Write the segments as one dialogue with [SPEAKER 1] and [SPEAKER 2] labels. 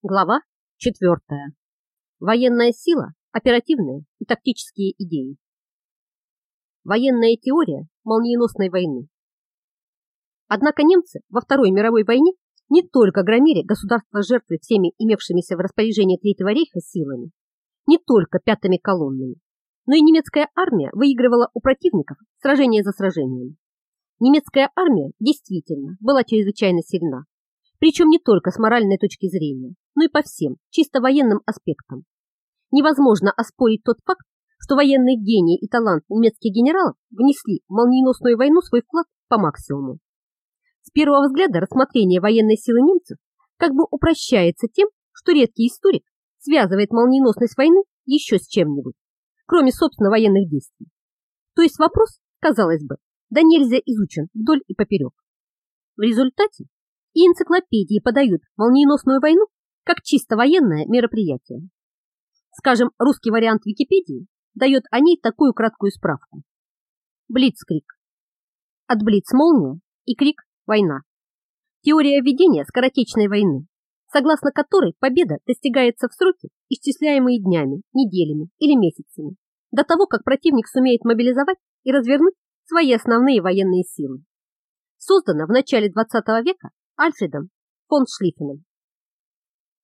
[SPEAKER 1] Глава 4. Военная сила, оперативные и тактические идеи. Военная теория молниеносной войны. Однако немцы во Второй мировой войне не только громили государство жертвы всеми имевшимися в распоряжении Третьего рейха силами, не только пятыми колоннами, но и немецкая армия выигрывала у противников сражение за сражением. Немецкая армия действительно была чрезвычайно сильна, причем не только с моральной точки зрения, но и по всем, чисто военным аспектам. Невозможно оспорить тот факт, что военный гений и талант немецких генералов внесли в молниеносную войну свой вклад по максимуму. С первого взгляда рассмотрение военной силы немцев как бы упрощается тем, что редкий историк связывает молниеносность войны еще с чем-нибудь, кроме, собственно, военных действий. То есть вопрос, казалось бы, да нельзя изучен вдоль и поперек. В результате и энциклопедии подают молниеносную войну как чисто военное мероприятие. Скажем, русский вариант Википедии дает о ней такую краткую справку. Блицкрик. От блиц молния и крик война. Теория ведения скоротечной войны, согласно которой победа достигается в сроки, исчисляемые днями, неделями или месяцами, до того, как противник сумеет мобилизовать и развернуть свои основные военные силы. Создана в начале 20 века Альфредом фон Шлиффеном.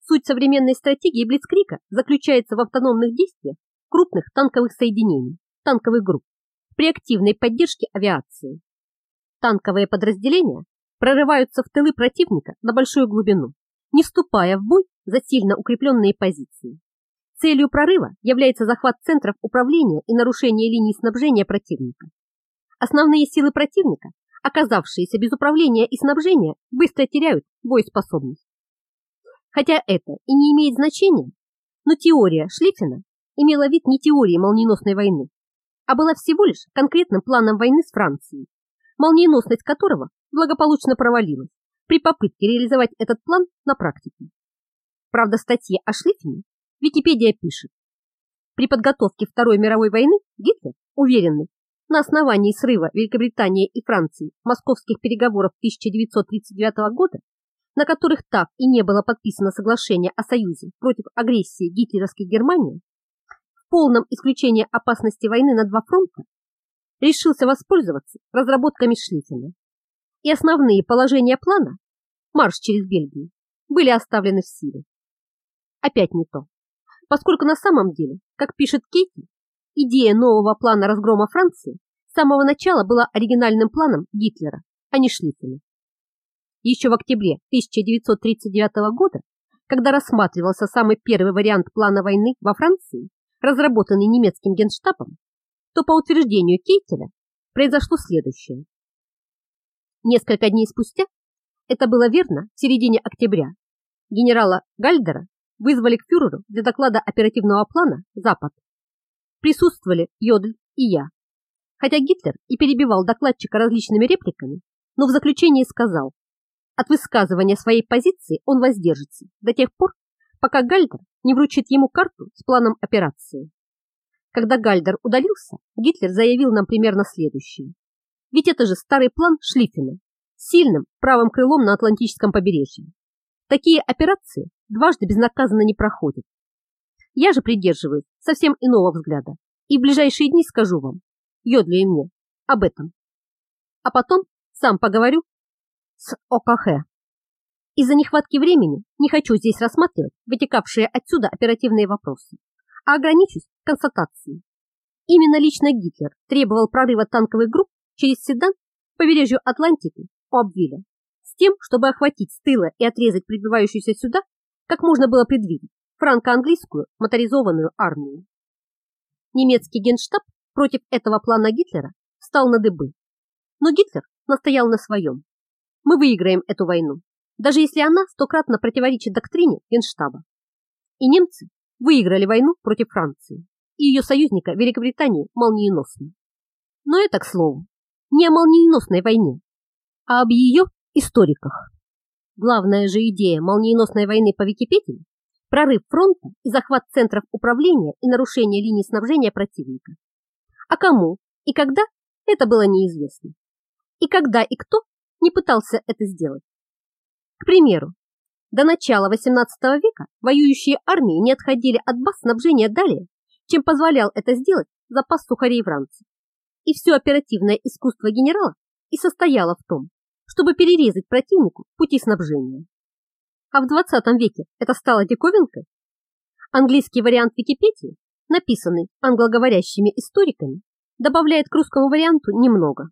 [SPEAKER 1] Суть современной стратегии Блицкрика заключается в автономных действиях крупных танковых соединений, танковых групп, при активной поддержке авиации. Танковые подразделения прорываются в тылы противника на большую глубину, не вступая в бой за сильно укрепленные позиции. Целью прорыва является захват центров управления и нарушение линий снабжения противника. Основные силы противника оказавшиеся без управления и снабжения, быстро теряют боеспособность. Хотя это и не имеет значения, но теория Шлиффена имела вид не теории молниеносной войны, а была всего лишь конкретным планом войны с Францией, молниеносность которого благополучно провалилась при попытке реализовать этот план на практике. Правда, статье о Шлиффене Википедия пишет, при подготовке Второй мировой войны Гитлер, уверенный, на основании срыва Великобритании и Франции московских переговоров 1939 года, на которых так и не было подписано соглашение о союзе против агрессии гитлеровской Германии, в полном исключении опасности войны на два фронта, решился воспользоваться разработками Шлиффена. И основные положения плана, марш через Бельгию, были оставлены в силе. Опять не то. Поскольку на самом деле, как пишет Кейти, Идея нового плана разгрома Франции с самого начала была оригинальным планом Гитлера, а не Шлиффена. Еще в октябре 1939 года, когда рассматривался самый первый вариант плана войны во Франции, разработанный немецким генштабом, то по утверждению Кейтеля произошло следующее. Несколько дней спустя, это было верно в середине октября, генерала Гальдера вызвали к фюреру для доклада оперативного плана «Запад» присутствовали Йодль и я. Хотя Гитлер и перебивал докладчика различными репликами, но в заключении сказал, от высказывания своей позиции он воздержится до тех пор, пока Гальдер не вручит ему карту с планом операции. Когда Гальдер удалился, Гитлер заявил нам примерно следующее. Ведь это же старый план Шлиффена с сильным правым крылом на Атлантическом побережье. Такие операции дважды безнаказанно не проходят. Я же придерживаюсь совсем иного взгляда и в ближайшие дни скажу вам, Йодлю и мне, об этом. А потом сам поговорю с ОКХ. Из-за нехватки времени не хочу здесь рассматривать вытекавшие отсюда оперативные вопросы, а ограничусь констатацией. Именно лично Гитлер требовал прорыва танковых групп через Седан к побережью Атлантики у Абвиля с тем, чтобы охватить с тыла и отрезать прибывающуюся сюда, как можно было предвидеть, франко-английскую моторизованную армию. Немецкий генштаб против этого плана Гитлера встал на дыбы. Но Гитлер настоял на своем. Мы выиграем эту войну, даже если она стократно противоречит доктрине генштаба. И немцы выиграли войну против Франции и ее союзника Великобритании молниеносно. Но это, к слову, не о молниеносной войне, а об ее историках. Главная же идея молниеносной войны по Википедии прорыв фронта и захват центров управления и нарушение линий снабжения противника. А кому и когда это было неизвестно. И когда и кто не пытался это сделать. К примеру, До начала XVIII века воюющие армии не отходили от баз снабжения далее, чем позволял это сделать запас сухарей в. И все оперативное искусство генерала и состояло в том, чтобы перерезать противнику пути снабжения. А в 20 веке это стало диковинкой. Английский вариант Википедии, написанный англоговорящими историками, добавляет к русскому варианту немного.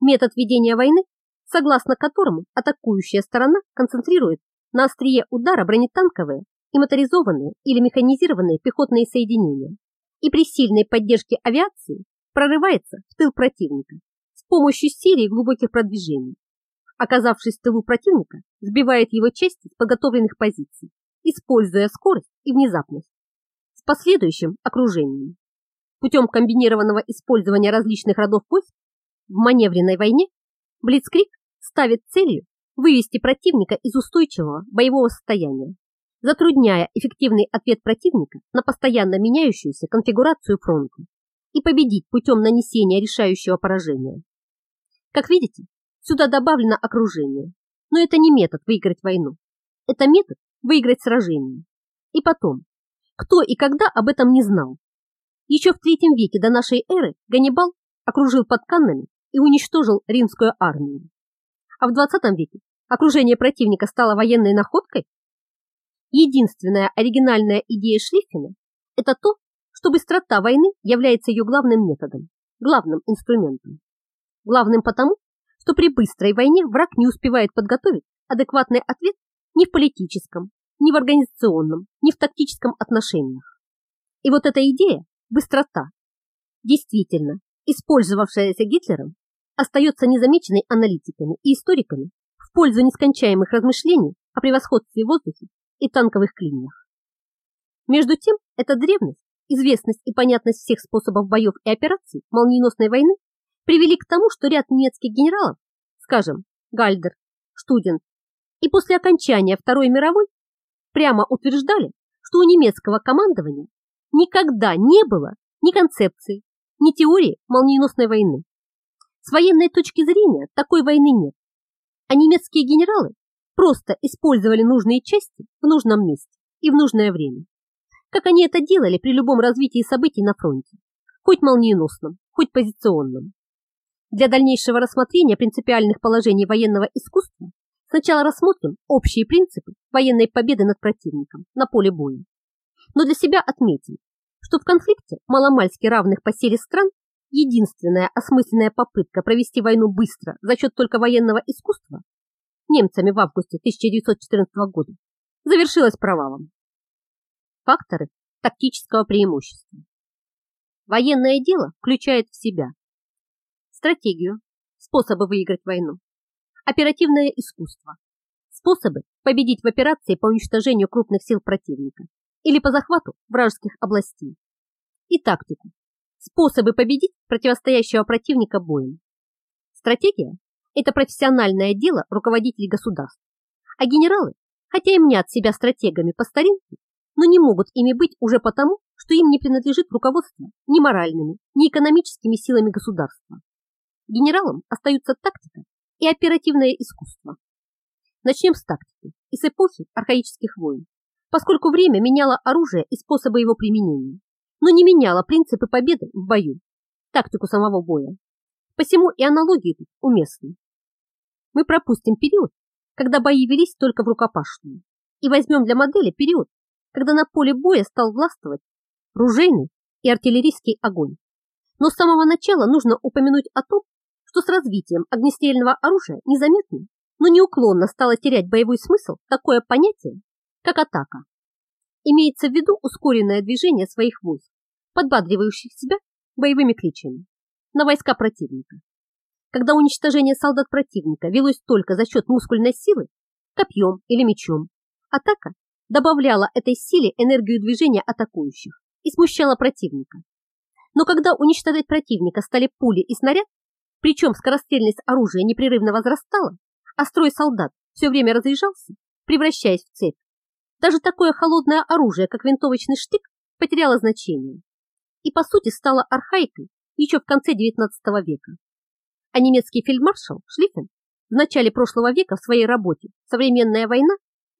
[SPEAKER 1] Метод ведения войны, согласно которому атакующая сторона концентрирует на острие удара бронетанковые и моторизованные или механизированные пехотные соединения и при сильной поддержке авиации прорывается в тыл противника с помощью серии глубоких продвижений. Оказавшись в тылу противника, сбивает его части с подготовленных позиций, используя скорость и внезапность, с последующим окружением. Путем комбинированного использования различных родов войск в маневренной войне Блицкрик ставит целью вывести противника из устойчивого боевого состояния, затрудняя эффективный ответ противника на постоянно меняющуюся конфигурацию фронта и победить путем нанесения решающего поражения. Как видите, сюда добавлено окружение, но это не метод выиграть войну, это метод выиграть сражение. И потом, кто и когда об этом не знал, еще в третьем веке до нашей эры Ганнибал окружил под Каннами и уничтожил римскую армию. А в 20 веке окружение противника стало военной находкой? Единственная оригинальная идея Шлиффена – это то, что быстрота войны является ее главным методом, главным инструментом. Главным потому, что при быстрой войне враг не успевает подготовить адекватный ответ ни в политическом, ни в организационном, ни в тактическом отношениях. И вот эта идея быстрота. Действительно, использовавшаяся Гитлером, остается незамеченной аналитиками и историками в пользу нескончаемых размышлений о превосходстве в воздухе и танковых клиньях. Между тем, эта древность, известность и понятность всех способов боев и операций молниеносной войны привели к тому, что ряд немецких генералов, скажем, Гальдер, Штудент, и после окончания Второй мировой прямо утверждали, что у немецкого командования никогда не было ни концепции, ни теории молниеносной войны. С военной точки зрения такой войны нет. А немецкие генералы просто использовали нужные части в нужном месте и в нужное время. Как они это делали при любом развитии событий на фронте, хоть молниеносном, хоть позиционном. Для дальнейшего рассмотрения принципиальных положений военного искусства сначала рассмотрим общие принципы военной победы над противником на поле боя но для себя отметим, что в конфликте маломальски равных по силе стран единственная осмысленная попытка провести войну быстро за счет только военного искусства немцами в августе 1914 года завершилась провалом. Факторы тактического преимущества. Военное дело включает в себя стратегию, способы выиграть войну, оперативное искусство, способы победить в операции по уничтожению крупных сил противника, или по захвату вражеских областей. И тактику. Способы победить противостоящего противника боем. Стратегия – это профессиональное дело руководителей государств. А генералы, хотя и мнят себя стратегами по старинке, но не могут ими быть уже потому, что им не принадлежит руководство ни моральными, ни экономическими силами государства. Генералам остаются тактика и оперативное искусство. Начнем с тактики и с эпохи архаических войн поскольку время меняло оружие и способы его применения, но не меняло принципы победы в бою, тактику самого боя. Посему и аналогии тут уместны. Мы пропустим период, когда бои велись только в рукопашную, и возьмем для модели период, когда на поле боя стал властвовать ружейный и артиллерийский огонь. Но с самого начала нужно упомянуть о том, что с развитием огнестрельного оружия незаметно, но неуклонно стало терять боевой смысл такое понятие, как атака. Имеется в виду ускоренное движение своих войск, подбадривающих себя боевыми кличами на войска противника. Когда уничтожение солдат противника велось только за счет мускульной силы, копьем или мечом, атака добавляла этой силе энергию движения атакующих и смущала противника. Но когда уничтожать противника стали пули и снаряд, причем скорострельность оружия непрерывно возрастала, а строй солдат все время разъезжался, превращаясь в цепь, даже такое холодное оружие, как винтовочный штык, потеряло значение и, по сути, стало архаикой еще в конце XIX века. А немецкий фельдмаршал Шлиффен в начале прошлого века в своей работе «Современная война»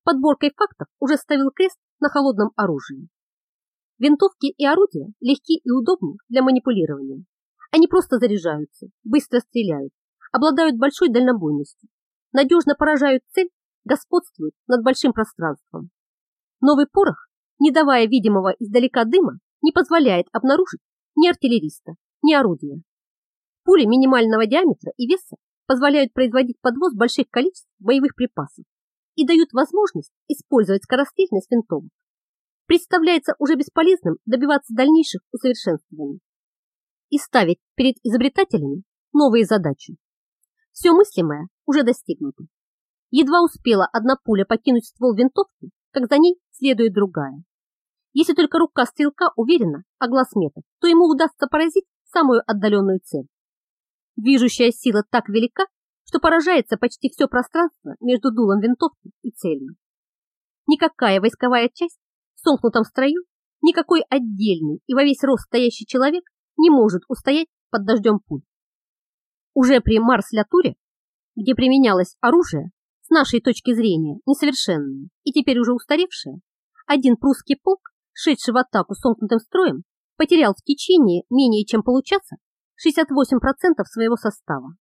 [SPEAKER 1] подборкой фактов уже ставил крест на холодном оружии. Винтовки и орудия легки и удобны для манипулирования. Они просто заряжаются, быстро стреляют, обладают большой дальнобойностью, надежно поражают цель, господствуют над большим пространством. Новый порох, не давая видимого издалека дыма, не позволяет обнаружить ни артиллериста, ни орудия. Пули минимального диаметра и веса позволяют производить подвоз больших количеств боевых припасов и дают возможность использовать скорострельность винтовок. Представляется уже бесполезным добиваться дальнейших усовершенствований и ставить перед изобретателями новые задачи. Все мыслимое уже достигнуто. Едва успела одна пуля покинуть ствол винтовки, как за ней следует другая. Если только рука стрелка уверена, а глаз метод, то ему удастся поразить самую отдаленную цель. Движущая сила так велика, что поражается почти все пространство между дулом винтовки и целью. Никакая войсковая часть в сомкнутом строю, никакой отдельный и во весь рост стоящий человек не может устоять под дождем пуль. Уже при Марс-Лятуре, где применялось оружие, с нашей точки зрения несовершенное и теперь уже устаревшее, один прусский полк, шедший в атаку сомкнутым строем, потерял в течение менее чем получаса 68% своего состава.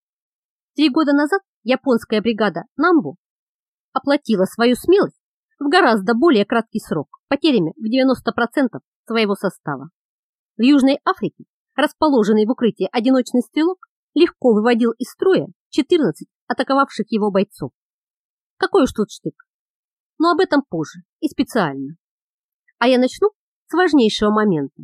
[SPEAKER 1] Три года назад японская бригада Намбу оплатила свою смелость в гораздо более краткий срок, потерями в 90% своего состава. В Южной Африке, расположенный в укрытии одиночный стрелок, легко выводил из строя 14 атаковавших его бойцов. Какой уж тут штык. Но об этом позже и специально. А я начну с важнейшего момента.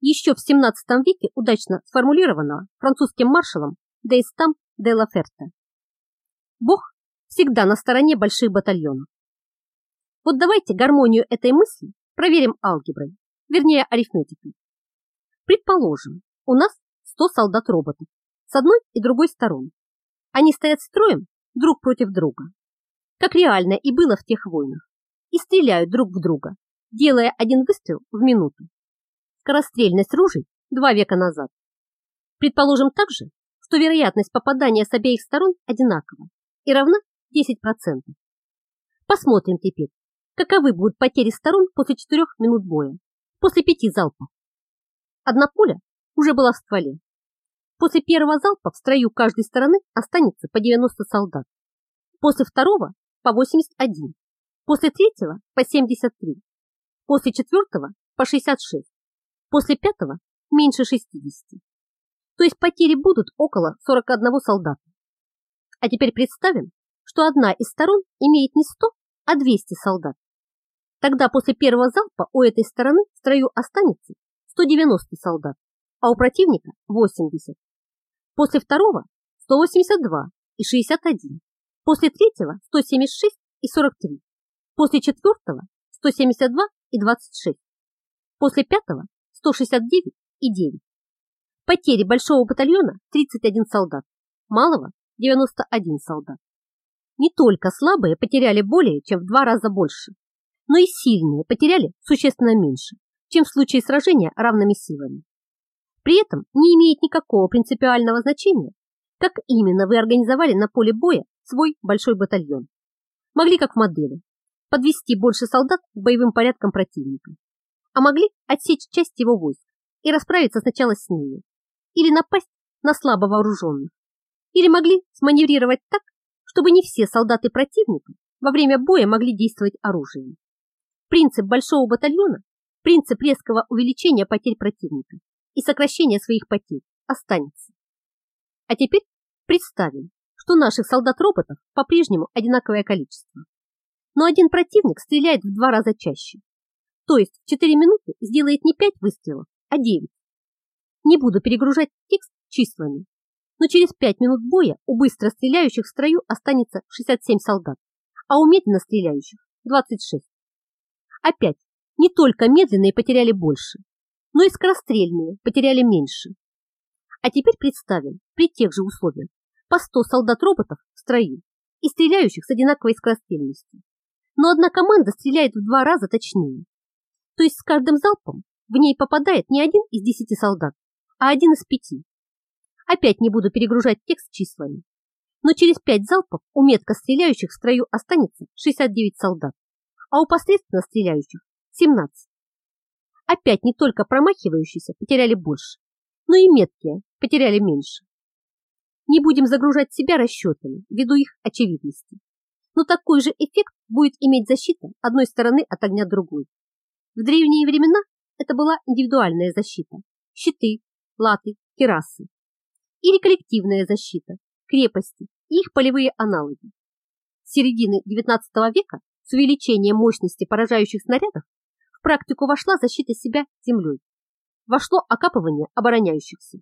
[SPEAKER 1] Еще в 17 веке удачно сформулированного французским маршалом Дейстам де ла Ферте. Бог всегда на стороне больших батальонов. Вот давайте гармонию этой мысли проверим алгеброй, вернее арифметикой. Предположим, у нас 100 солдат-роботов с одной и другой сторон. Они стоят строем друг против друга, как реально и было в тех войнах, и стреляют друг в друга, делая один выстрел в минуту. Скорострельность ружей два века назад. Предположим также, что вероятность попадания с обеих сторон одинакова и равна 10%. Посмотрим теперь, каковы будут потери сторон после 4 минут боя, после пяти залпов. Одна пуля уже была в стволе. После первого залпа в строю каждой стороны останется по 90 солдат. После второго по 81. После третьего по 73. После четвертого по 66. После пятого меньше 60 то есть потери будут около 41 солдата. А теперь представим, что одна из сторон имеет не 100, а 200 солдат. Тогда после первого залпа у этой стороны в строю останется 190 солдат, а у противника 80. После второго 182 и 61. После третьего 176 и 43. После четвертого 172 и 26. После пятого 169 и 9. Потери большого батальона 31 солдат, малого 91 солдат. Не только слабые потеряли более чем в два раза больше, но и сильные потеряли существенно меньше, чем в случае сражения равными силами. При этом не имеет никакого принципиального значения, как именно вы организовали на поле боя свой большой батальон. Могли, как в модели, подвести больше солдат к боевым порядкам противника, а могли отсечь часть его войск и расправиться сначала с ними, или напасть на слабо вооруженных, или могли сманеврировать так, чтобы не все солдаты противника во время боя могли действовать оружием. Принцип большого батальона, принцип резкого увеличения потерь противника и сокращения своих потерь останется. А теперь представим, что наших солдат-роботов по-прежнему одинаковое количество. Но один противник стреляет в два раза чаще. То есть в 4 минуты сделает не 5 выстрелов, а 9. Не буду перегружать текст числами, но через 5 минут боя у быстро стреляющих в строю останется 67 солдат, а у медленно стреляющих 26. Опять, не только медленные потеряли больше, но и скорострельные потеряли меньше. А теперь представим, при тех же условиях, по 100 солдат-роботов в строю и стреляющих с одинаковой скорострельностью. Но одна команда стреляет в два раза точнее. То есть с каждым залпом в ней попадает не один из десяти солдат, а один из пяти. Опять не буду перегружать текст числами. Но через пять залпов у метко стреляющих в строю останется 69 солдат, а у посредственно стреляющих 17. Опять не только промахивающиеся потеряли больше, но и меткие потеряли меньше. Не будем загружать себя расчетами ввиду их очевидности. Но такой же эффект будет иметь защита одной стороны от огня другой. В древние времена это была индивидуальная защита, щиты, латы, террасы. Или коллективная защита, крепости и их полевые аналоги. С середины XIX века с увеличением мощности поражающих снарядов в практику вошла защита себя землей. Вошло окапывание обороняющихся.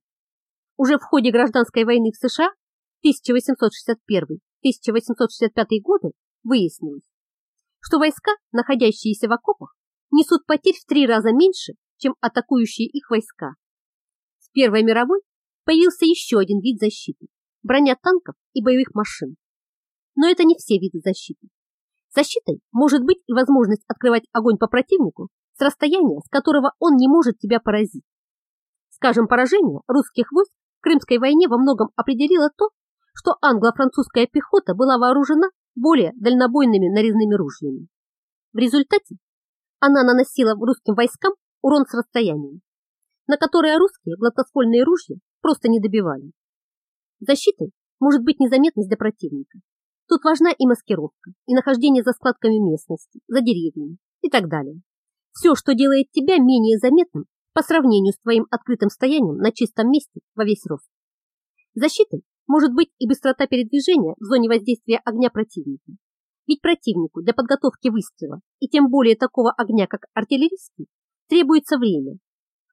[SPEAKER 1] Уже в ходе гражданской войны в США 1861-1865 годы выяснилось, что войска, находящиеся в окопах, несут потерь в три раза меньше, чем атакующие их войска. С Первой мировой появился еще один вид защиты – броня танков и боевых машин. Но это не все виды защиты. Защитой может быть и возможность открывать огонь по противнику с расстояния, с которого он не может тебя поразить. Скажем, поражение русских войск в Крымской войне во многом определило то, что англо-французская пехота была вооружена более дальнобойными нарезными ружьями. В результате она наносила русским войскам урон с расстояния, на которое русские гладкоствольные ружья просто не добивали. Защитой может быть незаметность для противника, Тут важна и маскировка, и нахождение за складками местности, за деревьями и так далее. Все, что делает тебя менее заметным по сравнению с твоим открытым стоянием на чистом месте во весь рост. Защитой может быть и быстрота передвижения в зоне воздействия огня противника. Ведь противнику для подготовки выстрела, и тем более такого огня, как артиллерийский, требуется время.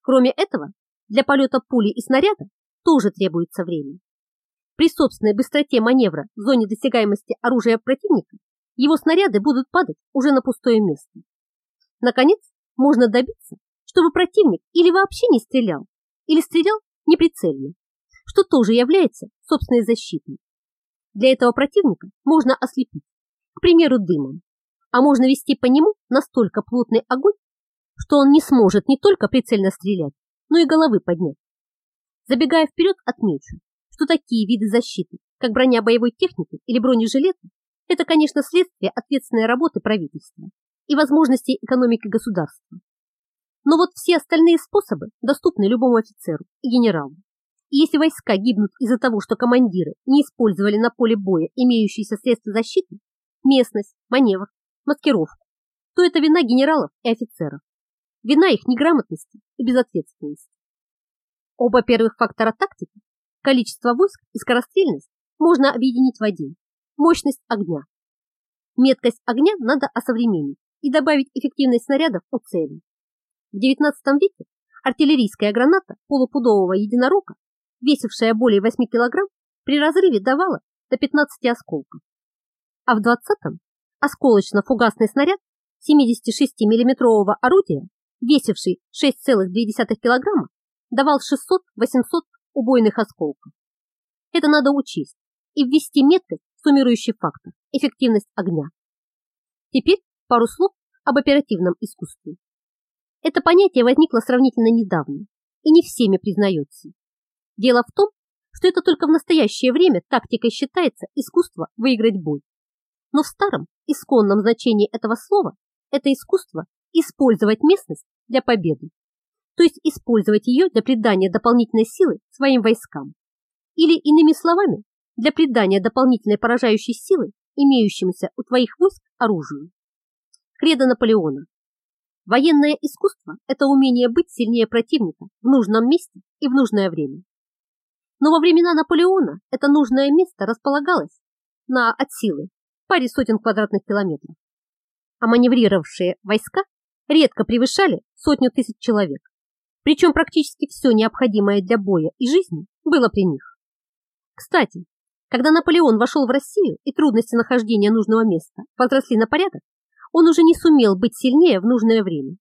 [SPEAKER 1] Кроме этого, для полета пули и снаряда тоже требуется время. При собственной быстроте маневра в зоне досягаемости оружия противника его снаряды будут падать уже на пустое место. Наконец, можно добиться, чтобы противник или вообще не стрелял, или стрелял неприцельно, что тоже является собственной защитой. Для этого противника можно ослепить, к примеру, дымом, а можно вести по нему настолько плотный огонь, что он не сможет не только прицельно стрелять, но и головы поднять. Забегая вперед, отмечу, что такие виды защиты, как броня боевой техники или бронежилеты, это, конечно, следствие ответственной работы правительства и возможностей экономики государства. Но вот все остальные способы доступны любому офицеру и генералу. Если войска гибнут из-за того, что командиры не использовали на поле боя имеющиеся средства защиты, местность, маневр, маскировку, то это вина генералов и офицеров. Вина их неграмотности и безответственности. Оба первых фактора тактики Количество войск и скорострельность можно объединить в один – мощность огня. Меткость огня надо осовременить и добавить эффективность снарядов у цели. В XIX веке артиллерийская граната полупудового единорога, весившая более 8 кг, при разрыве давала до 15 осколков. А в 20-м осколочно-фугасный снаряд 76 миллиметрового орудия, весивший 6,2 кг, давал 600-800 убойных осколков. Это надо учесть и ввести меткость, суммирующий фактор, эффективность огня. Теперь пару слов об оперативном искусстве. Это понятие возникло сравнительно недавно и не всеми признается. Дело в том, что это только в настоящее время тактикой считается искусство выиграть бой. Но в старом, исконном значении этого слова это искусство использовать местность для победы то есть использовать ее для придания дополнительной силы своим войскам. Или, иными словами, для придания дополнительной поражающей силы имеющимся у твоих войск оружию. Кредо Наполеона. Военное искусство – это умение быть сильнее противника в нужном месте и в нужное время. Но во времена Наполеона это нужное место располагалось на от силы паре сотен квадратных километров, а маневрировавшие войска редко превышали сотню тысяч человек. Причем практически все необходимое для боя и жизни было при них. Кстати, когда Наполеон вошел в Россию и трудности нахождения нужного места возросли на порядок, он уже не сумел быть сильнее в нужное время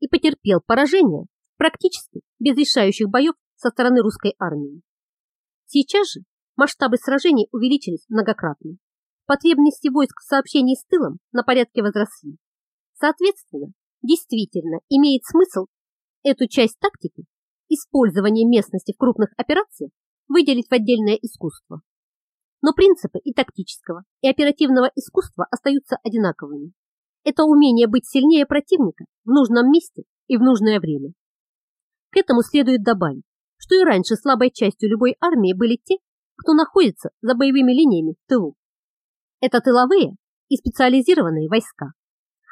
[SPEAKER 1] и потерпел поражение практически без решающих боев со стороны русской армии. Сейчас же масштабы сражений увеличились многократно. Потребности войск в сообщении с тылом на порядке возросли. Соответственно, действительно имеет смысл Эту часть тактики, использование местности в крупных операциях, выделить в отдельное искусство. Но принципы и тактического, и оперативного искусства остаются одинаковыми. это умение быть сильнее противника в нужном месте и в нужное время. К этому следует добавить, что и раньше слабой частью любой армии были те, кто находится за боевыми линиями в тылу. Это тыловые и специализированные войска.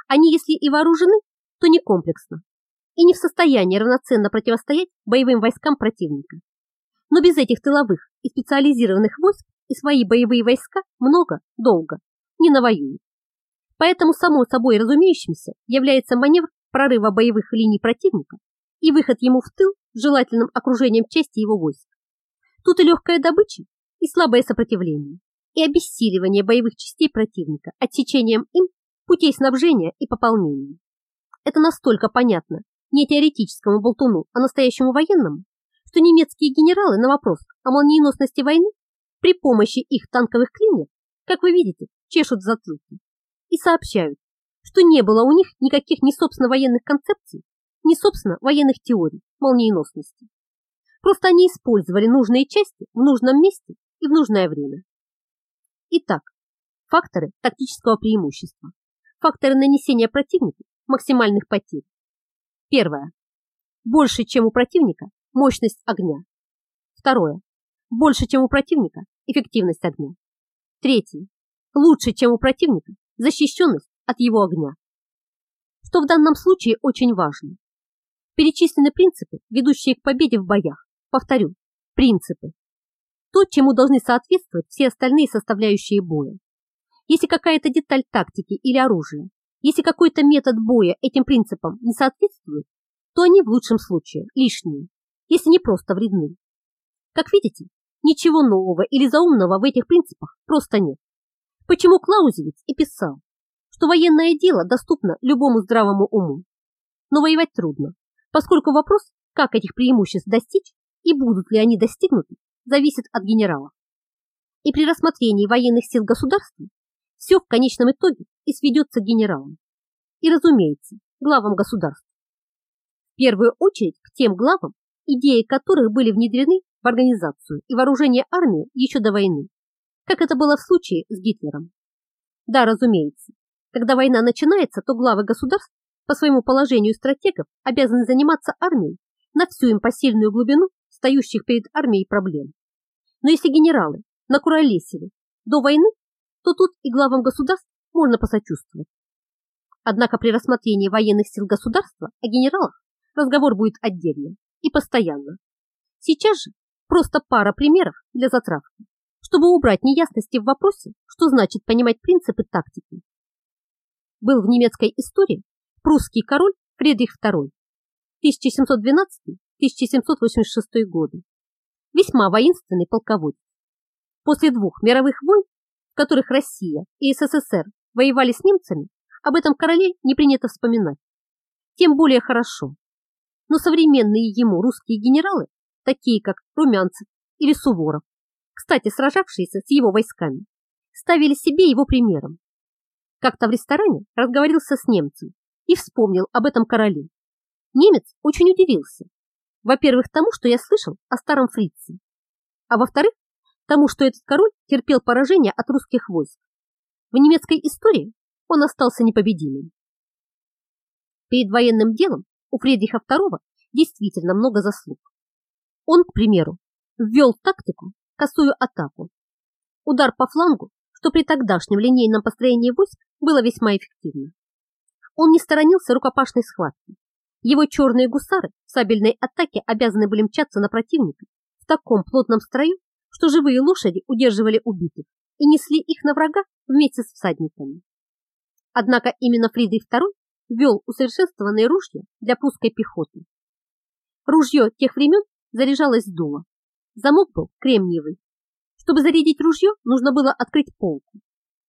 [SPEAKER 1] Они, если и вооружены, то не комплексно и не в состоянии равноценно противостоять боевым войскам противника. Но без этих тыловых и специализированных войск и свои боевые войска много, долго не навоюют. Поэтому само собой разумеющимся является маневр прорыва боевых линий противника и выход ему в тыл с желательным окружением части его войск. Тут и легкая добыча, и слабое сопротивление, и обессиливание боевых частей противника отсечением им путей снабжения и пополнения. Это настолько понятно не теоретическому болтуну, а настоящему военному, что немецкие генералы на вопрос о молниеносности войны при помощи их танковых клиньев, как вы видите, чешут затылки и сообщают, что не было у них никаких ни собственно военных концепций, ни собственно военных теорий молниеносности. Просто они использовали нужные части в нужном месте и в нужное время. Итак, факторы тактического преимущества, факторы нанесения противнику максимальных потерь. Первое. Больше, чем у противника, мощность огня. Второе. Больше, чем у противника, эффективность огня. Третье. Лучше, чем у противника, защищенность от его огня. Что в данном случае очень важно. Перечислены принципы, ведущие к победе в боях. Повторю, принципы. То, чему должны соответствовать все остальные составляющие боя. Если какая-то деталь тактики или оружия если какой-то метод боя этим принципам не соответствует, то они в лучшем случае лишние, если не просто вредны. Как видите, ничего нового или заумного в этих принципах просто нет. Почему Клаузевиц и писал, что военное дело доступно любому здравому уму. Но воевать трудно, поскольку вопрос, как этих преимуществ достичь и будут ли они достигнуты, зависит от генерала. И при рассмотрении военных сил государства все в конечном итоге и сведется к генералам. И, разумеется, главам государств. В первую очередь к тем главам, идеи которых были внедрены в организацию и вооружение армии еще до войны, как это было в случае с Гитлером. Да, разумеется, когда война начинается, то главы государств по своему положению стратегов обязаны заниматься армией на всю им посильную глубину стоящих перед армией проблем. Но если генералы накуролесили до войны то тут и главам государств можно посочувствовать. Однако при рассмотрении военных сил государства о генералах разговор будет отдельно и постоянно. Сейчас же просто пара примеров для затравки, чтобы убрать неясности в вопросе, что значит понимать принципы тактики. Был в немецкой истории прусский король Фридрих II 1712-1786 годы. Весьма воинственный полководец. После двух мировых войн в которых Россия и СССР воевали с немцами, об этом короле не принято вспоминать. Тем более хорошо. Но современные ему русские генералы, такие как Румянцев или Суворов, кстати, сражавшиеся с его войсками, ставили себе его примером. Как-то в ресторане разговорился с немцем и вспомнил об этом короле. Немец очень удивился. Во-первых, тому, что я слышал о старом фрице, а во-вторых, тому, что этот король терпел поражение от русских войск. В немецкой истории он остался непобедимым. Перед военным делом у Фридриха II действительно много заслуг. Он, к примеру, ввел тактику косую атаку. Удар по флангу, что при тогдашнем линейном построении войск было весьма эффективно. Он не сторонился рукопашной схватки. Его черные гусары в сабельной атаке обязаны были мчаться на противника в таком плотном строю, что живые лошади удерживали убитых и несли их на врага вместе с всадниками. Однако именно Фридрих II ввел усовершенствованные ружья для прусской пехоты. Ружье тех времен заряжалось дуло. Замок был кремниевый. Чтобы зарядить ружье, нужно было открыть полку,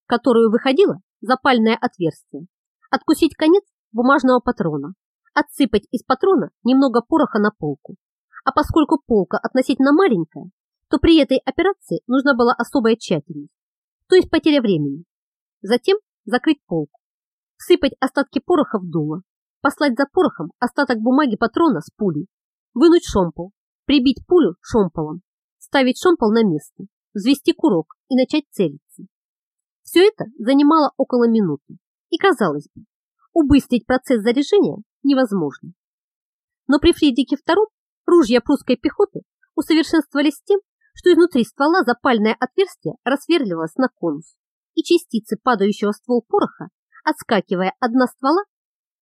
[SPEAKER 1] которую выходило запальное отверстие, откусить конец бумажного патрона, отсыпать из патрона немного пороха на полку. А поскольку полка относительно маленькая, то при этой операции нужна была особая тщательность, то есть потеря времени. Затем закрыть полку, всыпать остатки пороха в дуло, послать за порохом остаток бумаги патрона с пулей, вынуть шомпол, прибить пулю шомполом, ставить шомпол на место, взвести курок и начать целиться. Все это занимало около минуты, и казалось бы, убыстрить процесс заряжения невозможно. Но при Фридрихе II ружья прусской пехоты усовершенствовались тем, что изнутри ствола запальное отверстие рассверливалось на конус, и частицы падающего ствол пороха, отскакивая от дна ствола,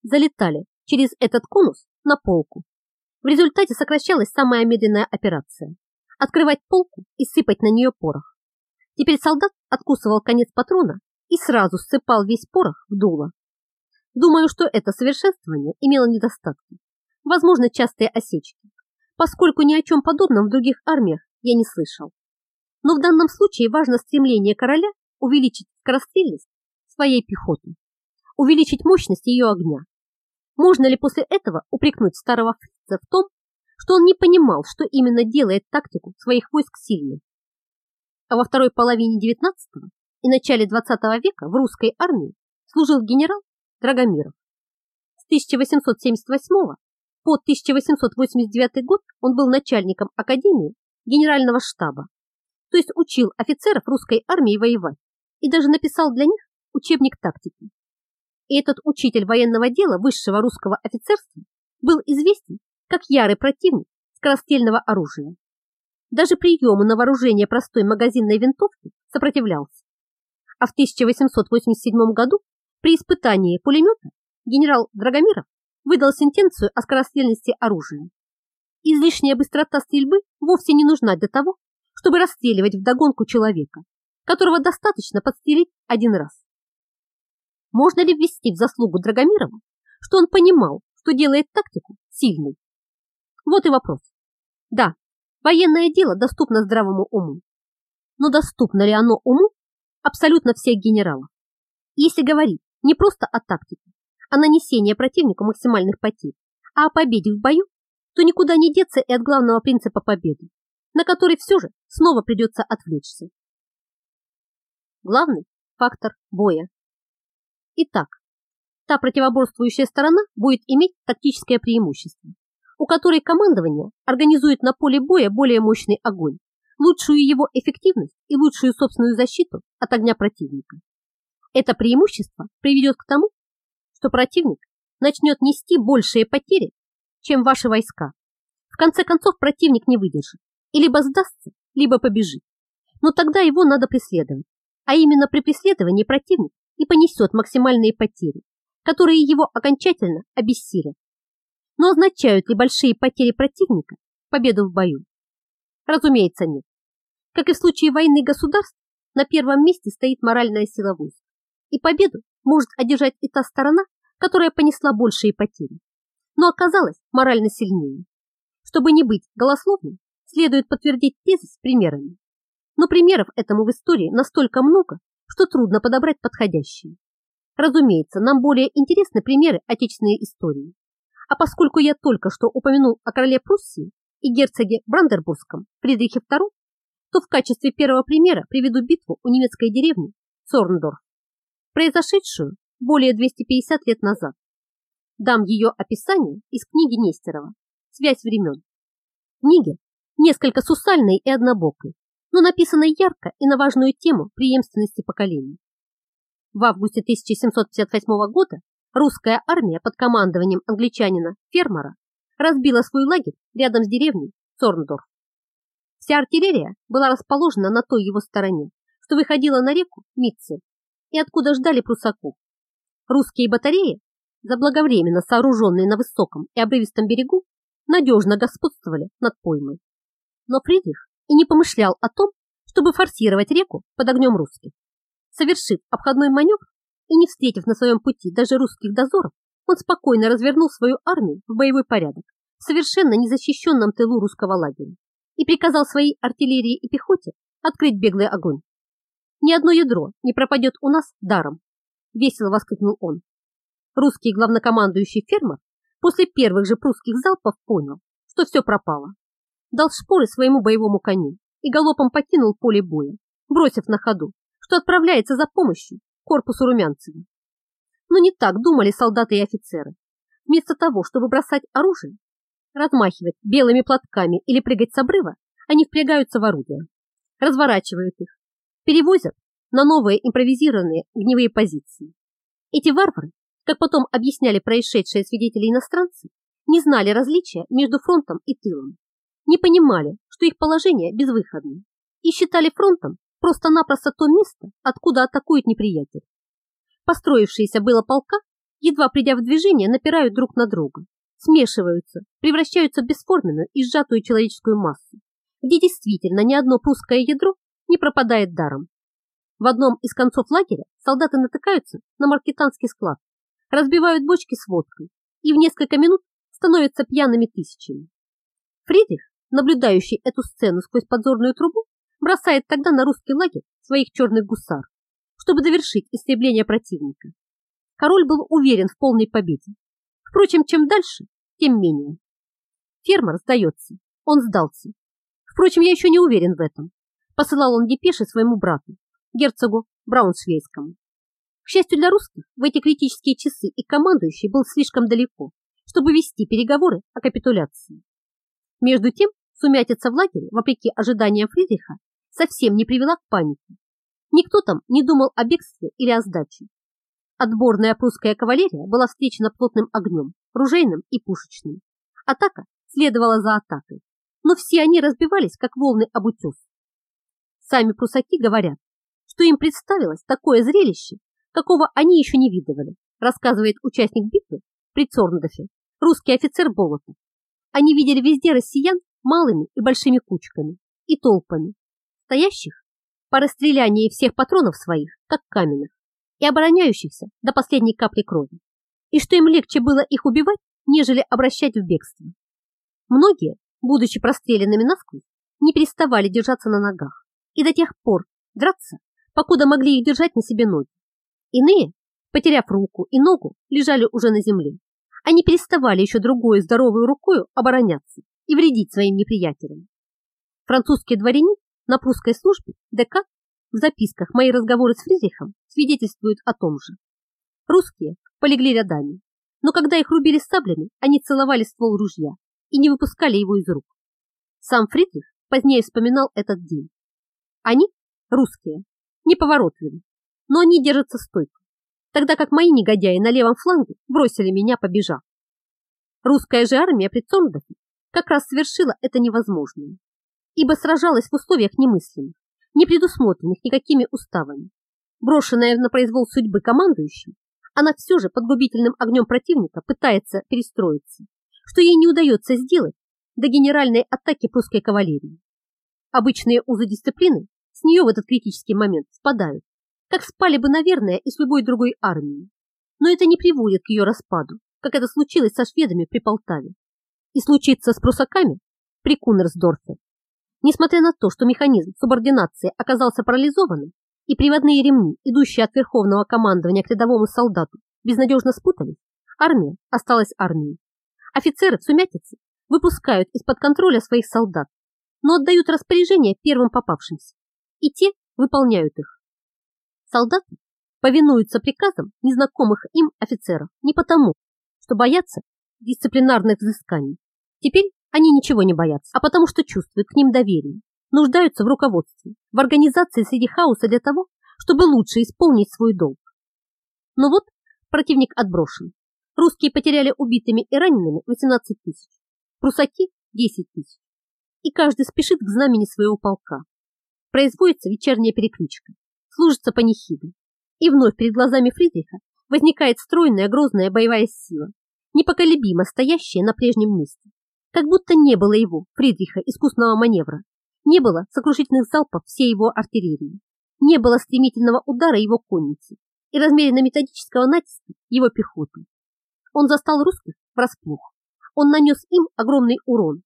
[SPEAKER 1] залетали через этот конус на полку. В результате сокращалась самая медленная операция – открывать полку и сыпать на нее порох. Теперь солдат откусывал конец патрона и сразу ссыпал весь порох в дуло. Думаю, что это совершенствование имело недостатки, возможно, частые осечки, поскольку ни о чем подобном в других армиях я не слышал. Но в данном случае важно стремление короля увеличить скорострельность своей пехоты, увеличить мощность ее огня. Можно ли после этого упрекнуть старого фрица в том, что он не понимал, что именно делает тактику своих войск сильной? А во второй половине XIX и начале XX века в русской армии служил генерал Драгомиров. С 1878 по 1889 год он был начальником Академии Генерального штаба, то есть учил офицеров русской армии воевать и даже написал для них учебник тактики. И этот учитель военного дела высшего русского офицерства был известен как ярый противник скорострельного оружия. Даже приему на вооружение простой магазинной винтовки сопротивлялся. А в 1887 году при испытании пулемета генерал Драгомиров выдал сентенцию о скорострельности оружия. Излишняя быстрота стрельбы вовсе не нужна для того, чтобы расстреливать вдогонку человека, которого достаточно подстрелить один раз. Можно ли ввести в заслугу Драгомирова, что он понимал, что делает тактику сильной? Вот и вопрос. Да, военное дело доступно здравому уму. Но доступно ли оно уму абсолютно всех генералов? Если говорить не просто о тактике, а нанесении противнику максимальных потерь, а о победе в бою, то никуда не деться и от главного принципа победы, на который все же снова придется отвлечься. Главный фактор боя. Итак, та противоборствующая сторона будет иметь тактическое преимущество, у которой командование организует на поле боя более мощный огонь, лучшую его эффективность и лучшую собственную защиту от огня противника. Это преимущество приведет к тому, что противник начнет нести большие потери, чем ваши войска. В конце концов противник не выдержит и либо сдастся, либо побежит. Но тогда его надо преследовать, а именно при преследовании противник и понесет максимальные потери, которые его окончательно обессилят. Но означают ли большие потери противника победу в бою? Разумеется, нет. Как и в случае войны государств, на первом месте стоит моральная сила войск. И победу может одержать и та сторона, которая понесла большие потери, но оказалась морально сильнее. Чтобы не быть голословным, следует подтвердить тезы с примерами. Но примеров этому в истории настолько много, что трудно подобрать подходящие. Разумеется, нам более интересны примеры отечественной истории. А поскольку я только что упомянул о короле Пруссии и герцоге Брандербургском Фридрихе II, то в качестве первого примера приведу битву у немецкой деревни Цорндорф произошедшую более 250 лет назад. Дам ее описание из книги Нестерова «Связь времен». Книги несколько сусальной и однобокой, но написанной ярко и на важную тему преемственности поколений. В августе 1758 года русская армия под командованием англичанина Фермера разбила свой лагерь рядом с деревней Цорндорф. Вся артиллерия была расположена на той его стороне, что выходила на реку Митцель и откуда ждали прусаков. Русские батареи, заблаговременно сооруженные на высоком и обрывистом берегу, надежно господствовали над поймой. Но Фридрих и не помышлял о том, чтобы форсировать реку под огнем русских. Совершив обходной маневр и не встретив на своем пути даже русских дозоров, он спокойно развернул свою армию в боевой порядок в совершенно незащищенном тылу русского лагеря и приказал своей артиллерии и пехоте открыть беглый огонь. Ни одно ядро не пропадет у нас даром, весело воскликнул он. Русский главнокомандующий фермер после первых же прусских залпов понял, что все пропало. Дал шпоры своему боевому коню и галопом покинул поле боя, бросив на ходу, что отправляется за помощью корпусу Румянцева. Но не так думали солдаты и офицеры. Вместо того, чтобы бросать оружие, размахивать белыми платками или прыгать с обрыва, они впрягаются в орудия, разворачивают их. Перевозят на новые импровизированные огневые позиции. Эти варвары как потом объясняли происшедшие свидетели иностранцы, не знали различия между фронтом и тылом, не понимали, что их положение безвыходно, и считали фронтом просто-напросто то место, откуда атакует неприятель. Построившиеся было полка, едва придя в движение, напирают друг на друга, смешиваются, превращаются в бесформенную и сжатую человеческую массу, где действительно ни одно прусское ядро не пропадает даром. В одном из концов лагеря солдаты натыкаются на маркетанский склад, разбивают бочки с водкой и в несколько минут становятся пьяными тысячами. Фридрих, наблюдающий эту сцену сквозь подзорную трубу, бросает тогда на русский лагерь своих черных гусар, чтобы довершить истребление противника. Король был уверен в полной победе. Впрочем, чем дальше, тем менее. Фермер сдается, он сдался. Впрочем, я еще не уверен в этом. Посылал он депеши своему брату, герцогу Брауншвейскому. К счастью для русских, в эти критические часы и командующий был слишком далеко, чтобы вести переговоры о капитуляции. Между тем, сумятица в лагере, вопреки ожиданиям Фридриха, совсем не привела к панике. Никто там не думал о бегстве или о сдаче. Отборная прусская кавалерия была встречена плотным огнем, ружейным и пушечным. Атака следовала за атакой, но все они разбивались, как волны об утес. Сами прусаки говорят, что им представилось такое зрелище, какого они еще не видывали, рассказывает участник битвы при Цорндофе, русский офицер Болотов. Они видели везде россиян малыми и большими кучками и толпами, стоящих по расстрелянии всех патронов своих, как каменных, и обороняющихся до последней капли крови, и что им легче было их убивать, нежели обращать в бегство. Многие, будучи простреленными насквозь, не переставали держаться на ногах и до тех пор драться, покуда могли их держать на себе ноги. Иные, потеряв руку и ногу, лежали уже на земле. Они переставали еще другой здоровой рукой обороняться и вредить своим неприятелям. Французский дворянин на прусской службе, ДК, в записках мои разговоры с Фридрихом свидетельствуют о том же. Русские полегли рядами, но когда их рубили саблями, они целовали ствол ружья и не выпускали его из рук. Сам Фридрих позднее вспоминал этот день. Они, русские, неповоротливы, но они держатся стойко, тогда как мои негодяи на левом фланге бросили меня, побежав. Русская же армия при Цорндофе как раз совершила это невозможное, ибо сражалась в условиях немыслимых, не предусмотренных никакими уставами. Брошенная на произвол судьбы командующим, она все же под губительным огнем противника пытается перестроиться, что ей не удается сделать до генеральной атаки прусской кавалерии. Обычные узы дисциплины с нее в этот критический момент спадают, как спали бы, наверное, и с любой другой армией. Но это не приводит к ее распаду, как это случилось со шведами при Полтаве. И случится с прусаками при Кунерсдорфе. Несмотря на то, что механизм субординации оказался парализованным, и приводные ремни, идущие от верховного командования к рядовому солдату, безнадежно спутались, армия осталась армией. Офицеры в сумятице выпускают из-под контроля своих солдат, но отдают распоряжение первым попавшимся, и те выполняют их. Солдаты повинуются приказам незнакомых им офицеров не потому, что боятся дисциплинарных взысканий. Теперь они ничего не боятся, а потому что чувствуют к ним доверие, нуждаются в руководстве, в организации среди хаоса для того, чтобы лучше исполнить свой долг. Но вот противник отброшен. Русские потеряли убитыми и ранеными 18 тысяч, прусаки 10 тысяч. И каждый спешит к знамени своего полка. Производится вечерняя перекличка, служится панихида. И вновь перед глазами Фридриха возникает стройная грозная боевая сила, непоколебимо стоящая на прежнем месте. Как будто не было его, Фридриха, искусного маневра, не было сокрушительных залпов всей его артиллерии, не было стремительного удара его конницы и размеренно-методического натиска его пехоты. Он застал русских врасплох. Он нанес им огромный урон.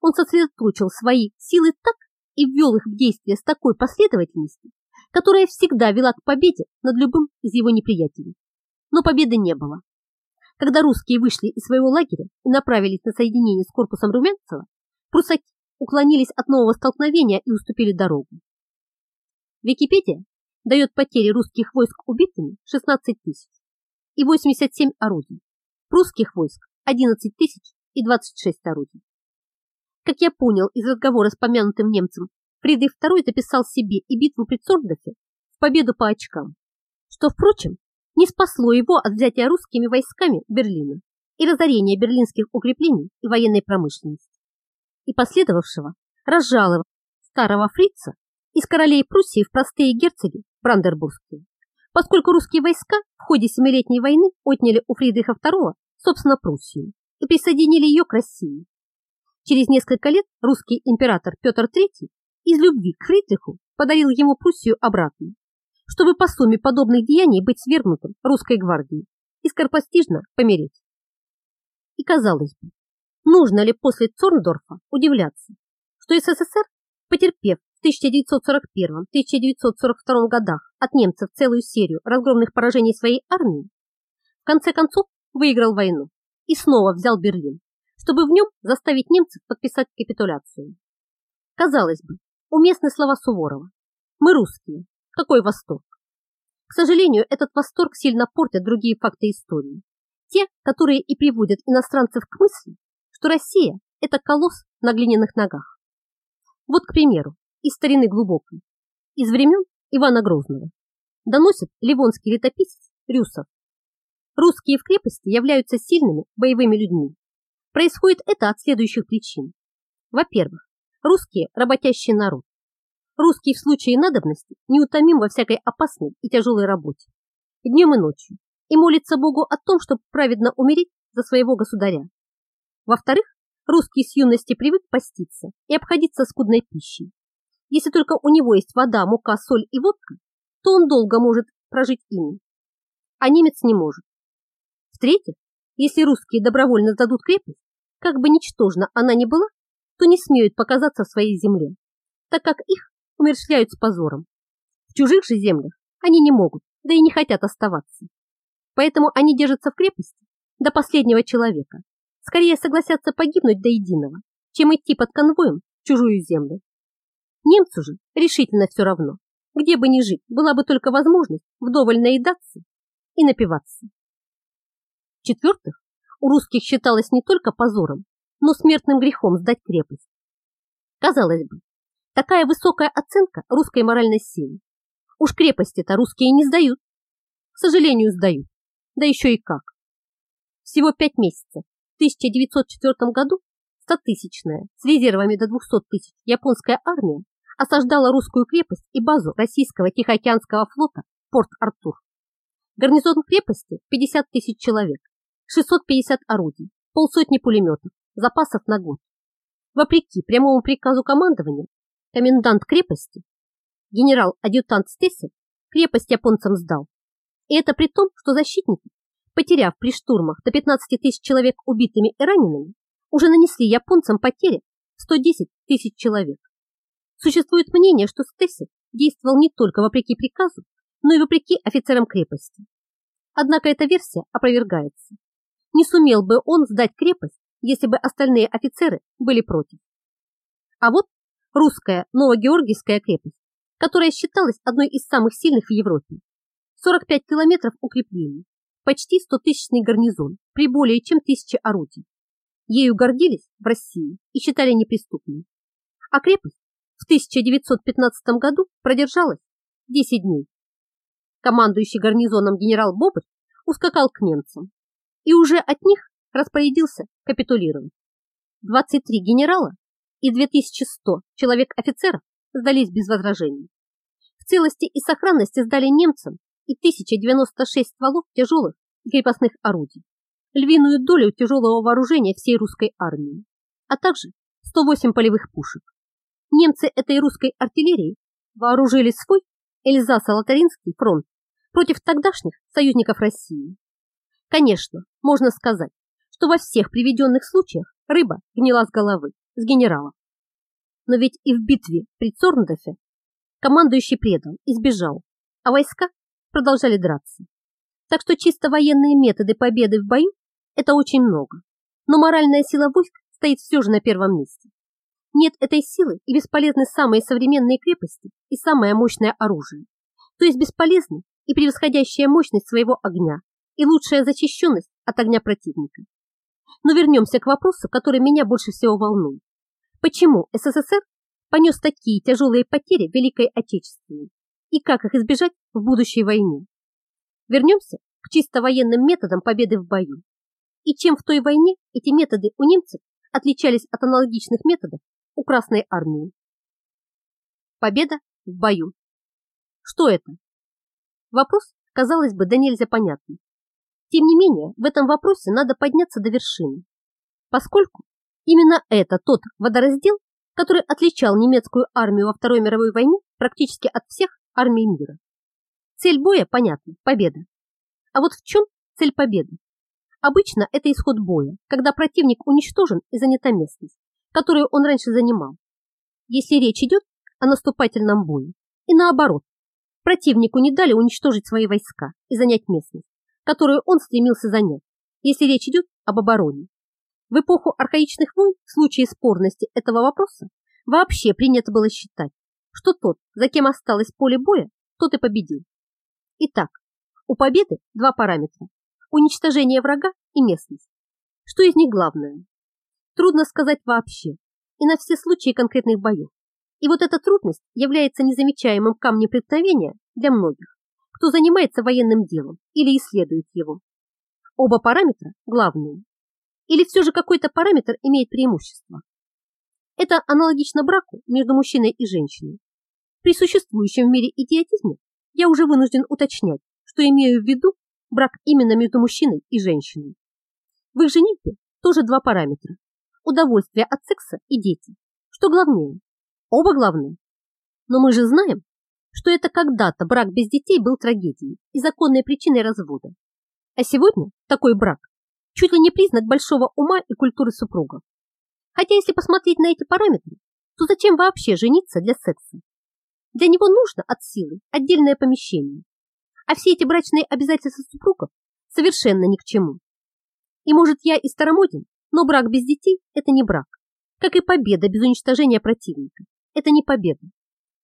[SPEAKER 1] Он сосредоточил свои силы так и ввел их в действие с такой последовательностью, которая всегда вела к победе над любым из его неприятелей. Но победы не было. Когда русские вышли из своего лагеря и направились на соединение с корпусом Румянцева, прусаки уклонились от нового столкновения и уступили дорогу. Википедия дает потери русских войск убитыми 16 тысяч и 87 орудий, русских войск 11 тысяч и 26 орудий. Как я понял из разговора с помянутым немцем, Фридрих II записал себе и битву при Цордофе в победу по очкам, что, впрочем, не спасло его от взятия русскими войсками Берлина и разорения берлинских укреплений и военной промышленности, и последовавшего разжалования старого фрица из королей Пруссии в простые герцоги Брандербургские, поскольку русские войска в ходе Семилетней войны отняли у Фридриха II, собственно, Пруссию и присоединили ее к России. Через несколько лет русский император Петр III из любви к Фридриху подарил ему Пруссию обратно, чтобы по сумме подобных деяний быть свергнутым русской гвардией и скоропостижно помереть. И казалось бы, нужно ли после Цорндорфа удивляться, что СССР, потерпев в 1941-1942 годах от немцев целую серию разгромных поражений своей армии, в конце концов выиграл войну и снова взял Берлин, чтобы в нем заставить немцев подписать капитуляцию. Казалось бы, уместны слова Суворова. Мы русские. Какой восторг! К сожалению, этот восторг сильно портят другие факты истории. Те, которые и приводят иностранцев к мысли, что Россия – это колосс на глиняных ногах. Вот, к примеру, из старины глубокой, из времен Ивана Грозного, доносит ливонский летописец Рюсов. Русские в крепости являются сильными боевыми людьми. Происходит это от следующих причин. Во-первых, Русские – работящий народ. Русский в случае надобности неутомим во всякой опасной и тяжелой работе. Днем и ночью. И молится Богу о том, чтобы праведно умереть за своего государя. Во-вторых, русский с юности привык поститься и обходиться скудной пищей. Если только у него есть вода, мука, соль и водка, то он долго может прожить ими. А немец не может. В-третьих, если русские добровольно сдадут крепость, как бы ничтожна она ни была, то не смеют показаться своей земле, так как их умерщвляют с позором. В чужих же землях они не могут, да и не хотят оставаться. Поэтому они держатся в крепости до последнего человека. Скорее согласятся погибнуть до единого, чем идти под конвоем в чужую землю. Немцу же решительно все равно, где бы ни жить, была бы только возможность вдоволь наедаться и напиваться. В-четвертых, у русских считалось не только позором, но смертным грехом сдать крепость. Казалось бы, такая высокая оценка русской моральной силы. Уж крепости-то русские не сдают. К сожалению, сдают. Да еще и как. Всего пять месяцев. В 1904 году 100-тысячная с резервами до 200 тысяч японская армия осаждала русскую крепость и базу российского Тихоокеанского флота Порт-Артур. Гарнизон крепости 50 тысяч человек, 650 орудий, полсотни пулеметов, запасов на год. Вопреки прямому приказу командования, комендант крепости, генерал-адъютант Стессель, крепость японцам сдал. И это при том, что защитники, потеряв при штурмах до 15 тысяч человек убитыми и ранеными, уже нанесли японцам потери 110 тысяч человек. Существует мнение, что Стессель действовал не только вопреки приказу, но и вопреки офицерам крепости. Однако эта версия опровергается. Не сумел бы он сдать крепость если бы остальные офицеры были против. А вот русская Новогеоргиевская крепость, которая считалась одной из самых сильных в Европе. 45 километров укреплений, почти 100-тысячный гарнизон при более чем тысяче орудий. Ею гордились в России и считали неприступной. А крепость в 1915 году продержалась 10 дней. Командующий гарнизоном генерал Бобрь ускакал к немцам, и уже от них распорядился капитулировать. 23 генерала и 2100 человек-офицеров сдались без возражений. В целости и сохранности сдали немцам и 1096 стволов тяжелых крепостных орудий, львиную долю тяжелого вооружения всей русской армии, а также 108 полевых пушек. Немцы этой русской артиллерии вооружили свой Эльзасо-Лотаринский фронт против тогдашних союзников России. Конечно, можно сказать, что во всех приведенных случаях рыба гнила с головы, с генерала. Но ведь и в битве при Цорндофе командующий предал и сбежал, а войска продолжали драться. Так что чисто военные методы победы в бою – это очень много. Но моральная сила войск стоит все же на первом месте. Нет этой силы и бесполезны самые современные крепости и самое мощное оружие. То есть бесполезны и превосходящая мощность своего огня и лучшая защищенность от огня противника. Но вернемся к вопросу, который меня больше всего волнует. Почему СССР понес такие тяжелые потери Великой Отечественной и как их избежать в будущей войне? Вернемся к чисто военным методам победы в бою. И чем в той войне эти методы у немцев отличались от аналогичных методов у Красной армии? Победа в бою. Что это? Вопрос, казалось бы, да нельзя понятный. Тем не менее, в этом вопросе надо подняться до вершины, поскольку именно это тот водораздел, который отличал немецкую армию во Второй мировой войне практически от всех армий мира. Цель боя, понятна, победа. А вот в чем цель победы? Обычно это исход боя, когда противник уничтожен и занята местность, которую он раньше занимал. Если речь идет о наступательном бою. И наоборот, противнику не дали уничтожить свои войска и занять местность, которую он стремился занять, если речь идет об обороне. В эпоху архаичных войн в случае спорности этого вопроса вообще принято было считать, что тот, за кем осталось поле боя, тот и победил. Итак, у победы два параметра – уничтожение врага и местность. Что из них главное? Трудно сказать вообще, и на все случаи конкретных боев. И вот эта трудность является незамечаемым камнем преткновения для многих, кто занимается военным делом или исследует его. Оба параметра главные. Или все же какой-то параметр имеет преимущество. Это аналогично браку между мужчиной и женщиной. При существующем в мире идиотизме я уже вынужден уточнять, что имею в виду брак именно между мужчиной и женщиной. В их женитьбе тоже два параметра – удовольствие от секса и дети. Что главнее? Оба главные. Но мы же знаем, что это когда-то брак без детей был трагедией и законной причиной развода. А сегодня такой брак чуть ли не признак большого ума и культуры супругов. Хотя если посмотреть на эти параметры, то зачем вообще жениться для секса? Для него нужно от силы отдельное помещение. А все эти брачные обязательства супругов совершенно ни к чему. И может я и старомоден, но брак без детей – это не брак, как и победа без уничтожения противника это не победа.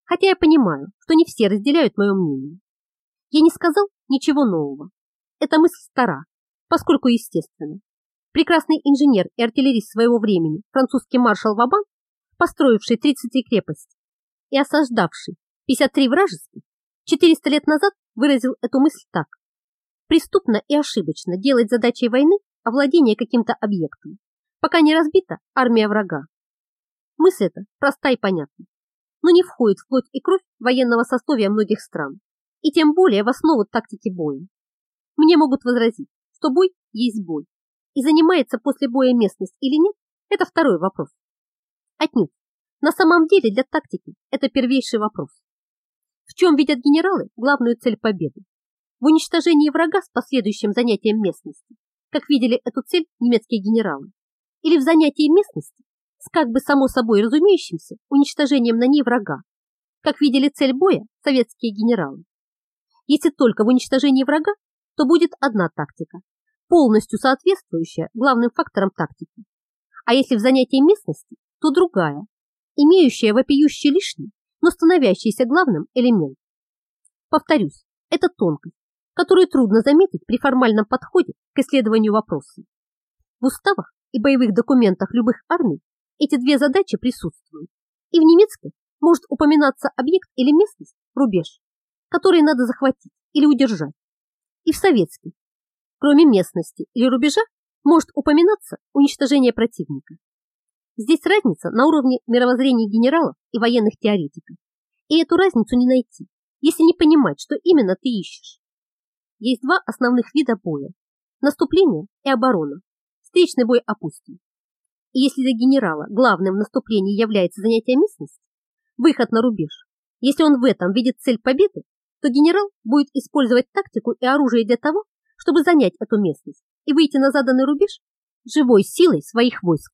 [SPEAKER 1] Хотя я понимаю, что не все разделяют мое мнение. Я не сказал ничего нового. Эта мысль стара, поскольку естественно. Прекрасный инженер и артиллерист своего времени, французский маршал Вабан, построивший 33 крепости и осаждавший 53 вражеских, 400 лет назад выразил эту мысль так. Преступно и ошибочно делать задачей войны овладение каким-то объектом, пока не разбита армия врага. Мысль эта проста и понятна, но не входит в плоть и кровь военного сословия многих стран, и тем более в основу тактики боя. Мне могут возразить, что бой есть бой, и занимается после боя местность или нет, это второй вопрос. Отнюдь. На самом деле для тактики это первейший вопрос. В чем видят генералы главную цель победы? В уничтожении врага с последующим занятием местности, как видели эту цель немецкие генералы, или в занятии местности с как бы само собой разумеющимся уничтожением на ней врага, как видели цель боя советские генералы. Если только в уничтожении врага, то будет одна тактика, полностью соответствующая главным факторам тактики. А если в занятии местности, то другая, имеющая вопиющий лишний, но становящийся главным элемент. Повторюсь, это тонкость, которую трудно заметить при формальном подходе к исследованию вопроса. В уставах и боевых документах любых армий эти две задачи присутствуют. И в немецкой может упоминаться объект или местность, рубеж, который надо захватить или удержать. И в советской, кроме местности или рубежа, может упоминаться уничтожение противника. Здесь разница на уровне мировоззрения генералов и военных теоретиков. И эту разницу не найти, если не понимать, что именно ты ищешь. Есть два основных вида боя – наступление и оборона. Встречный бой опустим. И если для генерала главным в наступлении является занятие местности, выход на рубеж, если он в этом видит цель победы, то генерал будет использовать тактику и оружие для того, чтобы занять эту местность и выйти на заданный рубеж живой силой своих войск.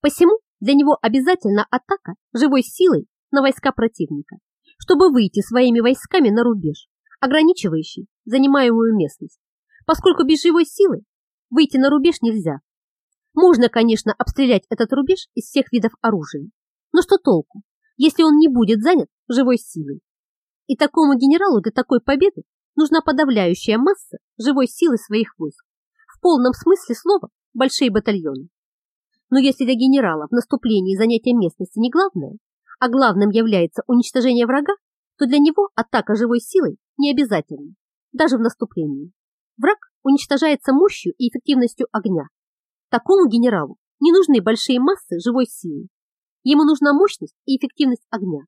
[SPEAKER 1] Посему для него обязательно атака живой силой на войска противника, чтобы выйти своими войсками на рубеж, ограничивающий занимаемую местность, поскольку без живой силы выйти на рубеж нельзя. Можно, конечно, обстрелять этот рубеж из всех видов оружия, но что толку, если он не будет занят живой силой? И такому генералу для такой победы нужна подавляющая масса живой силы своих войск, в полном смысле слова большие батальоны. Но если для генерала в наступлении занятие местности не главное, а главным является уничтожение врага, то для него атака живой силой не обязательна. даже в наступлении. Враг уничтожается мощью и эффективностью огня. Такому генералу не нужны большие массы живой силы. Ему нужна мощность и эффективность огня.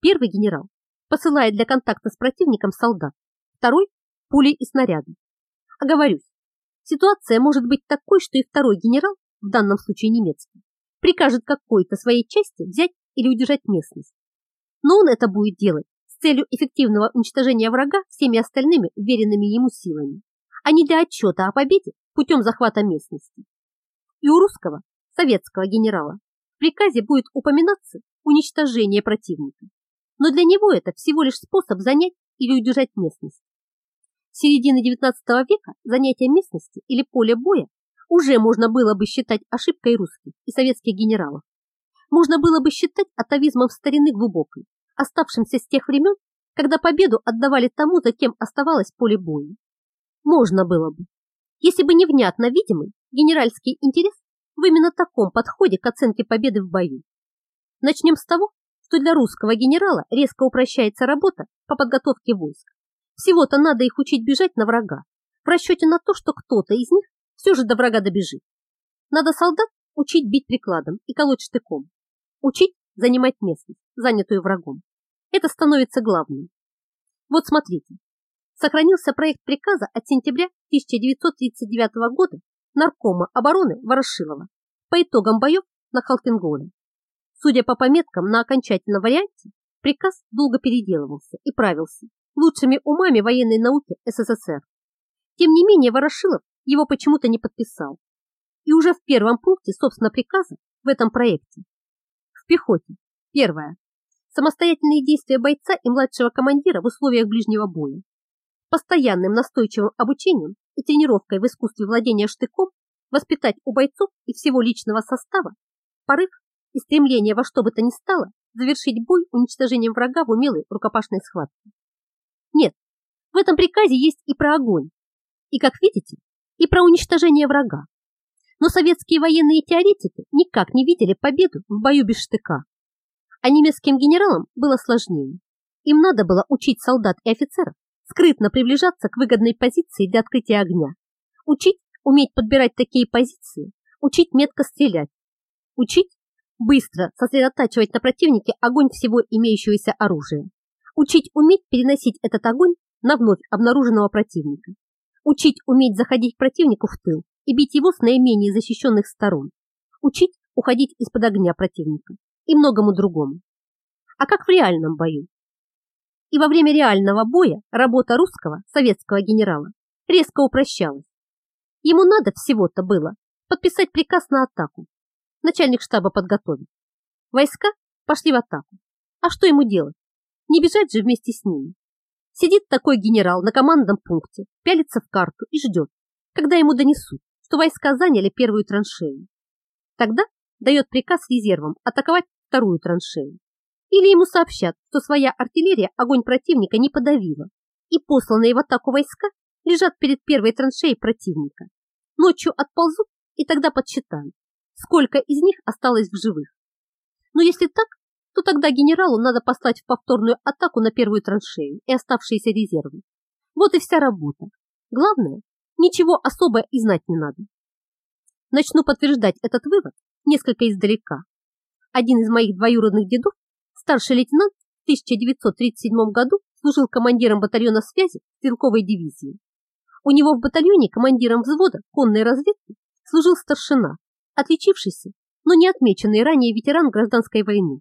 [SPEAKER 1] Первый генерал посылает для контакта с противником солдат, второй – пули и снаряды. Оговорюсь, ситуация может быть такой, что и второй генерал, в данном случае немецкий, прикажет какой-то своей части взять или удержать местность. Но он это будет делать с целью эффективного уничтожения врага всеми остальными веренными ему силами, а не для отчета о победе путем захвата местности. И у русского, советского генерала в приказе будет упоминаться уничтожение противника. Но для него это всего лишь способ занять или удержать местность. С середины XIX века занятие местности или поля боя уже можно было бы считать ошибкой русских и советских генералов. Можно было бы считать атовизмом старины глубокой, оставшимся с тех времен, когда победу отдавали тому, за кем оставалось поле боя. Можно было бы, если бы невнятно видимый генеральский интерес в именно таком подходе к оценке победы в бою. Начнем с того, что для русского генерала резко упрощается работа по подготовке войск. Всего-то надо их учить бежать на врага, в расчете на то, что кто-то из них все же до врага добежит. Надо солдат учить бить прикладом и колоть штыком. Учить занимать местность, занятую врагом. Это становится главным. Вот смотрите, сохранился проект приказа от сентября 1939 года наркома обороны Ворошилова по итогам боев на Халкинголе. Судя по пометкам на окончательном варианте, приказ долго переделывался и правился лучшими умами военной науки СССР. Тем не менее, Ворошилов его почему-то не подписал. И уже в первом пункте, собственно, приказа в этом проекте. В пехоте. Первое. Самостоятельные действия бойца и младшего командира в условиях ближнего боя. Постоянным настойчивым обучением и тренировкой в искусстве владения штыком воспитать у бойцов и всего личного состава порыв и стремление во что бы то ни стало завершить бой уничтожением врага в умелой рукопашной схватке. Нет, в этом приказе есть и про огонь, и, как видите, и про уничтожение врага. Но советские военные теоретики никак не видели победу в бою без штыка. А немецким генералам было сложнее. Им надо было учить солдат и офицеров скрытно приближаться к выгодной позиции для открытия огня, учить уметь подбирать такие позиции, учить метко стрелять, учить быстро сосредотачивать на противнике огонь всего имеющегося оружия, учить уметь переносить этот огонь на вновь обнаруженного противника, учить уметь заходить противнику в тыл и бить его с наименее защищенных сторон, учить уходить из-под огня противника и многому другому. А как в реальном бою? И во время реального боя работа русского советского генерала резко упрощалась. Ему надо всего-то было подписать приказ на атаку. Начальник штаба подготовить. Войска пошли в атаку. А что ему делать? Не бежать же вместе с ними. Сидит такой генерал на командном пункте, пялится в карту и ждет, когда ему донесут, что войска заняли первую траншею. Тогда дает приказ резервам атаковать вторую траншею. Или ему сообщат, что своя артиллерия огонь противника не подавила, и посланные в атаку войска лежат перед первой траншеей противника. Ночью отползут и тогда подсчитают, сколько из них осталось в живых. Но если так, то тогда генералу надо послать в повторную атаку на первую траншею и оставшиеся резервы. Вот и вся работа. Главное, ничего особо и знать не надо. Начну подтверждать этот вывод несколько издалека. Один из моих двоюродных дедов, старший лейтенант, в 1937 году служил командиром батальона связи стрелковой дивизии. У него в батальоне командиром взвода конной разведки служил старшина, отличившийся, но не отмеченный ранее ветеран гражданской войны.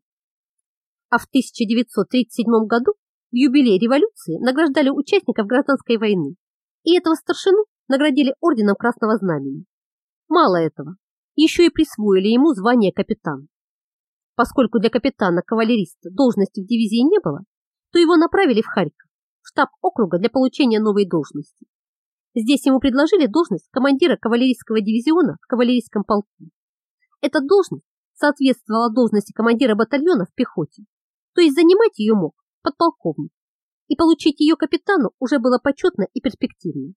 [SPEAKER 1] А в 1937 году в юбилей революции награждали участников гражданской войны, и этого старшину наградили орденом Красного Знамени. Мало этого, еще и присвоили ему звание капитан. Поскольку для капитана-кавалериста должности в дивизии не было, то его направили в Харьков, в штаб округа для получения новой должности. Здесь ему предложили должность командира кавалерийского дивизиона в кавалерийском полку. Эта должность соответствовала должности командира батальона в пехоте, то есть занимать ее мог подполковник, и получить ее капитану уже было почетно и перспективно.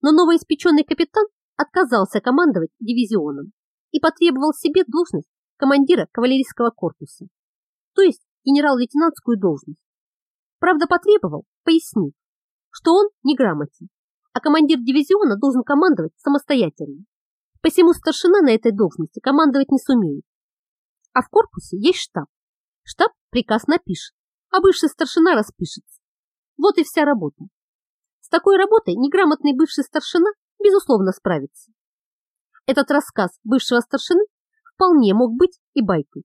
[SPEAKER 1] Но новоиспеченный капитан отказался командовать дивизионом и потребовал себе должность командира кавалерийского корпуса, то есть генерал-лейтенантскую должность. Правда, потребовал, пояснив, что он неграмотен, а командир дивизиона должен командовать самостоятельно. Посему старшина на этой должности командовать не сумеет. А в корпусе есть штаб. Штаб приказ напишет, а бывший старшина распишется. Вот и вся работа. С такой работой неграмотный бывший старшина безусловно справится. Этот рассказ бывшего старшины вполне мог быть и байкой.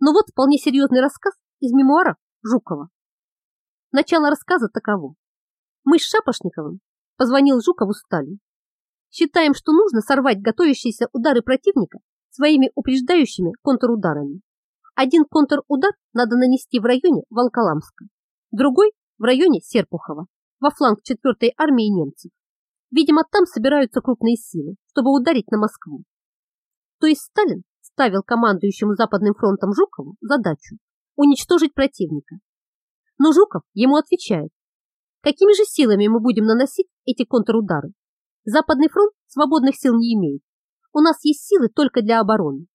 [SPEAKER 1] Но вот вполне серьезный рассказ из мемуаров Жукова. Начало рассказа таково. Мы с Шапошниковым позвонил Жукову Сталин. Считаем, что нужно сорвать готовящиеся удары противника своими упреждающими контрударами. Один контрудар надо нанести в районе Волколамска, другой в районе Серпухова, во фланг 4-й армии немцев. Видимо, там собираются крупные силы, чтобы ударить на Москву. То есть Сталин ставил командующему Западным фронтом Жукову задачу уничтожить противника. Но Жуков ему отвечает, какими же силами мы будем наносить эти контрудары? Западный фронт свободных сил не имеет. У нас есть силы только для обороны.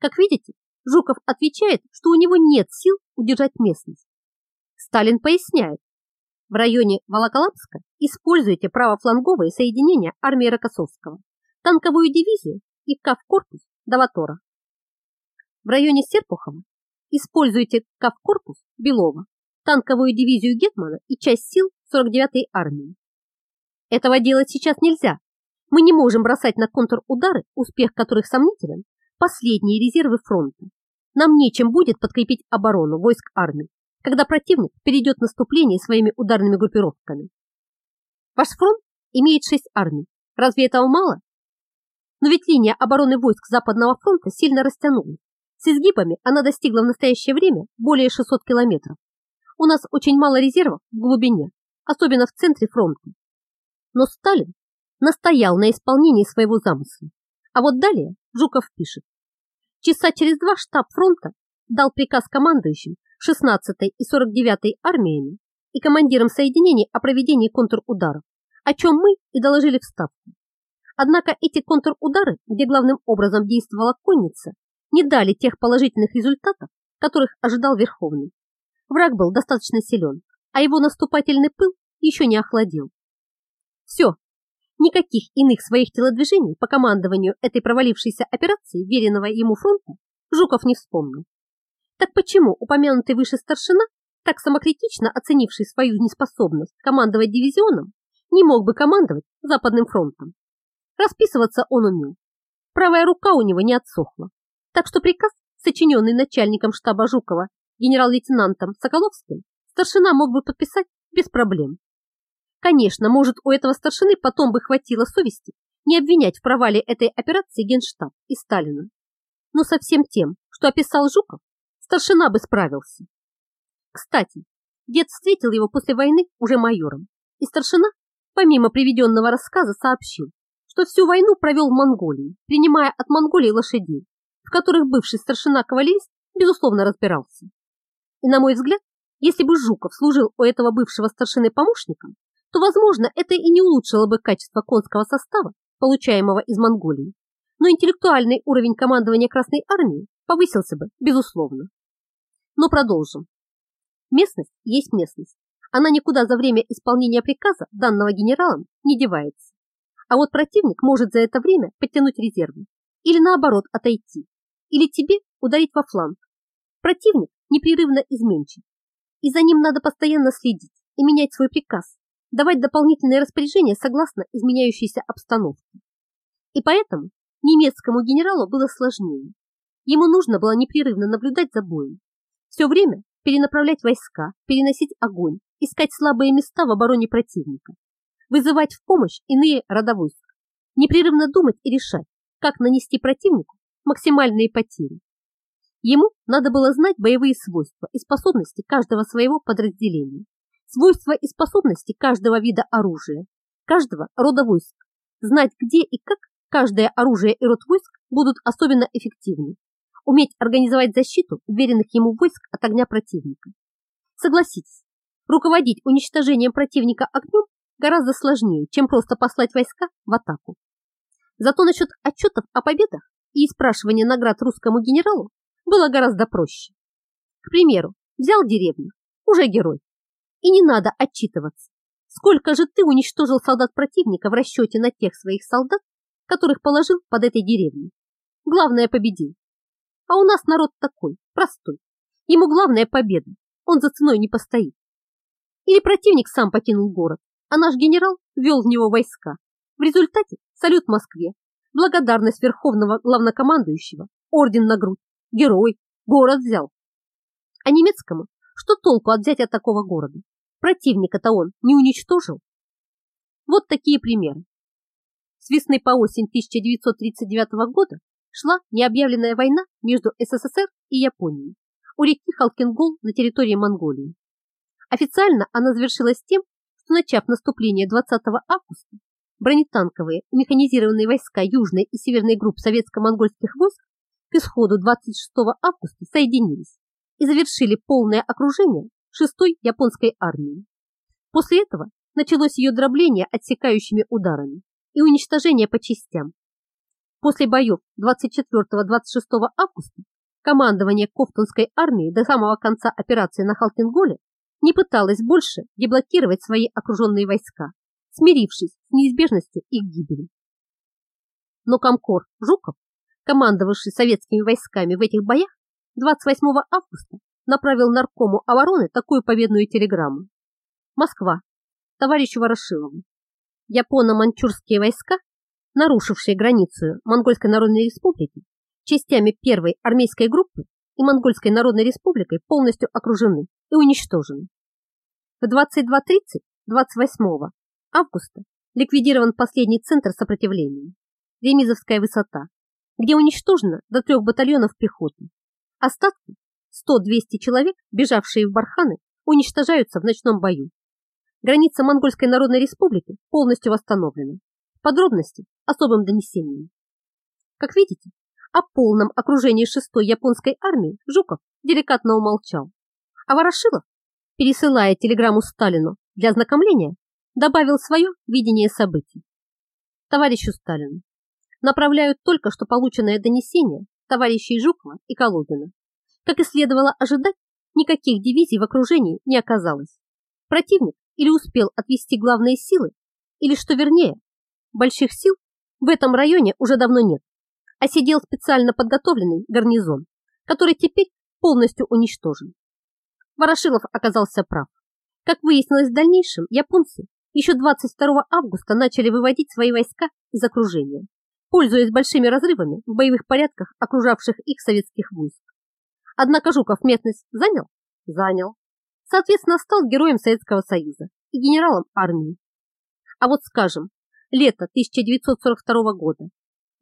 [SPEAKER 1] Как видите, Жуков отвечает, что у него нет сил удержать местность. Сталин поясняет, в районе Волоколамска используйте правофланговые соединения армии Рокоссовского, танковую дивизию и КАВ-корпус Даватора. В районе Серпухова используйте КАВ-корпус Белова, танковую дивизию Гетмана и часть сил 49-й армии. Этого делать сейчас нельзя. Мы не можем бросать на контрудары, успех которых сомнителен, последние резервы фронта. Нам нечем будет подкрепить оборону войск армии когда противник перейдет наступление своими ударными группировками. Ваш фронт имеет шесть армий. Разве этого мало? Но ведь линия обороны войск Западного фронта сильно растянулась. С изгибами она достигла в настоящее время более 600 километров. У нас очень мало резервов в глубине, особенно в центре фронта. Но Сталин настоял на исполнении своего замысла. А вот далее Жуков пишет. Часа через два штаб фронта дал приказ командующим 16-й и 49-й армиями и командиром соединений о проведении контрударов, о чем мы и доложили в Ставку. Однако эти контрудары, где главным образом действовала конница, не дали тех положительных результатов, которых ожидал Верховный. Враг был достаточно силен, а его наступательный пыл еще не охладил. Все, никаких иных своих телодвижений по командованию этой провалившейся операции веренного ему фронта Жуков не вспомнил. Так почему упомянутый выше старшина, так самокритично оценивший свою неспособность командовать дивизионом, не мог бы командовать Западным фронтом? Расписываться он умел. Правая рука у него не отсохла. Так что приказ, сочиненный начальником штаба Жукова генерал-лейтенантом Соколовским, старшина мог бы подписать без проблем. Конечно, может, у этого старшины потом бы хватило совести не обвинять в провале этой операции Генштаб и Сталина. Но со всем тем, что описал Жуков, старшина бы справился. Кстати, дед встретил его после войны уже майором, и старшина, помимо приведенного рассказа, сообщил, что всю войну провел в Монголии, принимая от Монголии лошадей, в которых бывший старшина-кавалерист, безусловно, разбирался. И, на мой взгляд, если бы Жуков служил у этого бывшего старшины помощником, то, возможно, это и не улучшило бы качество конского состава, получаемого из Монголии, но интеллектуальный уровень командования Красной Армии повысился бы, безусловно. Но продолжим. Местность есть местность. Она никуда за время исполнения приказа, данного генералом, не девается. А вот противник может за это время подтянуть резервы. Или наоборот отойти. Или тебе ударить во фланг. Противник непрерывно изменчив. И за ним надо постоянно следить и менять свой приказ, давать дополнительные распоряжения согласно изменяющейся обстановке. И поэтому немецкому генералу было сложнее. Ему нужно было непрерывно наблюдать за боем, все время перенаправлять войска, переносить огонь, искать слабые места в обороне противника, вызывать в помощь иные рода войск, непрерывно думать и решать, как нанести противнику максимальные потери. Ему надо было знать боевые свойства и способности каждого своего подразделения, свойства и способности каждого вида оружия, каждого рода войск, знать, где и как каждое оружие и род войск будут особенно эффективны, уметь организовать защиту уверенных ему войск от огня противника. Согласитесь, руководить уничтожением противника огнем гораздо сложнее, чем просто послать войска в атаку. Зато насчет отчетов о победах и спрашивания наград русскому генералу было гораздо проще. К примеру, взял деревню, уже герой. И не надо отчитываться. Сколько же ты уничтожил солдат противника в расчете на тех своих солдат, которых положил под этой деревней? Главное победил. А у нас народ такой, простой. Ему главная победа, он за ценой не постоит. Или противник сам покинул город, а наш генерал вел в него войска. В результате салют Москве, благодарность верховного главнокомандующего, орден на грудь, герой, город взял. А немецкому что толку от взятия такого города? Противника-то он не уничтожил. Вот такие примеры. С весны по осень 1939 года шла необъявленная война между СССР и Японией у реки Халкингол на территории Монголии. Официально она завершилась тем, что, начав наступление 20 августа, бронетанковые и механизированные войска Южной и Северной групп советско-монгольских войск к исходу 26 августа соединились и завершили полное окружение 6-й японской армии. После этого началось ее дробление отсекающими ударами и уничтожение по частям. После боев 24-26 августа командование Кофтунской армии до самого конца операции на Халтинголе не пыталось больше деблокировать свои окруженные войска, смирившись с неизбежностью их гибели. Но Комкор Жуков, командовавший советскими войсками в этих боях, 28 августа направил наркому обороны такую победную телеграмму. Москва. Товарищу Ворошилову. Японо-манчжурские войска, нарушившие границу Монгольской Народной Республики, частями первой армейской группы и Монгольской Народной Республикой полностью окружены и уничтожены. В 22.30 28 августа ликвидирован последний центр сопротивления – Ремизовская высота, где уничтожено до трех батальонов пехоты. Остатки 100-200 человек, бежавшие в Барханы, уничтожаются в ночном бою. Граница Монгольской Народной Республики полностью восстановлена. Подробности особым донесением. Как видите, о полном окружении 6-й японской армии Жуков деликатно умолчал. А Ворошилов, пересылая телеграмму Сталину для ознакомления, добавил свое видение событий. Товарищу Сталину, направляю только что полученное донесение товарищей Жукова и Калугина. Как и следовало ожидать, никаких дивизий в окружении не оказалось. Противник или успел отвести главные силы, или, что вернее, больших сил в этом районе уже давно нет, а сидел специально подготовленный гарнизон, который теперь полностью уничтожен. Ворошилов оказался прав. Как выяснилось в дальнейшем, японцы еще 22 августа начали выводить свои войска из окружения пользуясь большими разрывами в боевых порядках окружавших их советских войск. Однако Жуков местность занял? Занял. Соответственно, стал героем Советского Союза и генералом армии. А вот скажем, лето 1942 года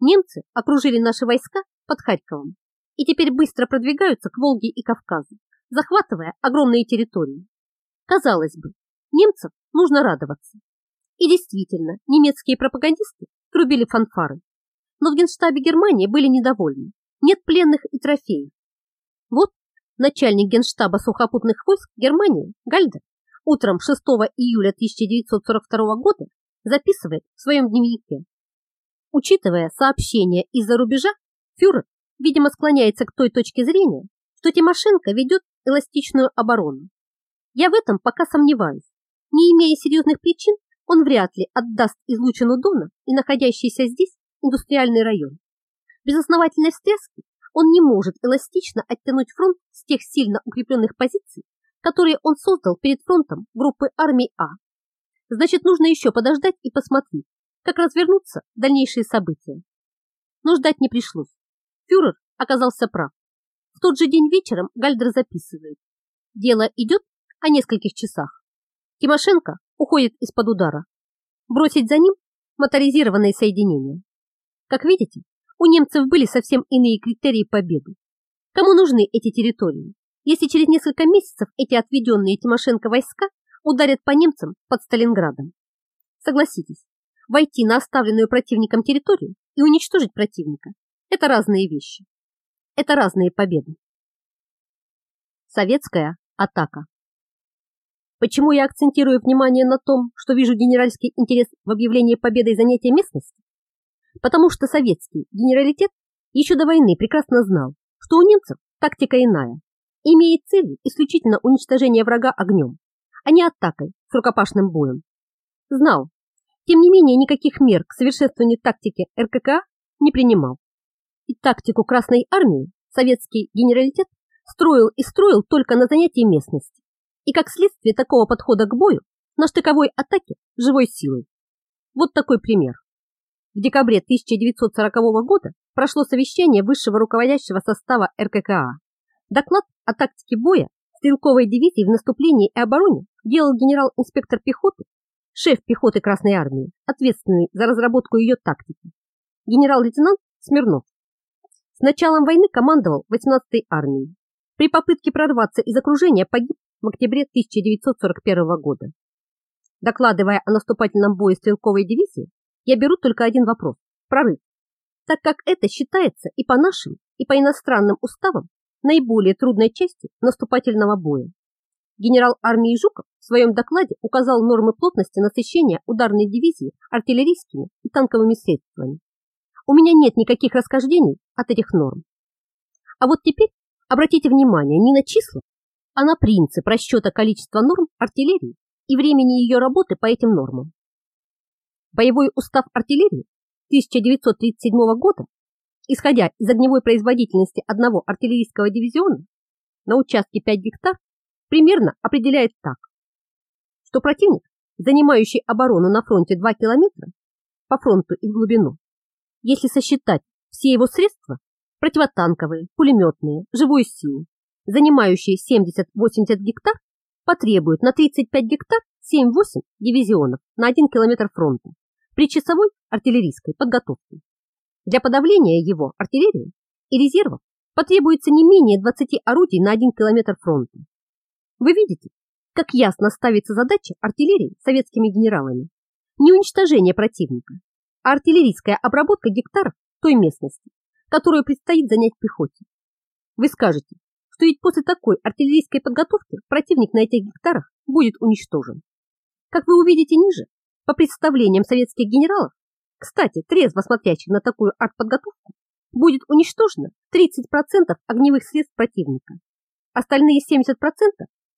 [SPEAKER 1] немцы окружили наши войска под Харьковом и теперь быстро продвигаются к Волге и Кавказу, захватывая огромные территории. Казалось бы, немцев нужно радоваться. И действительно, немецкие пропагандисты трубили фанфары но в генштабе Германии были недовольны. Нет пленных и трофеев. Вот начальник генштаба сухопутных войск Германии Гальдер утром 6 июля 1942 года записывает в своем дневнике. Учитывая сообщения из-за рубежа, фюрер, видимо, склоняется к той точке зрения, что Тимошенко ведет эластичную оборону. Я в этом пока сомневаюсь. Не имея серьезных причин, он вряд ли отдаст излучину Дона и находящийся здесь индустриальный район. Без основательной встряски он не может эластично оттянуть фронт с тех сильно укрепленных позиций, которые он создал перед фронтом группы армий А. Значит, нужно еще подождать и посмотреть, как развернутся дальнейшие события. Но ждать не пришлось. Фюрер оказался прав. В тот же день вечером Гальдер записывает. Дело идет о нескольких часах. Тимошенко уходит из-под удара. Бросить за ним моторизированные соединения. Как видите, у немцев были совсем иные критерии победы. Кому нужны эти территории, если через несколько месяцев эти отведенные Тимошенко войска ударят по немцам под Сталинградом? Согласитесь, войти на оставленную противником территорию и уничтожить противника – это разные вещи. Это разные победы. Советская атака. Почему я акцентирую внимание на том, что вижу генеральский интерес в объявлении победы и занятия местности? Потому что советский генералитет еще до войны прекрасно знал, что у немцев тактика иная, имеет целью исключительно уничтожение врага огнем, а не атакой с рукопашным боем. знал, тем не менее никаких мер к совершенствованию тактики РККА не принимал. И тактику Красной Армии советский генералитет строил и строил только на занятии местности. И как следствие такого подхода к бою на штыковой атаке живой силой. Вот такой пример. В декабре 1940 года прошло совещание высшего руководящего состава РККА. Доклад о тактике боя стрелковой дивизии в наступлении и обороне делал генерал-инспектор пехоты, шеф пехоты Красной Армии, ответственный за разработку ее тактики, генерал-лейтенант Смирнов. С началом войны командовал 18-й армией. При попытке прорваться из окружения погиб в октябре 1941 года. Докладывая о наступательном бою стрелковой дивизии, я беру только один вопрос – прорыв. Так как это считается и по нашим, и по иностранным уставам наиболее трудной частью наступательного боя. Генерал армии Жуков в своем докладе указал нормы плотности насыщения ударной дивизии артиллерийскими и танковыми средствами. У меня нет никаких расхождений от этих норм. А вот теперь обратите внимание не на числа, а на принцип расчета количества норм артиллерии и времени ее работы по этим нормам. Боевой устав артиллерии 1937 года, исходя из огневой производительности одного артиллерийского дивизиона на участке 5 гектар, примерно определяет так, что противник, занимающий оборону на фронте 2 километра по фронту и в глубину, если сосчитать все его средства, противотанковые, пулеметные, живую силу, занимающие 70-80 гектар, потребует на 35 гектар 7-8 дивизионов на 1 километр фронта при часовой артиллерийской подготовке. Для подавления его артиллерии и резервов потребуется не менее 20 орудий на 1 километр фронта. Вы видите, как ясно ставится задача артиллерии советскими генералами. Не уничтожение противника, а артиллерийская обработка гектаров той местности, которую предстоит занять пехоте. Вы скажете, что ведь после такой артиллерийской подготовки противник на этих гектарах будет уничтожен. Как вы увидите ниже, по представлениям советских генералов, кстати, трезво смотрящих на такую артподготовку, будет уничтожено 30% огневых средств противника. Остальные 70%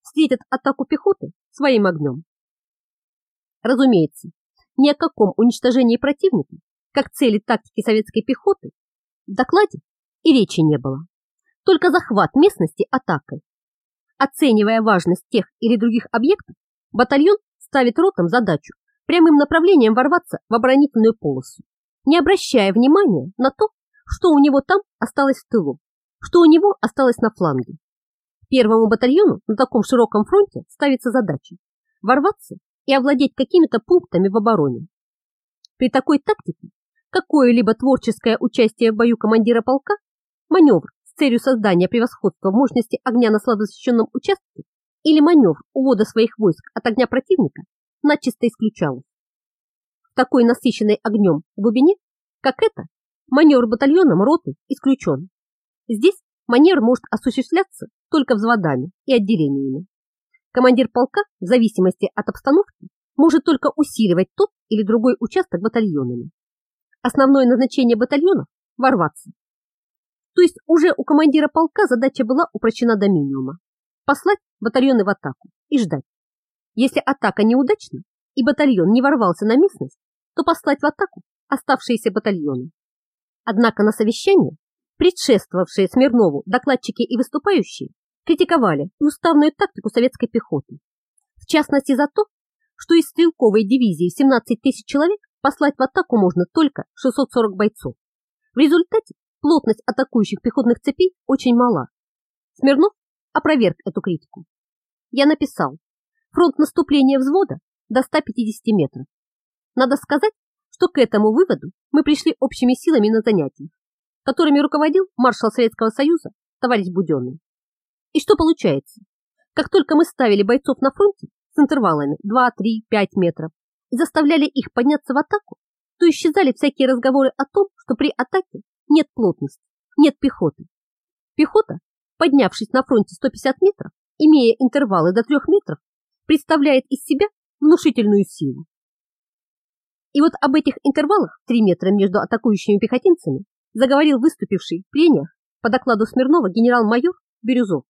[SPEAKER 1] встретят атаку пехоты своим огнем. Разумеется, ни о каком уничтожении противника, как цели тактики советской пехоты, в докладе и речи не было только захват местности атакой. Оценивая важность тех или других объектов, батальон ставит ротам задачу прямым направлением ворваться в оборонительную полосу, не обращая внимания на то, что у него там осталось в тылу, что у него осталось на фланге. Первому батальону на таком широком фронте ставится задача ворваться и овладеть какими-то пунктами в обороне. При такой тактике какое-либо творческое участие в бою командира полка, маневр целью создания превосходства в мощности огня на слабозащищенном участке или маневр увода своих войск от огня противника начисто исключалось. В такой насыщенной огнем глубине, как это, маневр батальоном роты исключен. Здесь маневр может осуществляться только взводами и отделениями. Командир полка, в зависимости от обстановки, может только усиливать тот или другой участок батальонами. Основное назначение батальонов – ворваться то есть уже у командира полка задача была упрощена до минимума. Послать батальоны в атаку и ждать. Если атака неудачна и батальон не ворвался на местность, то послать в атаку оставшиеся батальоны. Однако на совещании предшествовавшие Смирнову докладчики и выступающие критиковали уставную тактику советской пехоты. В частности за то, что из стрелковой дивизии 17 тысяч человек послать в атаку можно только 640 бойцов. В результате плотность атакующих пехотных цепей очень мала. Смирнов опроверг эту критику. Я написал, фронт наступления взвода до 150 метров. Надо сказать, что к этому выводу мы пришли общими силами на занятиях, которыми руководил маршал Советского Союза товарищ Буденный. И что получается? Как только мы ставили бойцов на фронте с интервалами 2, 3, 5 метров и заставляли их подняться в атаку, то исчезали всякие разговоры о том, что при атаке нет плотности, нет пехоты. Пехота, поднявшись на фронте 150 метров, имея интервалы до 3 метров, представляет из себя внушительную силу. И вот об этих интервалах 3 метра между атакующими пехотинцами заговорил выступивший в прениях по докладу Смирнова генерал-майор Бирюзов,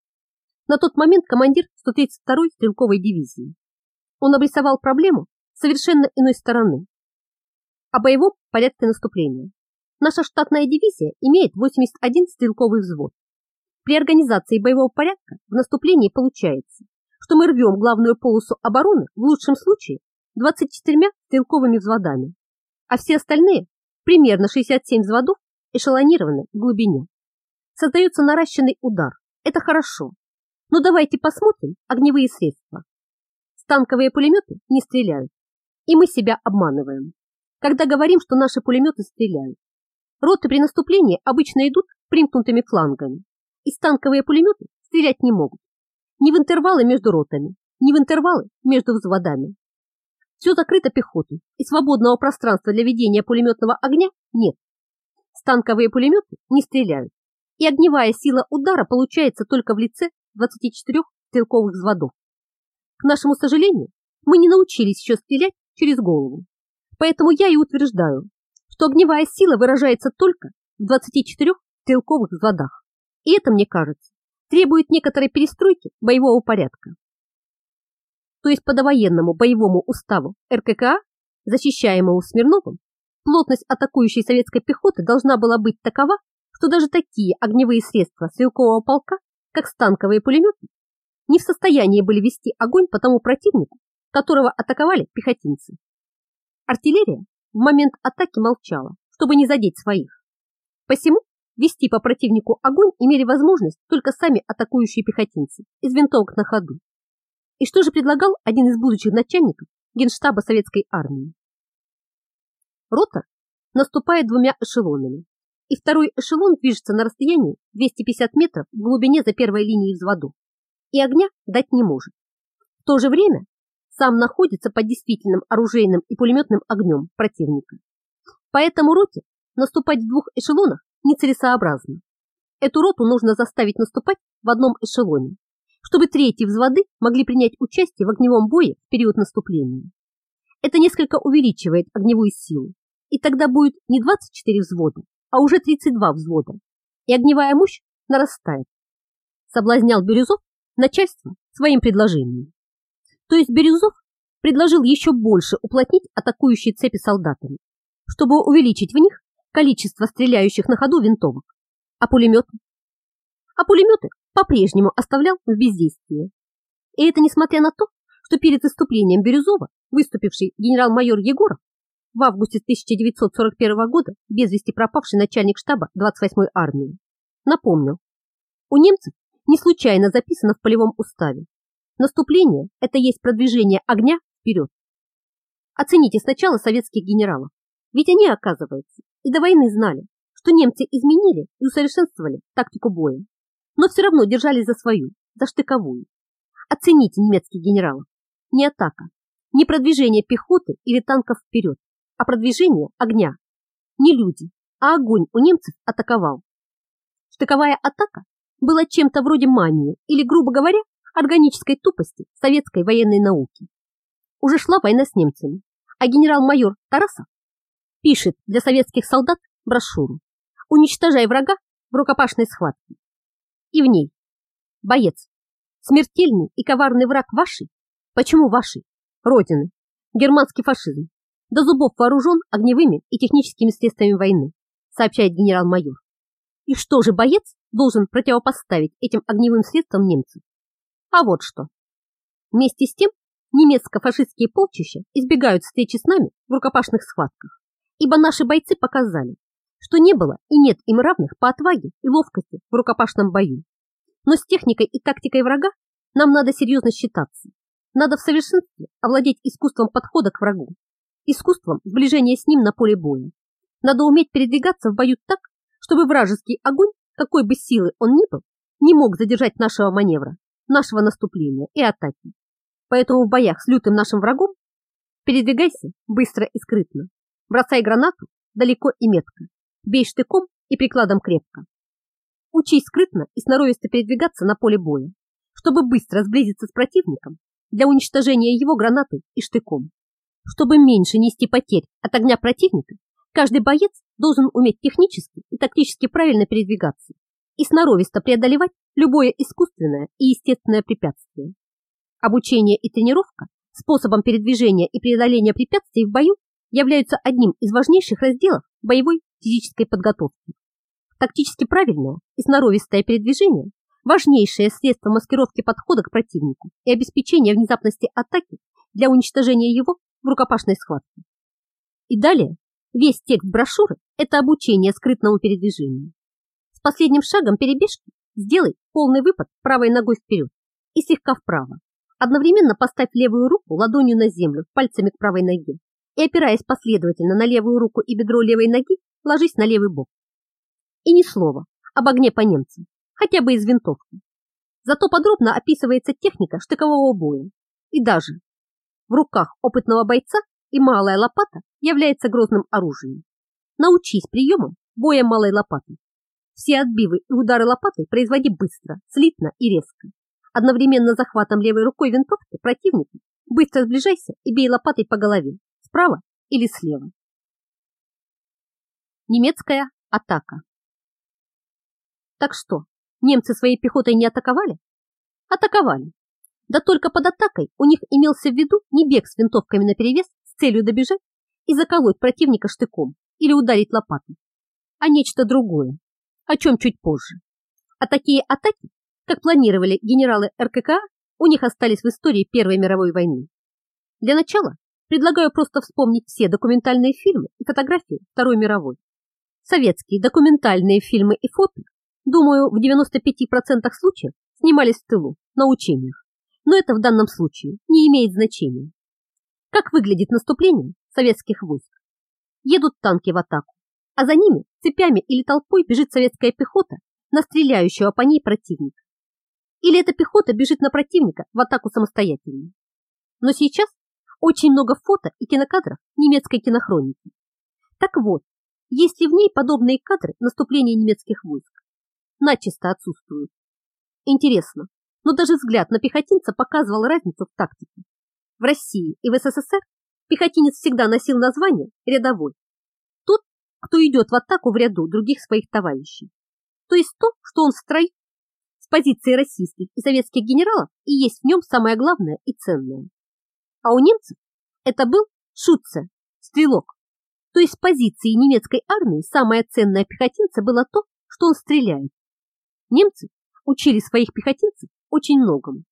[SPEAKER 1] на тот момент командир 132-й стрелковой дивизии. Он обрисовал проблему совершенно иной стороны. О боевом порядке наступления. Наша штатная дивизия имеет 81 стрелковый взвод. При организации боевого порядка в наступлении получается, что мы рвем главную полосу обороны в лучшем случае 24 стрелковыми взводами, а все остальные, примерно 67 взводов, эшелонированы в глубине. Создается наращенный удар. Это хорошо. Но давайте посмотрим огневые средства. Станковые пулеметы не стреляют. И мы себя обманываем, когда говорим, что наши пулеметы стреляют. Роты при наступлении обычно идут примкнутыми флангами, и станковые пулеметы стрелять не могут. Ни в интервалы между ротами, ни в интервалы между взводами. Все закрыто пехотой, и свободного пространства для ведения пулеметного огня нет. Станковые пулеметы не стреляют, и огневая сила удара получается только в лице 24 стрелковых взводов. К нашему сожалению, мы не научились еще стрелять через голову. Поэтому я и утверждаю, что огневая сила выражается только в 24 стрелковых взводах. И это, мне кажется, требует некоторой перестройки боевого порядка. То есть по довоенному боевому уставу РККА, защищаемому Смирновым, плотность атакующей советской пехоты должна была быть такова, что даже такие огневые средства стрелкового полка, как станковые пулеметы, не в состоянии были вести огонь по тому противнику, которого атаковали пехотинцы. Артиллерия в момент атаки молчала, чтобы не задеть своих. Посему вести по противнику огонь имели возможность только сами атакующие пехотинцы из винтовок на ходу. И что же предлагал один из будущих начальников Генштаба Советской Армии? Рота наступает двумя эшелонами, и второй эшелон движется на расстоянии 250 метров в глубине за первой линией взводу и огня дать не может. В то же время сам находится под действительным оружейным и пулеметным огнем противника. Поэтому роте наступать в двух эшелонах нецелесообразно. Эту роту нужно заставить наступать в одном эшелоне, чтобы третьи взводы могли принять участие в огневом бое в период наступления. Это несколько увеличивает огневую силу, и тогда будет не 24 взвода, а уже 32 взвода, и огневая мощь нарастает. Соблазнял Бирюзов начальство своим предложением. То есть Бирюзов предложил еще больше уплотнить атакующие цепи солдатами, чтобы увеличить в них количество стреляющих на ходу винтовок. А пулеметы? А пулеметы по-прежнему оставлял в бездействии. И это несмотря на то, что перед выступлением Бирюзова выступивший генерал-майор Егоров в августе 1941 года без вести пропавший начальник штаба 28-й армии напомнил, у немцев не случайно записано в полевом уставе. Наступление – это есть продвижение огня вперед. Оцените сначала советских генералов, ведь они, оказывается, и до войны знали, что немцы изменили и усовершенствовали тактику боя, но все равно держались за свою, за штыковую. Оцените немецких генералов. Не атака, не продвижение пехоты или танков вперед, а продвижение огня. Не люди, а огонь у немцев атаковал. Штыковая атака была чем-то вроде мании или, грубо говоря, органической тупости советской военной науки. Уже шла война с немцами, а генерал-майор Тарасов пишет для советских солдат брошюру «Уничтожай врага в рукопашной схватке». И в ней «Боец, смертельный и коварный враг вашей, почему вашей, Родины, германский фашизм, до зубов вооружен огневыми и техническими средствами войны», сообщает генерал-майор. И что же боец должен противопоставить этим огневым средствам немцев? А вот что. Вместе с тем немецко-фашистские полчища избегают встречи с нами в рукопашных схватках, ибо наши бойцы показали, что не было и нет им равных по отваге и ловкости в рукопашном бою. Но с техникой и тактикой врага нам надо серьезно считаться. Надо в совершенстве овладеть искусством подхода к врагу, искусством сближения с ним на поле боя. Надо уметь передвигаться в бою так, чтобы вражеский огонь, какой бы силы он ни был, не мог задержать нашего маневра, нашего наступления и атаки. Поэтому в боях с лютым нашим врагом передвигайся быстро и скрытно, бросай гранату далеко и метко, бей штыком и прикладом крепко. Учись скрытно и сноровисто передвигаться на поле боя, чтобы быстро сблизиться с противником для уничтожения его гранатой и штыком. Чтобы меньше нести потерь от огня противника, Каждый боец должен уметь технически и тактически правильно передвигаться и сноровисто преодолевать любое искусственное и естественное препятствие. Обучение и тренировка способом передвижения и преодоления препятствий в бою являются одним из важнейших разделов боевой физической подготовки. Тактически правильное и сноровистое передвижение – важнейшее средство маскировки подхода к противнику и обеспечения внезапности атаки для уничтожения его в рукопашной схватке. И далее весь текст брошюры – это обучение скрытному передвижению. С последним шагом перебежки сделай полный выпад правой ногой вперед и слегка вправо. Одновременно поставь левую руку ладонью на землю, пальцами к правой ноге и, опираясь последовательно на левую руку и бедро левой ноги, ложись на левый бок. И ни слова об огне по немцам, хотя бы из винтовки. Зато подробно описывается техника штыкового боя. И даже в руках опытного бойца и малая лопата является грозным оружием. Научись приемам боя малой лопаты. Все отбивы и удары лопатой производи быстро, слитно и резко. Одновременно захватом левой рукой винтовки противника быстро сближайся и бей лопатой по голове, справа или слева. Немецкая атака. Так что, немцы своей пехотой не атаковали? Атаковали. Да только под атакой у них имелся в виду не бег с винтовками наперевес с целью добежать и заколоть противника штыком или ударить лопатой, а нечто другое, о чем чуть позже. А такие атаки, как планировали генералы РККА, у них остались в истории Первой мировой войны. Для начала предлагаю просто вспомнить все документальные фильмы и фотографии Второй мировой. Советские документальные фильмы и фото, думаю, в 95% случаев снимались в тылу, на учениях. Но это в данном случае не имеет значения. Как выглядит наступление советских войск? Едут танки в атаку, а за ними цепями или толпой бежит советская пехота на стреляющего по ней противника. Или эта пехота бежит на противника в атаку самостоятельно. Но сейчас очень много фото и кинокадров немецкой кинохроники. Так вот, есть ли в ней подобные кадры наступления немецких войск? Начисто отсутствуют. Интересно, но даже взгляд на пехотинца показывал разницу в тактике. В России и в СССР пехотинец всегда носил название рядовой. Тот, кто идет в атаку в ряду других своих товарищей. То есть то, что он в строю с позиции российских и советских генералов и есть в нем самое главное и ценное. А у немцев это был Шутце, стрелок. То есть с позиции немецкой армии самое ценное пехотинца было то, что он стреляет. Немцы учили своих пехотинцев очень многому,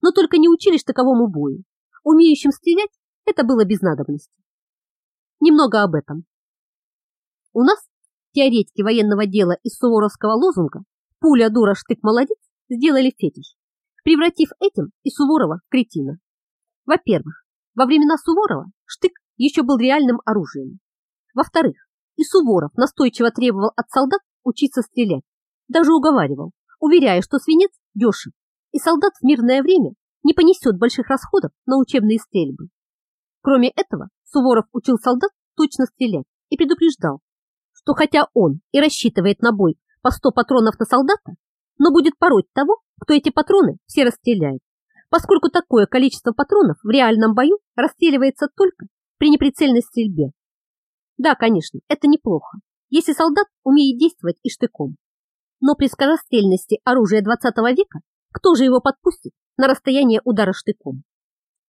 [SPEAKER 1] но только не учили штыковому бою. Умеющим стрелять это было без надобности. Немного об этом. У нас теоретики военного дела из суворовского лозунга «Пуля, дура, штык, молодец» сделали фетиш, превратив этим и Суворова в кретина. Во-первых, во времена Суворова штык еще был реальным оружием. Во-вторых, и Суворов настойчиво требовал от солдат учиться стрелять, даже уговаривал, уверяя, что свинец дешев, и солдат в мирное время не понесет больших расходов на учебные стрельбы. Кроме этого, Суворов учил солдат точно стрелять и предупреждал, что хотя он и рассчитывает на бой по 100 патронов на солдата, но будет пороть того, кто эти патроны все расстреляет поскольку такое количество патронов в реальном бою расстреливается только при неприцельной стрельбе. Да, конечно, это неплохо, если солдат умеет действовать и штыком. Но при скорострельности оружия 20 века кто же его подпустит на расстояние удара штыком?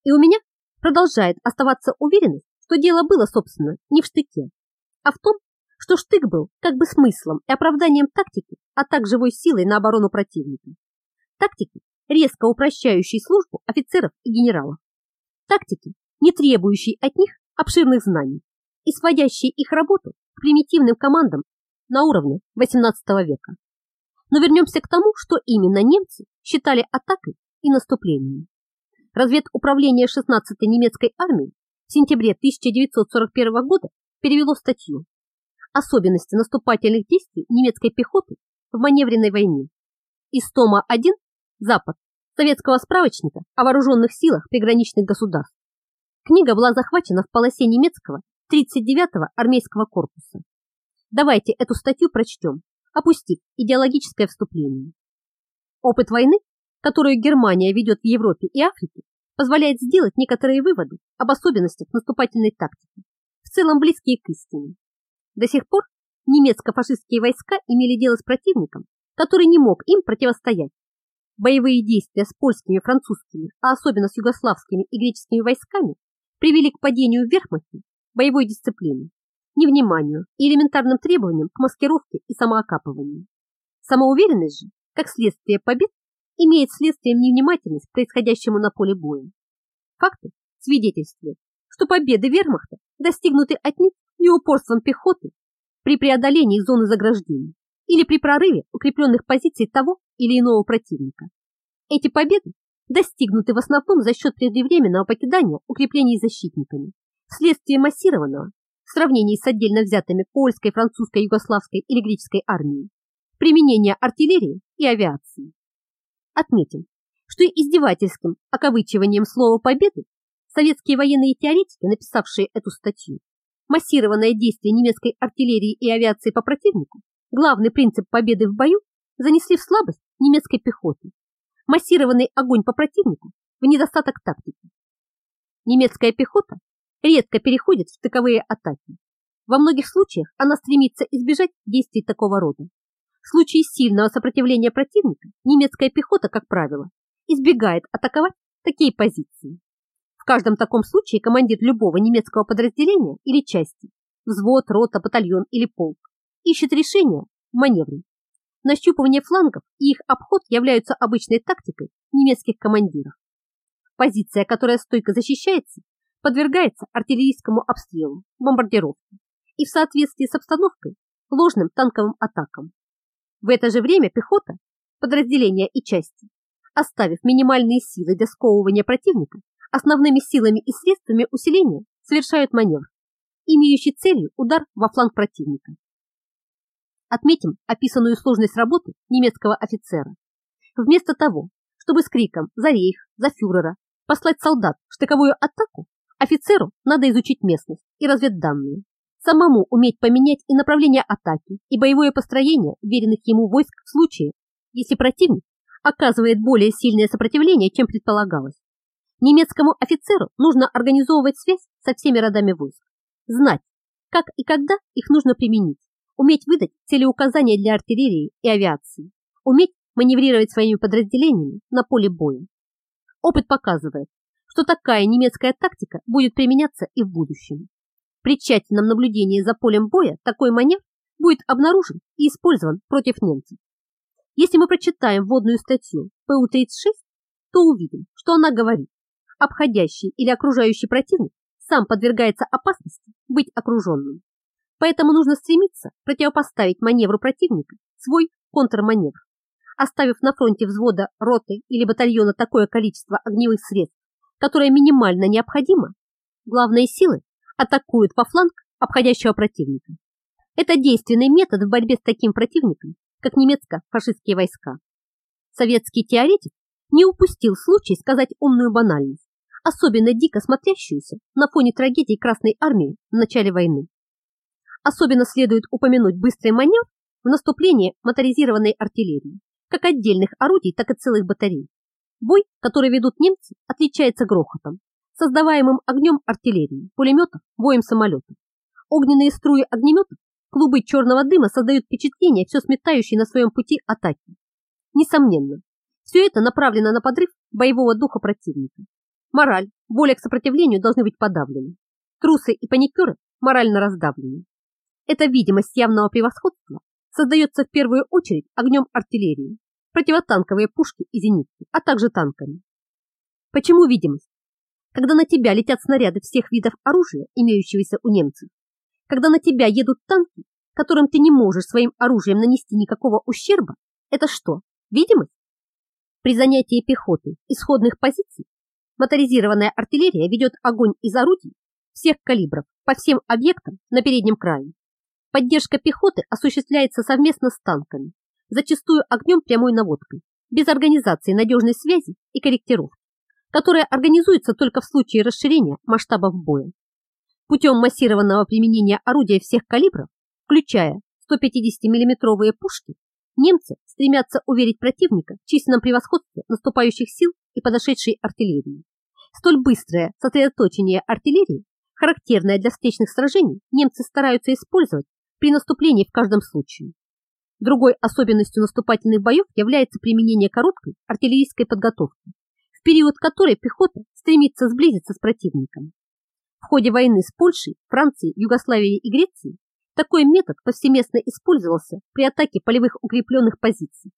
[SPEAKER 1] И у меня продолжает оставаться уверенность, что дело было, собственно, не в штыке, а в том, что штык был как бы смыслом и оправданием тактики, а также живой силой на оборону противника. Тактики, резко упрощающей службу офицеров и генералов. Тактики, не требующей от них обширных знаний и сводящей их работу к примитивным командам на уровне XVIII века. Но вернемся к тому, что именно немцы считали атакой и наступлением. Разведуправление 16-й немецкой армии в сентябре 1941 года перевело статью «Особенности наступательных действий немецкой пехоты в маневренной войне» из тома 1 Запад советского справочника о вооруженных силах приграничных государств. Книга была захвачена в полосе немецкого 39-го армейского корпуса. Давайте эту статью прочтем, опустив идеологическое вступление. Опыт войны, которую Германия ведет в Европе и Африке, позволяет сделать некоторые выводы об особенностях наступательной тактики, в целом близкие к истине. До сих пор немецко-фашистские войска имели дело с противником, который не мог им противостоять боевые действия с польскими, французскими, а особенно с югославскими и греческими войсками привели к падению в верхности боевой дисциплины, невниманию и элементарным требованиям к маскировке и самоокапыванию. Самоуверенность же, как следствие побед, имеет следствием невнимательность к происходящему на поле боя. Факты свидетельствуют, что победы вермахта достигнуты отнюдь не упорством пехоты при преодолении зоны заграждений или при прорыве укрепленных позиций того или иного противника. Эти победы достигнуты в основном за счет преждевременного покидания укреплений защитниками, вследствие массированного, в сравнении с отдельно взятыми польской, французской, югославской или греческой армией, применения артиллерии и авиации. Отметим, что издевательским окавычиванием слова «победы» советские военные теоретики, написавшие эту статью, массированное действие немецкой артиллерии и авиации по противнику, главный принцип победы в бою, занесли в слабость немецкой пехоты, массированный огонь по противнику в недостаток тактики. Немецкая пехота редко переходит в штыковые атаки. Во многих случаях она стремится избежать действий такого рода. В случае сильного сопротивления противника немецкая пехота, как правило, избегает атаковать такие позиции. В каждом таком случае командир любого немецкого подразделения или части, взвод, рота, батальон или полк, ищет решение в маневре. Нащупывание флангов и их обход являются обычной тактикой немецких командиров. Позиция, которая стойко защищается, подвергается артиллерийскому обстрелу, бомбардировке и в соответствии с обстановкой ложным танковым атакам. В это же время пехота, подразделения и части, оставив минимальные силы для сковывания противника, основными силами и средствами усиления совершают маневр, имеющий целью удар во фланг противника. Отметим описанную сложность работы немецкого офицера. Вместо того, чтобы с криком «За рейх! За фюрера!» послать солдат в штыковую атаку, офицеру надо изучить местность и разведданные, самому уметь поменять и направление атаки, и боевое построение веренных ему войск в случае, если противник оказывает более сильное сопротивление, чем предполагалось. Немецкому офицеру нужно организовывать связь со всеми родами войск, знать, как и когда их нужно применить, уметь выдать целеуказания для артиллерии и авиации, уметь маневрировать своими подразделениями на поле боя. Опыт показывает, что такая немецкая тактика будет применяться и в будущем. При тщательном наблюдении за полем боя такой маневр будет обнаружен и использован против немцев. Если мы прочитаем вводную статью ПУ-36, то увидим, что она говорит, обходящий или окружающий противник сам подвергается опасности быть окруженным. Поэтому нужно стремиться противопоставить маневру противника свой контрманевр, оставив на фронте взвода, роты или батальона такое количество огневых средств, которое минимально необходимо, главные силы атакуют по фланг обходящего противника. Это действенный метод в борьбе с таким противником, как немецко-фашистские войска. Советский теоретик не упустил случай сказать умную банальность, особенно дико смотрящуюся на фоне трагедии Красной Армии в начале войны. Особенно следует упомянуть быстрый маневр в наступлении моторизированной артиллерии, как отдельных орудий, так и целых батарей. Бой, который ведут немцы, отличается грохотом, создаваемым огнем артиллерии, пулеметов, боем самолетов. Огненные струи огнеметов, клубы черного дыма создают впечатление все сметающей на своем пути атаки. Несомненно, все это направлено на подрыв боевого духа противника. Мораль, воля к сопротивлению должны быть подавлены. Трусы и паникеры морально раздавлены. Эта видимость явного превосходства создается в первую очередь огнем артиллерии, противотанковые пушки и зенитки, а также танками. Почему видимость? Когда на тебя летят снаряды всех видов оружия, имеющегося у немцев, когда на тебя едут танки, которым ты не можешь своим оружием нанести никакого ущерба, это что, видимость? При занятии пехоты исходных позиций моторизированная артиллерия ведет огонь из орудий всех калибров по всем объектам на переднем крае. Поддержка пехоты осуществляется совместно с танками, зачастую огнем прямой наводкой, без организации надежной связи и корректировки, которая организуется только в случае расширения масштабов боя. Путем массированного применения орудия всех калибров, включая 150 миллиметровые пушки, немцы стремятся уверить противника в численном превосходстве наступающих сил и подошедшей артиллерии. Столь быстрое сосредоточение артиллерии, характерное для встречных сражений, немцы стараются использовать при наступлении в каждом случае. Другой особенностью наступательных боев является применение короткой артиллерийской подготовки, в период которой пехота стремится сблизиться с противником. В ходе войны с Польшей, Францией, Югославией и Грецией такой метод повсеместно использовался при атаке полевых укрепленных позиций.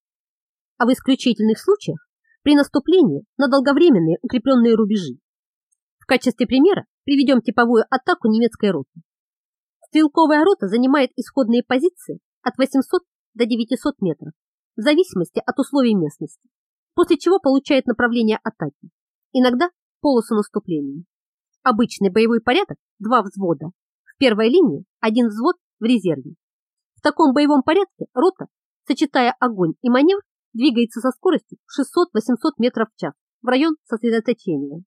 [SPEAKER 1] А в исключительных случаях при наступлении на долговременные укрепленные рубежи. В качестве примера приведем типовую атаку немецкой роты. Стрелковая рота занимает исходные позиции от 800 до 900 метров, в зависимости от условий местности, после чего получает направление атаки, иногда полосу наступления. Обычный боевой порядок – два взвода. В первой линии один взвод в резерве. В таком боевом порядке рота, сочетая огонь и маневр, двигается со скоростью 600-800 метров в час в район сосредоточения.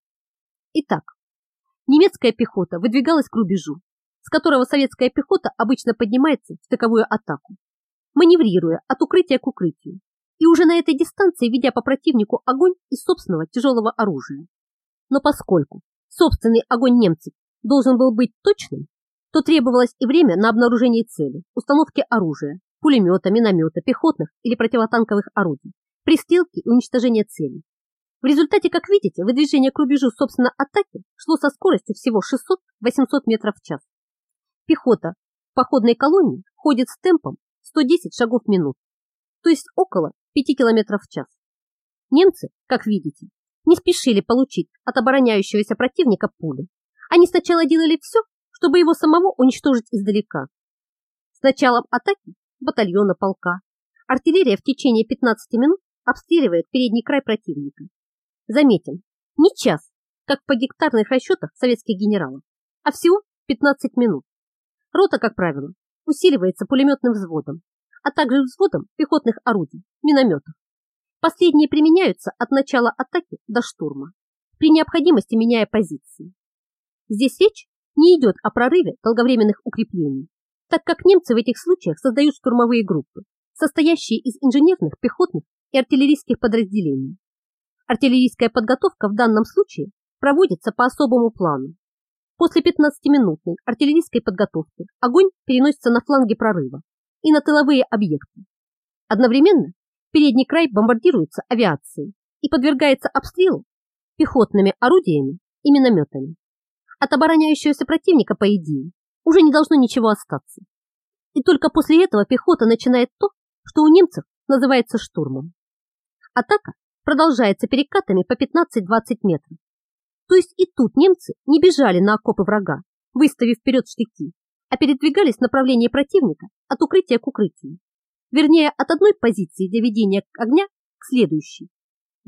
[SPEAKER 1] Итак, немецкая пехота выдвигалась к рубежу, с которого советская пехота обычно поднимается в стыковую атаку маневрируя от укрытия к укрытию и уже на этой дистанции ведя по противнику огонь из собственного тяжелого оружия. Но поскольку собственный огонь немцев должен был быть точным, то требовалось и время на обнаружение цели, установки оружия, пулемета, миномета, пехотных или противотанковых орудий, пристрелки и уничтожения целей. В результате, как видите, выдвижение к рубежу собственно атаки шло со скоростью всего 600-800 метров в час. Пехота в походной колонии ходит с темпом 110 шагов в минуту, то есть около 5 км в час. Немцы, как видите, не спешили получить от обороняющегося противника пули. Они сначала делали все, чтобы его самого уничтожить издалека. С началом атаки батальона полка артиллерия в течение 15 минут обстреливает передний край противника. Заметим, не час, как по гектарных расчетах советских генералов, а всего 15 минут. Рота, как правило, усиливается пулеметным взводом, а также взводом пехотных орудий, минометов. Последние применяются от начала атаки до штурма, при необходимости меняя позиции. Здесь речь не идет о прорыве долговременных укреплений, так как немцы в этих случаях создают штурмовые группы, состоящие из инженерных, пехотных и артиллерийских подразделений. Артиллерийская подготовка в данном случае проводится по особому плану, После 15-минутной артиллерийской подготовки огонь переносится на фланги прорыва и на тыловые объекты. Одновременно передний край бомбардируется авиацией и подвергается обстрелу пехотными орудиями и минометами. От обороняющегося противника, по идее, уже не должно ничего остаться. И только после этого пехота начинает то, что у немцев называется штурмом. Атака продолжается перекатами по 15-20 метров то есть и тут немцы не бежали на окопы врага, выставив вперед штыки, а передвигались в направлении противника от укрытия к укрытию. Вернее, от одной позиции для ведения огня к следующей.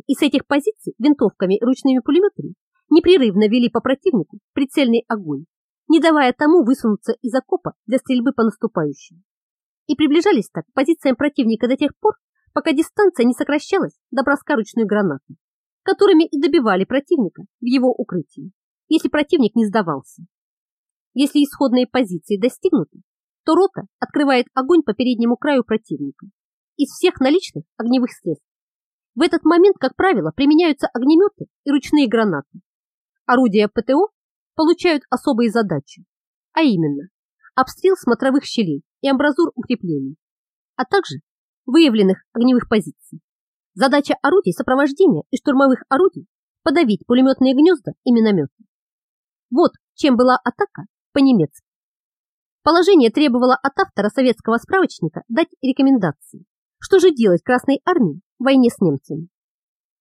[SPEAKER 1] И с этих позиций винтовками и ручными пулеметами непрерывно вели по противнику прицельный огонь, не давая тому высунуться из окопа для стрельбы по наступающим. И приближались так к позициям противника до тех пор, пока дистанция не сокращалась до броска ручной гранаты которыми и добивали противника в его укрытии, если противник не сдавался. Если исходные позиции достигнуты, то рота открывает огонь по переднему краю противника из всех наличных огневых средств. В этот момент, как правило, применяются огнеметы и ручные гранаты. Орудия ПТО получают особые задачи, а именно обстрел смотровых щелей и амбразур укреплений, а также выявленных огневых позиций. Задача орудий сопровождения и штурмовых орудий – подавить пулеметные гнезда и минометы. Вот чем была атака по-немецки. Положение требовало от автора советского справочника дать рекомендации, что же делать Красной Армии в войне с немцами.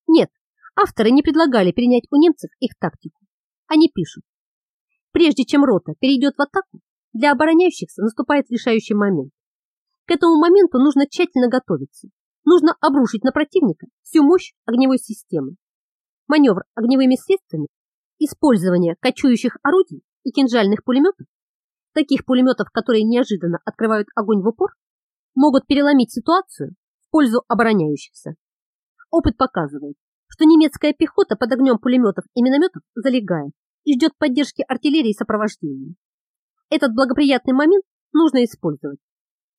[SPEAKER 1] Нет, авторы не предлагали перенять у немцев их тактику. Они пишут, прежде чем рота перейдет в атаку, для обороняющихся наступает решающий момент. К этому моменту нужно тщательно готовиться, нужно обрушить на противника всю мощь огневой системы. Маневр огневыми средствами, использование кочующих орудий и кинжальных пулеметов, таких пулеметов, которые неожиданно открывают огонь в упор, могут переломить ситуацию в пользу обороняющихся. Опыт показывает, что немецкая пехота под огнем пулеметов и минометов залегает и ждет поддержки артиллерии и сопровождения. Этот благоприятный момент нужно использовать.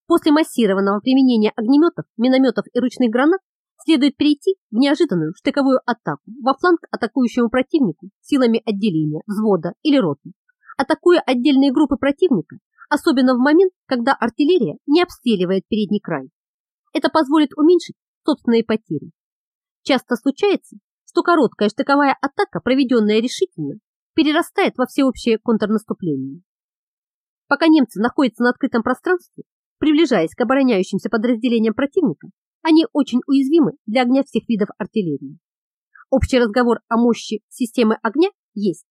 [SPEAKER 1] После массированного применения огнеметов, минометов и ручных гранат следует перейти в неожиданную штыковую атаку во фланг атакующему противнику силами отделения, взвода или роты, атакуя отдельные группы противника, особенно в момент, когда артиллерия не обстреливает передний край. Это позволит уменьшить собственные потери. Часто случается, что короткая штыковая атака, проведенная решительно, перерастает во всеобщее контрнаступление. Пока немцы находятся на открытом пространстве, приближаясь к обороняющимся подразделениям противника, они очень уязвимы для огня всех видов артиллерии. Общий разговор о мощи системы огня есть,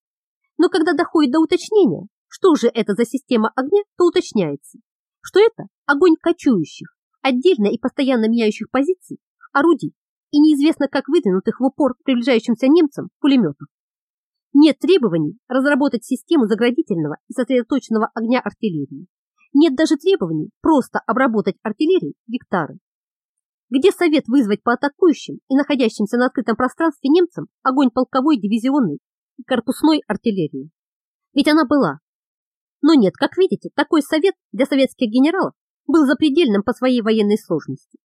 [SPEAKER 1] но когда доходит до уточнения, что же это за система огня, то уточняется, что это огонь кочующих, отдельно и постоянно меняющих позиций, орудий и неизвестно как выдвинутых в упор приближающимся немцам пулеметов. Нет требований разработать систему заградительного и сосредоточенного огня артиллерии. Нет даже требований просто обработать артиллерию гектары. Где совет вызвать по атакующим и находящимся на открытом пространстве немцам огонь полковой, дивизионной и корпусной артиллерии? Ведь она была. Но нет, как видите, такой совет для советских генералов был запредельным по своей военной сложности.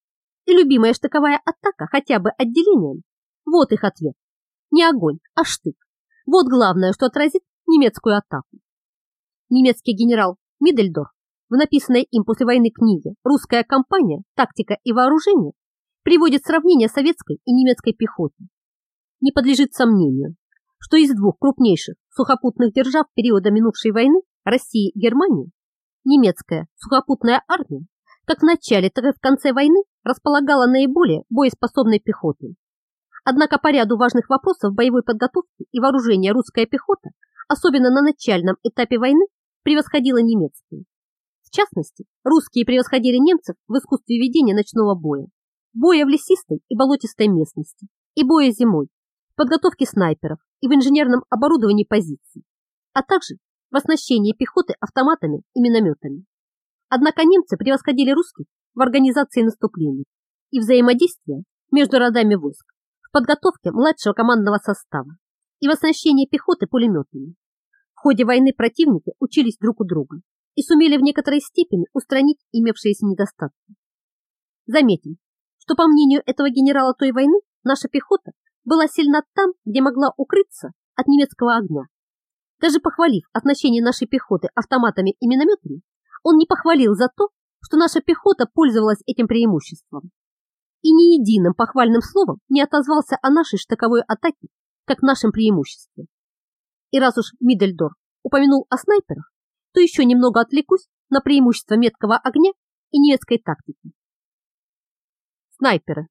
[SPEAKER 1] И любимая штыковая атака хотя бы отделением – вот их ответ. Не огонь, а штык. Вот главное, что отразит немецкую атаку. Немецкий генерал Мидельдорф в написанной им после войны книге «Русская кампания. Тактика и вооружение» приводит сравнение советской и немецкой пехоты. Не подлежит сомнению, что из двух крупнейших сухопутных держав периода минувшей войны России и Германии немецкая сухопутная армия как в начале, так и в конце войны располагала наиболее боеспособной пехотой. Однако по ряду важных вопросов боевой подготовки и вооружения русская пехота, особенно на начальном этапе войны, превосходила немецкую. В частности, русские превосходили немцев в искусстве ведения ночного боя, боя в лесистой и болотистой местности и боя зимой, в подготовке снайперов и в инженерном оборудовании позиций, а также в оснащении пехоты автоматами и минометами. Однако немцы превосходили русских в организации наступлений и взаимодействия между родами войск подготовке младшего командного состава и в оснащении пехоты пулеметами. В ходе войны противники учились друг у друга и сумели в некоторой степени устранить имевшиеся недостатки. Заметим, что по мнению этого генерала той войны, наша пехота была сильна там, где могла укрыться от немецкого огня. Даже похвалив оснащение нашей пехоты автоматами и минометами, он не похвалил за то, что наша пехота пользовалась этим преимуществом и ни единым похвальным словом не отозвался о нашей штыковой атаке как нашем преимуществе. И раз уж Мидельдор упомянул о снайперах, то еще немного отвлекусь на преимущество меткого огня и немецкой тактики. Снайперы.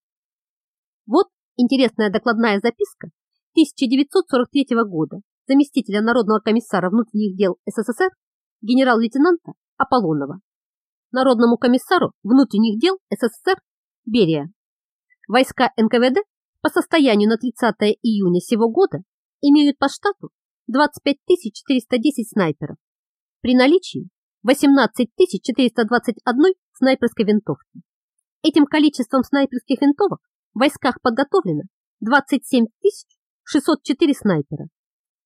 [SPEAKER 1] Вот интересная докладная записка 1943 года заместителя Народного комиссара внутренних дел СССР генерал-лейтенанта Аполлонова, Народному комиссару внутренних дел СССР Берия. Войска НКВД по состоянию на 30 июня сего года имеют по штату 25 410 снайперов при наличии 18 421 снайперской винтовки. Этим количеством снайперских винтовок в войсках подготовлено 27 604 снайпера,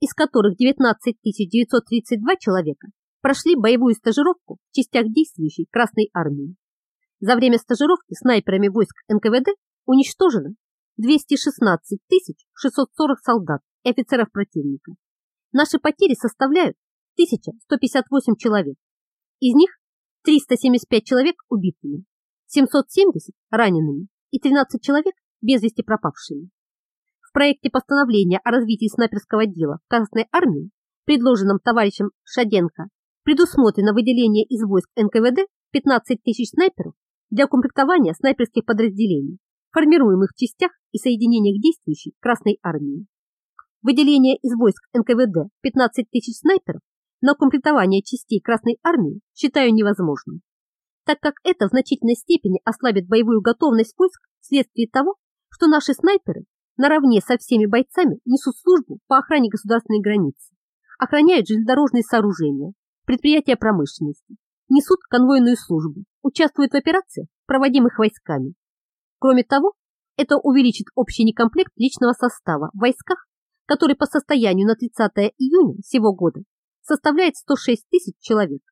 [SPEAKER 1] из которых 19 932 человека прошли боевую стажировку в частях действующей Красной Армии. За время стажировки снайперами войск НКВД уничтожено 216 640 солдат и офицеров противника. Наши потери составляют 1158 человек. Из них 375 человек убитыми, 770 ранеными и 13 человек без вести пропавшими. В проекте постановления о развитии снайперского дела в Красной армии, предложенном товарищем Шаденко, предусмотрено выделение из войск НКВД 15 тысяч снайперов для укомплектования снайперских подразделений формируемых в частях и соединениях действующей Красной Армии. Выделение из войск НКВД 15 тысяч снайперов на комплектование частей Красной Армии считаю невозможным, так как это в значительной степени ослабит боевую готовность войск вследствие того, что наши снайперы наравне со всеми бойцами несут службу по охране государственной границы, охраняют железнодорожные сооружения, предприятия промышленности, несут конвойную службу, участвуют в операциях, проводимых войсками, Кроме того, это увеличит общий некомплект личного состава в войсках, который по состоянию на 30 июня сего года составляет 106 тысяч человек.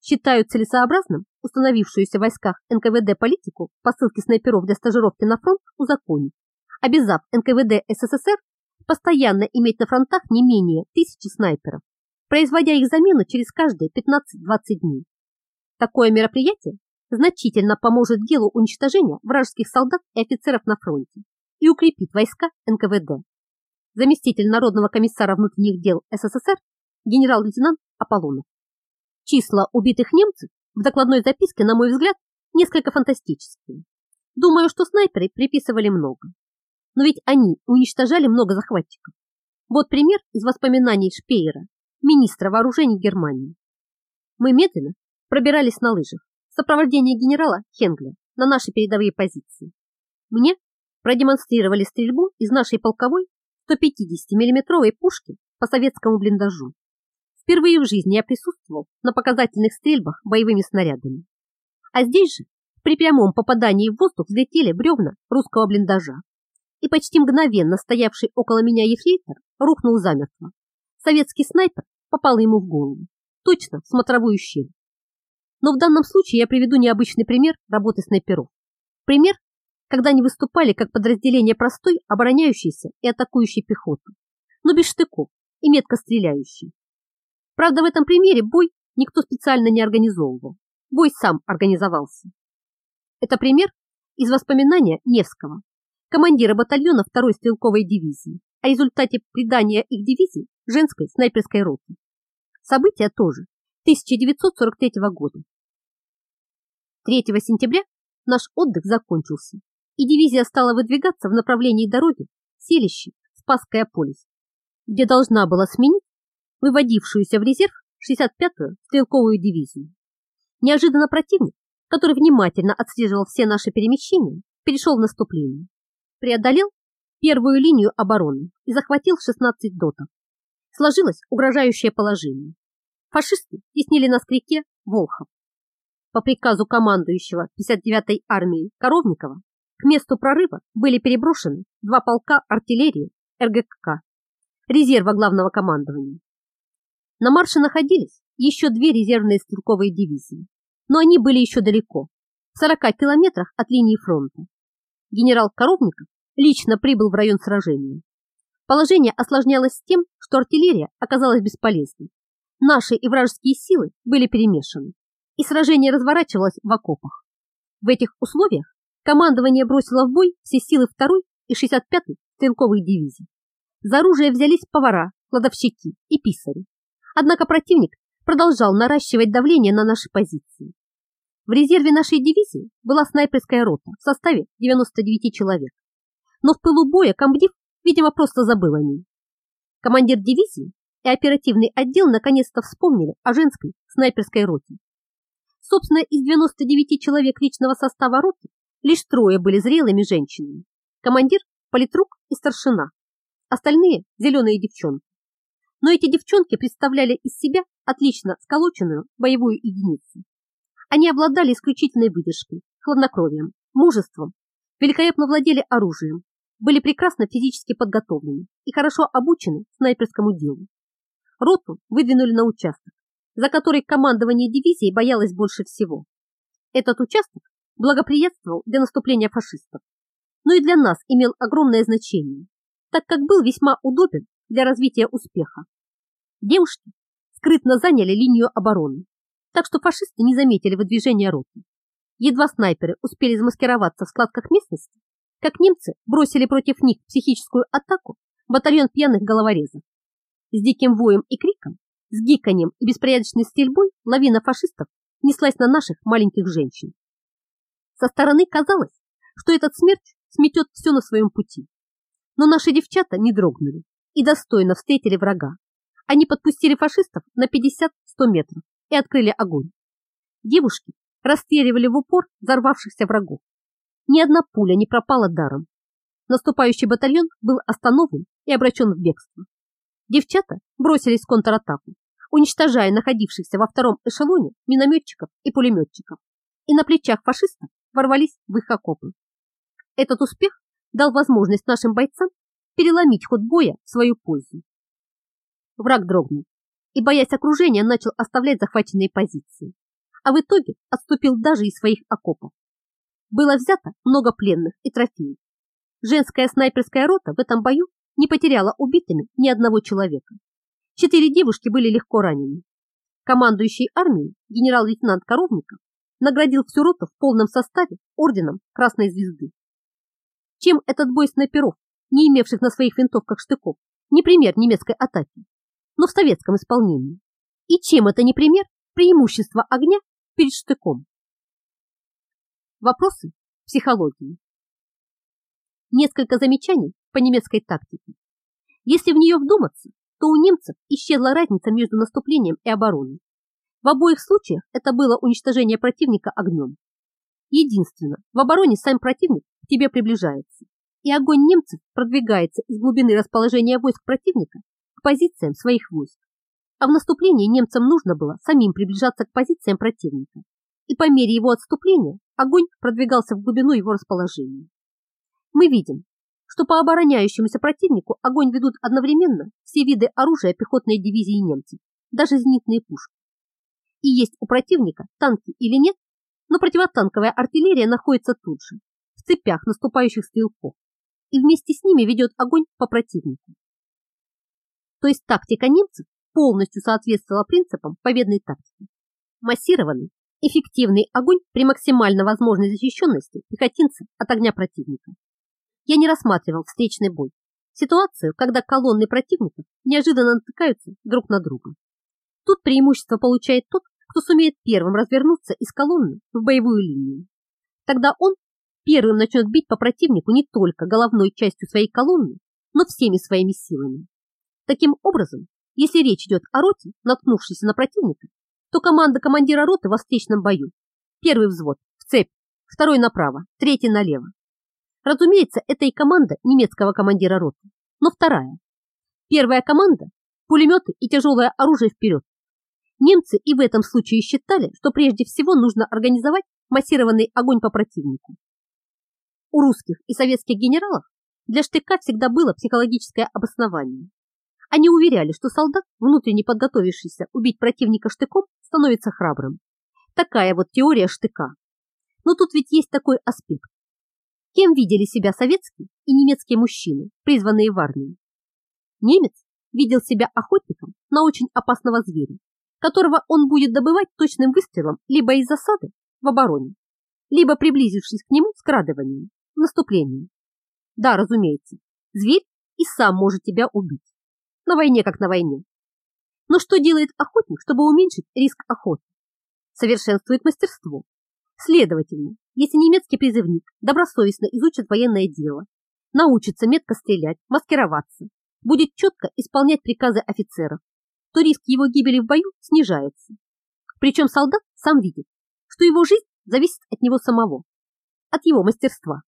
[SPEAKER 1] Считаю целесообразным установившуюся в войсках НКВД политику посылки снайперов для стажировки на фронт узаконить, обязав НКВД СССР постоянно иметь на фронтах не менее тысячи снайперов, производя их замену через каждые 15-20 дней. Такое мероприятие значительно поможет делу уничтожения вражеских солдат и офицеров на фронте и укрепит войска НКВД. Заместитель Народного комиссара внутренних дел СССР генерал-лейтенант Аполлонов. Числа убитых немцев в докладной записке, на мой взгляд, несколько фантастические. Думаю, что снайперы приписывали много. Но ведь они уничтожали много захватчиков. Вот пример из воспоминаний Шпеера, министра вооружений Германии. Мы медленно пробирались на лыжах в сопровождении генерала Хенгля на наши передовые позиции. Мне продемонстрировали стрельбу из нашей полковой 150 миллиметровой пушки по советскому блиндажу. Впервые в жизни я присутствовал на показательных стрельбах боевыми снарядами. А здесь же при прямом попадании в воздух взлетели бревна русского блиндажа. И почти мгновенно стоявший около меня ефрейтор рухнул замертво. Советский снайпер попал ему в голову, точно в смотровую щель. Но в данном случае я приведу необычный пример работы снайперов. Пример, когда они выступали как подразделение простой, обороняющейся и атакующей пехоты, но без штыков и метко стреляющей. Правда, в этом примере бой никто специально не организовывал. Бой сам организовался. Это пример из воспоминания Невского, командира батальона 2-й стрелковой дивизии, о результате придания их дивизии женской снайперской роты. События тоже 1943 года. 3 сентября наш отдых закончился, и дивизия стала выдвигаться в направлении дороги селище Спасская полис, где должна была сменить выводившуюся в резерв 65-ю стрелковую дивизию. Неожиданно противник, который внимательно отслеживал все наши перемещения, перешел в наступление, преодолел первую линию обороны и захватил 16 дотов. Сложилось угрожающее положение. Фашисты теснили нас к реке Волхов. По приказу командующего 59-й армией Коровникова к месту прорыва были переброшены два полка артиллерии РГК, резерва главного командования. На марше находились еще две резервные стрелковые дивизии, но они были еще далеко, в 40 километрах от линии фронта. Генерал Коровников лично прибыл в район сражения. Положение осложнялось тем, что артиллерия оказалась бесполезной. Наши и вражеские силы были перемешаны, и сражение разворачивалось в окопах. В этих условиях командование бросило в бой все силы 2 и 65-й стрелковых дивизий. За оружие взялись повара, кладовщики и писари. Однако противник продолжал наращивать давление на наши позиции. В резерве нашей дивизии была снайперская рота в составе 99 человек. Но в пылу боя комдив, видимо, просто забыл о ней. Командир дивизии и оперативный отдел наконец-то вспомнили о женской снайперской роте. Собственно, из 99 человек личного состава роты лишь трое были зрелыми женщинами. Командир, политрук и старшина. Остальные – зеленые девчонки но эти девчонки представляли из себя отлично сколоченную боевую единицу. Они обладали исключительной выдержкой, хладнокровием, мужеством, великолепно владели оружием, были прекрасно физически подготовлены и хорошо обучены снайперскому делу. Роту выдвинули на участок, за который командование дивизии боялось больше всего. Этот участок благоприятствовал для наступления фашистов, но и для нас имел огромное значение, так как был весьма удобен для развития успеха. Девушки скрытно заняли линию обороны, так что фашисты не заметили выдвижения роты. Едва снайперы успели замаскироваться в складках местности, как немцы бросили против них психическую атаку батальон пьяных головорезов. С диким воем и криком, с гиканьем и беспорядочной стрельбой лавина фашистов неслась на наших маленьких женщин. Со стороны казалось, что этот смерч сметет все на своем пути. Но наши девчата не дрогнули и достойно встретили врага. Они подпустили фашистов на 50-100 метров и открыли огонь. Девушки расстреливали в упор взорвавшихся врагов. Ни одна пуля не пропала даром. Наступающий батальон был остановлен и обращен в бегство. Девчата бросились в контратаку, уничтожая находившихся во втором эшелоне минометчиков и пулеметчиков, и на плечах фашистов ворвались в их окопы. Этот успех дал возможность нашим бойцам переломить ход боя в свою пользу. Враг дрогнул и, боясь окружения, начал оставлять захваченные позиции, а в итоге отступил даже из своих окопов. Было взято много пленных и трофеев. Женская снайперская рота в этом бою не потеряла убитыми ни одного человека. Четыре девушки были легко ранены. Командующий армией генерал-лейтенант Коровников наградил всю роту в полном составе орденом Красной Звезды. Чем этот бой снайперов, не имевших на своих винтовках штыков, не пример немецкой атаки, но в советском исполнении? И чем это не пример преимущества огня перед штыком? Вопросы психологии. Несколько замечаний по немецкой тактике. Если в нее вдуматься, то у немцев исчезла разница между наступлением и обороной. В обоих случаях это было уничтожение противника огнем. Единственно, в обороне сам противник к тебе приближается, и огонь немцев продвигается из глубины расположения войск противника позициям своих войск. А в наступлении немцам нужно было самим приближаться к позициям противника, и по мере его отступления огонь продвигался в глубину его расположения. Мы видим, что по обороняющемуся противнику огонь ведут одновременно все виды оружия пехотной дивизии немцев, даже зенитные пушки. И есть у противника танки или нет, но противотанковая артиллерия находится тут же, в цепях наступающих стрелков, и вместе с ними ведет огонь по противнику. То есть тактика немцев полностью соответствовала принципам победной тактики. Массированный, эффективный огонь при максимально возможной защищенности пехотинца от огня противника я не рассматривал встречный бой, ситуацию, когда колонны противников неожиданно натыкаются друг на друга. Тут преимущество получает тот, кто сумеет первым развернуться из колонны в боевую линию. Тогда он первым начнет бить по противнику не только головной частью своей колонны, но всеми своими силами. Таким образом, если речь идет о роте, наткнувшейся на противника, то команда командира роты во встречном бою. Первый взвод в цепь, второй направо, третий налево. Разумеется, это и команда немецкого командира роты, но вторая. Первая команда – пулеметы и тяжелое оружие вперед. Немцы и в этом случае считали, что прежде всего нужно организовать массированный огонь по противнику. У русских и советских генералов для штыка всегда было психологическое обоснование. Они уверяли, что солдат, внутренне подготовившийся убить противника штыком, становится храбрым. Такая вот теория штыка. Но тут ведь есть такой аспект. Кем видели себя советские и немецкие мужчины, призванные в армию? Немец видел себя охотником на очень опасного зверя, которого он будет добывать точным выстрелом либо из засады в обороне, либо приблизившись к нему скрадыванием, наступлением. Да, разумеется, зверь и сам может тебя убить. На войне как на войне. Но что делает охотник, чтобы уменьшить риск охоты? Совершенствует мастерство. Следовательно, если немецкий призывник добросовестно изучит военное дело, научится метко стрелять, маскироваться, будет четко исполнять приказы офицеров, то риск его гибели в бою снижается. Причем солдат сам видит, что его жизнь зависит от него самого, от его мастерства.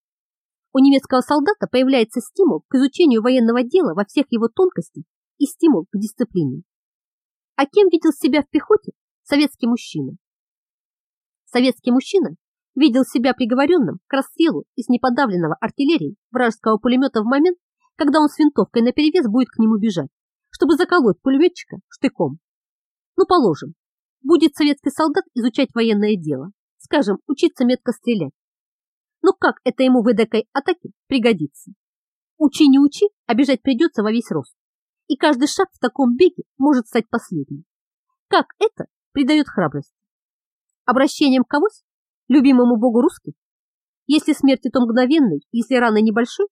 [SPEAKER 1] У немецкого солдата появляется стимул к изучению военного дела во всех его тонкостях и стимул к дисциплине. А кем видел себя в пехоте советский мужчина? Советский мужчина видел себя приговоренным к расстрелу из неподавленного артиллерии вражеского пулемета в момент, когда он с винтовкой наперевес будет к нему бежать, чтобы заколоть пулеметчика штыком. Ну, положим, будет советский солдат изучать военное дело, скажем, учиться метко стрелять. Но как это ему в эдакой атаке пригодится? Учи не учи, а бежать придется во весь рост. И каждый шаг в таком беге может стать последним. Как это придает храбрость? Обращением к кого любимому богу русских? Если смерти, то мгновенной, если рана небольшой?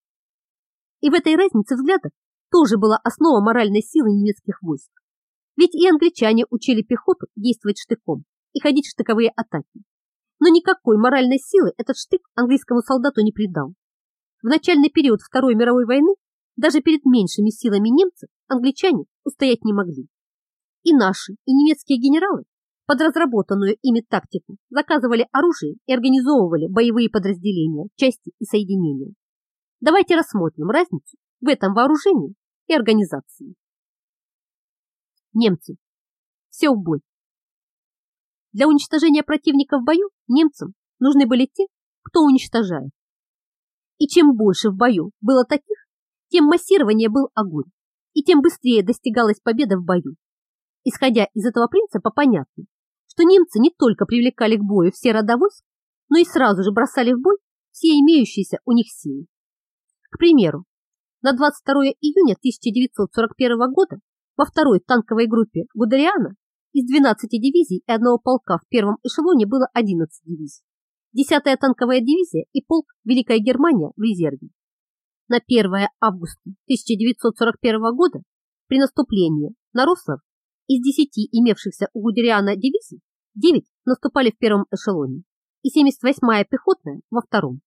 [SPEAKER 1] И в этой разнице взглядов тоже была основа моральной силы немецких войск. Ведь и англичане учили пехоту действовать штыком и ходить в штыковые атаки. Но никакой моральной силы этот штык английскому солдату не придал. В начальный период Второй мировой войны даже перед меньшими силами немцев англичане устоять не могли. И наши, и немецкие генералы под разработанную ими тактику заказывали оружие и организовывали боевые подразделения, части и соединения. Давайте рассмотрим разницу в этом вооружении и организации. Немцы. Все в бой. Для уничтожения противника в бою немцам нужны были те, кто уничтожает. И чем больше в бою было таких, тем массированнее был огонь, и тем быстрее достигалась победа в бою. Исходя из этого принципа, понятно, что немцы не только привлекали к бою все рода но и сразу же бросали в бой все имеющиеся у них силы. К примеру, на 22 июня 1941 года во второй танковой группе Гудериана из 12 дивизий и одного полка в первом эшелоне было 11 дивизий. 10-я танковая дивизия и полк Великая Германия в резерве. На 1 августа 1941 года при наступлении на Рослав из 10 имевшихся у Гудериана дивизий 9 наступали в первом эшелоне и 78-я пехотная во втором.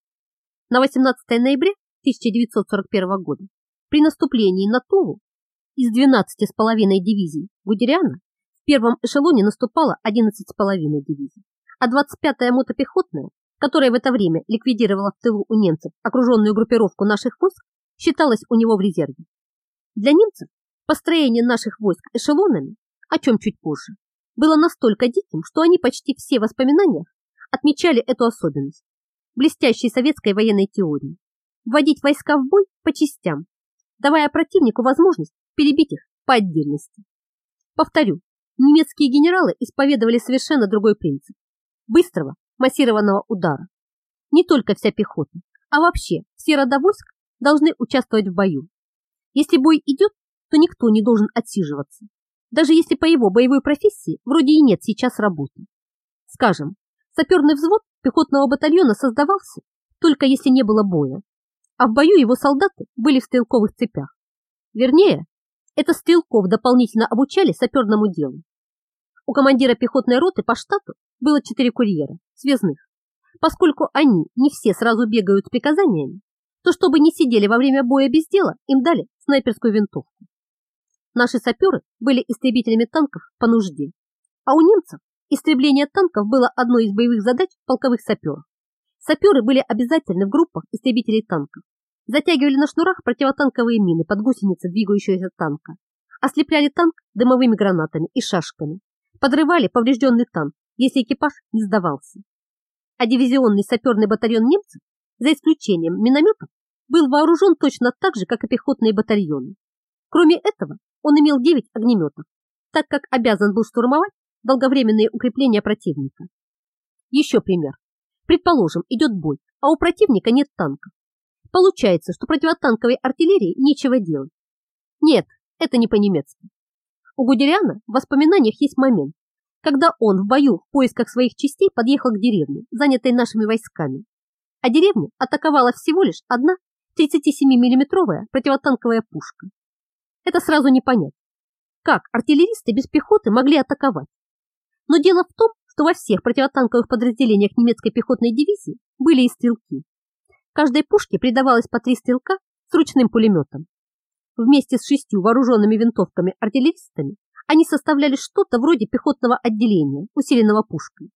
[SPEAKER 1] На 18 ноября 1941 года при наступлении на Тулу из 12,5 дивизий Гудериана в первом эшелоне наступало 11,5 дивизий, а 25-я мотопехотная, которая в это время ликвидировала в тылу у немцев окруженную группировку наших войск, считалась у него в резерве. Для немцев построение наших войск эшелонами, о чем чуть позже, было настолько диким, что они почти все в воспоминаниях отмечали эту особенность блестящей советской военной теории вводить войска в бой по частям, давая противнику возможность перебить их по отдельности. Повторю, немецкие генералы исповедовали совершенно другой принцип – быстрого массированного удара. Не только вся пехота, а вообще все рода должны участвовать в бою. Если бой идет, то никто не должен отсиживаться, даже если по его боевой профессии вроде и нет сейчас работы. Скажем, саперный взвод пехотного батальона создавался только если не было боя, а в бою его солдаты были в стрелковых цепях. Вернее, это стрелков дополнительно обучали саперному делу. У командира пехотной роты по штату было четыре курьера, связных. Поскольку они не все сразу бегают с приказаниями, то чтобы не сидели во время боя без дела, им дали снайперскую винтовку. Наши саперы были истребителями танков по нужде, а у немцев истребление танков было одной из боевых задач полковых саперов. Саперы были обязательны в группах истребителей танков. Затягивали на шнурах противотанковые мины под гусеницы двигающегося танка. Ослепляли танк дымовыми гранатами и шашками. Подрывали поврежденный танк, если экипаж не сдавался. А дивизионный саперный батальон немцев, за исключением минометов, был вооружен точно так же, как и пехотные батальоны. Кроме этого, он имел 9 огнеметов, так как обязан был штурмовать долговременные укрепления противника. Еще пример. Предположим, идет бой, а у противника нет танков. Получается, что противотанковой артиллерии нечего делать. Нет, это не по-немецки. У Гудериана в воспоминаниях есть момент, когда он в бою в поисках своих частей подъехал к деревне, занятой нашими войсками. А деревню атаковала всего лишь одна 37-миллиметровая противотанковая пушка. Это сразу не понять. Как артиллеристы без пехоты могли атаковать? Но дело в том, что во всех противотанковых подразделениях немецкой пехотной дивизии были и стрелки. Каждой пушке придавалось по три стрелка с ручным пулеметом. Вместе с шестью вооруженными винтовками артиллеристами они составляли что-то вроде пехотного отделения, усиленного пушкой.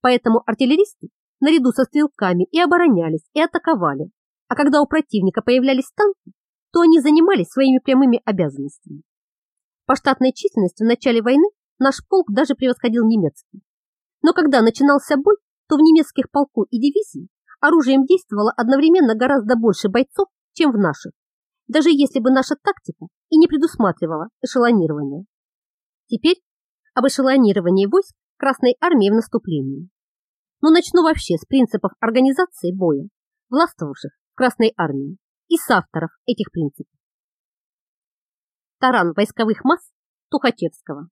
[SPEAKER 1] Поэтому артиллеристы наряду со стрелками и оборонялись, и атаковали. А когда у противника появлялись танки, то они занимались своими прямыми обязанностями. По штатной численности в начале войны наш полк даже превосходил немецкий. Но когда начинался бой, то в немецких полку и дивизии оружием действовало одновременно гораздо больше бойцов, чем в наших, даже если бы наша тактика и не предусматривала эшелонирование. Теперь об эшелонировании войск Красной Армии в наступлении. Но начну вообще с принципов организации боя, властвовавших Красной Армии, и с авторов этих принципов. Таран войсковых масс Тухачевского.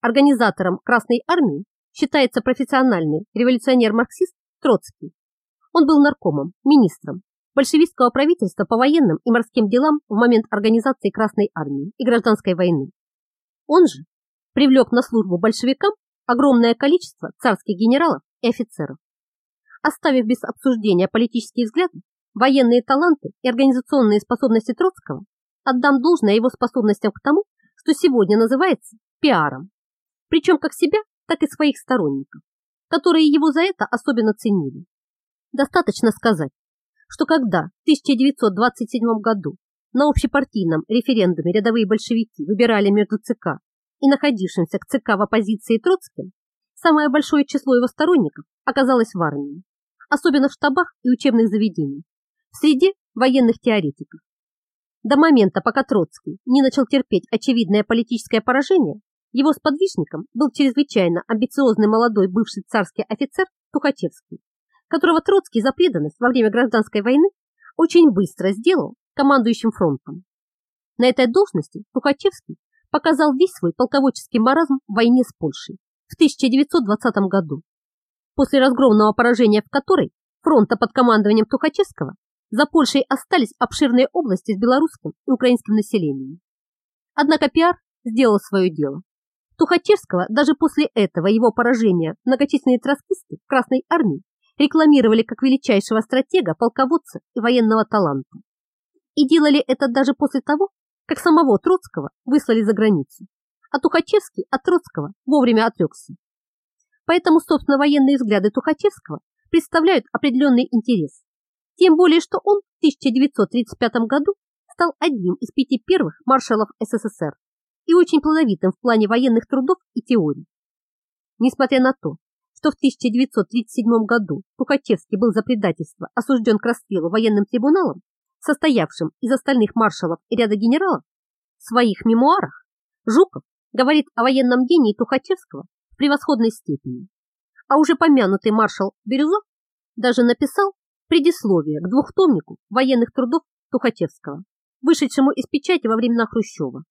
[SPEAKER 1] Организатором Красной Армии считается профессиональный революционер-марксист Троцкий. Он был наркомом, министром большевистского правительства по военным и морским делам в момент организации Красной Армии и Гражданской войны. Он же привлек на службу большевикам огромное количество царских генералов и офицеров. Оставив без обсуждения политические взгляды, военные таланты и организационные способности Троцкого, отдам должное его способностям к тому, что сегодня называется пиаром. Причем как себя, так и своих сторонников, которые его за это особенно ценили. Достаточно сказать, что когда в 1927 году на общепартийном референдуме рядовые большевики выбирали между ЦК и находившимся к ЦК в оппозиции Троцким, самое большое число его сторонников оказалось в армии, особенно в штабах и учебных заведениях, в среде военных теоретиков. До момента, пока Троцкий не начал терпеть очевидное политическое поражение, его сподвижником был чрезвычайно амбициозный молодой бывший царский офицер Тухачевский, которого Троцкий за преданность во время гражданской войны очень быстро сделал командующим фронтом. На этой должности Тухачевский показал весь свой полководческий маразм в войне с Польшей в 1920 году, после разгромного поражения в которой фронта под командованием Тухачевского за Польшей остались обширные области с белорусским и украинским населением. Однако пиар сделал свое дело. Тухачевского даже после этого его поражения многочисленные троцкисты Красной армии рекламировали как величайшего стратега, полководца и военного таланта. И делали это даже после того, как самого Троцкого выслали за границу, а Тухачевский от Троцкого вовремя отрекся. Поэтому, собственно, военные взгляды Тухачевского представляют определенный интерес. Тем более, что он в 1935 году стал одним из пяти первых маршалов СССР и очень плодовитым в плане военных трудов и теорий. Несмотря на то, что в 1937 году Тухачевский был за предательство осужден к расстрелу военным трибуналом, состоявшим из остальных маршалов и ряда генералов, в своих мемуарах Жуков говорит о военном гении Тухачевского в превосходной степени. А уже помянутый маршал Бирюзов даже написал предисловие к двухтомнику военных трудов Тухачевского, вышедшему из печати во времена Хрущева.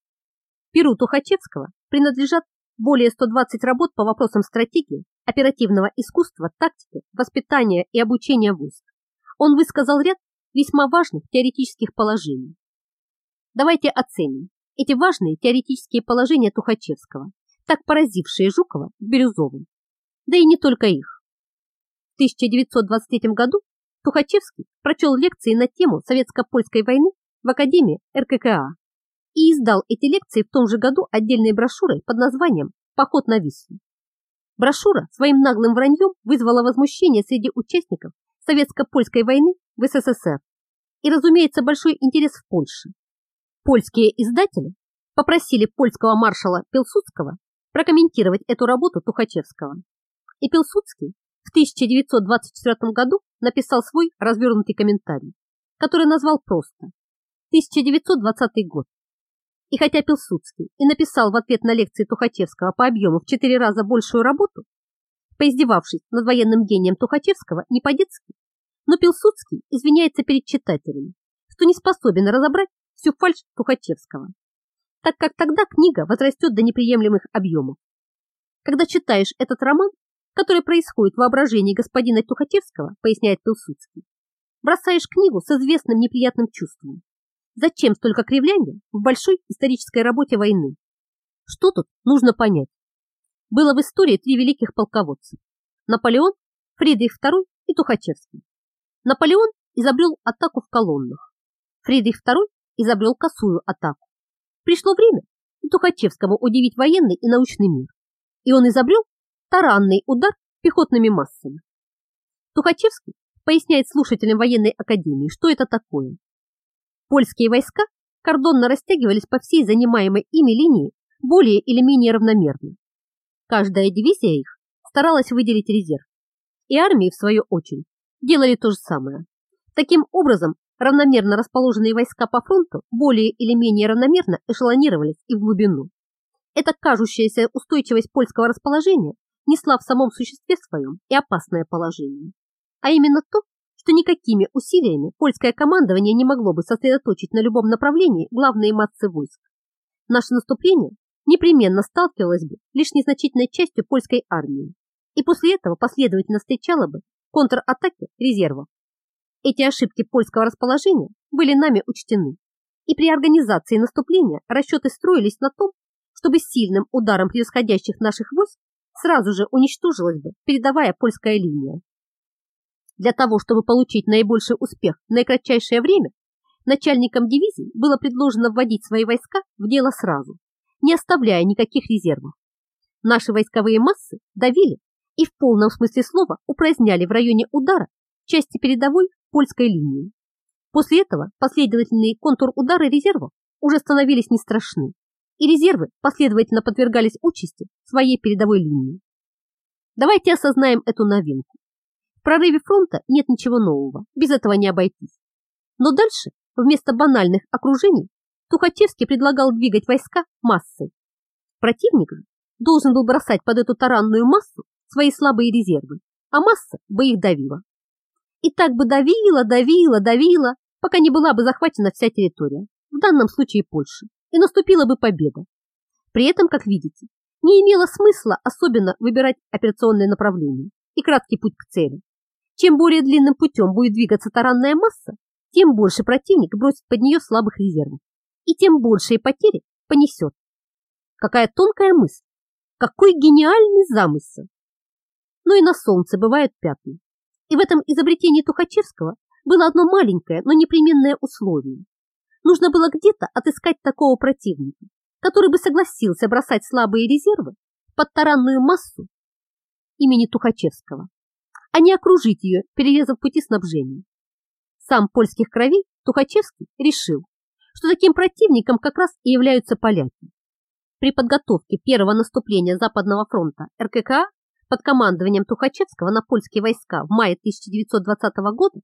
[SPEAKER 1] Перу Тухачевского принадлежат более 120 работ по вопросам стратегии, оперативного искусства, тактики, воспитания и обучения войск. Он высказал ряд весьма важных теоретических положений. Давайте оценим эти важные теоретические положения Тухачевского, так поразившие Жукова с Бирюзовым, да и не только их. В 1923 году Тухачевский прочел лекции на тему советско-польской войны в Академии РККА и издал эти лекции в том же году отдельной брошюрой под названием «Поход на Вислу». Брошюра своим наглым враньем вызвала возмущение среди участников советско-польской войны в СССР и, разумеется, большой интерес в Польше. Польские издатели попросили польского маршала Пилсудского прокомментировать эту работу Тухачевского. И Пилсудский в 1924 году написал свой развернутый комментарий, который назвал просто 1920 год. И хотя Пилсудский и написал в ответ на лекции Тухачевского по объему в четыре раза большую работу, поиздевавшись над военным гением Тухачевского не по-детски, но Пилсудский извиняется перед читателями, что не способен разобрать всю фальшь Тухачевского, так как тогда книга возрастет до неприемлемых объемов. Когда читаешь этот роман, который происходит в воображении господина Тухачевского, поясняет Пилсудский, бросаешь книгу с известным неприятным чувством, Зачем столько кривляния в большой исторической работе войны? Что тут нужно понять? Было в истории три великих полководца. Наполеон, Фридрих II и Тухачевский. Наполеон изобрел атаку в колоннах. Фридрих II изобрел косую атаку. Пришло время и Тухачевскому удивить военный и научный мир. И он изобрел таранный удар пехотными массами. Тухачевский поясняет слушателям военной академии, что это такое. Польские войска кордонно растягивались по всей занимаемой ими линии более или менее равномерно. Каждая дивизия их старалась выделить резерв, и армии, в свою очередь, делали то же самое. Таким образом, равномерно расположенные войска по фронту более или менее равномерно эшелонировались и в глубину. Эта кажущаяся устойчивость польского расположения несла в самом существе своем и опасное положение, а именно то, что никакими усилиями польское командование не могло бы сосредоточить на любом направлении главные массы войск. Наше наступление непременно сталкивалось бы лишь незначительной частью польской армии, и после этого последовательно встречало бы контратаки резервов. Эти ошибки польского расположения были нами учтены, и при организации наступления расчеты строились на том, чтобы сильным ударом превосходящих наших войск сразу же уничтожилась бы передовая польская линия. Для того, чтобы получить наибольший успех в наикратчайшее время, начальникам дивизий было предложено вводить свои войска в дело сразу, не оставляя никаких резервов. Наши войсковые массы давили и в полном смысле слова упраздняли в районе удара части передовой польской линии. После этого последовательные контур-удары резервов уже становились не страшны, и резервы последовательно подвергались участи своей передовой линии. Давайте осознаем эту новинку. В прорыве фронта нет ничего нового, без этого не обойтись. Но дальше, вместо банальных окружений, Тухачевский предлагал двигать войска массой. Противник же должен был бросать под эту таранную массу свои слабые резервы, а масса бы их давила. И так бы давила, давила, давила, пока не была бы захвачена вся территория, в данном случае Польша, и наступила бы победа. При этом, как видите, не имело смысла особенно выбирать операционное направление и краткий путь к цели. Чем более длинным путем будет двигаться таранная масса, тем больше противник бросит под нее слабых резервов, и тем большие потери понесет. Какая тонкая мысль, какой гениальный замысел! Но и на солнце бывают пятна. И в этом изобретении Тухачевского было одно маленькое, но непременное условие. Нужно было где-то отыскать такого противника, который бы согласился бросать слабые резервы под таранную массу имени Тухачевского, а не окружить ее, перерезав пути снабжения. Сам польских кровей Тухачевский решил, что таким противником как раз и являются поляки. При подготовке первого наступления Западного фронта РККА под командованием Тухачевского на польские войска в мае 1920 года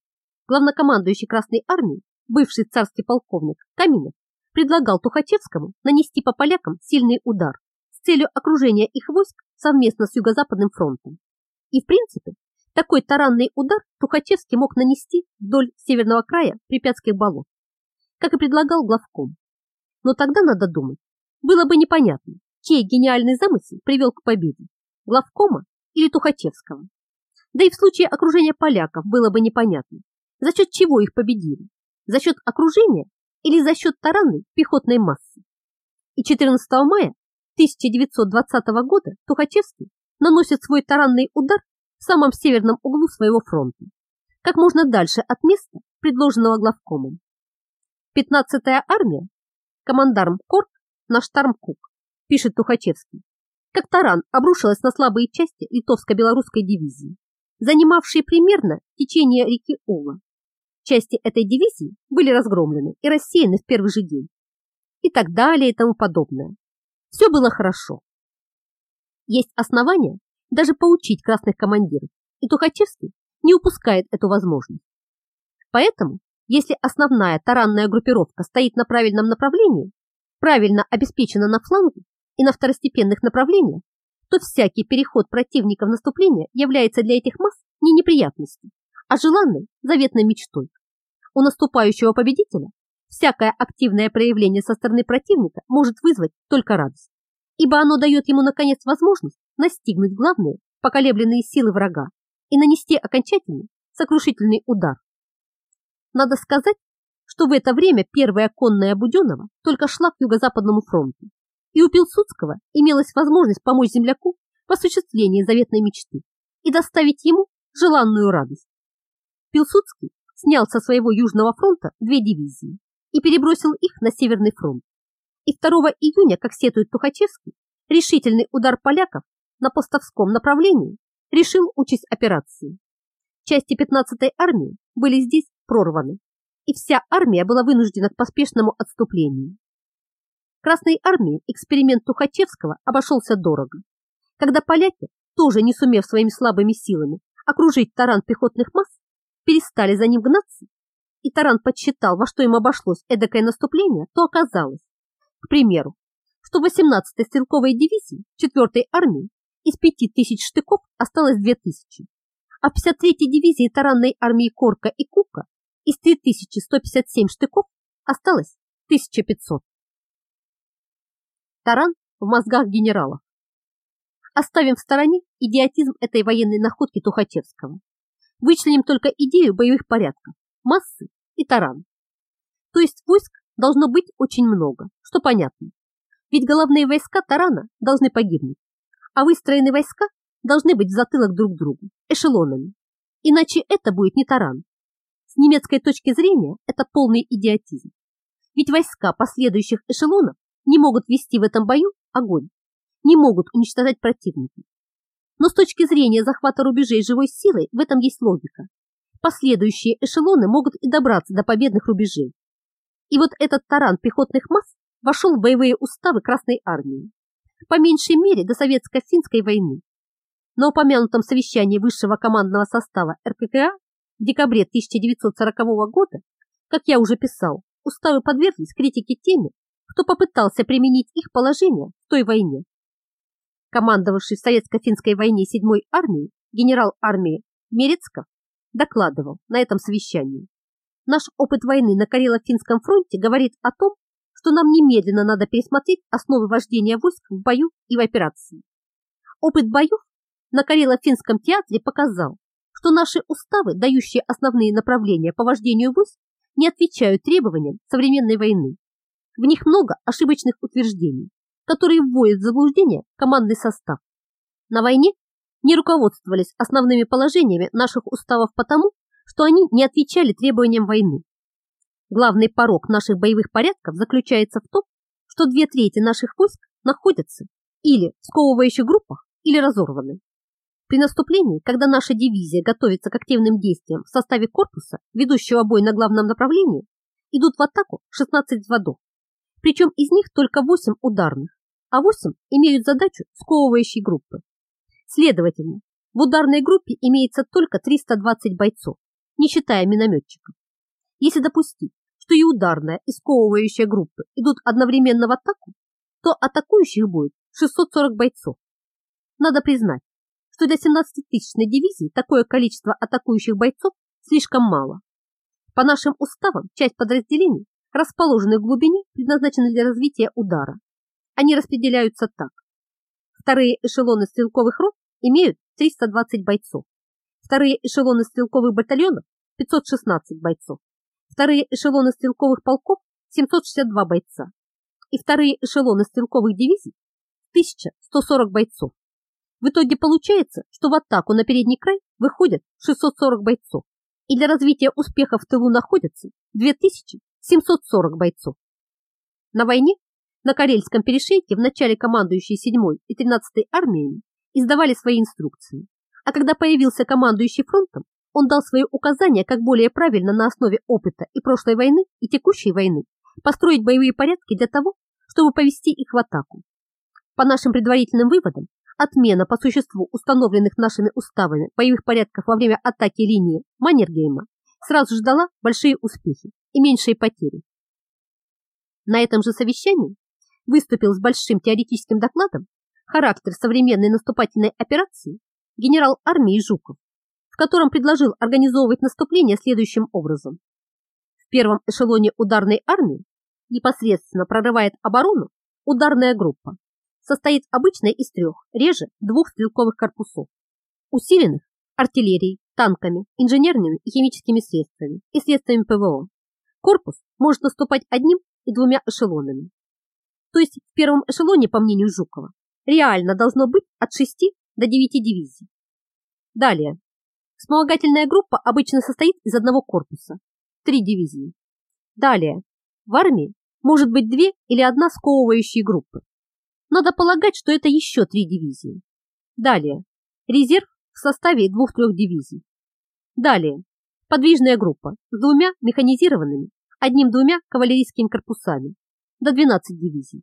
[SPEAKER 1] главнокомандующий Красной армией, бывший царский полковник Каменев, предлагал Тухачевскому нанести по полякам сильный удар с целью окружения их войск совместно с Юго-Западным фронтом. И в принципе, такой таранный удар Тухачевский мог нанести вдоль северного края Припятских болот, как и предлагал главком. Но тогда надо думать, было бы непонятно, чей гениальный замысел привел к победе, главкома или Тухачевского. Да и в случае окружения поляков было бы непонятно, за счет чего их победили, за счет окружения или за счет таранной пехотной массы. И 14 мая 1920 года Тухачевский наносит свой таранный удар в самом северном углу своего фронта, как можно дальше от места, предложенного главкомом. 15-я армия, командарм Корк на Штармкук, пишет Тухачевский, как таран обрушилась на слабые части литовско-белорусской дивизии, занимавшие примерно течение реки Ола. Части этой дивизии были разгромлены и рассеяны в первый же день. И так далее и тому подобное. Все было хорошо. Есть основания даже поучить красных командиров, и Тухачевский не упускает эту возможность. Поэтому, если основная таранная группировка стоит на правильном направлении, правильно обеспечена на фланге и на второстепенных направлениях, то всякий переход противника в наступление является для этих масс не неприятностью, а желанной заветной мечтой. У наступающего победителя всякое активное проявление со стороны противника может вызвать только радость, ибо оно дает ему наконец возможность настигнуть главные поколебленные силы врага и нанести окончательный сокрушительный удар. Надо сказать, что в это время первая конная Буденова только шла к юго-западному фронту, и у Пилсудского имелась возможность помочь земляку в осуществлении заветной мечты и доставить ему желанную радость. Пилсудский снял со своего Южного фронта две дивизии и перебросил их на Северный фронт. И 2 июня, как сетует Тухачевский, решительный удар поляков на постовском направлении решил участь операции. Части 15-й армии были здесь прорваны, и вся армия была вынуждена к поспешному отступлению. Красной армии эксперимент Тухачевского обошелся дорого. Когда поляки, тоже не сумев своими слабыми силами окружить таран пехотных масс, перестали за ним гнаться, и Таран подсчитал, во что им обошлось эдакое наступление, то оказалось, к примеру, что 18-й стрелковой дивизии 4-й армии из 5000 штыков осталось 2000, а в 53-й дивизии таранной армии Корка и Кука из 3157 штыков осталось 1500. Таран в мозгах генералов. Оставим в стороне идиотизм этой военной находки Тухачевского. Вычленим только идею боевых порядков, массы и таран. То есть войск должно быть очень много, что понятно. Ведь головные войска тарана должны погибнуть, а выстроенные войска должны быть в затылок друг другу, эшелонами. Иначе это будет не таран. С немецкой точки зрения это полный идиотизм. Ведь войска последующих эшелонов не могут вести в этом бою огонь, не могут уничтожать противника. Но с точки зрения захвата рубежей живой силой в этом есть логика. Последующие эшелоны могут и добраться до победных рубежей. И вот этот таран пехотных масс вошел в боевые уставы Красной Армии. По меньшей мере до советско-финской войны. На упомянутом совещании высшего командного состава РККА в декабре 1940 года, как я уже писал, уставы подверглись критике теми, кто попытался применить их положение в той войне командовавший в советско-финской войне 7-й армией, генерал армии Мерецков, докладывал на этом совещании. Наш опыт войны на Карело-Финском фронте говорит о том, что нам немедленно надо пересмотреть основы вождения войск в бою и в операции. Опыт боев на Карело-Финском театре показал, что наши уставы, дающие основные направления по вождению войск, не отвечают требованиям современной войны. В них много ошибочных утверждений, которые вводят в заблуждение командный состав. На войне не руководствовались основными положениями наших уставов потому, что они не отвечали требованиям войны. Главный порог наших боевых порядков заключается в том, что две трети наших войск находятся или в сковывающих группах, или разорваны. При наступлении, когда наша дивизия готовится к активным действиям в составе корпуса, ведущего бой на главном направлении, идут в атаку 16 взводов. Причем из них только 8 ударных, а 8 имеют задачу сковывающей группы. Следовательно, в ударной группе имеется только 320 бойцов, не считая минометчиков. Если допустить, что и ударная, и сковывающая группы идут одновременно в атаку, то атакующих будет 640 бойцов. Надо признать, что для 17-тысячной дивизии такое количество атакующих бойцов слишком мало. По нашим уставам, часть подразделений, расположенных в глубине, предназначена для развития удара. Они распределяются так. Вторые эшелоны стрелковых рот имеют 320 бойцов. Вторые эшелоны стрелковых батальонов 516 бойцов. Вторые эшелоны стрелковых полков 762 бойца. И вторые эшелоны стрелковых дивизий 1140 бойцов. В итоге получается, что в атаку на передний край выходят 640 бойцов, и для развития успеха в тылу находятся 2740 бойцов. На войне на Карельском перешейке в начале командующие 7 и 13 армиями издавали свои инструкции, а когда появился командующий фронтом, он дал свои указания, как более правильно на основе опыта и прошлой войны, и текущей войны построить боевые порядки для того, чтобы повести их в атаку. По нашим предварительным выводам, Отмена по существу установленных нашими уставами боевых порядков во время атаки линии Маннергейма сразу ждала большие успехи и меньшие потери. На этом же совещании выступил с большим теоретическим докладом характер современной наступательной операции генерал армии Жуков, в котором предложил организовывать наступление следующим образом. В первом эшелоне ударной армии непосредственно прорывает оборону ударная группа состоит обычно из трех, реже двух стрелковых корпусов, усиленных артиллерией, танками, инженерными и химическими средствами и средствами ПВО. Корпус может наступать одним и двумя эшелонами. То есть в первом эшелоне, по мнению Жукова, реально должно быть от 6 до 9 дивизий. Далее. Вспомогательная группа обычно состоит из одного корпуса, три дивизии. Далее. В армии может быть две или одна сковывающие группы, надо полагать, что это еще три дивизии. Далее. Резерв в составе двух-трех дивизий. Далее. Подвижная группа с двумя механизированными, одним-двумя кавалерийскими корпусами. До 12 дивизий.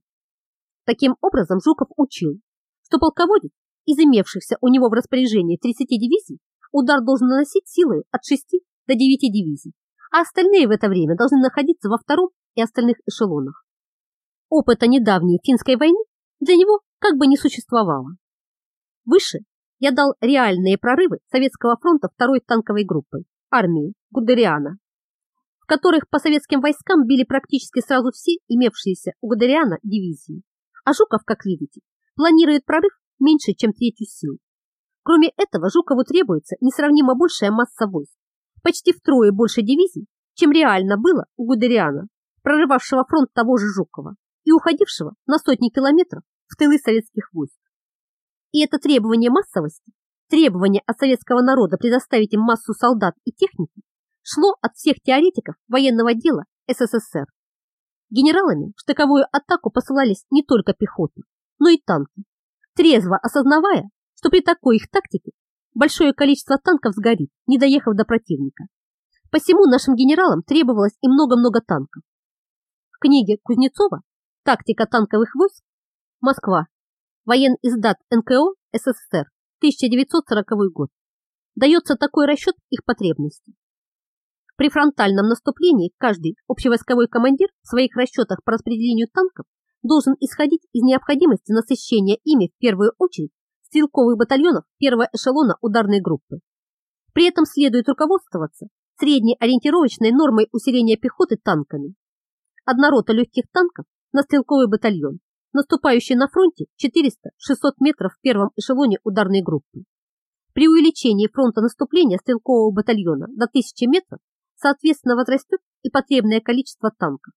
[SPEAKER 1] Таким образом, Жуков учил, что полководец из имевшихся у него в распоряжении 30 дивизий удар должен наносить силой от 6 до 9 дивизий, а остальные в это время должны находиться во втором и остальных эшелонах. Опыта недавней финской войны для него как бы не существовало. Выше я дал реальные прорывы Советского фронта второй танковой группы армии Гудериана, в которых по советским войскам били практически сразу все имевшиеся у Гудериана дивизии. А Жуков, как видите, планирует прорыв меньше, чем третью сил. Кроме этого, Жукову требуется несравнимо большая масса войск, почти втрое больше дивизий, чем реально было у Гудериана, прорывавшего фронт того же Жукова и уходившего на сотни километров в тылы советских войск. И это требование массовости, требование от советского народа предоставить им массу солдат и техники, шло от всех теоретиков военного дела СССР. Генералами в штыковую атаку посылались не только пехоты, но и танки, трезво осознавая, что при такой их тактике большое количество танков сгорит, не доехав до противника. Посему нашим генералам требовалось и много-много танков. В книге Кузнецова «Тактика танковых войск» Москва. Воен-издат НКО СССР. 1940 год. Дается такой расчет их потребностей. При фронтальном наступлении каждый общевойсковой командир в своих расчетах по распределению танков должен исходить из необходимости насыщения ими в первую очередь стрелковых батальонов первого эшелона ударной группы. При этом следует руководствоваться средней ориентировочной нормой усиления пехоты танками одна рота легких танков на стрелковый батальон, наступающий на фронте 400-600 метров в первом эшелоне ударной группы. При увеличении фронта наступления стрелкового батальона до 1000 метров соответственно возрастет и потребное количество танков.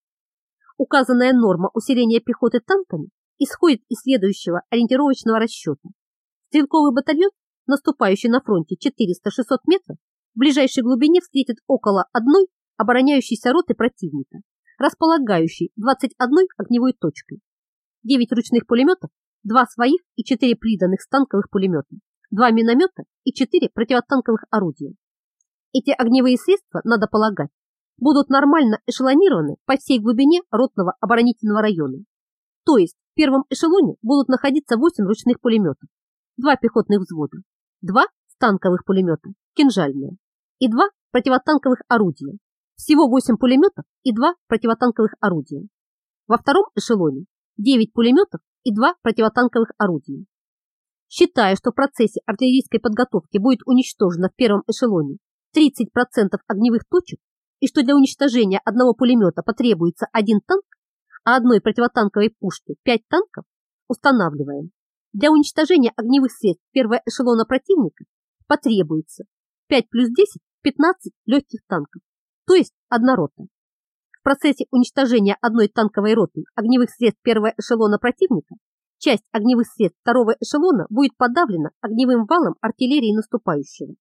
[SPEAKER 1] Указанная норма усиления пехоты танками исходит из следующего ориентировочного расчета. Стрелковый батальон, наступающий на фронте 400-600 метров, в ближайшей глубине встретит около одной обороняющейся роты противника, располагающей 21 огневой точкой. 9 ручных пулеметов, 2 своих и 4 приданных станковых пулемета, 2 миномета и 4 противотанковых орудия. Эти огневые средства, надо полагать, будут нормально эшелонированы по всей глубине ротного оборонительного района. То есть в первом эшелоне будут находиться 8 ручных пулеметов, 2 пехотных взвода, 2 станковых пулемета, кинжальные, и 2 противотанковых орудия, всего 8 пулеметов и 2 противотанковых орудия. Во втором эшелоне 9 пулеметов и 2 противотанковых орудия. Считая, что в процессе артиллерийской подготовки будет уничтожено в первом эшелоне 30% огневых точек и что для уничтожения одного пулемета потребуется один танк, а одной противотанковой пушки 5 танков, устанавливаем. Для уничтожения огневых средств первого эшелона противника потребуется 5 плюс 10 – 15 легких танков то есть одна рота. В процессе уничтожения одной танковой роты огневых средств первого эшелона противника часть огневых средств второго эшелона будет подавлена огневым валом артиллерии наступающего,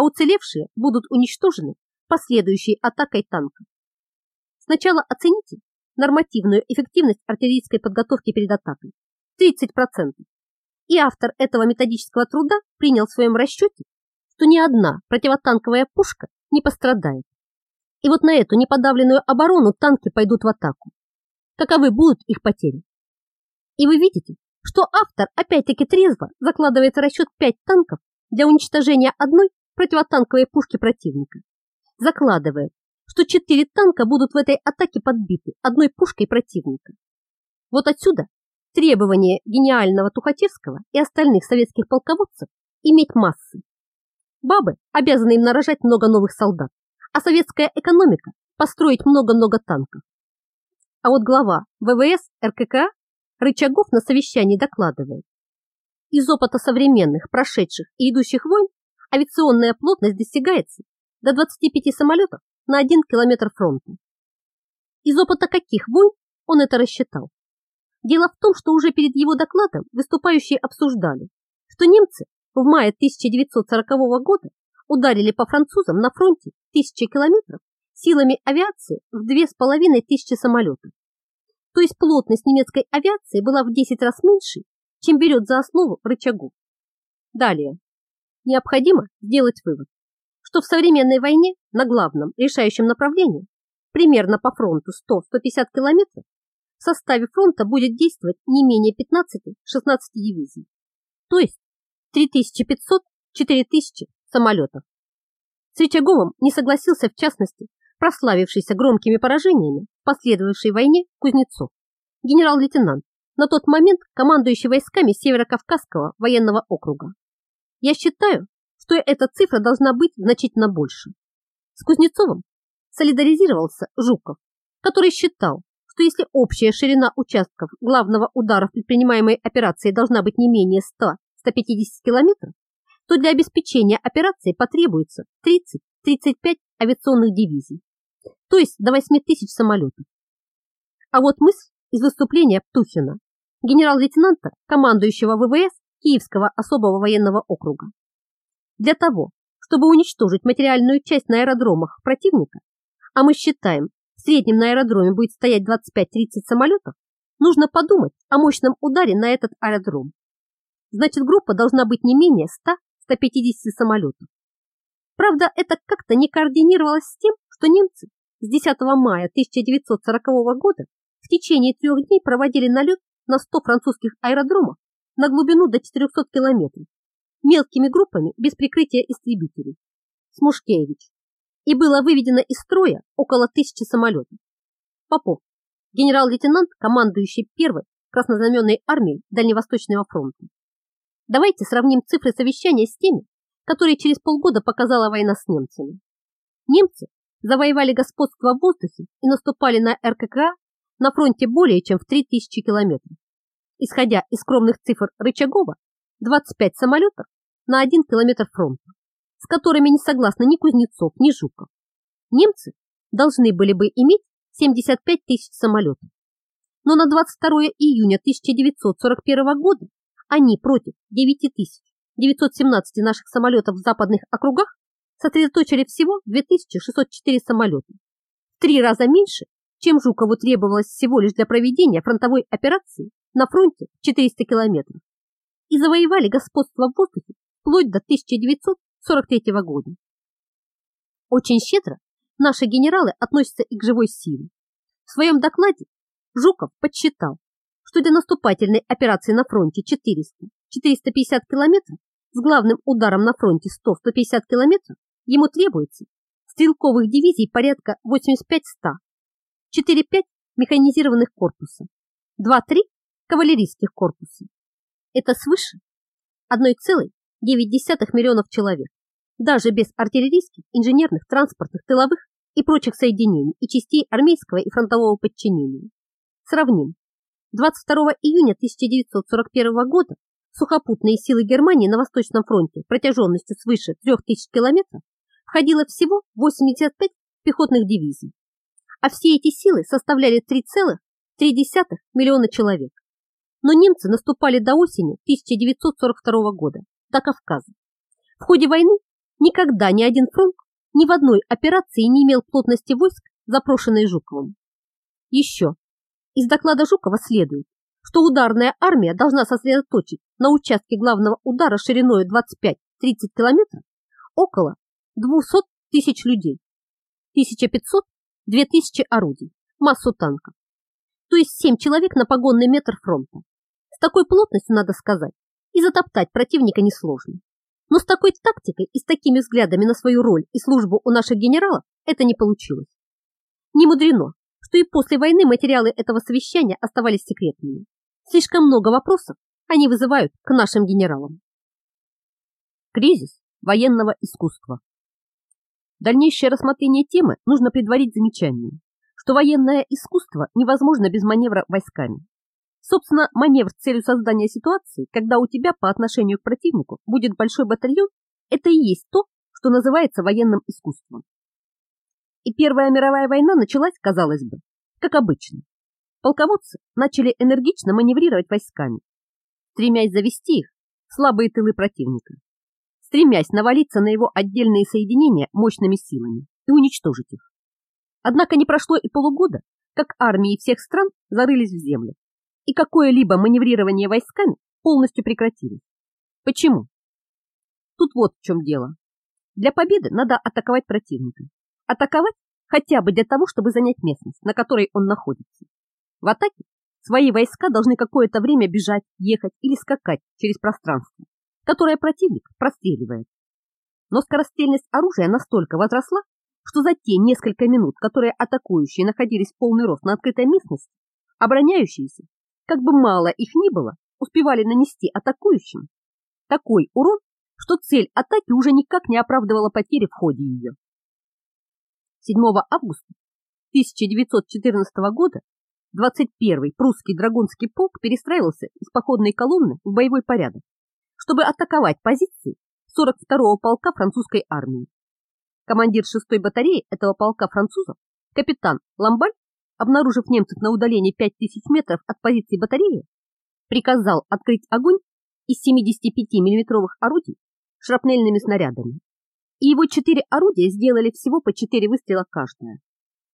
[SPEAKER 1] а уцелевшие будут уничтожены последующей атакой танка. Сначала оцените нормативную эффективность артиллерийской подготовки перед атакой – 30%. И автор этого методического труда принял в своем расчете, что ни одна противотанковая пушка не пострадает. И вот на эту неподавленную оборону танки пойдут в атаку. Каковы будут их потери? И вы видите, что автор опять-таки трезво закладывает расчет 5 танков для уничтожения одной противотанковой пушки противника. Закладывает, что 4 танка будут в этой атаке подбиты одной пушкой противника. Вот отсюда требование гениального Тухачевского и остальных советских полководцев иметь массы. Бабы обязаны им нарожать много новых солдат а советская экономика построить много-много танков. А вот глава ВВС РКК Рычагов на совещании докладывает. Из опыта современных, прошедших и идущих войн авиационная плотность достигается до 25 самолетов на 1 километр фронта. Из опыта каких войн он это рассчитал? Дело в том, что уже перед его докладом выступающие обсуждали, что немцы в мае 1940 года ударили по французам на фронте тысячи километров силами авиации в две с половиной тысячи самолетов. То есть плотность немецкой авиации была в 10 раз меньше, чем берет за основу рычагу. Далее. Необходимо сделать вывод, что в современной войне на главном решающем направлении, примерно по фронту 100-150 километров, в составе фронта будет действовать не менее 15-16 дивизий, то есть 3500-4000 самолетов. С Рычаговым не согласился в частности прославившийся громкими поражениями в последовавшей войне Кузнецов, генерал-лейтенант, на тот момент командующий войсками Северо-Кавказского военного округа. Я считаю, что эта цифра должна быть значительно больше. С Кузнецовым солидаризировался Жуков, который считал, что если общая ширина участков главного удара в предпринимаемой операции должна быть не менее 100-150 километров, то для обеспечения операции потребуется 30-35 авиационных дивизий, то есть до 8 тысяч самолетов. А вот мысль из выступления Птухина, генерал-лейтенанта, командующего ВВС Киевского особого военного округа. Для того, чтобы уничтожить материальную часть на аэродромах противника, а мы считаем, в среднем на аэродроме будет стоять 25-30 самолетов, нужно подумать о мощном ударе на этот аэродром. Значит, группа должна быть не менее 100 150 самолетов. Правда, это как-то не координировалось с тем, что немцы с 10 мая 1940 года в течение трех дней проводили налет на 100 французских аэродромов на глубину до 400 километров мелкими группами без прикрытия истребителей. Смушкевич. И было выведено из строя около тысячи самолетов. Попов, генерал-лейтенант, командующий первой краснознаменной армией Дальневосточного фронта. Давайте сравним цифры совещания с теми, которые через полгода показала война с немцами. Немцы завоевали господство в воздухе и наступали на РКК на фронте более чем в 3000 километров. Исходя из скромных цифр Рычагова, 25 самолетов на 1 километр фронта, с которыми не согласны ни Кузнецов, ни Жуков. Немцы должны были бы иметь 75 тысяч самолетов. Но на 22 июня 1941 года они против 9917 наших самолетов в западных округах сосредоточили всего 2604 самолета. В три раза меньше, чем Жукову требовалось всего лишь для проведения фронтовой операции на фронте 400 километров. И завоевали господство в воздухе вплоть до 1943 года. Очень щедро наши генералы относятся и к живой силе. В своем докладе Жуков подсчитал, что для наступательной операции на фронте 400-450 километров с главным ударом на фронте 100-150 километров ему требуется стрелковых дивизий порядка 85-100, 4-5 механизированных корпуса, 2-3 кавалерийских корпуса. Это свыше 1,9 миллионов человек, даже без артиллерийских, инженерных, транспортных, тыловых и прочих соединений и частей армейского и фронтового подчинения. Сравним. 22 июня 1941 года сухопутные силы Германии на Восточном фронте протяженностью свыше 3000 километров входило всего 85 пехотных дивизий, а все эти силы составляли 3,3 миллиона человек. Но немцы наступали до осени 1942 года, до Кавказа. В ходе войны никогда ни один фронт ни в одной операции не имел плотности войск, запрошенной Жуковым. Еще из доклада Жукова следует, что ударная армия должна сосредоточить на участке главного удара шириной 25-30 километров около 200 тысяч людей, 1500-2000 орудий, массу танков, то есть 7 человек на погонный метр фронта. Такой плотностью, надо сказать, и затоптать противника несложно. Но с такой тактикой и с такими взглядами на свою роль и службу у наших генералов это не получилось. Не мудрено, что и после войны материалы этого совещания оставались секретными. Слишком много вопросов они вызывают к нашим генералам. Кризис военного искусства. Дальнейшее рассмотрение темы нужно предварить замечанием, что военное искусство невозможно без маневра войсками. Собственно, маневр с целью создания ситуации, когда у тебя по отношению к противнику будет большой батальон, это и есть то, что называется военным искусством. И Первая мировая война началась, казалось бы, как обычно. Полководцы начали энергично маневрировать войсками, стремясь завести их в слабые тылы противника, стремясь навалиться на его отдельные соединения мощными силами и уничтожить их. Однако не прошло и полугода, как армии всех стран зарылись в землю, и какое-либо маневрирование войсками полностью прекратилось. Почему? Тут вот в чем дело. Для победы надо атаковать противника, атаковать хотя бы для того, чтобы занять местность, на которой он находится. В атаке свои войска должны какое-то время бежать, ехать или скакать через пространство, которое противник простреливает. Но скорострельность оружия настолько возросла, что за те несколько минут, которые атакующие находились полный рост на открытой местности, обороняющиеся, как бы мало их ни было, успевали нанести атакующим такой урон, что цель атаки уже никак не оправдывала потери в ходе ее. 7 августа 1914 года 21-й прусский драгунский полк перестраивался из походной колонны в боевой порядок, чтобы атаковать позиции 42-го полка французской армии. Командир 6-й батареи этого полка французов, капитан Ламбаль, обнаружив немцев на удалении 5000 метров от позиции батареи, приказал открыть огонь из 75 миллиметровых орудий шрапнельными снарядами и его четыре орудия сделали всего по четыре выстрела каждое.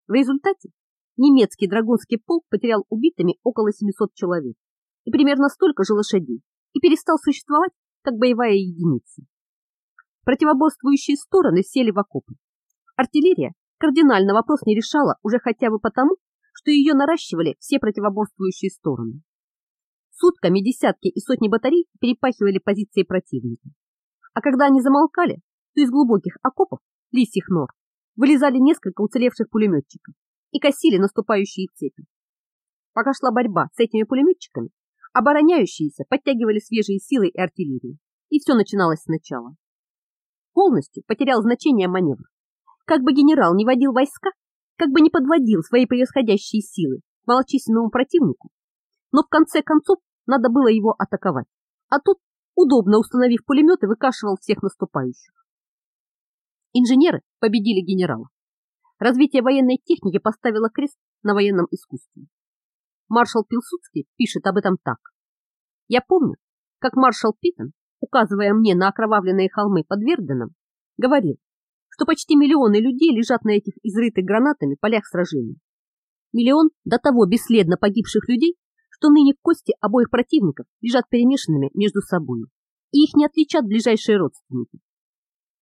[SPEAKER 1] В результате немецкий драгунский полк потерял убитыми около 700 человек и примерно столько же лошадей и перестал существовать как боевая единица. Противоборствующие стороны сели в окопы. Артиллерия кардинально вопрос не решала уже хотя бы потому, что ее наращивали все противоборствующие стороны. Сутками десятки и сотни батарей перепахивали позиции противника. А когда они замолкали, то из глубоких окопов лисьих нор вылезали несколько уцелевших пулеметчиков и косили наступающие цепи. Пока шла борьба с этими пулеметчиками, обороняющиеся подтягивали свежие силы и артиллерию, и все начиналось сначала. Полностью потерял значение маневр. Как бы генерал не водил войска, как бы не подводил свои превосходящие силы, малочисленному противнику, но в конце концов надо было его атаковать, а тот, удобно установив пулеметы, выкашивал всех наступающих. Инженеры победили генерала. Развитие военной техники поставило крест на военном искусстве. Маршал Пилсудский пишет об этом так. «Я помню, как маршал Питон, указывая мне на окровавленные холмы под Верденом, говорил, что почти миллионы людей лежат на этих изрытых гранатами полях сражений. Миллион до того бесследно погибших людей, что ныне кости обоих противников лежат перемешанными между собой, и их не отличат ближайшие родственники.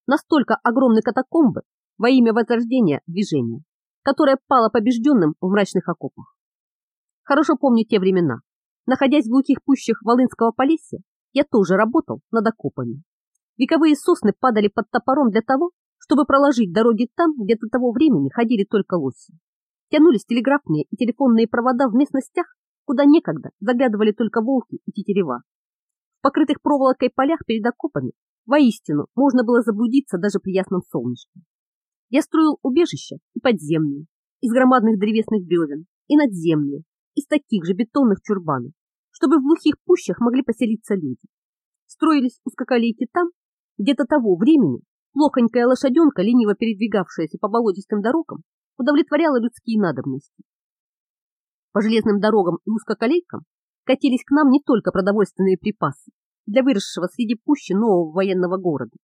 [SPEAKER 1] Настолько огромны катакомбы во имя возрождения движения, которое пало побежденным в мрачных окопах. Хорошо помню те времена. Находясь в глухих пущах Волынского Полесья, я тоже работал над окопами. Вековые сосны падали под топором для того, чтобы проложить дороги там, где до того времени ходили только лоси. Тянулись телеграфные и телефонные провода в местностях, куда некогда заглядывали только волки и тетерева. В покрытых проволокой полях перед окопами воистину можно было заблудиться даже при ясном солнышке. Я строил убежища и подземные, из громадных древесных бревен, и надземные, из таких же бетонных чурбанов, чтобы в глухих пущах могли поселиться люди. Строились узкоколейки там, где до того времени плохонькая лошаденка, лениво передвигавшаяся по болотистым дорогам, удовлетворяла людские надобности. По железным дорогам и узкоколейкам катились к нам не только продовольственные припасы для выросшего среди пущи нового военного города,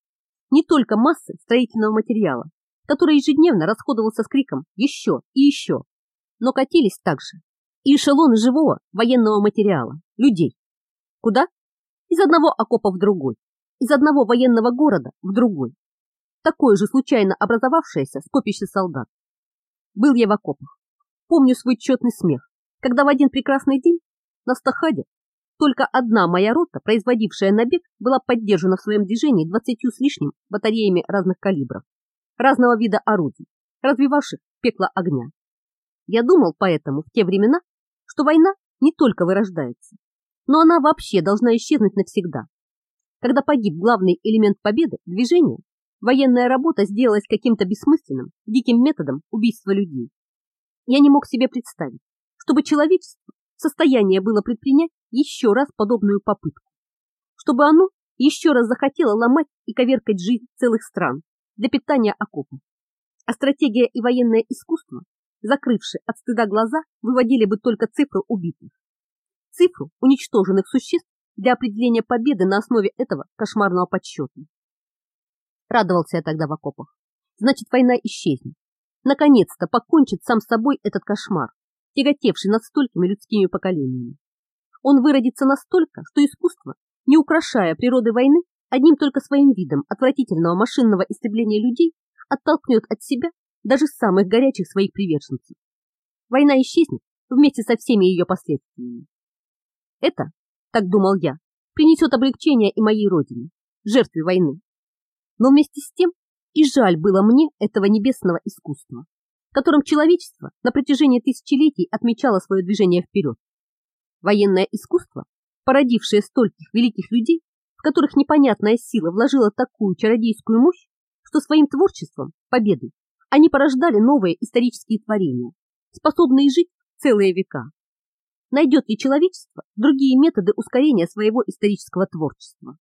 [SPEAKER 1] не только массы строительного материала, который ежедневно расходовался с криком «Еще и еще!», но катились также и эшелоны живого военного материала, людей. Куда? Из одного окопа в другой, из одного военного города в другой. Такое же случайно образовавшееся скопище солдат. Был я в окопах. Помню свой четный смех, когда в один прекрасный день на стахаде только одна моя рота, производившая набег, была поддержана в своем движении двадцатью с лишним батареями разных калибров, разного вида орудий, развивавших пекло огня. Я думал поэтому в те времена, что война не только вырождается, но она вообще должна исчезнуть навсегда. Когда погиб главный элемент победы – движение, военная работа сделалась каким-то бессмысленным, диким методом убийства людей. Я не мог себе представить, чтобы человечество в состоянии было предпринять еще раз подобную попытку, чтобы оно еще раз захотело ломать и коверкать жизнь целых стран для питания окопов. А стратегия и военное искусство закрывшие от стыда глаза, выводили бы только цифру убитых. Цифру уничтоженных существ для определения победы на основе этого кошмарного подсчета. Радовался я тогда в окопах. Значит, война исчезнет. Наконец-то покончит сам с собой этот кошмар, тяготевший над столькими людскими поколениями. Он выродится настолько, что искусство, не украшая природы войны, одним только своим видом отвратительного машинного истребления людей оттолкнет от себя даже самых горячих своих приверженцев. Война исчезнет вместе со всеми ее последствиями. Это, так думал я, принесет облегчение и моей родине, жертве войны. Но вместе с тем и жаль было мне этого небесного искусства, которым человечество на протяжении тысячелетий отмечало свое движение вперед. Военное искусство, породившее стольких великих людей, в которых непонятная сила вложила такую чародейскую мощь, что своим творчеством, победой, они порождали новые исторические творения, способные жить целые века. Найдет ли человечество другие методы ускорения своего исторического творчества?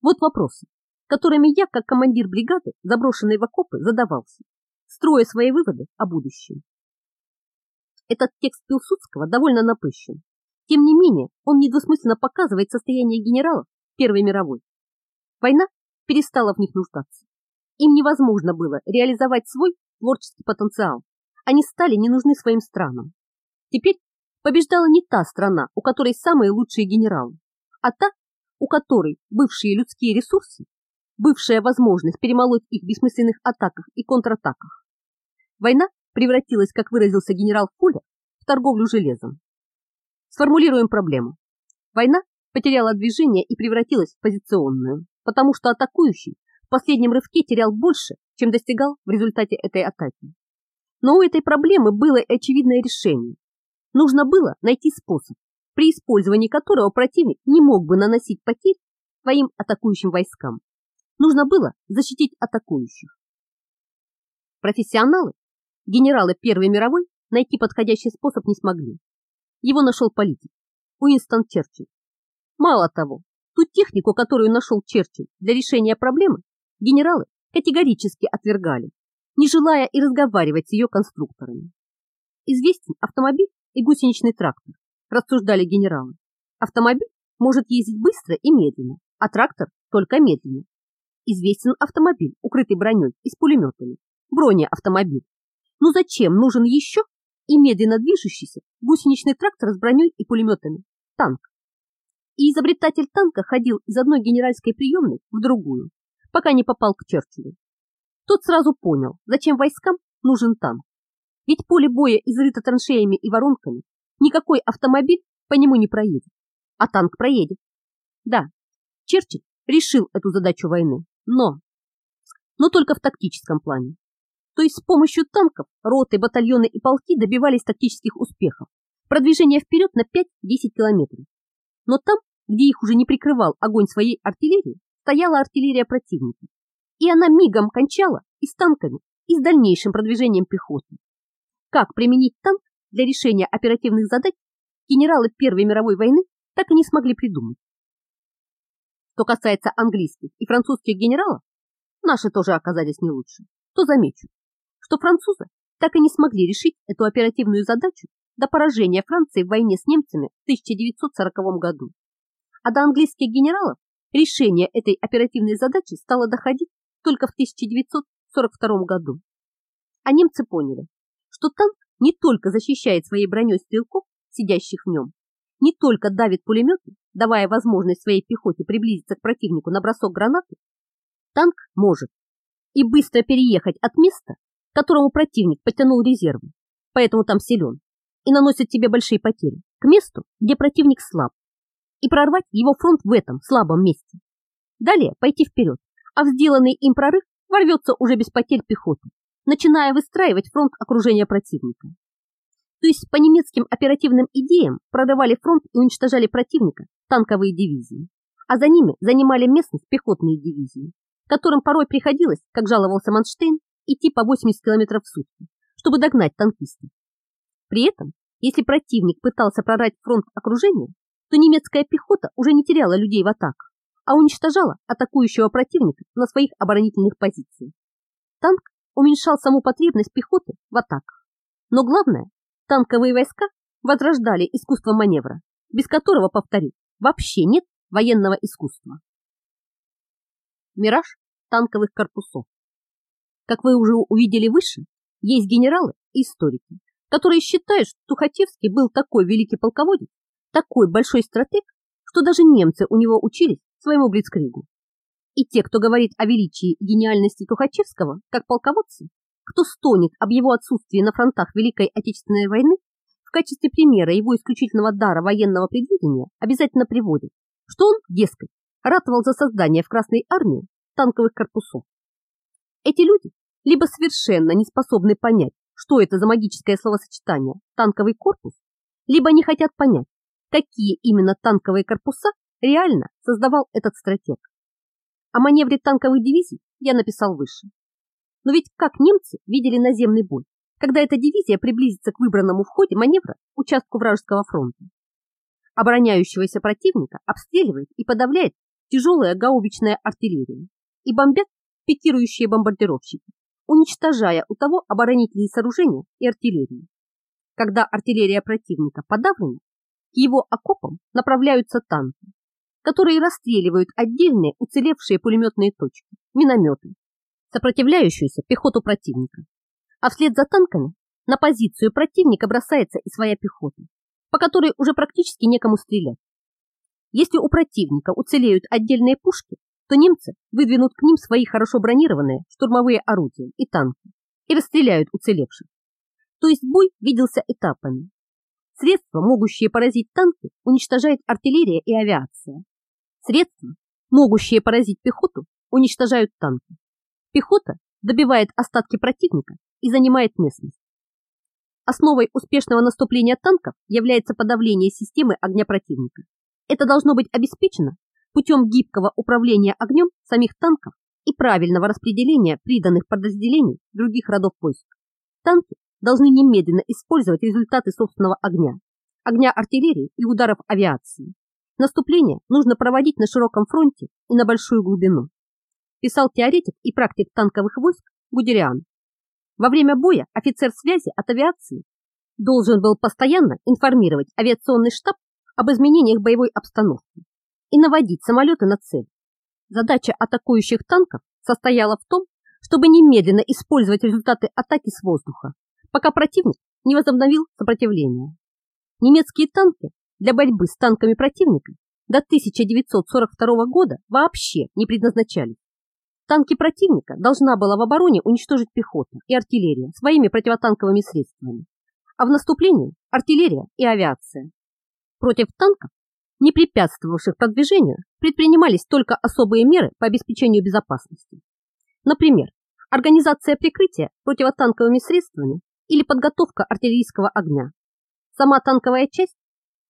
[SPEAKER 1] Вот вопросы, которыми я, как командир бригады, заброшенной в окопы, задавался, строя свои выводы о будущем. Этот текст Пилсудского довольно напыщен. Тем не менее, он недвусмысленно показывает состояние генералов Первой мировой. Война перестала в них нуждаться. Им невозможно было реализовать свой творческий потенциал. Они стали не нужны своим странам. Теперь побеждала не та страна, у которой самые лучшие генералы, а та, у которой бывшие людские ресурсы, бывшая возможность перемолоть их в бессмысленных атаках и контратаках. Война превратилась, как выразился генерал Фуллер, в торговлю железом. Сформулируем проблему. Война потеряла движение и превратилась в позиционную, потому что атакующий в последнем рывке терял больше, чем достигал в результате этой атаки. Но у этой проблемы было очевидное решение. Нужно было найти способ, при использовании которого противник не мог бы наносить потерь своим атакующим войскам. Нужно было защитить атакующих. Профессионалы, генералы Первой мировой, найти подходящий способ не смогли. Его нашел политик Уинстон Черчилль. Мало того, ту технику, которую нашел Черчилль для решения проблемы, генералы категорически отвергали, не желая и разговаривать с ее конструкторами. Известен автомобиль и гусеничный трактор, рассуждали генералы. Автомобиль может ездить быстро и медленно, а трактор только медленно. Известен автомобиль, укрытый броней и с пулеметами, бронеавтомобиль. Но зачем нужен еще и медленно движущийся гусеничный трактор с броней и пулеметами, танк? И изобретатель танка ходил из одной генеральской приемной в другую, пока не попал к Черчиллю. Тот сразу понял, зачем войскам нужен танк. Ведь поле боя изрыто траншеями и воронками, никакой автомобиль по нему не проедет, а танк проедет. Да, Черчилль решил эту задачу войны, но... Но только в тактическом плане. То есть с помощью танков роты, батальоны и полки добивались тактических успехов, продвижения вперед на 5-10 километров. Но там, где их уже не прикрывал огонь своей артиллерии, стояла артиллерия противника. И она мигом кончала и с танками, и с дальнейшим продвижением пехоты. Как применить танк для решения оперативных задач генералы Первой мировой войны так и не смогли придумать. Что касается английских и французских генералов, наши тоже оказались не лучше, то замечу, что французы так и не смогли решить эту оперативную задачу до поражения Франции в войне с немцами в 1940 году. А до английских генералов решение этой оперативной задачи стало доходить только в 1942 году. А немцы поняли, что танк не только защищает своей броней стрелков, сидящих в нем, не только давит пулеметы, давая возможность своей пехоте приблизиться к противнику на бросок гранаты, танк может и быстро переехать от места, к которому противник потянул резервы, поэтому там силен, и наносит тебе большие потери, к месту, где противник слаб, и прорвать его фронт в этом слабом месте. Далее пойти вперед, а в сделанный им прорыв ворвется уже без потерь пехоты, начиная выстраивать фронт окружения противника. То есть по немецким оперативным идеям прорывали фронт и уничтожали противника танковые дивизии, а за ними занимали местность пехотные дивизии, которым порой приходилось, как жаловался Манштейн, идти по 80 км в сутки, чтобы догнать танкистов. При этом, если противник пытался прорать фронт окружения, то немецкая пехота уже не теряла людей в атаках, а уничтожала атакующего противника на своих оборонительных позициях. Танк уменьшал саму потребность пехоты в атаках. Но главное, танковые войска возрождали искусство маневра, без которого, повторю, вообще нет военного искусства. Мираж танковых корпусов. Как вы уже увидели выше, есть генералы и историки, которые считают, что Тухачевский был такой великий полководец, такой большой стратег, что даже немцы у него учились своему блицкригу. И те, кто говорит о величии и гениальности Тухачевского как полководца, кто стонет об его отсутствии на фронтах Великой Отечественной войны, в качестве примера его исключительного дара военного предвидения обязательно приводит, что он, дескать, ратовал за создание в Красной армии танковых корпусов. Эти люди либо совершенно не способны понять, что это за магическое словосочетание «танковый корпус», либо не хотят понять, какие именно танковые корпуса реально создавал этот стратег. О маневре танковых дивизий я написал выше. Но ведь как немцы видели наземный бой, когда эта дивизия приблизится к выбранному в ходе маневра участку вражеского фронта? Обороняющегося противника обстреливает и подавляет тяжелая гаубичная артиллерия и бомбят пикирующие бомбардировщики, уничтожая у того оборонительные сооружения и артиллерию. Когда артиллерия противника подавлена, к его окопам направляются танки, которые расстреливают отдельные уцелевшие пулеметные точки, минометы, сопротивляющуюся пехоту противника. А вслед за танками на позицию противника бросается и своя пехота, по которой уже практически некому стрелять. Если у противника уцелеют отдельные пушки, то немцы выдвинут к ним свои хорошо бронированные штурмовые орудия и танки и расстреляют уцелевших. То есть бой виделся этапами. Средства, могущие поразить танки, уничтожает артиллерия и авиация. Средства, могущие поразить пехоту, уничтожают танки. Пехота добивает остатки противника и занимает местность. Основой успешного наступления танков является подавление системы огня противника. Это должно быть обеспечено путем гибкого управления огнем самих танков и правильного распределения приданных подразделений других родов войск. Танки должны немедленно использовать результаты собственного огня, огня артиллерии и ударов авиации. Наступление нужно проводить на широком фронте и на большую глубину. Писал теоретик и практик танковых войск Гудериан. Во время боя офицер связи от авиации должен был постоянно информировать авиационный штаб об изменениях боевой обстановки и наводить самолеты на цель. Задача атакующих танков состояла в том, чтобы немедленно использовать результаты атаки с воздуха, пока противник не возобновил сопротивление. Немецкие танки для борьбы с танками противника до 1942 года вообще не предназначались. Танки противника должна была в обороне уничтожить пехота и артиллерия своими противотанковыми средствами, а в наступлении артиллерия и авиация. Против танков, не препятствовавших продвижению, предпринимались только особые меры по обеспечению безопасности. Например, организация прикрытия противотанковыми средствами или подготовка артиллерийского огня. Сама танковая часть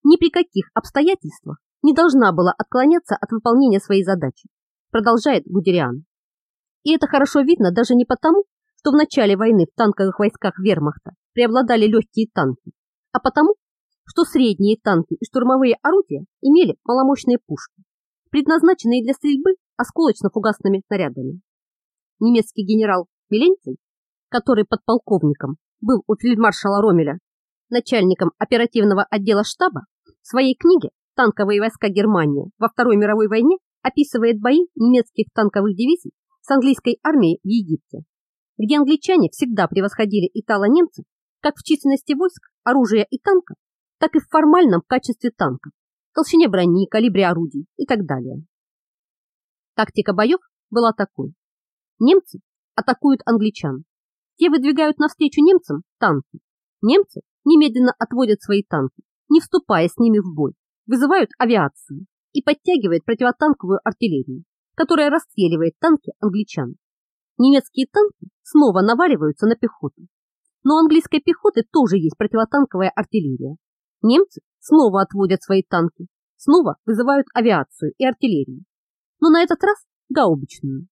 [SPEAKER 1] ни при каких обстоятельствах не должна была отклоняться от выполнения своей задачи, продолжает Гудериан. И это хорошо видно даже не потому, что в начале войны в танковых войсках вермахта преобладали легкие танки, а потому, что средние танки и штурмовые орудия имели маломощные пушки, предназначенные для стрельбы осколочно-фугасными снарядами. Немецкий генерал Миленцин, который подполковником был у фельдмаршала Ромеля, начальником оперативного отдела штаба, в своей книге «Танковые войска Германии во Второй мировой войне» описывает бои немецких танковых дивизий с английской армией в Египте, где англичане всегда превосходили итало-немцев как в численности войск, оружия и танков, так и в формальном качестве танков, толщине брони, калибре орудий и так далее. Тактика боев была такой. Немцы атакуют англичан. Те выдвигают навстречу немцам танки. Немцы немедленно отводят свои танки, не вступая с ними в бой, вызывают авиацию и подтягивают противотанковую артиллерию, которая расстреливает танки англичан. Немецкие танки снова наваливаются на пехоту. Но у английской пехоты тоже есть противотанковая артиллерия. Немцы снова отводят свои танки, снова вызывают авиацию и артиллерию. Но на этот раз гаубичную.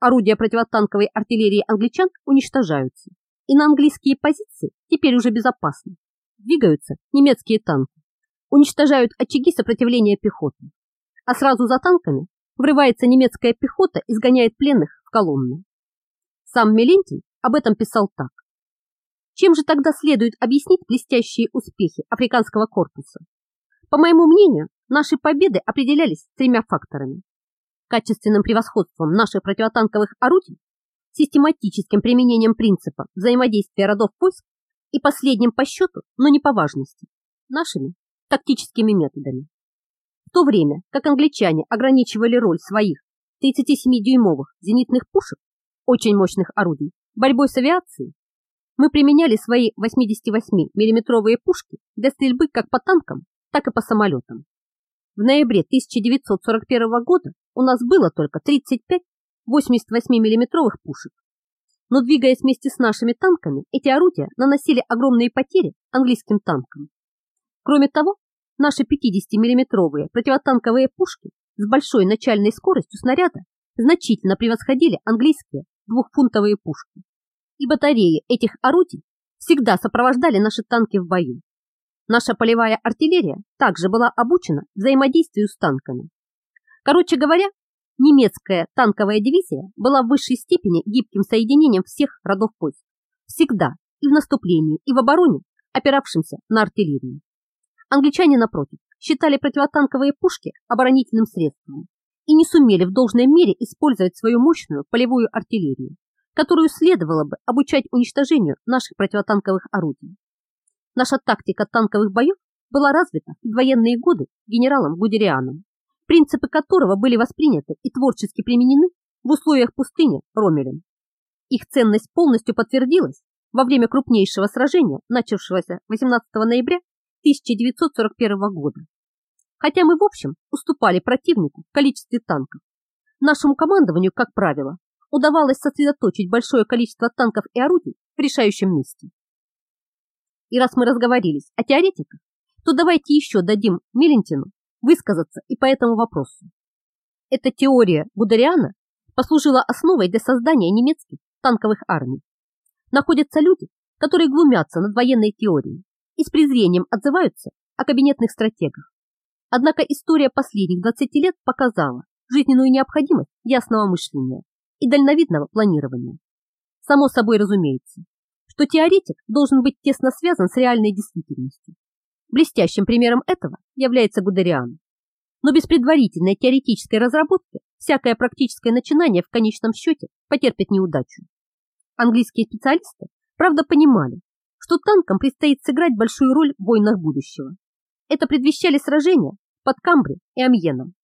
[SPEAKER 1] Орудия противотанковой артиллерии англичан уничтожаются, и на английские позиции теперь уже безопасны. Двигаются немецкие танки, уничтожают очаги сопротивления пехоты, а сразу за танками врывается немецкая пехота и сгоняет пленных в колонны. Сам Мелентин об этом писал так. Чем же тогда следует объяснить блестящие успехи африканского корпуса? По моему мнению, наши победы определялись тремя факторами качественным превосходством наших противотанковых орудий, систематическим применением принципа взаимодействия родов войск и последним по счету, но не по важности, нашими тактическими методами. То время, как англичане ограничивали роль своих 37-дюймовых зенитных пушек, очень мощных орудий, борьбой с авиацией, мы применяли свои 88 миллиметровые пушки для стрельбы как по танкам, так и по самолетам. В ноябре 1941 года у нас было только 35 88 миллиметровых пушек. Но двигаясь вместе с нашими танками, эти орудия наносили огромные потери английским танкам. Кроме того, наши 50 миллиметровые противотанковые пушки с большой начальной скоростью снаряда значительно превосходили английские двухфунтовые пушки. И батареи этих орудий всегда сопровождали наши танки в бою. Наша полевая артиллерия также была обучена взаимодействию с танками. Короче говоря, немецкая танковая дивизия была в высшей степени гибким соединением всех родов войск. Всегда и в наступлении, и в обороне, опиравшимся на артиллерию. Англичане, напротив, считали противотанковые пушки оборонительным средством и не сумели в должной мере использовать свою мощную полевую артиллерию, которую следовало бы обучать уничтожению наших противотанковых орудий. Наша тактика танковых боев была развита в военные годы генералом Гудерианом, принципы которого были восприняты и творчески применены в условиях пустыни Ромелем. Их ценность полностью подтвердилась во время крупнейшего сражения, начавшегося 18 ноября 1941 года. Хотя мы, в общем, уступали противнику в количестве танков, нашему командованию, как правило, удавалось сосредоточить большое количество танков и орудий в решающем месте. И раз мы разговорились о теоретиках, то давайте еще дадим Милентину высказаться и по этому вопросу. Эта теория Гудериана послужила основой для создания немецких танковых армий. Находятся люди, которые глумятся над военной теорией и с презрением отзываются о кабинетных стратегах. Однако история последних 20 лет показала жизненную необходимость ясного мышления и дальновидного планирования. Само собой разумеется, что теоретик должен быть тесно связан с реальной действительностью. Блестящим примером этого является Гудериан. Но без предварительной теоретической разработки всякое практическое начинание в конечном счете потерпит неудачу. Английские специалисты, правда, понимали, что танкам предстоит сыграть большую роль в войнах будущего. Это предвещали сражения под Камбри и Амьеном.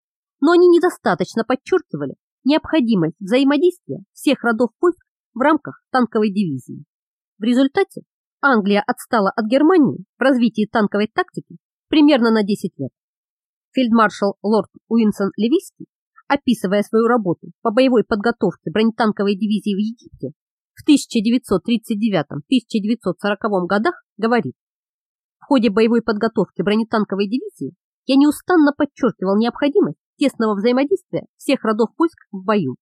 [SPEAKER 1] Но они недостаточно подчеркивали необходимость взаимодействия всех родов войск в рамках танковой дивизии. В результате Англия отстала от Германии в развитии танковой тактики примерно на 10 лет. Фельдмаршал лорд Уинсон Левиский, описывая свою работу по боевой подготовке бронетанковой дивизии в Египте в 1939-1940 годах, говорит, в ходе боевой подготовки бронетанковой дивизии я неустанно подчеркивал необходимость тесного взаимодействия всех родов войск в бою.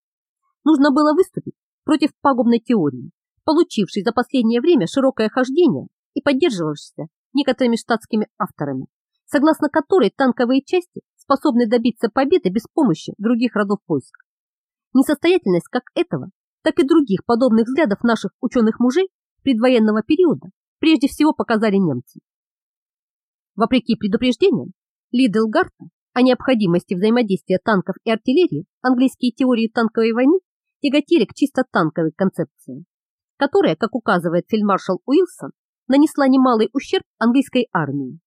[SPEAKER 1] Нужно было выступить против пагубной теории, получившей за последнее время широкое хождение и поддерживавшейся некоторыми штатскими авторами, согласно которой танковые части способны добиться победы без помощи других родов войск. Несостоятельность как этого, так и других подобных взглядов наших ученых-мужей предвоенного периода прежде всего показали немцы. Вопреки предупреждениям Лиделгарта о необходимости взаимодействия танков и артиллерии, английские теории танковой войны тяготели к чисто танковой концепции, которая, как указывает фельдмаршал Уилсон, нанесла немалый ущерб английской армии.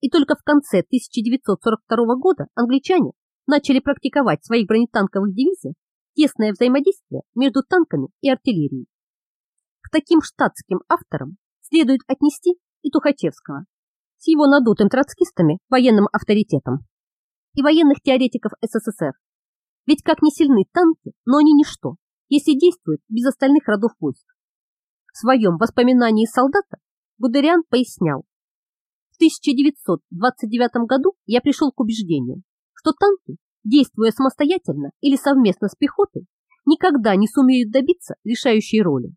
[SPEAKER 1] И только в конце 1942 года англичане начали практиковать в своих бронетанковых дивизиях тесное взаимодействие между танками и артиллерией. К таким штатским авторам следует отнести и Тухачевского с его надутым троцкистами военным авторитетом и военных теоретиков СССР. Ведь как не сильны танки, но они ничто, если действуют без остальных родов войск. В своем воспоминании солдата Гудериан пояснял, в 1929 году я пришел к убеждению, что танки, действуя самостоятельно или совместно с пехотой, никогда не сумеют добиться решающей роли.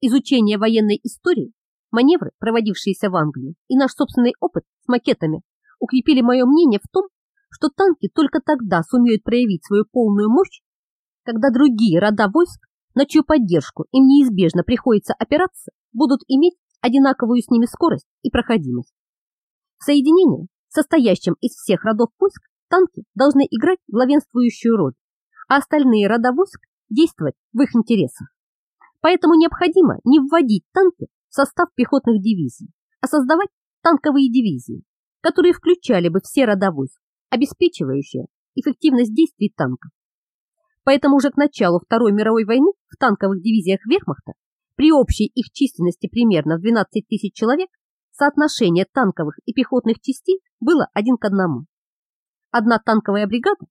[SPEAKER 1] Изучение военной истории, маневры, проводившиеся в Англии, и наш собственный опыт с макетами укрепили мое мнение в том, что танки только тогда сумеют проявить свою полную мощь, когда другие рода войск, на чью поддержку им неизбежно приходится опираться, будут иметь одинаковую с ними скорость и проходимость. В соединении, состоящем из всех родов войск, танки должны играть главенствующую роль, а остальные рода войск действовать в их интересах. Поэтому необходимо не вводить танки в состав пехотных дивизий, а создавать танковые дивизии, которые включали бы все рода войск, обеспечивающие эффективность действий танков. Поэтому уже к началу Второй мировой войны в танковых дивизиях Вермахта при общей их численности примерно в 12 тысяч человек соотношение танковых и пехотных частей было один к одному. Одна танковая бригада,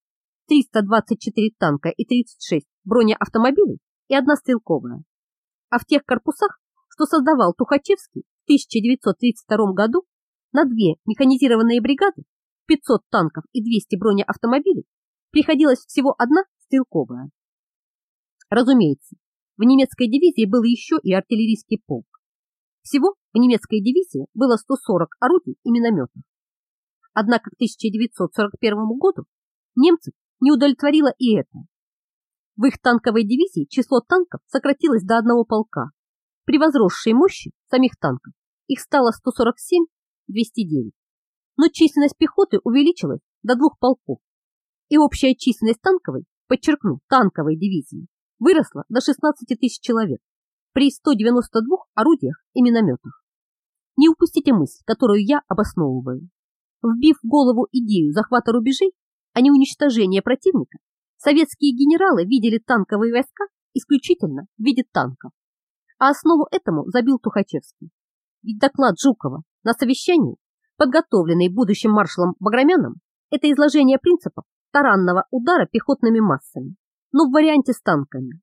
[SPEAKER 1] 324 танка и 36 бронеавтомобилей и одна стрелковая. А в тех корпусах, что создавал Тухачевский в 1932 году, на две механизированные бригады, 500 танков и 200 бронеавтомобилей, приходилась всего одна стрелковая. Разумеется, в немецкой дивизии был еще и артиллерийский полк. Всего в немецкой дивизии было 140 орудий и минометов. Однако к 1941 году немцев не удовлетворило и это. В их танковой дивизии число танков сократилось до одного полка. При возросшей мощи самих танков их стало 147-209. Но численность пехоты увеличилась до двух полков. И общая численность танковой, подчеркну, танковой дивизии, выросла до 16 тысяч человек при 192 орудиях и минометах. Не упустите мысль, которую я обосновываю. Вбив в голову идею захвата рубежей, а не уничтожения противника, советские генералы видели танковые войска исключительно в виде танков. А основу этому забил Тухачевский. Ведь доклад Жукова на совещании, подготовленный будущим маршалом Баграмяном, это изложение принципов таранного удара пехотными массами, но в варианте с танками.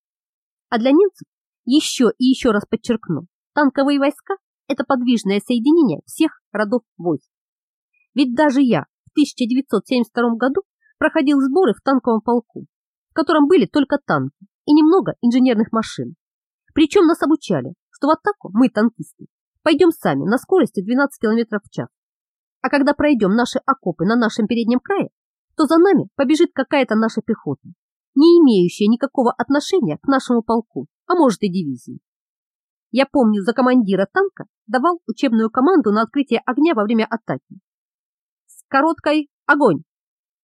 [SPEAKER 1] А для немцев еще и еще раз подчеркну, танковые войска – это подвижное соединение всех родов войск. Ведь даже я в 1972 году проходил сборы в танковом полку, в котором были только танки и немного инженерных машин. Причем нас обучали, что в атаку мы, танкисты, пойдем сами на скорости 12 км в час. А когда пройдем наши окопы на нашем переднем крае, то за нами побежит какая-то наша пехота, не имеющая никакого отношения к нашему полку, а может и дивизии. Я помню, за командира танка давал учебную команду на открытие огня во время атаки. Короткой огонь,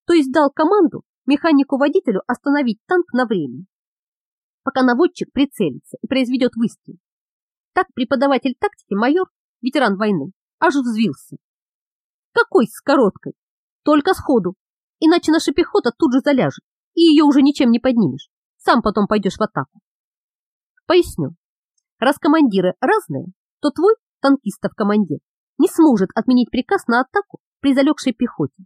[SPEAKER 1] то есть дал команду механику-водителю остановить танк на время, пока наводчик прицелится и произведет выстрел. Так преподаватель тактики, майор, ветеран войны, аж взвился. Какой с короткой? Только сходу, иначе наша пехота тут же заляжет, и ее уже ничем не поднимешь. Сам потом пойдешь в атаку. Поясню. Раз командиры разные, то твой, танкистов командир, не сможет отменить приказ на атаку при залегшей пехоте.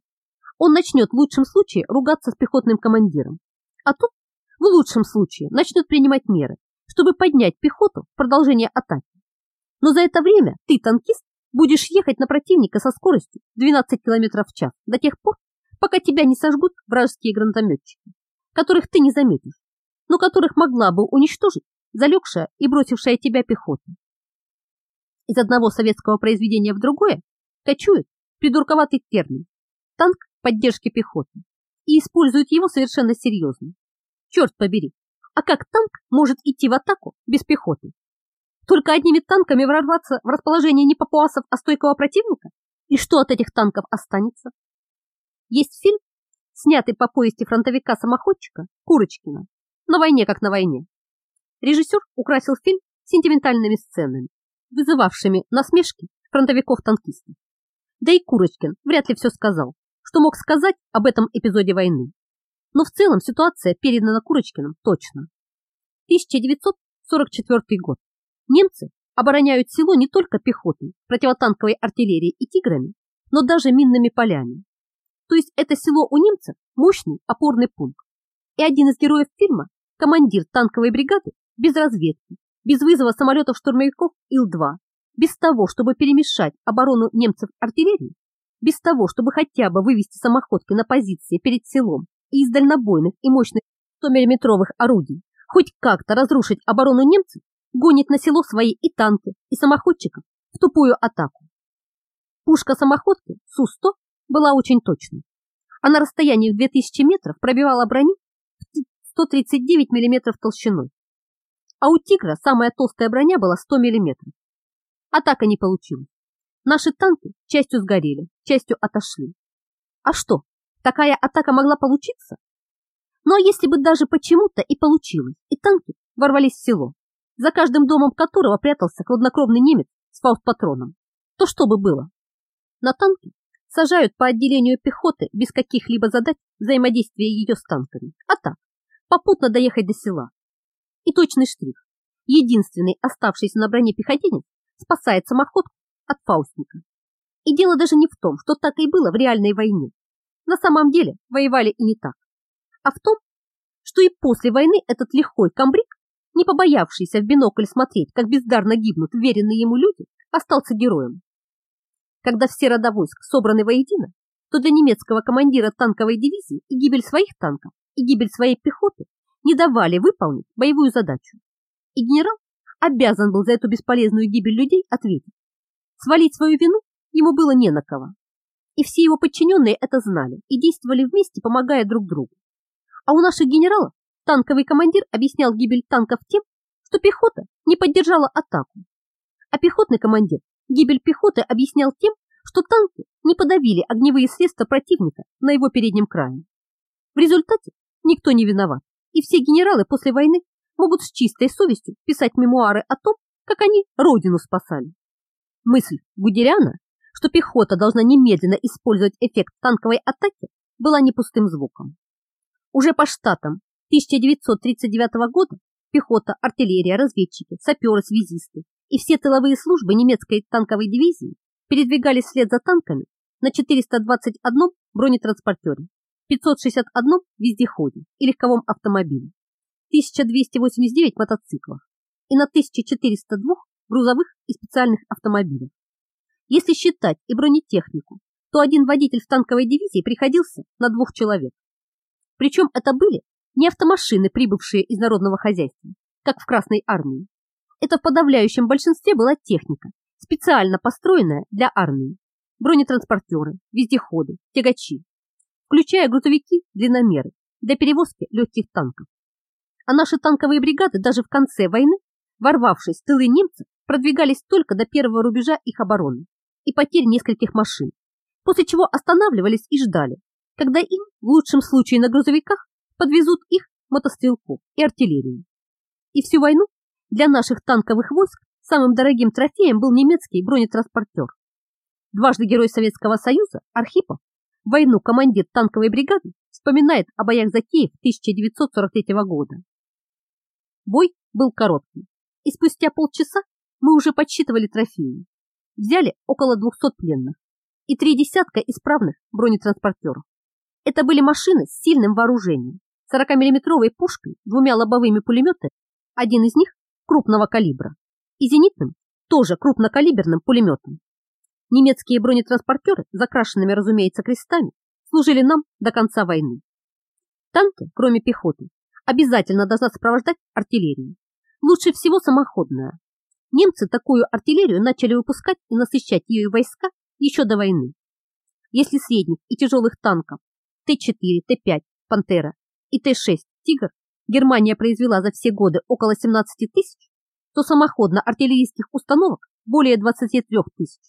[SPEAKER 1] Он начнет в лучшем случае ругаться с пехотным командиром, а тут в лучшем случае начнет принимать меры, чтобы поднять пехоту в продолжение атаки. Но за это время ты, танкист, будешь ехать на противника со скоростью 12 км в час до тех пор, пока тебя не сожгут вражеские гранатометчики, которых ты не заметишь, но которых могла бы уничтожить залегшая и бросившая тебя пехота. Из одного советского произведения в другое кочует придурковатый термин «танк поддержки пехоты» и используют его совершенно серьезно. Черт побери, а как танк может идти в атаку без пехоты? Только одними танками ворваться в расположение не папуасов, а стойкого противника? И что от этих танков останется? Есть фильм, снятый по повести фронтовика-самоходчика Курочкина «На войне, как на войне». Режиссер украсил фильм сентиментальными сценами, вызывавшими насмешки фронтовиков-танкистов. Да и Курочкин вряд ли все сказал, что мог сказать об этом эпизоде войны. Но в целом ситуация передана Курочкиным точно. 1944 год. Немцы обороняют село не только пехотой, противотанковой артиллерией и тиграми, но даже минными полями. То есть это село у немцев мощный опорный пункт. И один из героев фильма, командир танковой бригады, без разведки, без вызова самолетов-штурмовиков Ил-2, без того, чтобы перемешать оборону немцев артиллерии, без того, чтобы хотя бы вывести самоходки на позиции перед селом и из дальнобойных и мощных 100-миллиметровых орудий, хоть как-то разрушить оборону немцев, гонит на село свои и танки, и самоходчиков в тупую атаку. Пушка самоходки Су-100 была очень точной. А на расстоянии в 2000 метров пробивала броню 139 мм толщиной. А у «Тигра» самая толстая броня была 100 мм. Атака не получилась. Наши танки частью сгорели, частью отошли. А что, такая атака могла получиться? Ну а если бы даже почему-то и получилось, и танки ворвались в село, за каждым домом которого прятался хладнокровный немец с фаустпатроном, то что бы было? На танки сажают по отделению пехоты без каких-либо задач взаимодействия ее с танками. А так, попутно доехать до села. И точный штрих. Единственный оставшийся на броне пехотинец спасает самоход от фаустника. И дело даже не в том, что так и было в реальной войне. На самом деле воевали и не так. А в том, что и после войны этот лихой комбриг, не побоявшийся в бинокль смотреть, как бездарно гибнут веренные ему люди, остался героем. Когда все рода войск собраны воедино, то для немецкого командира танковой дивизии и гибель своих танков, и гибель своей пехоты не давали выполнить боевую задачу. И генерал обязан был за эту бесполезную гибель людей ответить. Свалить свою вину ему было не на кого. И все его подчиненные это знали и действовали вместе, помогая друг другу. А у наших генералов танковый командир объяснял гибель танков тем, что пехота не поддержала атаку. А пехотный командир Гибель пехоты объяснял тем, что танки не подавили огневые средства противника на его переднем крае. В результате никто не виноват, и все генералы после войны могут с чистой совестью писать мемуары о том, как они родину спасали. Мысль Гудериана, что пехота должна немедленно использовать эффект танковой атаки, была не пустым звуком. Уже по штатам 1939 года пехота, артиллерия, разведчики, саперы, связисты и все тыловые службы немецкой танковой дивизии передвигались вслед за танками на 421 бронетранспортере, 561 вездеходе и легковом автомобиле, 1289 мотоциклах и на 1402 грузовых и специальных автомобилях. Если считать и бронетехнику, то один водитель в танковой дивизии приходился на двух человек. Причем это были не автомашины, прибывшие из народного хозяйства, как в Красной армии, Это в подавляющем большинстве была техника, специально построенная для армии. Бронетранспортеры, вездеходы, тягачи, включая грузовики, длинномеры для перевозки легких танков. А наши танковые бригады даже в конце войны, ворвавшись в тылы немцев, продвигались только до первого рубежа их обороны и потерь нескольких машин, после чего останавливались и ждали, когда им, в лучшем случае на грузовиках, подвезут их мотострелков и артиллерию. И всю войну для наших танковых войск самым дорогим трофеем был немецкий бронетранспортер. Дважды Герой Советского Союза Архипов, войну командир танковой бригады, вспоминает о боях за Киев 1943 года. Бой был короткий, и спустя полчаса мы уже подсчитывали трофеи. Взяли около 200 пленных и три десятка исправных бронетранспортеров. Это были машины с сильным вооружением, 40-миллиметровой пушкой, двумя лобовыми пулеметами, один из них крупного калибра, и зенитным, тоже крупнокалиберным пулеметом. Немецкие бронетранспортеры, закрашенными, разумеется, крестами, служили нам до конца войны. Танки, кроме пехоты, обязательно должна сопровождать артиллерию. Лучше всего самоходная. Немцы такую артиллерию начали выпускать и насыщать ее войска еще до войны. Если средних и тяжелых танков Т-4, Т-5, Пантера и Т-6 Тигр Германия произвела за все годы около 17 тысяч, то самоходно-артиллерийских установок более 23 тысяч.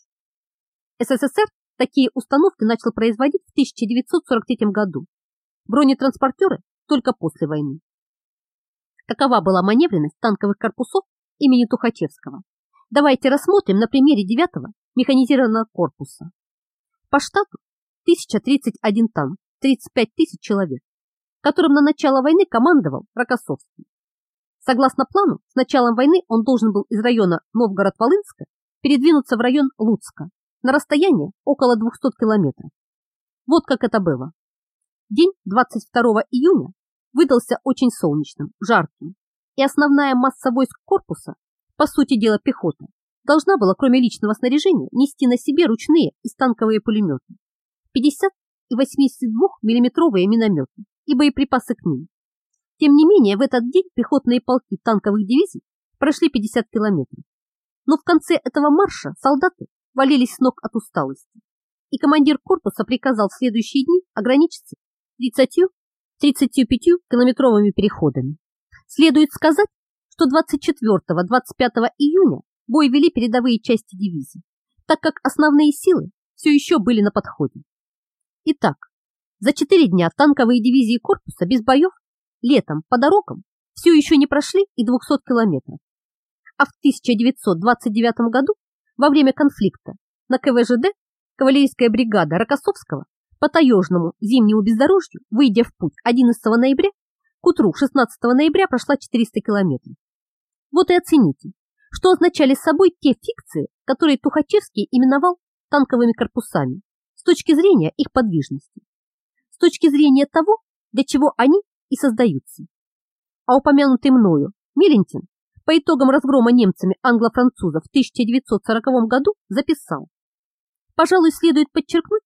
[SPEAKER 1] СССР такие установки начал производить в 1943 году. Бронетранспортеры только после войны. Какова была маневренность танковых корпусов имени Тухачевского? Давайте рассмотрим на примере 9-го механизированного корпуса. По штату 1031 танк, 35 тысяч человек, которым на начало войны командовал Рокоссовский. Согласно плану, с началом войны он должен был из района Новгород-Волынска передвинуться в район Луцка на расстояние около 200 километров. Вот как это было. День 22 июня выдался очень солнечным, жарким, и основная масса войск корпуса, по сути дела пехота, должна была, кроме личного снаряжения, нести на себе ручные и станковые пулеметы, 50 и 82 миллиметровые минометы и боеприпасы к ним. Тем не менее, в этот день пехотные полки танковых дивизий прошли 50 километров. Но в конце этого марша солдаты валились с ног от усталости, и командир корпуса приказал в следующие дни ограничиться 30-35 километровыми переходами. Следует сказать, что 24-25 июня бой вели передовые части дивизии, так как основные силы все еще были на подходе. Итак, за четыре дня танковые дивизии корпуса без боев летом по дорогам все еще не прошли и 200 километров. А в 1929 году во время конфликта на КВЖД кавалерийская бригада Рокоссовского по таежному зимнему бездорожью, выйдя в путь 11 ноября, к утру 16 ноября прошла 400 километров. Вот и оцените, что означали собой те фикции, которые Тухачевский именовал танковыми корпусами с точки зрения их подвижности, с точки зрения того, для чего они и создаются. А упомянутый мною Мелентин по итогам разгрома немцами англо-французов в 1940 году записал. Пожалуй, следует подчеркнуть,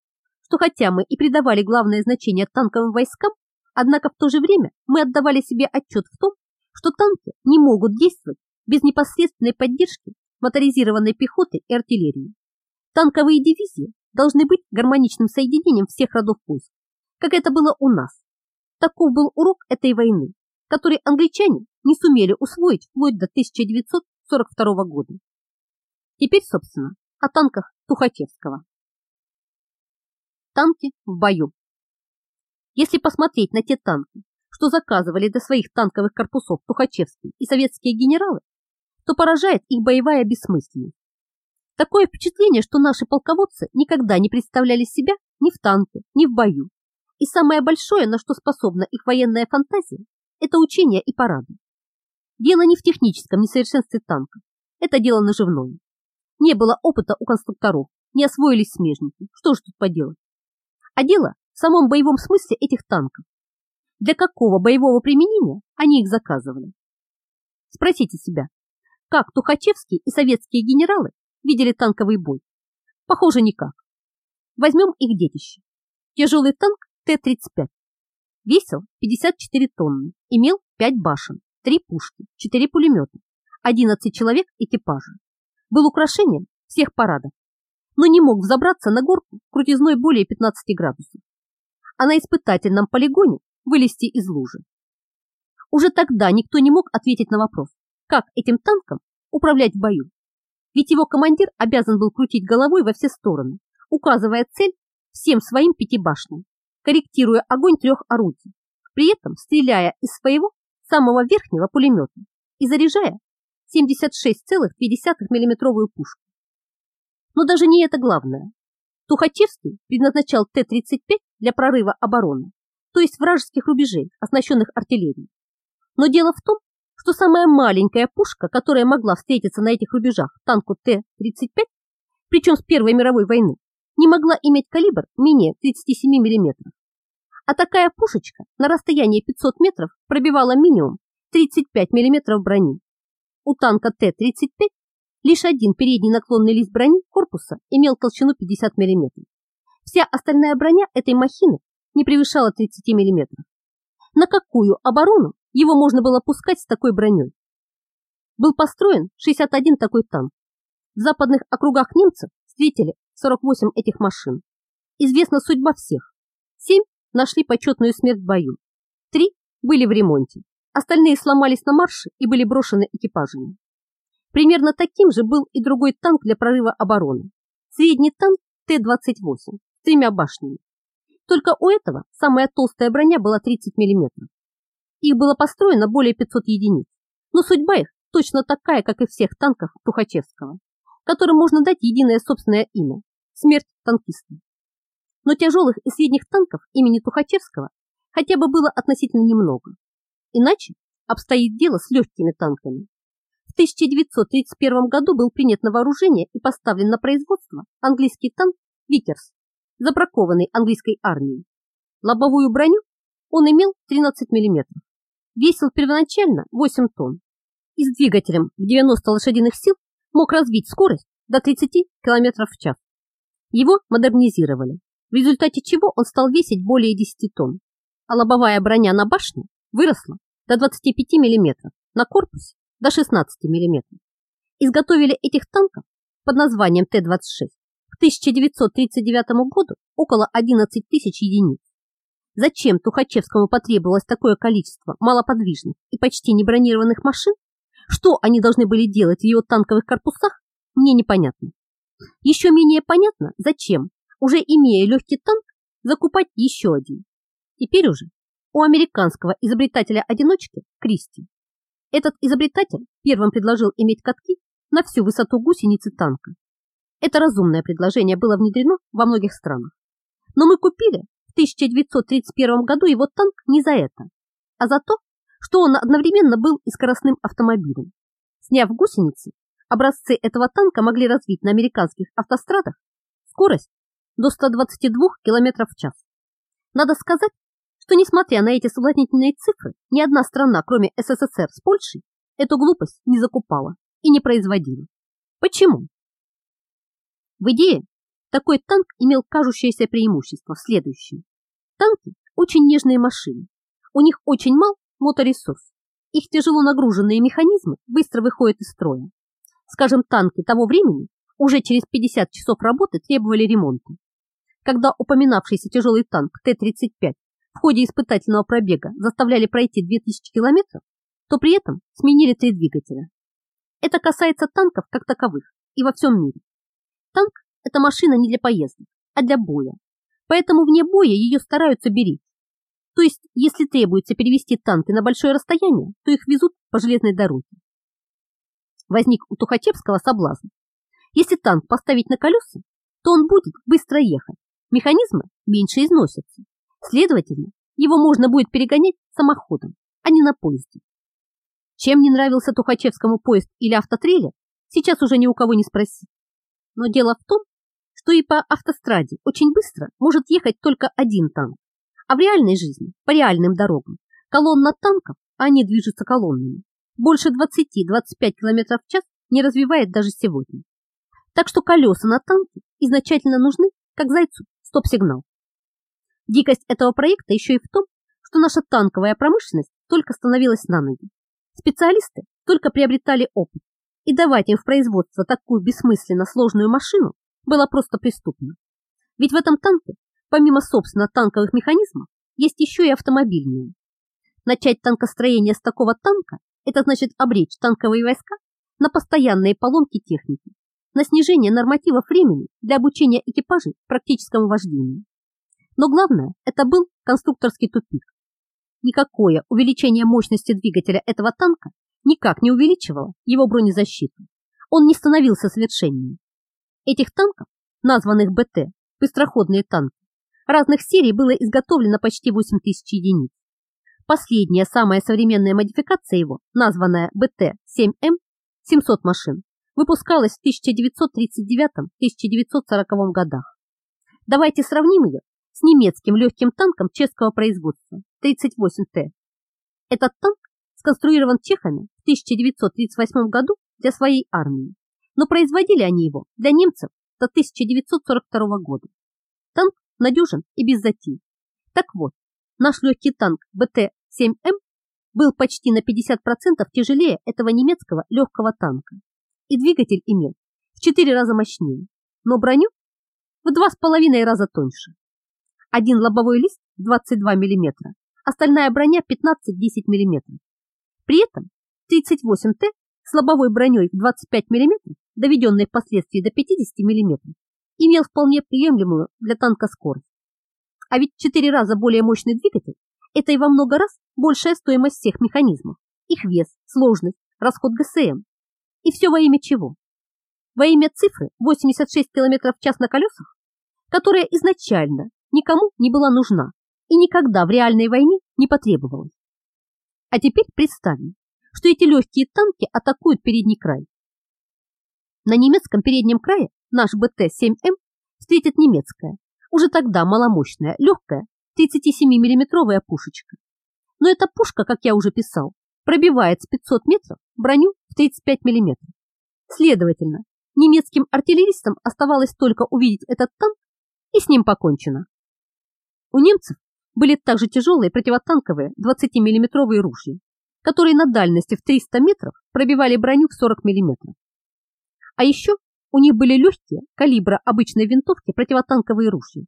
[SPEAKER 1] что хотя мы и придавали главное значение танковым войскам, однако в то же время мы отдавали себе отчет в том, что танки не могут действовать без непосредственной поддержки моторизированной пехоты и артиллерии. Танковые дивизии должны быть гармоничным соединением всех родов войск, как это было у нас. Таков был урок этой войны, который англичане не сумели усвоить вплоть до 1942 года. Теперь, собственно, о танках Тухачевского. Танки в бою. Если посмотреть на те танки, что заказывали для своих танковых корпусов Тухачевский и советские генералы, то поражает их боевая бессмысленность. Такое впечатление, что наши полководцы никогда не представляли себя ни в танке, ни в бою. И самое большое, на что способна их военная фантазия, это учения и парады. Дело не в техническом несовершенстве танка. Это дело наживное. Не было опыта у конструкторов, не освоились смежники. Что же тут поделать? А дело в самом боевом смысле этих танков. Для какого боевого применения они их заказывали? Спросите себя, как Тухачевский и советские генералы видели танковый бой? Похоже, никак. Возьмем их детище. Тяжелый танк Т-35. Весил 54 тонны, имел 5 башен, 3 пушки, 4 пулемета, 11 человек экипажа, был украшением всех парадов, но не мог взобраться на горку крутизной более 15 градусов, а на испытательном полигоне вылезти из лужи. Уже тогда никто не мог ответить на вопрос, как этим танком управлять в бою. Ведь его командир обязан был крутить головой во все стороны, указывая цель всем своим пяти башням, корректируя огонь трех орудий, при этом стреляя из своего самого верхнего пулемета и заряжая 76,2 миллиметровую пушку. Но даже не это главное. Тухачевский предназначал Т-35 для прорыва обороны, то есть вражеских рубежей, оснащенных артиллерией. Но дело в том, что самая маленькая пушка, которая могла встретиться на этих рубежах танку Т-35, причем с Первой мировой войны, не могла иметь калибр менее 37 мм. А такая пушечка на расстоянии 500 метров пробивала минимум 35 мм брони. У танка Т-35 лишь один передний наклонный лист брони корпуса имел толщину 50 мм. Вся остальная броня этой махины не превышала 30 мм. На какую оборону его можно было пускать с такой броней? Был построен 61 такой танк. В западных округах немцев встретили 48 этих машин. Известна судьба всех. Семь нашли почетную смерть в бою. Три были в ремонте. Остальные сломались на марше и были брошены экипажами. Примерно таким же был и другой танк для прорыва обороны. Средний танк Т-28 с тремя башнями. Только у этого самая толстая броня была 30 мм. Их было построено более 500 единиц, но судьба их точно такая, как и всех танков Тухачевского, которым можно дать единое собственное имя – смерть танкиста. Но тяжелых и средних танков имени Тухачевского хотя бы было относительно немного. Иначе обстоит дело с легкими танками. В 1931 году был принят на вооружение и поставлен на производство английский танк «Викерс», забракованный английской армией. Лобовую броню он имел 13 мм, весил первоначально 8 тонн и с двигателем в 90 лошадиных сил мог развить скорость до 30 км в час. Его модернизировали, в результате чего он стал весить более 10 тонн, а лобовая броня на башне выросла до 25 мм, на корпусе до 16 мм. Изготовили этих танков под названием Т-26 к 1939 году около 11 тысяч единиц. Зачем Тухачевскому потребовалось такое количество малоподвижных и почти не бронированных машин? Что они должны были делать в его танковых корпусах, мне непонятно. Еще менее понятно, зачем, уже имея легкий танк, закупать еще один. Теперь уже у американского изобретателя-одиночки Кристи. Этот изобретатель первым предложил иметь катки на всю высоту гусеницы танка. Это разумное предложение было внедрено во многих странах. Но мы купили в 1931 году его танк не за это, а за то, что он одновременно был и скоростным автомобилем. Сняв гусеницы, образцы этого танка могли развить на американских автострадах скорость до 122 км в час. Надо сказать, что, несмотря на эти соблазнительные цифры, ни одна страна, кроме СССР с Польшей, эту глупость не закупала и не производила. Почему? В идее, такой танк имел кажущееся преимущество в следующем. Танки – очень нежные машины. У них очень мал моторесурс. Их тяжело нагруженные механизмы быстро выходят из строя. Скажем, танки того времени уже через 50 часов работы требовали ремонта. Когда упоминавшийся тяжелый танк Т-35 в ходе испытательного пробега заставляли пройти 2000 километров, то при этом сменили три двигателя. Это касается танков как таковых и во всем мире. Танк – это машина не для поездок, а для боя. Поэтому вне боя ее стараются беречь. То есть, если требуется перевести танки на большое расстояние, то их везут по железной дороге. Возник у Тухачевского соблазн. Если танк поставить на колеса, то он будет быстро ехать, механизмы меньше износятся. Следовательно, его можно будет перегонять самоходом, а не на поезде. Чем не нравился Тухачевскому поезд или автотрейлер, сейчас уже ни у кого не спроси. Но дело в том, что и по автостраде очень быстро может ехать только один танк. А в реальной жизни, по реальным дорогам, колонна танков, а они движутся колоннами, больше 20-25 км в час не развивает даже сегодня. Так что колеса на танке изначально нужны, как зайцу, стоп-сигнал. Дикость этого проекта еще и в том, что наша танковая промышленность только становилась на ноги. Специалисты только приобретали опыт, и давать им в производство такую бессмысленно сложную машину было просто преступно. Ведь в этом танке, помимо собственно танковых механизмов, есть еще и автомобильные. Начать танкостроение с такого танка – это значит обречь танковые войска на постоянные поломки техники, на снижение нормативов времени для обучения экипажей практическому вождению. Но главное, это был конструкторский тупик. Никакое увеличение мощности двигателя этого танка никак не увеличивало его бронезащиту. Он не становился совершеннее. Этих танков, названных БТ, быстроходные танки, разных серий было изготовлено почти 8 тысяч единиц. Последняя, самая современная модификация его, названная БТ-7М, 700 машин, выпускалась в 1939-1940 годах. Давайте сравним ее с немецким легким танком чешского производства 38Т. Этот танк сконструирован чехами в 1938 году для своей армии, но производили они его для немцев до 1942 года. Танк надежен и без затей. Так вот, наш легкий танк БТ-7М был почти на 50% тяжелее этого немецкого легкого танка, и двигатель имел в 4 раза мощнее, но броню в 2,5 раза тоньше. Один лобовой лист 22 мм, остальная броня 15-10 мм. При этом 38Т с лобовой броней в 25 мм, доведенной впоследствии до 50 мм, имел вполне приемлемую для танка скорость. А ведь в 4 раза более мощный двигатель – это и во много раз большая стоимость всех механизмов, их вес, сложность, расход ГСМ. И все во имя чего? Во имя цифры 86 км в час на колесах, которая изначально никому не была нужна и никогда в реальной войне не потребовалась. А теперь представим, что эти легкие танки атакуют передний край. На немецком переднем крае наш БТ-7М встретит немецкая, уже тогда маломощная, легкая 37 миллиметровая пушечка. Но эта пушка, как я уже писал, пробивает с 500 метров броню в 35 миллиметров. Следовательно, немецким артиллеристам оставалось только увидеть этот танк, и с ним покончено. У немцев были также тяжелые противотанковые 20-миллиметровые ружья, которые на дальности в 300 метров пробивали броню в 40 миллиметров. А еще у них были легкие калибра обычной винтовки противотанковые ружья,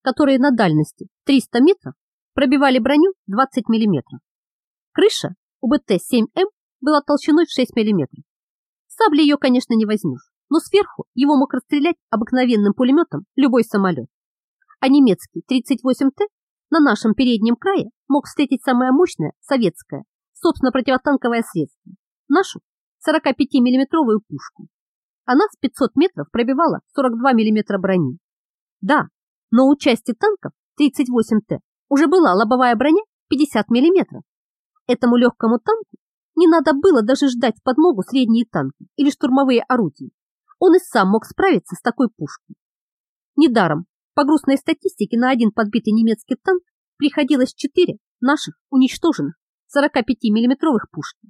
[SPEAKER 1] которые на дальности 300 метров пробивали броню 20 миллиметров. Крыша у БТ-7М была толщиной в 6 миллиметров. Сабли ее, конечно, не возьмешь, но сверху его мог расстрелять обыкновенным пулеметом любой самолет а немецкий 38Т на нашем переднем крае мог встретить самое мощное советское, собственно, противотанковое средство, нашу 45-миллиметровую пушку. Она с 500 метров пробивала 42 мм брони. Да, но у части танков 38Т уже была лобовая броня 50 мм. Этому легкому танку не надо было даже ждать подмогу средние танки или штурмовые орудия. Он и сам мог справиться с такой пушкой. Недаром по грустной статистике на один подбитый немецкий танк приходилось 4 наших уничтоженных 45-миллиметровых пушки.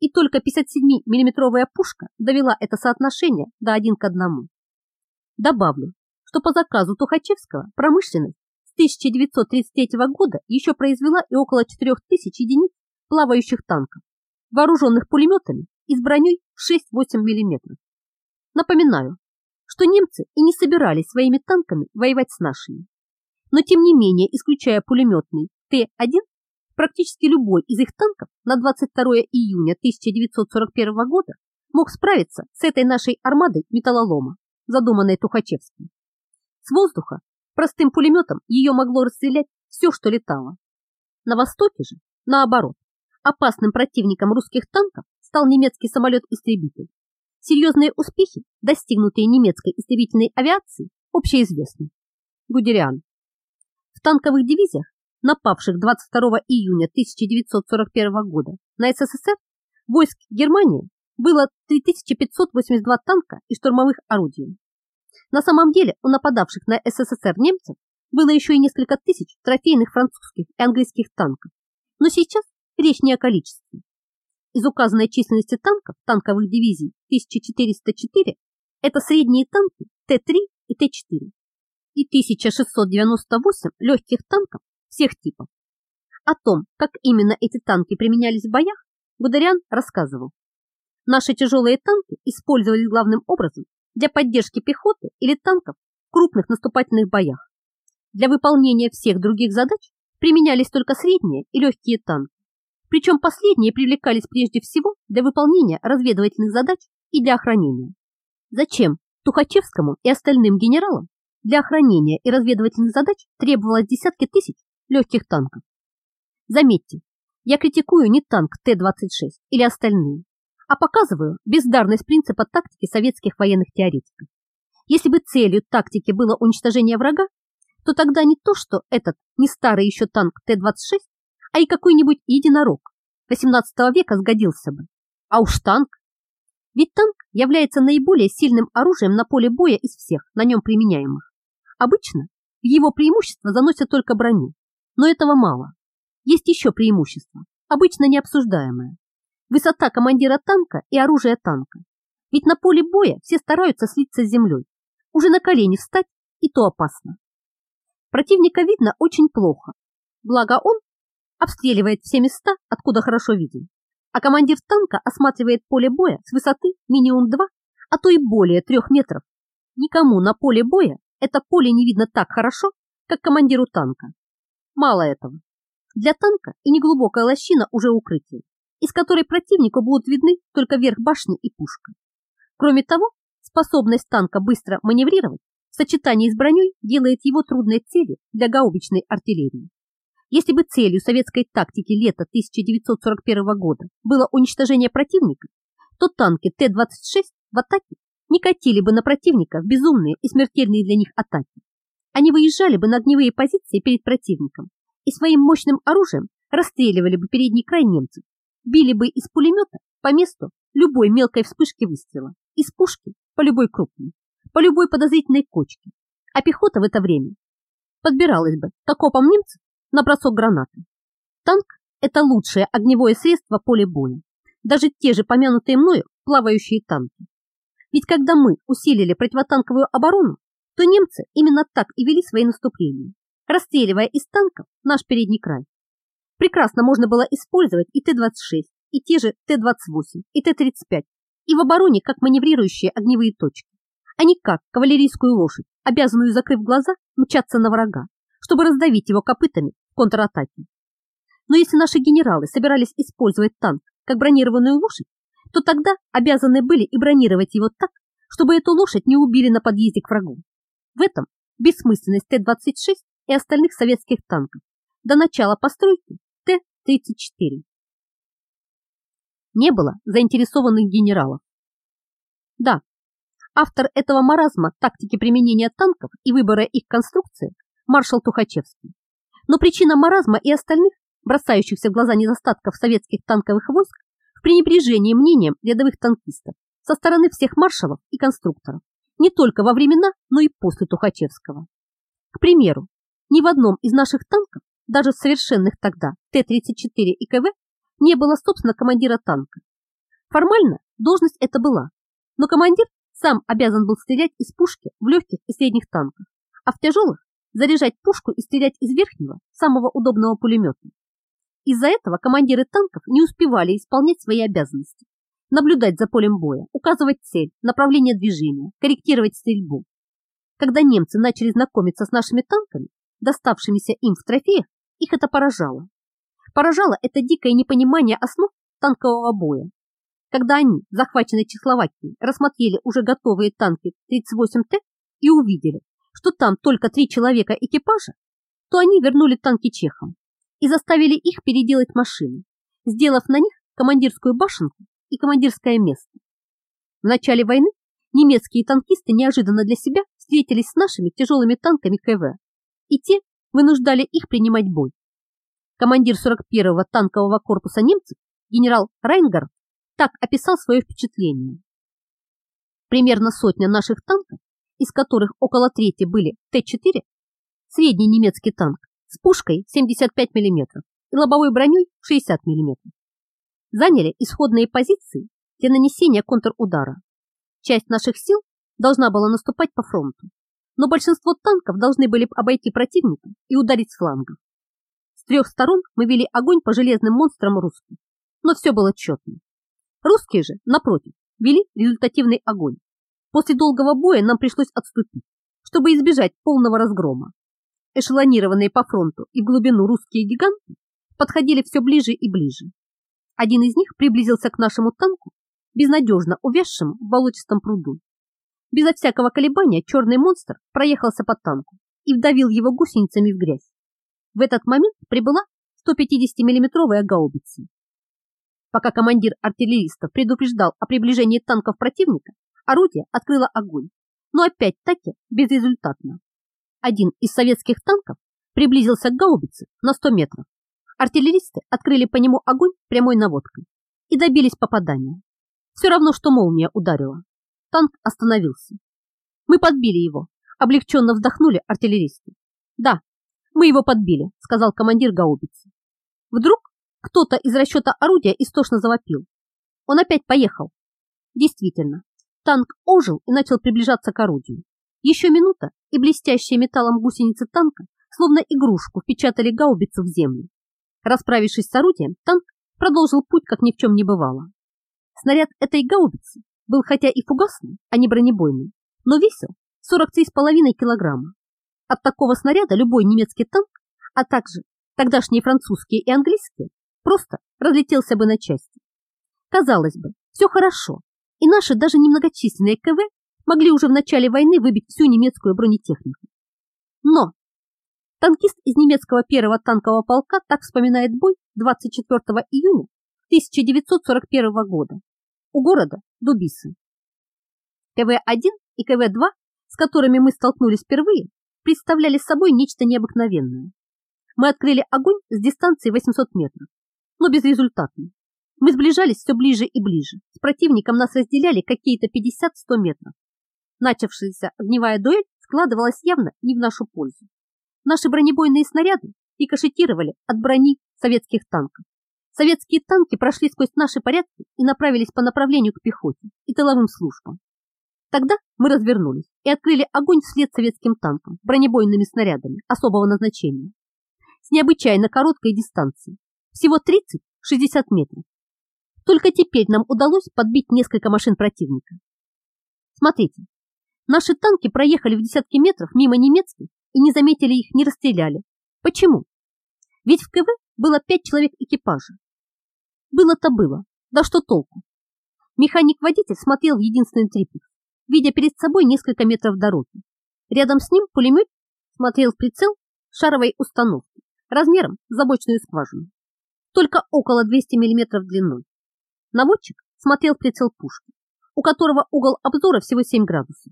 [SPEAKER 1] И только 57-миллиметровая пушка довела это соотношение до 1 к 1. Добавлю, что по заказу Тухачевского промышленность с 1933 года еще произвела и около 4000 единиц плавающих танков, вооруженных пулеметами и с броней 6-8 мм. Напоминаю, что немцы и не собирались своими танками воевать с нашими. Но тем не менее, исключая пулеметный Т-1, практически любой из их танков на 22 июня 1941 года мог справиться с этой нашей армадой металлолома, задуманной Тухачевским. С воздуха простым пулеметом ее могло расстрелять все, что летало. На востоке же, наоборот, опасным противником русских танков стал немецкий самолет-истребитель Серьезные успехи, достигнутые немецкой истребительной авиацией, общеизвестны. Гудериан. В танковых дивизиях, напавших 22 июня 1941 года на СССР, войск Германии было 3582 танка и штурмовых орудий. На самом деле у нападавших на СССР немцев было еще и несколько тысяч трофейных французских и английских танков. Но сейчас речь не о количестве, из указанной численности танков танковых дивизий 1404 это средние танки Т-3 и Т-4 и 1698 легких танков всех типов. О том, как именно эти танки применялись в боях, Гудериан рассказывал. Наши тяжелые танки использовались главным образом для поддержки пехоты или танков в крупных наступательных боях. Для выполнения всех других задач применялись только средние и легкие танки. Причем последние привлекались прежде всего для выполнения разведывательных задач и для охранения. Зачем Тухачевскому и остальным генералам для охранения и разведывательных задач требовалось десятки тысяч легких танков? Заметьте, я критикую не танк Т-26 или остальные, а показываю бездарность принципа тактики советских военных теоретиков. Если бы целью тактики было уничтожение врага, то тогда не то, что этот не старый еще танк Т-26, а и какой-нибудь единорог 18 века сгодился бы. А уж танк ведь танк является наиболее сильным оружием на поле боя из всех на нем применяемых. Обычно его преимущество заносят только броню, но этого мало. Есть еще преимущество, обычно необсуждаемое. Высота командира танка и оружие танка. Ведь на поле боя все стараются слиться с землей. Уже на колени встать и то опасно. Противника видно очень плохо, благо он обстреливает все места, откуда хорошо виден а командир танка осматривает поле боя с высоты минимум 2, а то и более 3 метров. Никому на поле боя это поле не видно так хорошо, как командиру танка. Мало этого. Для танка и неглубокая лощина уже укрытие, из которой противнику будут видны только верх башни и пушка. Кроме того, способность танка быстро маневрировать в сочетании с броней делает его трудной целью для гаубичной артиллерии. Если бы целью советской тактики лета 1941 года было уничтожение противника, то танки Т-26 в атаке не катили бы на противника в безумные и смертельные для них атаки. Они выезжали бы на огневые позиции перед противником и своим мощным оружием расстреливали бы передний край немцев, били бы из пулемета по месту любой мелкой вспышки выстрела, из пушки по любой крупной, по любой подозрительной кочке, а пехота в это время подбиралась бы к окопам немцев на бросок гранаты. Танк – это лучшее огневое средство поля боя. Даже те же помянутые мною плавающие танки. Ведь когда мы усилили противотанковую оборону, то немцы именно так и вели свои наступления, расстреливая из танков наш передний край. Прекрасно можно было использовать и Т-26, и те же Т-28, и Т-35, и в обороне как маневрирующие огневые точки, а не как кавалерийскую лошадь, обязанную, закрыв глаза, мчаться на врага, чтобы раздавить его копытами в контратаке. Но если наши генералы собирались использовать танк как бронированную лошадь, то тогда обязаны были и бронировать его так, чтобы эту лошадь не убили на подъезде к врагу. В этом бессмысленность Т-26 и остальных советских танков до начала постройки Т-34. Не было заинтересованных генералов. Да, автор этого маразма тактики применения танков и выбора их конструкции маршал Тухачевский. Но причина маразма и остальных, бросающихся в глаза недостатков советских танковых войск, в пренебрежении мнением рядовых танкистов со стороны всех маршалов и конструкторов, не только во времена, но и после Тухачевского. К примеру, ни в одном из наших танков, даже совершенных тогда Т-34 и КВ, не было, собственно, командира танка. Формально должность это была, но командир сам обязан был стрелять из пушки в легких и средних танках, а в тяжелых заряжать пушку и стрелять из верхнего, самого удобного пулемета. Из-за этого командиры танков не успевали исполнять свои обязанности. Наблюдать за полем боя, указывать цель, направление движения, корректировать стрельбу. Когда немцы начали знакомиться с нашими танками, доставшимися им в трофеях, их это поражало. Поражало это дикое непонимание основ танкового боя. Когда они, захваченные Чехословакией, рассмотрели уже готовые танки 38Т и увидели, что там только три человека экипажа, то они вернули танки чехам и заставили их переделать машины, сделав на них командирскую башенку и командирское место. В начале войны немецкие танкисты неожиданно для себя встретились с нашими тяжелыми танками КВ, и те вынуждали их принимать бой. Командир 41-го танкового корпуса немцев, генерал Райнгар, так описал свое впечатление. Примерно сотня наших танков из которых около трети были Т-4, средний немецкий танк с пушкой 75 мм и лобовой броней 60 мм, заняли исходные позиции для нанесения контрудара. Часть наших сил должна была наступать по фронту, но большинство танков должны были обойти противника и ударить с флангов. С трех сторон мы вели огонь по железным монстрам русских, но все было четно. Русские же, напротив, вели результативный огонь. После долгого боя нам пришлось отступить, чтобы избежать полного разгрома. Эшелонированные по фронту и глубину русские гиганты подходили все ближе и ближе. Один из них приблизился к нашему танку, безнадежно увязшему в болотистом пруду. Безо всякого колебания черный монстр проехался по танку и вдавил его гусеницами в грязь. В этот момент прибыла 150-миллиметровая гаубица. Пока командир артиллеристов предупреждал о приближении танков противника, орудие открыло огонь, но опять-таки безрезультатно. Один из советских танков приблизился к гаубице на 100 метров. Артиллеристы открыли по нему огонь прямой наводкой и добились попадания. Все равно, что молния ударила. Танк остановился. Мы подбили его. Облегченно вздохнули артиллеристы. Да, мы его подбили, сказал командир гаубицы. Вдруг кто-то из расчета орудия истошно завопил. Он опять поехал. Действительно, танк ожил и начал приближаться к орудию. Еще минута, и блестящие металлом гусеницы танка, словно игрушку, впечатали гаубицу в землю. Расправившись с орудием, танк продолжил путь, как ни в чем не бывало. Снаряд этой гаубицы был хотя и фугасный, а не бронебойный, но весил 43,5 килограмма. От такого снаряда любой немецкий танк, а также тогдашние французские и английские, просто разлетелся бы на части. Казалось бы, все хорошо, и наши даже немногочисленные КВ могли уже в начале войны выбить всю немецкую бронетехнику. Но танкист из немецкого первого танкового полка так вспоминает бой 24 июня 1941 года у города Дубисы. КВ-1 и КВ-2, с которыми мы столкнулись впервые, представляли собой нечто необыкновенное. Мы открыли огонь с дистанции 800 метров, но безрезультатно. Мы сближались все ближе и ближе. С противником нас разделяли какие-то 50-100 метров. Начавшаяся огневая дуэль складывалась явно не в нашу пользу. Наши бронебойные снаряды рикошетировали от брони советских танков. Советские танки прошли сквозь наши порядки и направились по направлению к пехоте и тыловым службам. Тогда мы развернулись и открыли огонь вслед советским танкам бронебойными снарядами особого назначения с необычайно короткой дистанции, всего 30-60 метров. Только теперь нам удалось подбить несколько машин противника. Смотрите, наши танки проехали в десятки метров мимо немецких и не заметили их, не расстреляли. Почему? Ведь в КВ было пять человек экипажа. Было-то было, да что толку? Механик-водитель смотрел в единственный триплекс, видя перед собой несколько метров дороги. Рядом с ним пулемет смотрел в прицел шаровой установки размером с забочную скважину, только около 200 мм длиной. Наводчик смотрел в прицел пушки, у которого угол обзора всего 7 градусов.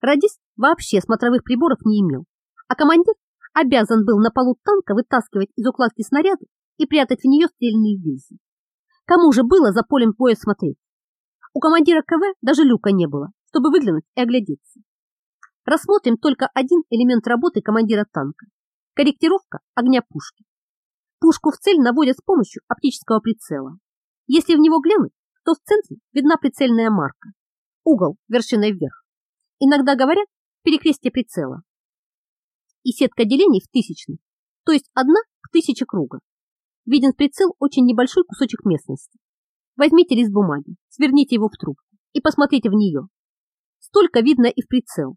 [SPEAKER 1] Радист вообще смотровых приборов не имел, а командир обязан был на полу танка вытаскивать из укладки снаряды и прятать в нее стрельные гильзы. Кому же было за полем боя смотреть? У командира КВ даже люка не было, чтобы выглянуть и оглядеться. Рассмотрим только один элемент работы командира танка – корректировка огня пушки. Пушку в цель наводят с помощью оптического прицела. Если в него глянуть, то в центре видна прицельная марка. Угол вершиной вверх. Иногда говорят перекрестие прицела. И сетка делений в тысячных, то есть одна к тысяче круга. Виден прицел очень небольшой кусочек местности. Возьмите лист бумаги, сверните его в трубку и посмотрите в нее. Столько видно и в прицел.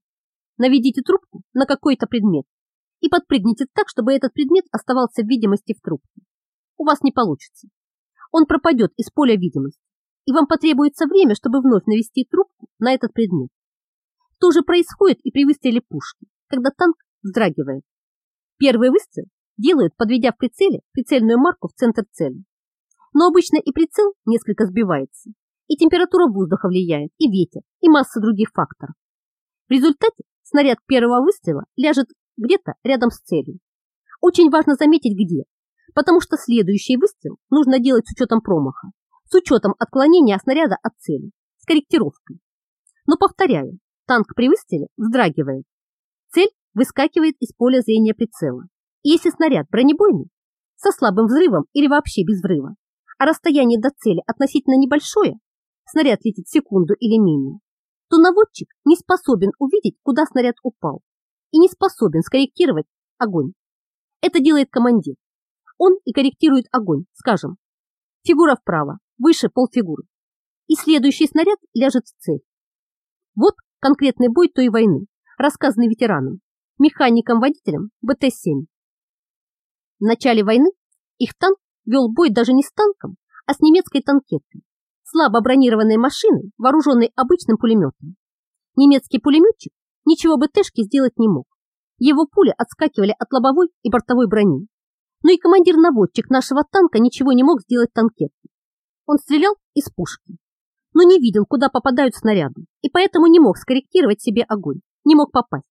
[SPEAKER 1] Наведите трубку на какой-то предмет и подпрыгните так, чтобы этот предмет оставался в видимости в трубке. У вас не получится. Он пропадет из поля видимости, и вам потребуется время, чтобы вновь навести трубку на этот предмет. То же происходит и при выстреле пушки, когда танк вздрагивает. Первый выстрел делают, подведя в прицеле прицельную марку в центр цели. Но обычно и прицел несколько сбивается, и температура воздуха влияет, и ветер, и масса других факторов. В результате снаряд первого выстрела ляжет где-то рядом с целью. Очень важно заметить где, потому что следующий выстрел нужно делать с учетом промаха, с учетом отклонения снаряда от цели, с корректировкой. Но повторяю, танк при выстреле вздрагивает. Цель выскакивает из поля зрения прицела. И если снаряд бронебойный, со слабым взрывом или вообще без взрыва, а расстояние до цели относительно небольшое, снаряд летит секунду или менее, то наводчик не способен увидеть, куда снаряд упал, и не способен скорректировать огонь. Это делает командир. Он и корректирует огонь, скажем, фигура вправо, выше полфигуры. и следующий снаряд ляжет в цель. Вот конкретный бой той войны, рассказанный ветеранам, механикам-водителям БТ-7. В начале войны их танк вел бой даже не с танком, а с немецкой танкеткой, слабо бронированной машиной, вооруженной обычным пулеметом. Немецкий пулеметчик ничего БТшке сделать не мог. Его пули отскакивали от лобовой и бортовой брони. Но и командир-наводчик нашего танка ничего не мог сделать танкетке. Он стрелял из пушки, но не видел, куда попадают снаряды, и поэтому не мог скорректировать себе огонь, не мог попасть.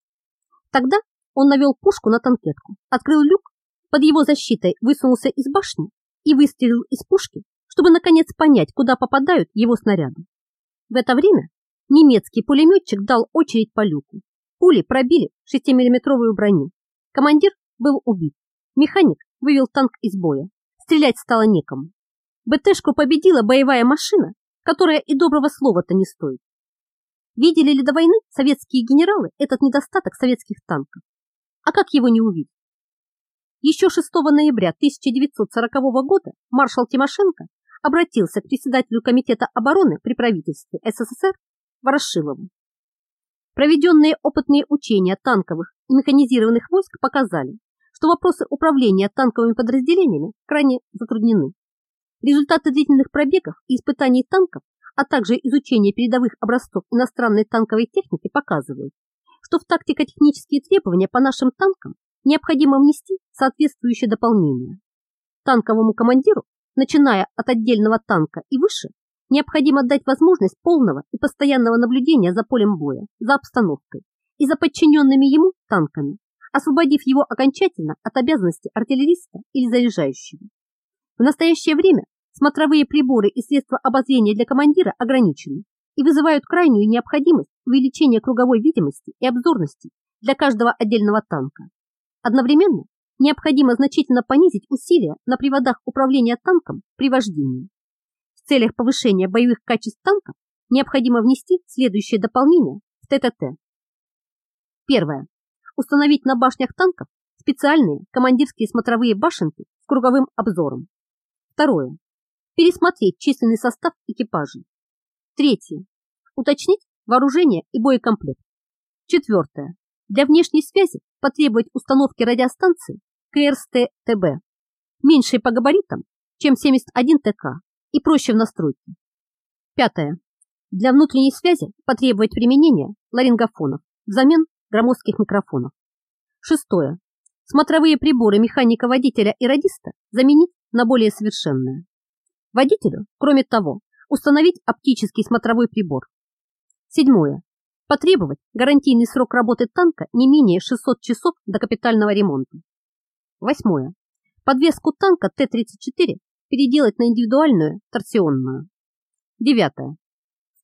[SPEAKER 1] Тогда он навел пушку на танкетку, открыл люк, под его защитой высунулся из башни и выстрелил из пушки, чтобы наконец понять, куда попадают его снаряды. В это время немецкий пулеметчик дал очередь по люку. Пули пробили 6-миллиметровую броню. Командир был убит. Механик вывел танк из боя. Стрелять стало некому. БТшку победила боевая машина, которая и доброго слова-то не стоит. Видели ли до войны советские генералы этот недостаток советских танков? А как его не увидеть? Еще 6 ноября 1940 года маршал Тимошенко обратился к председателю Комитета обороны при правительстве СССР Ворошилову. Проведенные опытные учения танковых и механизированных войск показали, что вопросы управления танковыми подразделениями крайне затруднены. Результаты длительных пробегов и испытаний танков, а также изучения передовых образцов иностранной танковой техники показывают, что в тактико-технические требования по нашим танкам необходимо внести соответствующее дополнение. Танковому командиру, начиная от отдельного танка и выше, необходимо дать возможность полного и постоянного наблюдения за полем боя, за обстановкой и за подчиненными ему танками, освободив его окончательно от обязанности артиллериста или заряжающего. В настоящее время смотровые приборы и средства обозрения для командира ограничены и вызывают крайнюю необходимость увеличения круговой видимости и обзорности для каждого отдельного танка. Одновременно необходимо значительно понизить усилия на приводах управления танком при вождении. В целях повышения боевых качеств танков необходимо внести следующее дополнение в ТТТ. Первое. Установить на башнях танков специальные командирские смотровые башенки с круговым обзором. Второе. Пересмотреть численный состав экипажей. Третье. Уточнить вооружение и боекомплект. Четвертое. Для внешней связи потребовать установки радиостанции КРСТ-ТБ, меньшей по габаритам, чем 71 ТК и проще в настройке. Пятое. Для внутренней связи потребовать применения ларингофонов взамен громоздких микрофонов. Шестое. Смотровые приборы механика-водителя и радиста заменить на более совершенные. Водителю, кроме того, установить оптический смотровой прибор. Седьмое. Потребовать гарантийный срок работы танка не менее 600 часов до капитального ремонта. Восьмое. Подвеску танка Т-34 переделать на индивидуальную торсионную. Девятое.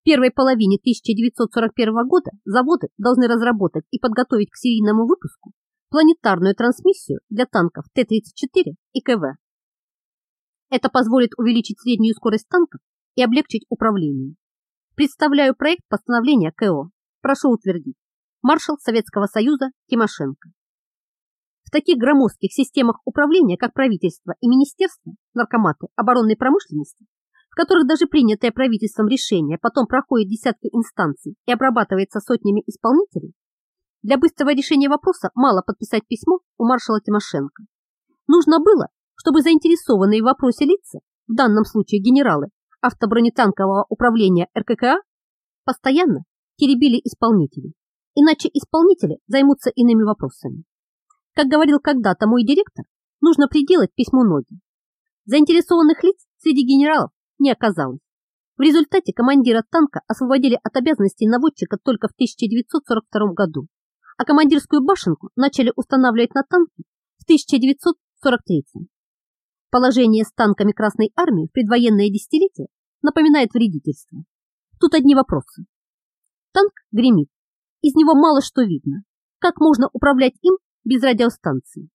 [SPEAKER 1] Первой половине 1941 года заводы должны разработать и подготовить к серийному выпуску планетарную трансмиссию для танков Т-34 и КВ. Это позволит увеличить среднюю скорость танков и облегчить управление. Представляю проект постановления КО. Прошу утвердить. Маршал Советского Союза Тимошенко. В таких громоздких системах управления, как правительство и министерство, наркоматы оборонной промышленности, которых даже принятое правительством решение потом проходит десятки инстанций и обрабатывается сотнями исполнителей, для быстрого решения вопроса мало подписать письмо у маршала Тимошенко. Нужно было, чтобы заинтересованные в вопросе лица, в данном случае генералы автобронетанкового управления РККА, постоянно теребили исполнителей, иначе исполнители займутся иными вопросами. Как говорил когда-то мой директор, нужно приделать письму ноги. Заинтересованных лиц среди генералов не оказалось. В результате командира танка освободили от обязанностей наводчика только в 1942 году, а командирскую башенку начали устанавливать на танки в 1943. Положение с танками Красной Армии в предвоенное десятилетие напоминает вредительство. Тут одни вопросы. Танк гремит, из него мало что видно. Как можно управлять им без радиостанции?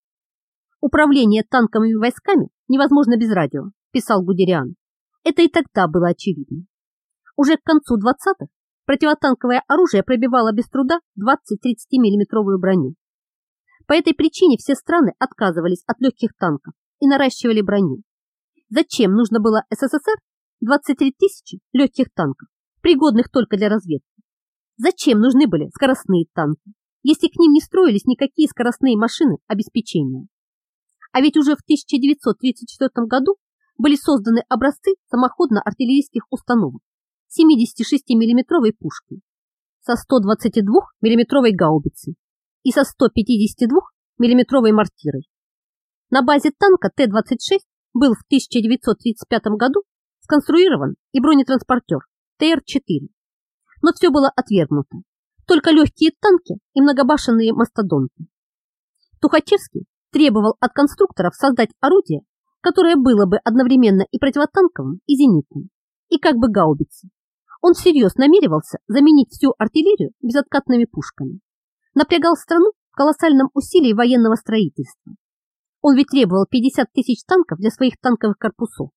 [SPEAKER 1] Управление танковыми войсками невозможно без радио, писал Гудериан. Это и тогда было очевидно. Уже к концу 20-х противотанковое оружие пробивало без труда 20-30 миллиметровую броню. По этой причине все страны отказывались от легких танков и наращивали броню. Зачем нужно было СССР, 23 тысячи легких танков, пригодных только для разведки. Зачем нужны были скоростные танки, если к ним не строились никакие скоростные машины обеспечения? А ведь уже в 1934 году были созданы образцы самоходно-артиллерийских установок 76 миллиметровой пушки со 122 миллиметровой гаубицей и со 152 миллиметровой мортирой. На базе танка Т-26 был в 1935 году сконструирован и бронетранспортер ТР-4. Но все было отвергнуто. Только легкие танки и многобашенные мастодонты. Тухачевский требовал от конструкторов создать орудие, которое было бы одновременно и противотанковым, и зенитным, и как бы гаубицей. Он всерьез намеревался заменить всю артиллерию безоткатными пушками. Напрягал страну в колоссальном усилии военного строительства. Он ведь требовал 50 тысяч танков для своих танковых корпусов.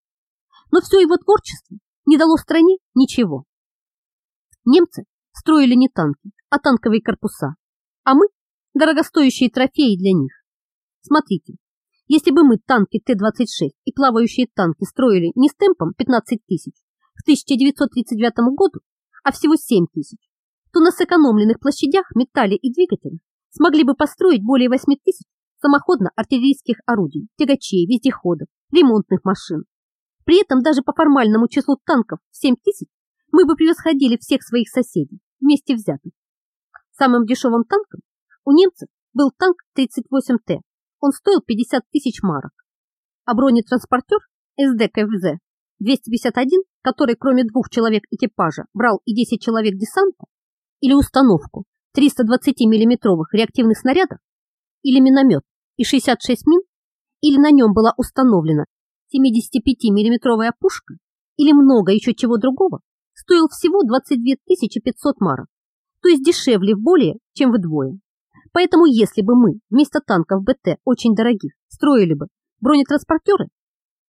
[SPEAKER 1] Но все его творчество не дало стране ничего. Немцы строили не танки, а танковые корпуса, а мы – дорогостоящие трофеи для них. Смотрите, если бы мы танки Т-26 и плавающие танки строили не с темпом 15 тысяч в 1939 году, а всего 7 тысяч, то на сэкономленных площадях, металле и двигателях смогли бы построить более 8 тысяч самоходно-артиллерийских орудий, тягачей, вездеходов, ремонтных машин. При этом даже по формальному числу танков 7 тысяч мы бы превосходили всех своих соседей, вместе взятых. Самым дешевым танком у немцев был танк 38Т. Он стоил 50 тысяч марок. А бронетранспортер СДКВЗ 251, который кроме двух человек экипажа брал и 10 человек десанта, или установку 320 миллиметровых реактивных снарядов, или миномет и 66 мин, или на нем была установлена 75 миллиметровая пушка, или много еще чего другого, стоил всего 22 500 марок, то есть дешевле в более, чем вдвое. Поэтому если бы мы вместо танков БТ очень дорогих строили бы бронетранспортеры,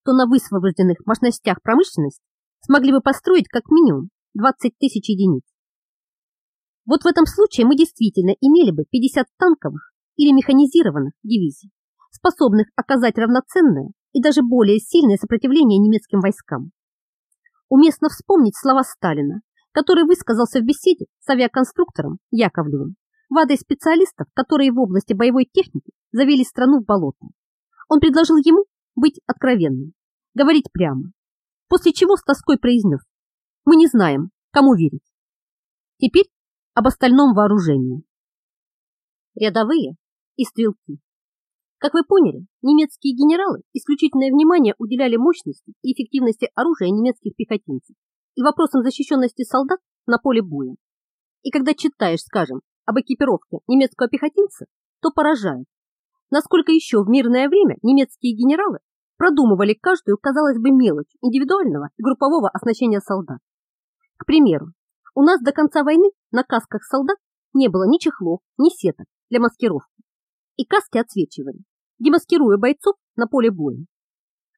[SPEAKER 1] то на высвобожденных мощностях промышленности смогли бы построить как минимум 20 тысяч единиц. Вот в этом случае мы действительно имели бы 50 танковых или механизированных дивизий, способных оказать равноценное и даже более сильное сопротивление немецким войскам. Уместно вспомнить слова Сталина, который высказался в беседе с авиаконструктором Яковлевым в адрес специалистов, которые в области боевой техники завели страну в болото. Он предложил ему быть откровенным, говорить прямо, после чего с тоской произнес «Мы не знаем, кому верить». Теперь об остальном вооружении. Рядовые и стрелки. Как вы поняли, немецкие генералы исключительное внимание уделяли мощности и эффективности оружия немецких пехотинцев и вопросам защищенности солдат на поле боя. И когда читаешь, скажем, об экипировке немецкого пехотинца, то поражает, насколько еще в мирное время немецкие генералы продумывали каждую, казалось бы, мелочь индивидуального и группового оснащения солдат. К примеру, у нас до конца войны на касках солдат не было ни чехлов, ни сеток для маскировки и каски отсвечивали, демаскируя бойцов на поле боя.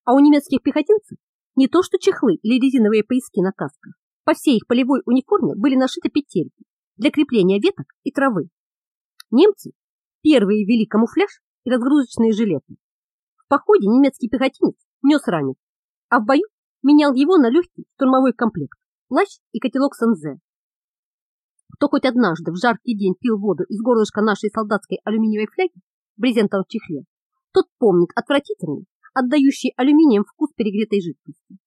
[SPEAKER 1] А у немецких пехотинцев не то что чехлы или резиновые пояски на касках, по всей их полевой униформе были нашиты петельки для крепления веток и травы. Немцы первые ввели камуфляж и разгрузочные жилеты. В походе немецкий пехотинец нес ранец, а в бою менял его на легкий штурмовой комплект, плащ и котелок СНЗ. Кто хоть однажды в жаркий день пил воду из горлышка нашей солдатской алюминиевой фляги в брезентовом чехле, тот помнит отвратительный, отдающий алюминием вкус перегретой жидкости.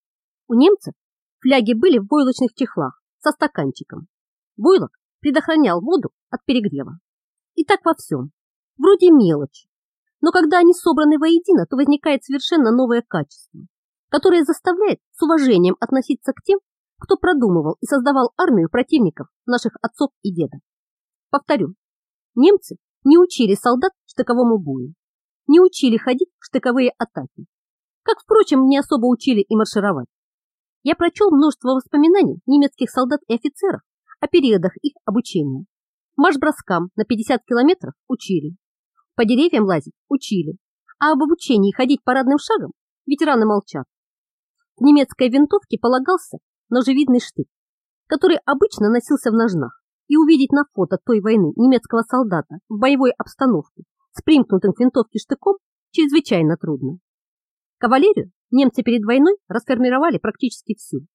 [SPEAKER 1] У немцев фляги были в бойлочных чехлах со стаканчиком. Бойлок предохранял воду от перегрева. И так во всем. Вроде мелочи. Но когда они собраны воедино, то возникает совершенно новое качество, которое заставляет с уважением относиться к тем, кто продумывал и создавал армию противников наших отцов и дедов. Повторю, немцы не учили солдат штыковому бою, не учили ходить в штыковые атаки, как, впрочем, не особо учили и маршировать. Я прочел множество воспоминаний немецких солдат и офицеров о периодах их обучения. Марш-броскам на 50 километров учили, по деревьям лазить учили, а об обучении ходить парадным шагом ветераны молчат. В немецкой винтовке полагался ножевидный штык, который обычно носился в ножнах, и увидеть на фото той войны немецкого солдата в боевой обстановке с примкнутым к винтовке штыком чрезвычайно трудно. Кавалерию немцы перед войной расформировали практически всю,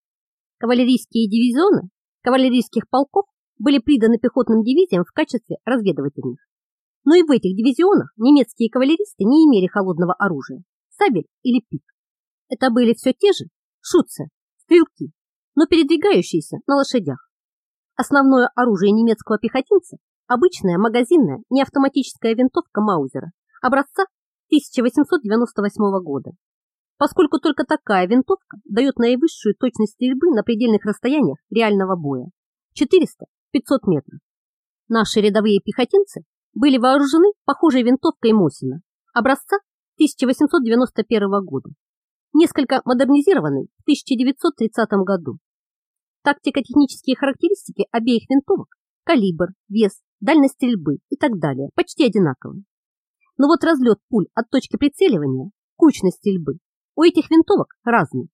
[SPEAKER 1] Кавалерийские дивизионы кавалерийских полков были приданы пехотным дивизиям в качестве разведывательных. Но и в этих дивизионах немецкие кавалеристы не имели холодного оружия, сабель или пик. Это были все те же шутцы, стрелки, но передвигающиеся на лошадях. Основное оружие немецкого пехотинца – обычная магазинная неавтоматическая винтовка Маузера образца 1898 года. Поскольку только такая винтовка дает наивысшую точность стрельбы на предельных расстояниях реального боя – 400-500 метров. Наши рядовые пехотинцы были вооружены похожей винтовкой Мосина образца 1891 года, несколько модернизированной в 1930 году. Тактико-технические характеристики обеих винтовок, калибр, вес, дальность стрельбы и так далее почти одинаковы. Но вот разлет пуль от точки прицеливания, кучность стрельбы у этих винтовок разный.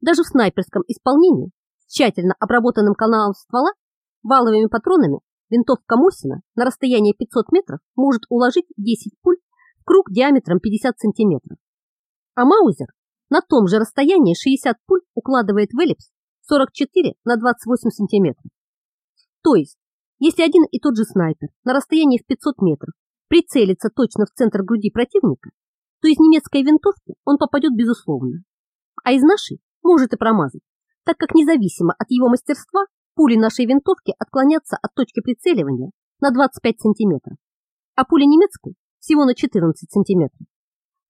[SPEAKER 1] Даже в снайперском исполнении с тщательно обработанным каналом ствола валовыми патронами винтовка Мосина на расстоянии 500 метров может уложить 10 пуль в круг диаметром 50 сантиметров. А Маузер на том же расстоянии 60 пуль укладывает в эллипс 44 на 28 сантиметров. То есть, если один и тот же снайпер на расстоянии в 500 метров прицелится точно в центр груди противника, то из немецкой винтовки он попадет безусловно, а из нашей может и промазать, так как независимо от его мастерства пули нашей винтовки отклонятся от точки прицеливания на 25 сантиметров, а пули немецкой всего на 14 сантиметров.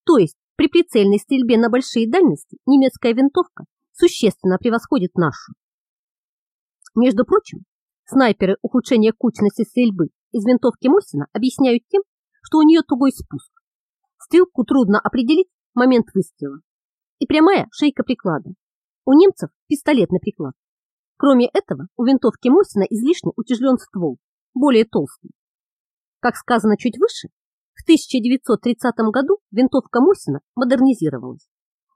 [SPEAKER 1] То есть при прицельной стрельбе на большие дальности немецкая винтовка существенно превосходит нашу. Между прочим, снайперы ухудшения кучности стрельбы из винтовки Мосина объясняют тем, что у нее тугой спуск. Стрелку трудно определить в момент выстрела. И прямая шейка приклада. У немцев пистолетный приклад. Кроме этого, у винтовки Мосина излишне утяжелен ствол, более толстый. Как сказано чуть выше, в 1930 году винтовка Мосина модернизировалась,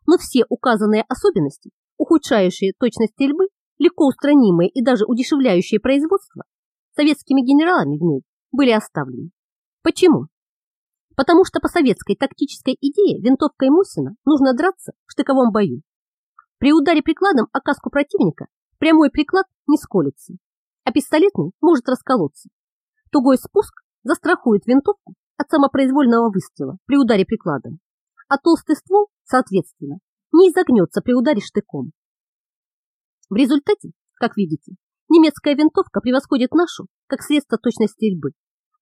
[SPEAKER 1] но все указанные особенности, ухудшающие точность стрельбы, легко устранимые и даже удешевляющие производство, советскими генералами в ней были оставлены. Почему? Потому что по советской тактической идее винтовкой Мосина нужно драться в штыковом бою. При ударе прикладом о каску противника прямой приклад не сколется, а пистолетный может расколоться. Тугой спуск застрахует винтовку от самопроизвольного выстрела при ударе прикладом, а толстый ствол, соответственно, не изогнется при ударе штыком. В результате, как видите, немецкая винтовка превосходит нашу как средство точной стрельбы,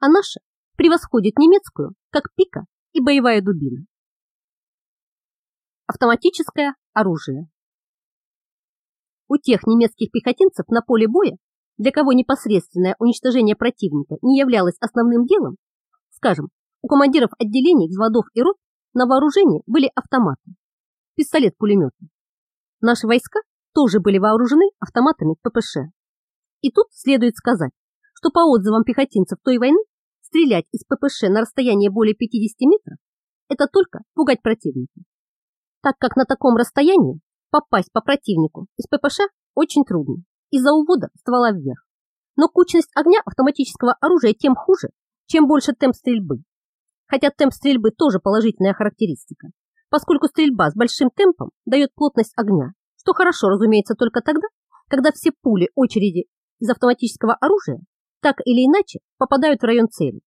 [SPEAKER 1] а наша превосходит немецкую как пика и боевая дубина. Автоматическое оружие. У тех немецких пехотинцев на поле боя, для кого непосредственное уничтожение противника не являлось основным делом, Скажем, у командиров отделений, взводов и рот на вооружении были автоматы, пистолет-пулеметы. Наши войска тоже были вооружены автоматами ППШ. И тут следует сказать, что по отзывам пехотинцев той войны стрелять из ППШ на расстояние более 50 метров – это только пугать противника. Так как на таком расстоянии попасть по противнику из ППШ очень трудно из-за увода ствола вверх. Но кучность огня автоматического оружия тем хуже, чем больше темп стрельбы. Хотя темп стрельбы тоже положительная характеристика, поскольку стрельба с большим темпом дает плотность огня, что хорошо, разумеется, только тогда, когда все пули очереди из автоматического оружия так или иначе попадают в район цели.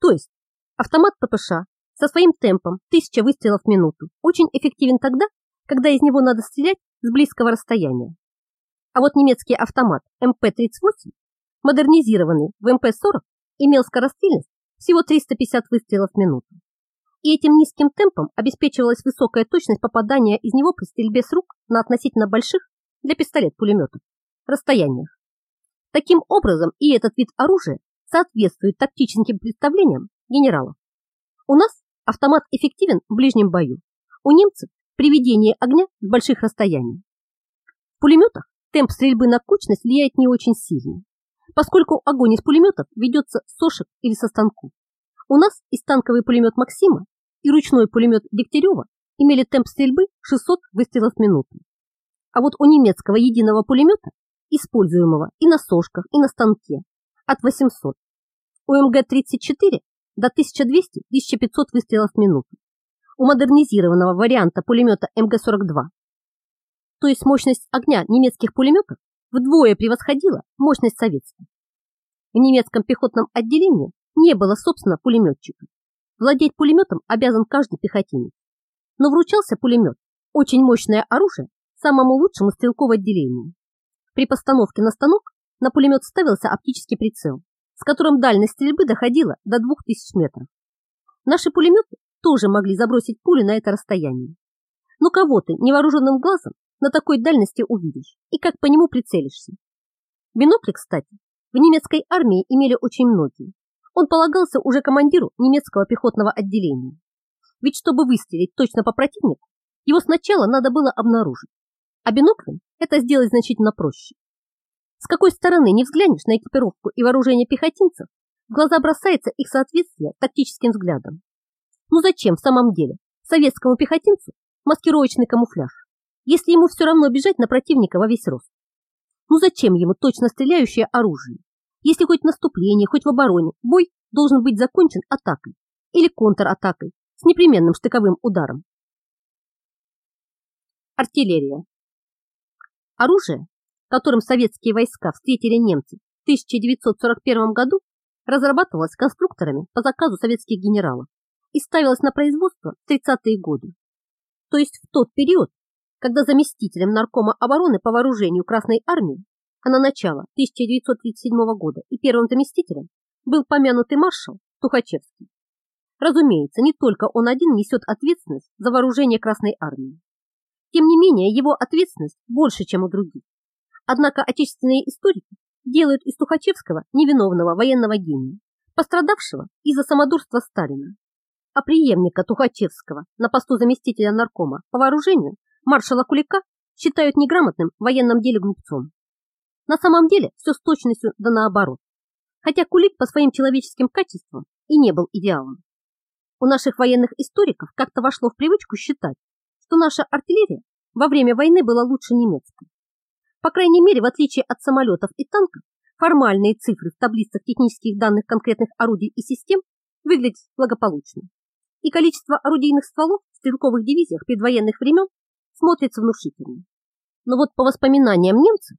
[SPEAKER 1] То есть автомат ППШ со своим темпом 1000 выстрелов в минуту очень эффективен тогда, когда из него надо стрелять с близкого расстояния. А вот немецкий автомат МП-38, модернизированный в МП-40, имел скорострельность всего 350 выстрелов в минуту. И этим низким темпом обеспечивалась высокая точность попадания из него при стрельбе с рук на относительно больших для пистолет-пулеметов расстояниях. Таким образом, и этот вид оружия соответствует тактическим представлениям генералов. У нас автомат эффективен в ближнем бою, у немцев при ведении огня с больших расстояний. В пулеметах темп стрельбы на кучность влияет не очень сильно поскольку огонь из пулеметов ведется с сошек или со станку. У нас и станковый пулемет Максима, и ручной пулемет Дегтярева имели темп стрельбы 600 выстрелов в минуту. А вот у немецкого единого пулемета, используемого и на сошках, и на станке, от 800. У МГ-34 до 1200-1500 выстрелов в минуту. У модернизированного варианта пулемета МГ-42 то есть мощность огня немецких пулеметов, вдвое превосходила мощность советских. В немецком пехотном отделении не было, собственно, пулеметчика. Владеть пулеметом обязан каждый пехотинец. Но вручался пулемет, очень мощное оружие, самому лучшему стрелку в отделении. При постановке на станок на пулемет ставился оптический прицел, с которым дальность стрельбы доходила до 2000 метров. Наши пулеметы тоже могли забросить пули на это расстояние. Но кого ты невооруженным глазом на такой дальности увидишь и как по нему прицелишься? Бинокли, кстати, в немецкой армии имели очень многие. Он полагался уже командиру немецкого пехотного отделения. Ведь чтобы выстрелить точно по противнику, его сначала надо было обнаружить, а биноклем это сделать значительно проще. С какой стороны не взглянешь на экипировку и вооружение пехотинцев, в глаза бросается их соответствие тактическим взглядам. Ну зачем в самом деле советскому пехотинцу маскировочный камуфляж, если ему все равно бежать на противника во весь рост? Ну зачем ему точно стреляющее оружие, если хоть наступление, хоть в обороне бой должен быть закончен атакой или контратакой с непременным штыковым ударом? Артиллерия. Оружие, которым советские войска встретили немцы в 1941 году, разрабатывалось конструкторами по заказу советских генералов и ставилось на производство в 30-е годы. То есть в тот период, когда заместителем наркома обороны по вооружению Красной Армии, а на начало 1937 года и первым заместителем был помянутый маршал Тухачевский. Разумеется, не только он один несет ответственность за вооружение Красной Армии. Тем не менее, его ответственность больше, чем у других. Однако отечественные историки делают из Тухачевского невиновного военного гения, пострадавшего из-за самодурства Сталина. А преемника Тухачевского на посту заместителя наркома по вооружению маршала Кулика считают неграмотным в военном деле глупцом. На самом деле все с точностью да наоборот. Хотя Кулик по своим человеческим качествам и не был идеалом. У наших военных историков как-то вошло в привычку считать, что наша артиллерия во время войны была лучше немецкой. По крайней мере, в отличие от самолетов и танков, формальные цифры в таблицах технических данных конкретных орудий и систем выглядят благополучно. И количество орудийных стволов в стрелковых дивизиях предвоенных времен смотрится внушительно. Но вот по воспоминаниям немцев,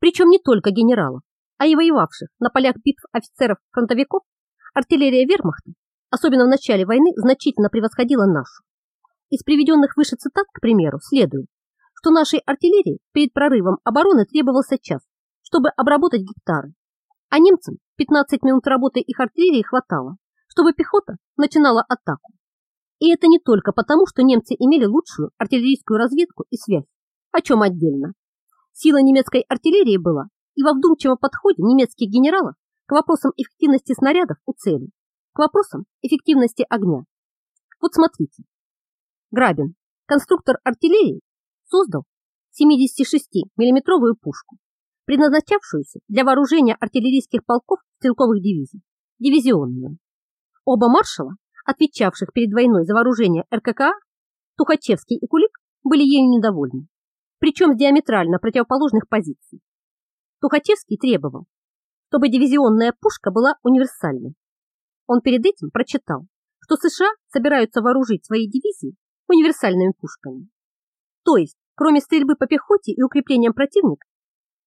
[SPEAKER 1] причем не только генералов, а и воевавших на полях битв офицеров-фронтовиков, артиллерия вермахта, особенно в начале войны, значительно превосходила нашу. Из приведенных выше цитат, к примеру, следует, что нашей артиллерии перед прорывом обороны требовался час, чтобы обработать гектары, а немцам 15 минут работы их артиллерии хватало, чтобы пехота начинала атаку. И это не только потому, что немцы имели лучшую артиллерийскую разведку и связь, о чем отдельно. Сила немецкой артиллерии была и во вдумчивом подходе немецких генералов к вопросам эффективности снарядов у цели, к вопросам эффективности огня. Вот смотрите, Грабин, конструктор артиллерии, создал 76-миллиметровую пушку, предназначавшуюся для вооружения артиллерийских полков стрелковых дивизий, дивизионную. Оба маршала, отвечавших перед войной за вооружение РККА, Тухачевский и Кулик, были ею недовольны, причем с диаметрально противоположных позиций. Тухачевский требовал, чтобы дивизионная пушка была универсальной. Он перед этим прочитал, что США собираются вооружить свои дивизии универсальными пушками. То есть, кроме стрельбы по пехоте и укреплениям противника,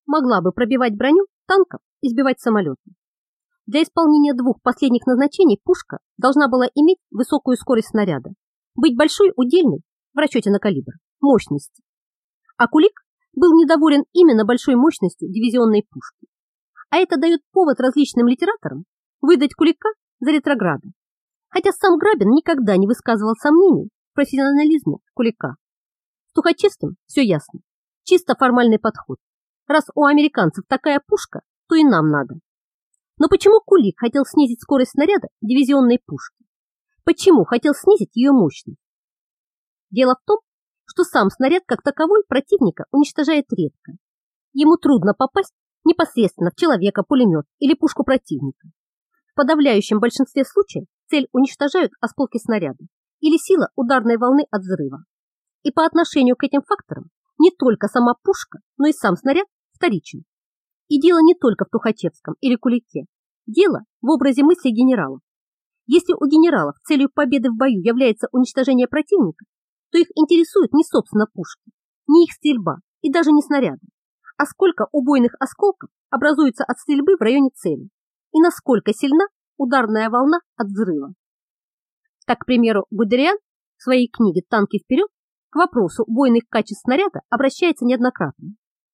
[SPEAKER 1] могла бы пробивать броню танков и сбивать самолеты. Для исполнения двух последних назначений пушка должна была иметь высокую скорость снаряда, быть большой удельной в расчете на калибр, мощности. А Кулик был недоволен именно большой мощностью дивизионной пушки. А это дает повод различным литераторам выдать Кулика за ретрограда. Хотя сам Грабин никогда не высказывал сомнений профессионализме Кулика. С Тухачевским все ясно. Чисто формальный подход. Раз у американцев такая пушка, то и нам надо. Но почему Кулик хотел снизить скорость снаряда дивизионной пушки? Почему хотел снизить ее мощность? Дело в том, что сам снаряд как таковой противника уничтожает редко. Ему трудно попасть непосредственно в человека, пулемет или пушку противника. В подавляющем большинстве случаев цель уничтожают осколки снаряда или сила ударной волны от взрыва. И по отношению к этим факторам не только сама пушка, но и сам снаряд вторичен. И дело не только в Тухачевском или Кулике. Дело в образе мысли генералов. Если у генералов целью победы в бою является уничтожение противника, то их интересует не собственно пушки, не их стрельба, и даже не снаряды, а сколько убойных осколков образуется от стрельбы в районе цели и насколько сильна ударная волна от взрыва. Так, к примеру, Гудериан в своей книге «Танки вперед» к вопросу убойных качеств снаряда обращается неоднократно.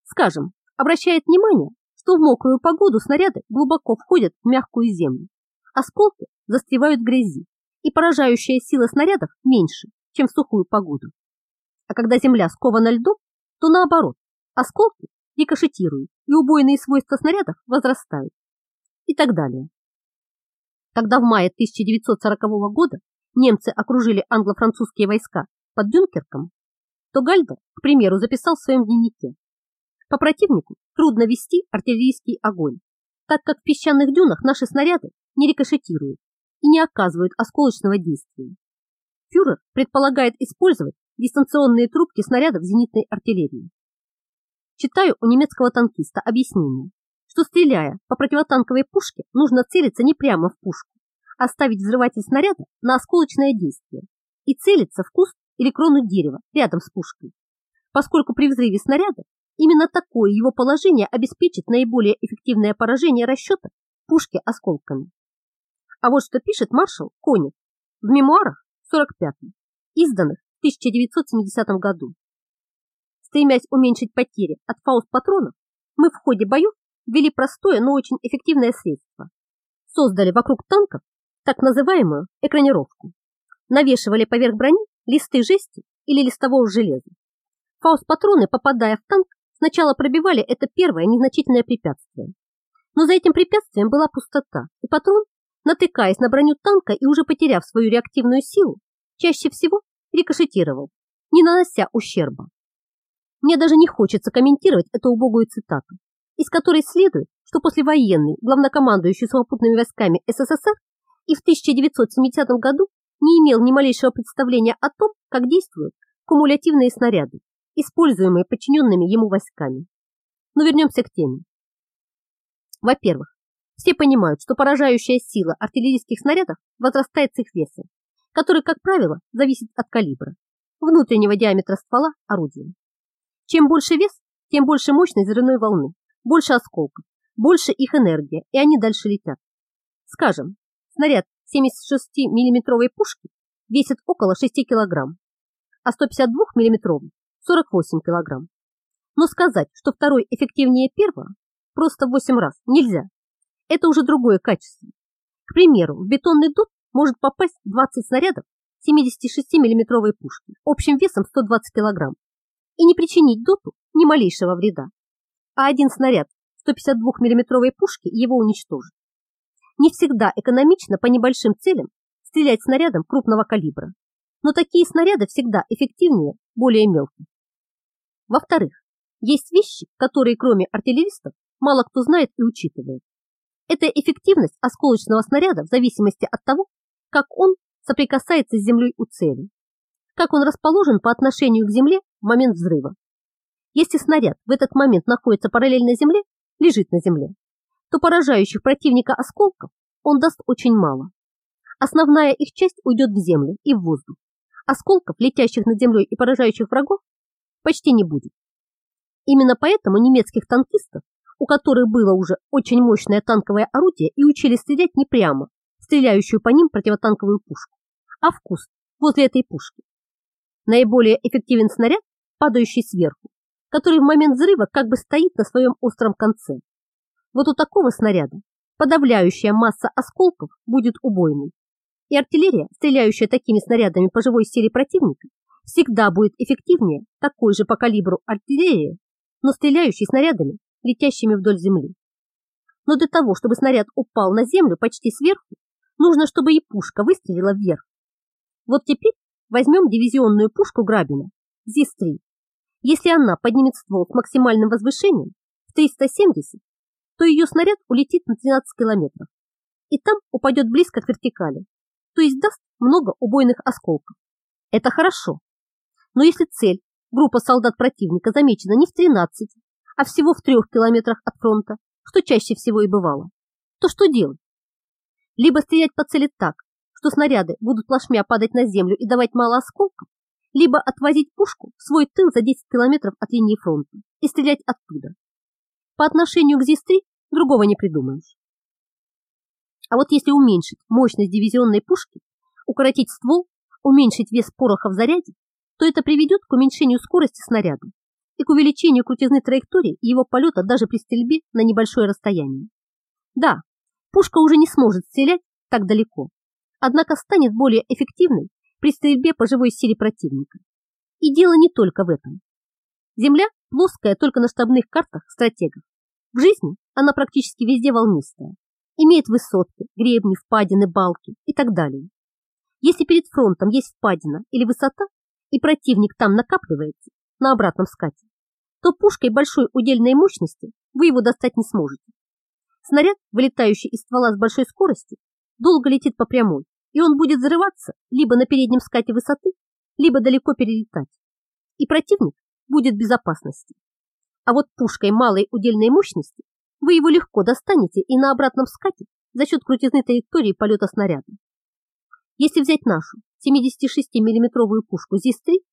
[SPEAKER 1] Скажем, обращает внимание, что в мокрую погоду снаряды глубоко входят в мягкую землю, осколки застревают в грязи, и поражающая сила снарядов меньше, чем в сухую погоду. А когда земля скована льдом, то наоборот, осколки рикошетируют, и убойные свойства снарядов возрастают. И так далее. Когда в мае 1940 года немцы окружили англо-французские войска под Дюнкерком, то Гальдер, к примеру, записал в своем дневнике. По противнику трудно вести артиллерийский огонь, так как в песчаных дюнах наши снаряды не рикошетируют и не оказывают осколочного действия. Фюрер предполагает использовать дистанционные трубки снарядов зенитной артиллерии. Читаю у немецкого танкиста объяснение, что стреляя по противотанковой пушке, нужно целиться не прямо в пушку, а ставить взрыватель снаряда на осколочное действие и целиться в куст или крону дерева рядом с пушкой, поскольку при взрыве снаряда именно такое его положение обеспечит наиболее эффективное поражение расчета пушки осколками. А вот что пишет маршал Конев в мемуарах 45 изданных в 1970 году. Стремясь уменьшить потери от фауст-патронов, мы в ходе боев ввели простое, но очень эффективное средство. Создали вокруг танков так называемую экранировку. Навешивали поверх брони листы жести или листового железа. Фауст-патроны, попадая в танк, сначала пробивали это первое незначительное препятствие. Но за этим препятствием была пустота, и патрон, натыкаясь на броню танка и уже потеряв свою реактивную силу, чаще всего рикошетировал, не нанося ущерба. Мне даже не хочется комментировать эту убогую цитату, из которой следует, что послевоенный главнокомандующий сухопутными войсками СССР и в 1970 году не имел ни малейшего представления о том, как действуют кумулятивные снаряды, используемые подчиненными ему войсками. Но вернемся к теме. Во-первых, все понимают, что поражающая сила артиллерийских снарядов возрастает с их весом, который, как правило, зависит от калибра, внутреннего диаметра ствола орудия. Чем больше вес, тем больше мощность взрывной волны, больше осколков, больше их энергия, и они дальше летят. Скажем, снаряд 76 миллиметровой пушки весит около 6 килограмм, а 152 миллиметровый 48 килограмм. Но сказать, что второй эффективнее первого, просто в 8 раз нельзя. Это уже другое качество. К примеру, в бетонный дот может попасть 20 снарядов 76 миллиметровой пушки общим весом 120 килограмм и не причинить доту ни малейшего вреда. А один снаряд 152 миллиметровой пушки его уничтожит. Не всегда экономично по небольшим целям стрелять снарядом крупного калибра, но такие снаряды всегда эффективнее более мелких. Во-вторых, есть вещи, которые кроме артиллеристов мало кто знает и учитывает. Это эффективность осколочного снаряда в зависимости от того, как он соприкасается с землей у цели, как он расположен по отношению к земле в момент взрыва. Если снаряд в этот момент находится параллельно земле, лежит на земле, то поражающих противника осколков он даст очень мало. Основная их часть уйдет в землю и в воздух. Осколков, летящих над землей и поражающих врагов, почти не будет. Именно поэтому немецких танкистов, у которых было уже очень мощное танковое орудие и учили стрелять не прямо, стреляющую по ним противотанковую пушку, а в куст возле этой пушки. Наиболее эффективен снаряд, падающий сверху, который в момент взрыва как бы стоит на своем остром конце. Вот у такого снаряда подавляющая масса осколков будет убойной. И артиллерия, стреляющая такими снарядами по живой силе противника, всегда будет эффективнее такой же по калибру артиллерии, но стреляющей снарядами, летящими вдоль земли. Но для того, чтобы снаряд упал на землю почти сверху, нужно, чтобы и пушка выстрелила вверх. Вот теперь возьмем дивизионную пушку Грабина ЗИС-3. Если она поднимет ствол с максимальным возвышением в 370, то ее снаряд улетит на 13 километров и там упадет близко к вертикали, то есть даст много убойных осколков. Это хорошо. Но если цель, группа солдат противника, замечена не в 13, а всего в 3 километрах от фронта, что чаще всего и бывало, то что делать? Либо стрелять по цели так, что снаряды будут плашмя падать на землю и давать мало осколков, либо отвозить пушку в свой тыл за 10 километров от линии фронта и стрелять оттуда. По отношению к ЗИС-3 другого не придумаешь. А вот если уменьшить мощность дивизионной пушки, укоротить ствол, уменьшить вес пороха в заряде, то это приведет к уменьшению скорости снаряда и к увеличению крутизны траектории его полета даже при стрельбе на небольшое расстояние. Да, пушка уже не сможет стрелять так далеко, однако станет более эффективной при стрельбе по живой силе противника. И дело не только в этом. Земля плоская только на штабных картах стратегов. В жизни она практически везде волнистая, имеет высотки, гребни, впадины, балки и так далее. Если перед фронтом есть впадина или высота, и противник там накапливается на обратном скате, то пушкой большой удельной мощности вы его достать не сможете. Снаряд, вылетающий из ствола с большой скоростью, долго летит по прямой, и он будет взрываться либо на переднем скате высоты, либо далеко перелетать. И противник будет безопасности. А вот пушкой малой удельной мощности вы его легко достанете и на обратном скате за счет крутизны траектории полета снаряда. Если взять нашу 76 миллиметровую пушку ЗИС-3,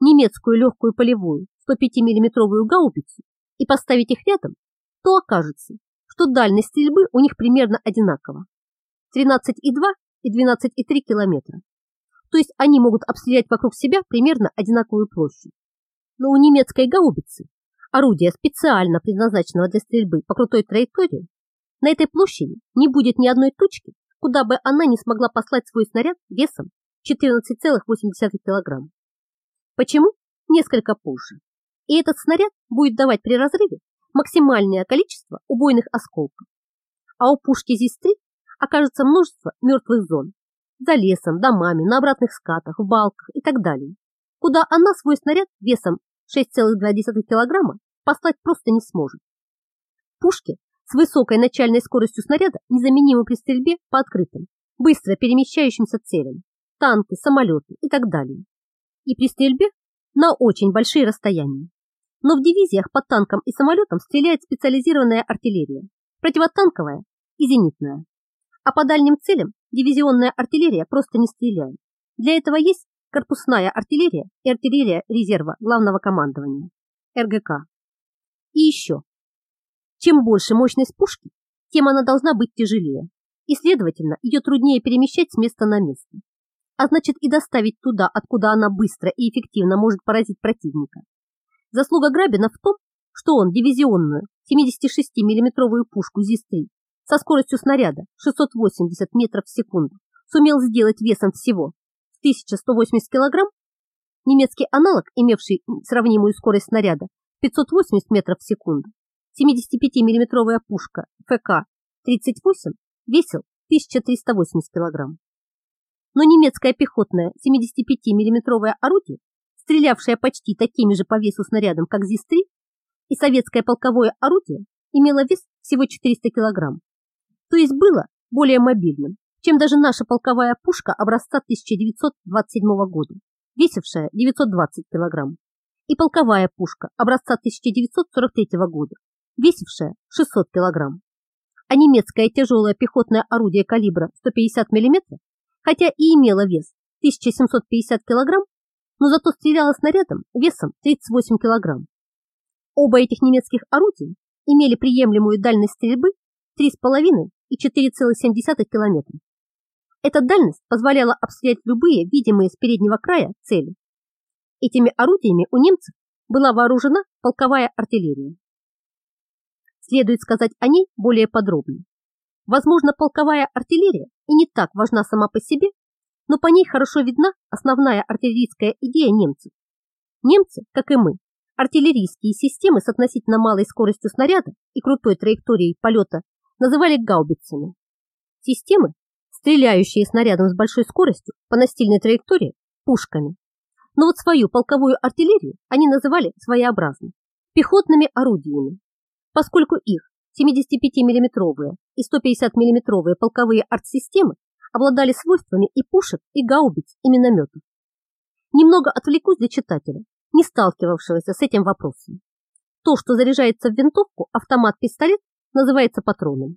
[SPEAKER 1] немецкую легкую полевую 105 миллиметровую гаубицу и поставить их рядом, то окажется, что дальность стрельбы у них примерно одинакова. 13,2 и 12,3 километра. То есть они могут обстрелять вокруг себя примерно одинаковую площадь. Но у немецкой гаубицы, орудия специально предназначенного для стрельбы по крутой траектории, на этой площади не будет ни одной точки, куда бы она не смогла послать свой снаряд весом 14,8 кг. Почему? Несколько позже. И этот снаряд будет давать при разрыве максимальное количество убойных осколков. А у пушки ЗИС-3 окажется множество мертвых зон за лесом, домами, на обратных скатах, в балках и так далее, куда она свой снаряд весом 6,2 кг послать просто не сможет. Пушки с высокой начальной скоростью снаряда незаменимы при стрельбе по открытым, быстро перемещающимся целям, танки, самолеты и так далее. И при стрельбе на очень большие расстояния. Но в дивизиях по танкам и самолетам стреляет специализированная артиллерия, противотанковая и зенитная. А по дальним целям дивизионная артиллерия просто не стреляет. Для этого есть корпусная артиллерия и артиллерия резерва главного командования, РГК. И еще. Чем больше мощность пушки, тем она должна быть тяжелее, и, следовательно, ее труднее перемещать с места на место. А значит и доставить туда, откуда она быстро и эффективно может поразить противника. Заслуга Грабина в том, что он дивизионную 76 миллиметровую пушку ЗИС-3 со скоростью снаряда 680 метров в секунду сумел сделать весом всего 1180 килограмм, немецкий аналог, имевший сравнимую скорость снаряда 580 метров в секунду, 75-миллиметровая пушка ФК-38 весил 1380 килограмм. Но немецкое пехотное 75-миллиметровое орудие, стрелявшее почти такими же по весу снарядом, как ЗИС-3, и советское полковое орудие имело вес всего 400 килограмм то есть было более мобильным, чем даже наша полковая пушка образца 1927 года, весившая 920 килограмм, и полковая пушка образца 1943 года, весившая 600 килограмм. А немецкое тяжелое пехотное орудие калибра 150 мм, хотя и имело вес 1750 килограмм, но зато стреляло снарядом весом 38 килограмм. Оба этих немецких орудия имели приемлемую дальность стрельбы 3,5 и 4,7 километра. Эта дальность позволяла обстрелять любые видимые с переднего края цели. Этими орудиями у немцев была вооружена полковая артиллерия. Следует сказать о ней более подробно. Возможно, полковая артиллерия и не так важна сама по себе, но по ней хорошо видна основная артиллерийская идея немцев. Немцы, как и мы, артиллерийские системы с относительно малой скоростью снаряда и крутой траекторией полета называли гаубицами. Системы, стреляющие снарядом с большой скоростью по настильной траектории, пушками. Но вот свою полковую артиллерию они называли своеобразно пехотными орудиями, поскольку их 75 миллиметровые и 150 миллиметровые полковые артсистемы обладали свойствами и пушек, и гаубиц, и минометов. Немного отвлекусь для читателя, не сталкивавшегося с этим вопросом. То, что заряжается в винтовку, автомат, пистолет, называется патроном.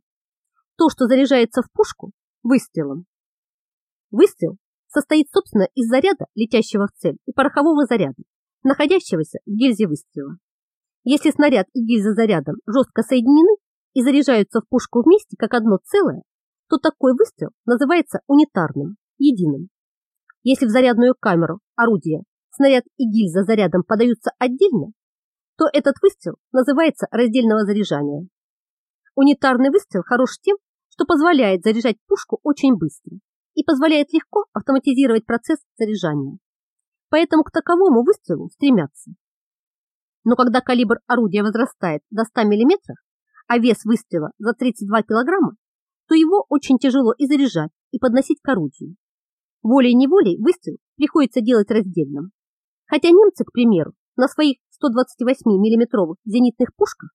[SPEAKER 1] То, что заряжается в пушку, выстрелом. Выстрел – состоит, собственно, из заряда, летящего в цель, и порохового заряда, находящегося в гильзе выстрела. Если снаряд и гильза зарядом жестко соединены и заряжаются в пушку вместе как одно целое, то такой выстрел называется унитарным, единым. Если в зарядную камеру орудия снаряд и гильза зарядом подаются отдельно, то этот выстрел называется раздельного заряжания. Унитарный выстрел хорош тем, что позволяет заряжать пушку очень быстро и позволяет легко автоматизировать процесс заряжания. Поэтому к таковому выстрелу стремятся. Но когда калибр орудия возрастает до 100 мм, а вес выстрела за 32 кг, то его очень тяжело и заряжать, и подносить к орудию. Волей-неволей выстрел приходится делать раздельным. Хотя немцы, к примеру, на своих 128 миллиметровых зенитных пушках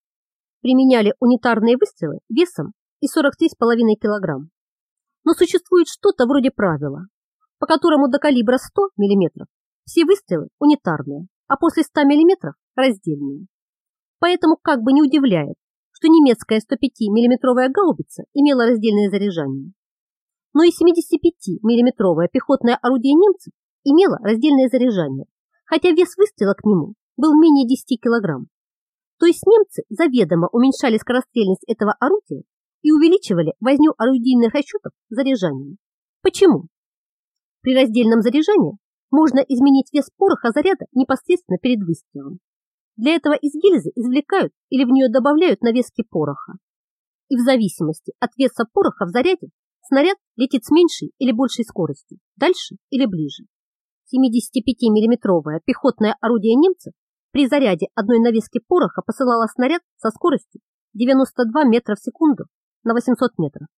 [SPEAKER 1] применяли унитарные выстрелы весом и 43,5 кг. Но существует что-то вроде правила, по которому до калибра 100 мм все выстрелы унитарные, а после 100 мм раздельные. Поэтому как бы не удивляет, что немецкая 105 миллиметровая гаубица имела раздельное заряжание. Но и 75 миллиметровое пехотное орудие немцев имело раздельное заряжание, хотя вес выстрела к нему был менее 10 килограмм. То есть немцы заведомо уменьшали скорострельность этого орудия и увеличивали возню орудийных расчетов заряжанием. Почему? При раздельном заряжании можно изменить вес пороха заряда непосредственно перед выстрелом. Для этого из гильзы извлекают или в нее добавляют навески пороха. И в зависимости от веса пороха в заряде снаряд летит с меньшей или большей скоростью, дальше или ближе. 75 миллиметровое пехотное орудие немцев при заряде одной навески пороха посылала снаряд со скоростью 92 метра в секунду на 800 метров,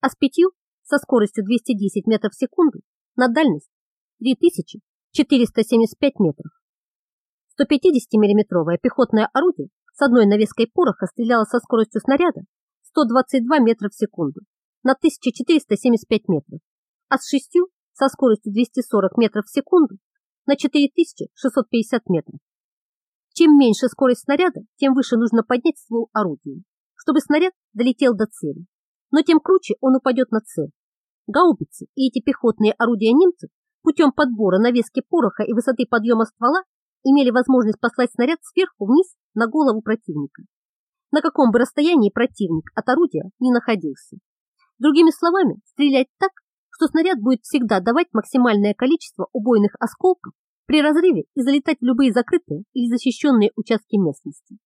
[SPEAKER 1] а с пятью со скоростью 210 метров в секунду на дальность 3475 метров. 150 миллиметровое пехотное орудие с одной навеской пороха стреляло со скоростью снаряда 122 метра в секунду на 1475 метров, а с шестью со скоростью 240 метров в секунду на 4650 метров. Чем меньше скорость снаряда, тем выше нужно поднять ствол орудия, чтобы снаряд долетел до цели. Но тем круче он упадет на цель. Гаубицы и эти пехотные орудия немцев путем подбора навески пороха и высоты подъема ствола имели возможность послать снаряд сверху вниз на голову противника. На каком бы расстоянии противник от орудия не находился. Другими словами, стрелять так, что снаряд будет всегда давать максимальное количество убойных осколков при разрыве и залетать в любые закрытые или защищенные участки местности.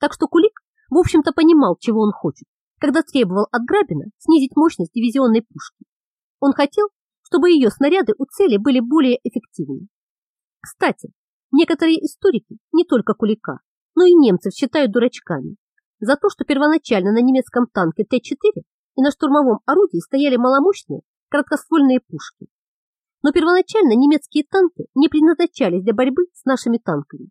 [SPEAKER 1] Так что Кулик, в общем-то, понимал, чего он хочет, когда требовал от Грабина снизить мощность дивизионной пушки. Он хотел, чтобы ее снаряды у цели были более эффективны. Кстати, некоторые историки, не только Кулика, но и немцев считают дурачками за то, что первоначально на немецком танке Т-4 и на штурмовом орудии стояли маломощные краткоствольные пушки, но первоначально немецкие танки не предназначались для борьбы с нашими танками,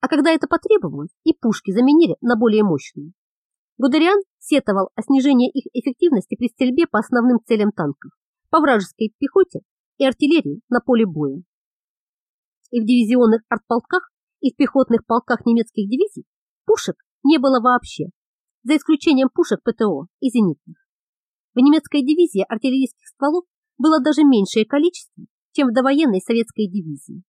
[SPEAKER 1] а когда это потребовалось, и пушки заменили на более мощные. Гудериан сетовал о снижении их эффективности при стрельбе по основным целям танков, по вражеской пехоте и артиллерии на поле боя. И в дивизионных артполках, и в пехотных полках немецких дивизий пушек не было вообще, за исключением пушек ПТО и зенитных. В немецкой дивизии артиллерийских стволов было даже меньшее количество, чем в довоенной советской дивизии.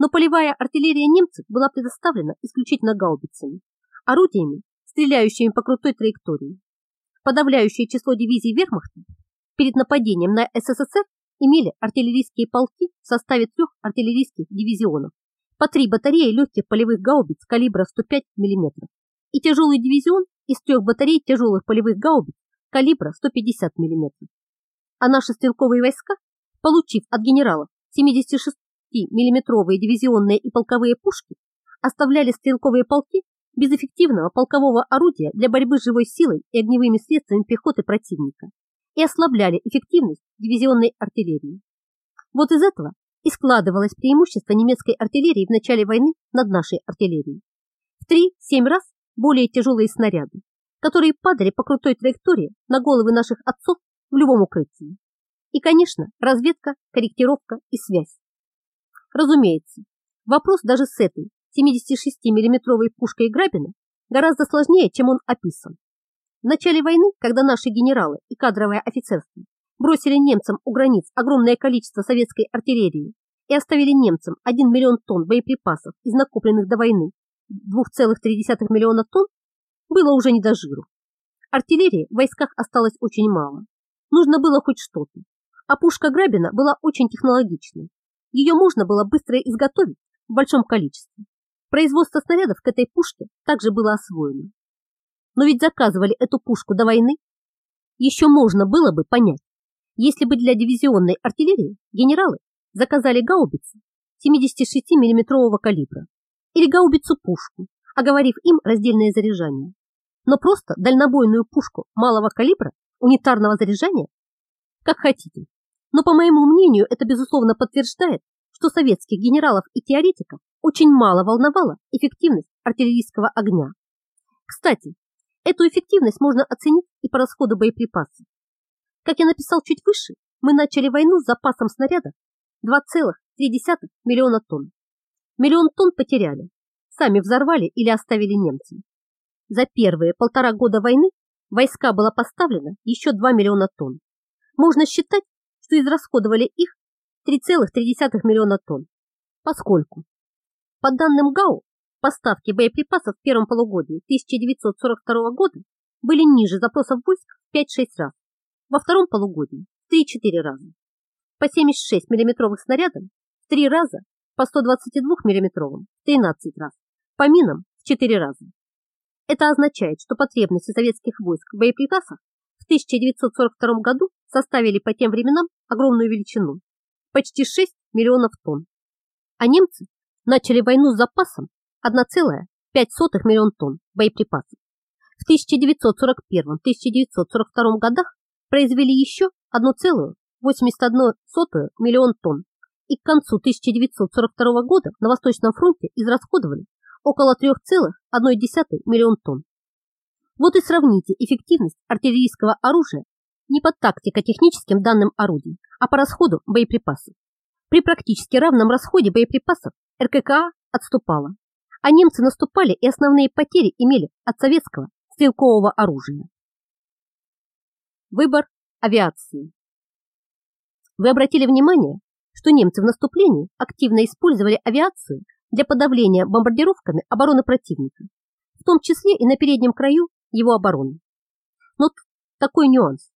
[SPEAKER 1] Но полевая артиллерия немцев была предоставлена исключительно гаубицами, орудиями, стреляющими по крутой траектории. Подавляющее число дивизий вермахта перед нападением на СССР имели артиллерийские полки в составе трех артиллерийских дивизионов, по три батареи легких полевых гаубиц калибра 105 мм и тяжелый дивизион из трех батарей тяжелых полевых гаубиц калибра 150 мм а наши стрелковые войска, получив от генералов 76-миллиметровые дивизионные и полковые пушки, оставляли стрелковые полки без эффективного полкового орудия для борьбы с живой силой и огневыми средствами пехоты противника и ослабляли эффективность дивизионной артиллерии. Вот из этого и складывалось преимущество немецкой артиллерии в начале войны над нашей артиллерией. В 3-7 раз более тяжелые снаряды, которые падали по крутой траектории на головы наших отцов в любом укрытии. И, конечно, разведка, корректировка и связь. Разумеется, вопрос даже с этой 76 миллиметровой пушкой Грабина гораздо сложнее, чем он описан. В начале войны, когда наши генералы и кадровое офицерство бросили немцам у границ огромное количество советской артиллерии и оставили немцам 1 миллион тонн боеприпасов из накопленных до войны 2,3 миллиона тонн, было уже не до жиру. Артиллерии в войсках осталось очень мало. Нужно было хоть что-то. А пушка Грабина была очень технологичной. Ее можно было быстро изготовить в большом количестве. Производство снарядов к этой пушке также было освоено. Но ведь заказывали эту пушку до войны. Еще можно было бы понять, если бы для дивизионной артиллерии генералы заказали гаубицы 76 миллиметрового калибра или гаубицу-пушку, оговорив им раздельное заряжание. Но просто дальнобойную пушку малого калибра унитарного заряжания? Как хотите. Но, по моему мнению, это безусловно подтверждает, что советских генералов и теоретиков очень мало волновала эффективность артиллерийского огня. Кстати, эту эффективность можно оценить и по расходу боеприпасов. Как я написал чуть выше, мы начали войну с запасом снарядов 2,3 миллиона тонн. Миллион тонн потеряли, сами взорвали или оставили немцам. За первые полтора года войны войска было поставлено еще 2 миллиона тонн. Можно считать, что израсходовали их 3,3 миллиона тонн, поскольку, по данным ГАУ, поставки боеприпасов в первом полугодии 1942 года были ниже запросов войск в 5-6 раз, во втором полугодии в 3-4 раза. По 76 миллиметровых снарядам в 3 раза по 122 миллиметровым 13 раз, по минам в 4 раза. Это означает, что потребности советских войск в боеприпасах в 1942 году составили по тем временам огромную величину – почти 6 миллионов тонн. А немцы начали войну с запасом 1,5 миллион тонн боеприпасов. В 1941-1942 годах произвели еще 1,81 миллион тонн и к концу 1942 года на Восточном фронте израсходовали около 3,1 миллион тонн. Вот и сравните эффективность артиллерийского оружия не по тактико-техническим данным орудий, а по расходу боеприпасов. При практически равном расходе боеприпасов РККА отступала, а немцы наступали и основные потери имели от советского стрелкового оружия. Выбор авиации. Вы обратили внимание, что немцы в наступлении активно использовали авиацию для подавления бомбардировками обороны противника, в том числе и на переднем краю его обороны. Но такой нюанс.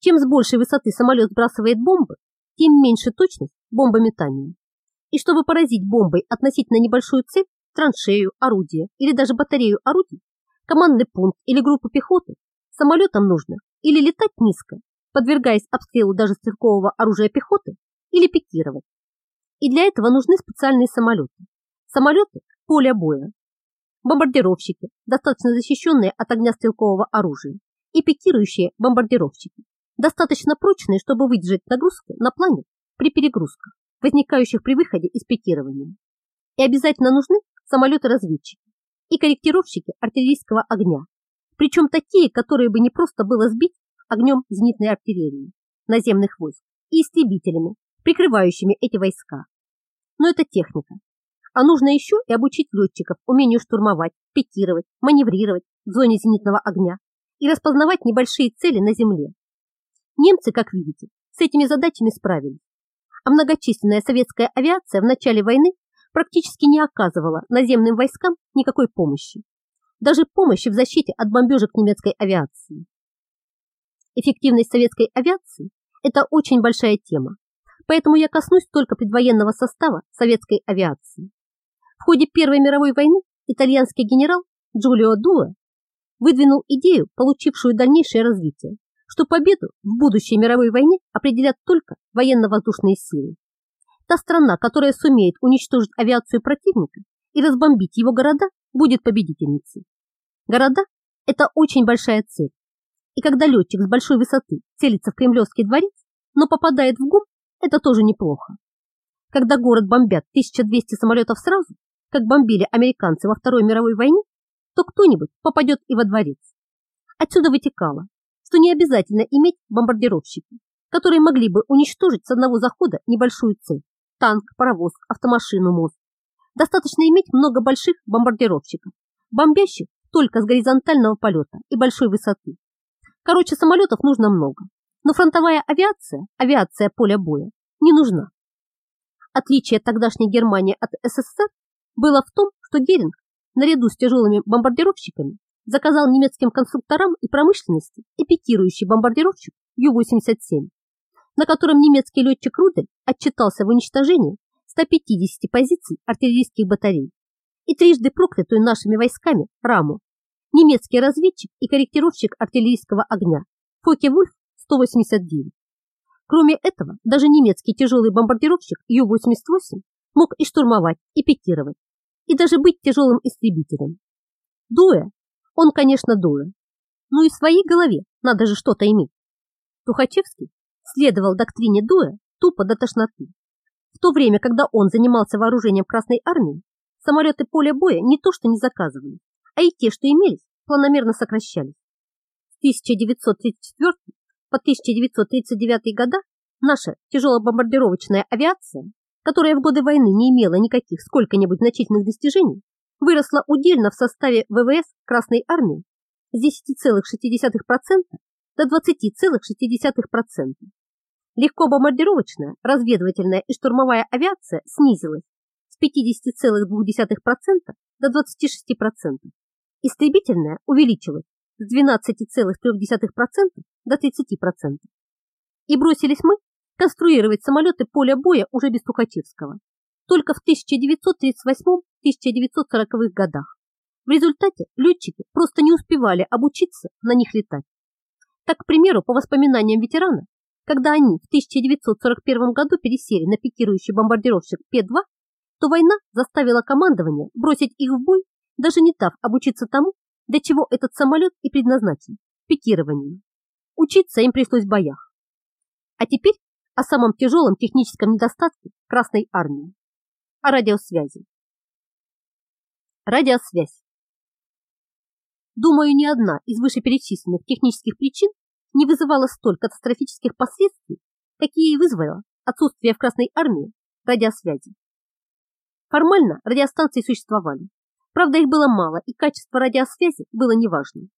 [SPEAKER 1] Чем с большей высоты самолет сбрасывает бомбы, тем меньше точность бомбометания. И чтобы поразить бомбой относительно небольшую цель, траншею, орудие или даже батарею орудий, командный пункт или группу пехоты, самолетам нужно или летать низко, подвергаясь обстрелу даже стрелкового оружия пехоты, или пикировать. И для этого нужны специальные самолеты. Самолеты – поля боя. Бомбардировщики, достаточно защищенные от огня стрелкового оружия, и пикирующие бомбардировщики, достаточно прочные, чтобы выдержать нагрузки на плане при перегрузках, возникающих при выходе из пикирования. И обязательно нужны самолеты-разведчики и корректировщики артиллерийского огня, причем такие, которые бы не просто было сбить огнем зенитной артиллерии, наземных войск и истребителями, прикрывающими эти войска. Но это техника. А нужно еще и обучить летчиков умению штурмовать, пикировать, маневрировать в зоне зенитного огня и распознавать небольшие цели на земле. Немцы, как видите, с этими задачами справились. А многочисленная советская авиация в начале войны практически не оказывала наземным войскам никакой помощи. Даже помощи в защите от бомбежек немецкой авиации. Эффективность советской авиации – это очень большая тема, поэтому я коснусь только предвоенного состава советской авиации. В ходе Первой мировой войны итальянский генерал Джулио Дуа выдвинул идею, получившую дальнейшее развитие, что победу в будущей мировой войне определят только военно-воздушные силы. Та страна, которая сумеет уничтожить авиацию противника и разбомбить его города, будет победительницей. Города – это очень большая цель. И когда летчик с большой высоты целится в Кремлевский дворец, но попадает в ГУМ, это тоже неплохо. Когда город бомбят 1200 самолетов сразу, как бомбили американцы во Второй мировой войне, то кто-нибудь попадет и во дворец. Отсюда вытекало, что не обязательно иметь бомбардировщики, которые могли бы уничтожить с одного захода небольшую цель – танк, паровоз, автомашину, мост. Достаточно иметь много больших бомбардировщиков, бомбящих только с горизонтального полета и большой высоты. Короче, самолетов нужно много, Но фронтовая авиация, авиация поля боя, не нужна. Отличие тогдашней Германии от СССР было в том, что Геринг, наряду с тяжелыми бомбардировщиками, заказал немецким конструкторам и промышленности эпикирующий бомбардировщик Ю-87, на котором немецкий летчик Рудель отчитался в уничтожении 150 позиций артиллерийских батарей и трижды проклятую нашими войсками раму, немецкий разведчик и корректировщик артиллерийского огня Фоке-Вульф 189. Кроме этого, даже немецкий тяжелый бомбардировщик Ю-88 мог и штурмовать, и пикировать, и даже быть тяжелым истребителем. Дуя, он, конечно, дуя, но и в своей голове надо же что-то иметь. Тухачевский следовал доктрине Дуя тупо до тошноты. В то время, когда он занимался вооружением Красной Армии, самолеты поля боя не то что не заказывали, а и те, что имелись, планомерно сокращались. С 1934 по 1939 года наша тяжелобомбардировочная авиация, которая в годы войны не имела никаких сколько-нибудь значительных достижений, выросла удельно в составе ВВС Красной Армии с 10,6% до 20,6%. Легко бомбардировочная, разведывательная и штурмовая авиация снизилась с 50,2% до 26%. Истребительная увеличилась с 12,3% до 30%. И бросились мы конструировать самолеты поля боя уже без Тухачевского, только в 1938-1940 годах. В результате летчики просто не успевали обучиться на них летать. Так, к примеру, по воспоминаниям ветерана, когда они в 1941 году пересели на пикирующий бомбардировщик П-2, то война заставила командование бросить их в бой, даже не дав обучиться тому, для чего этот самолет и предназначен – пикированию. Учиться им пришлось в боях. А теперь о самом тяжелом техническом недостатке Красной Армии – о радиосвязи. Радиосвязь. Думаю, ни одна из вышеперечисленных технических причин не вызывала столь катастрофических последствий, какие вызвало отсутствие в Красной армии радиосвязи. Формально радиостанции существовали. Правда, их было мало, и качество радиосвязи было неважным.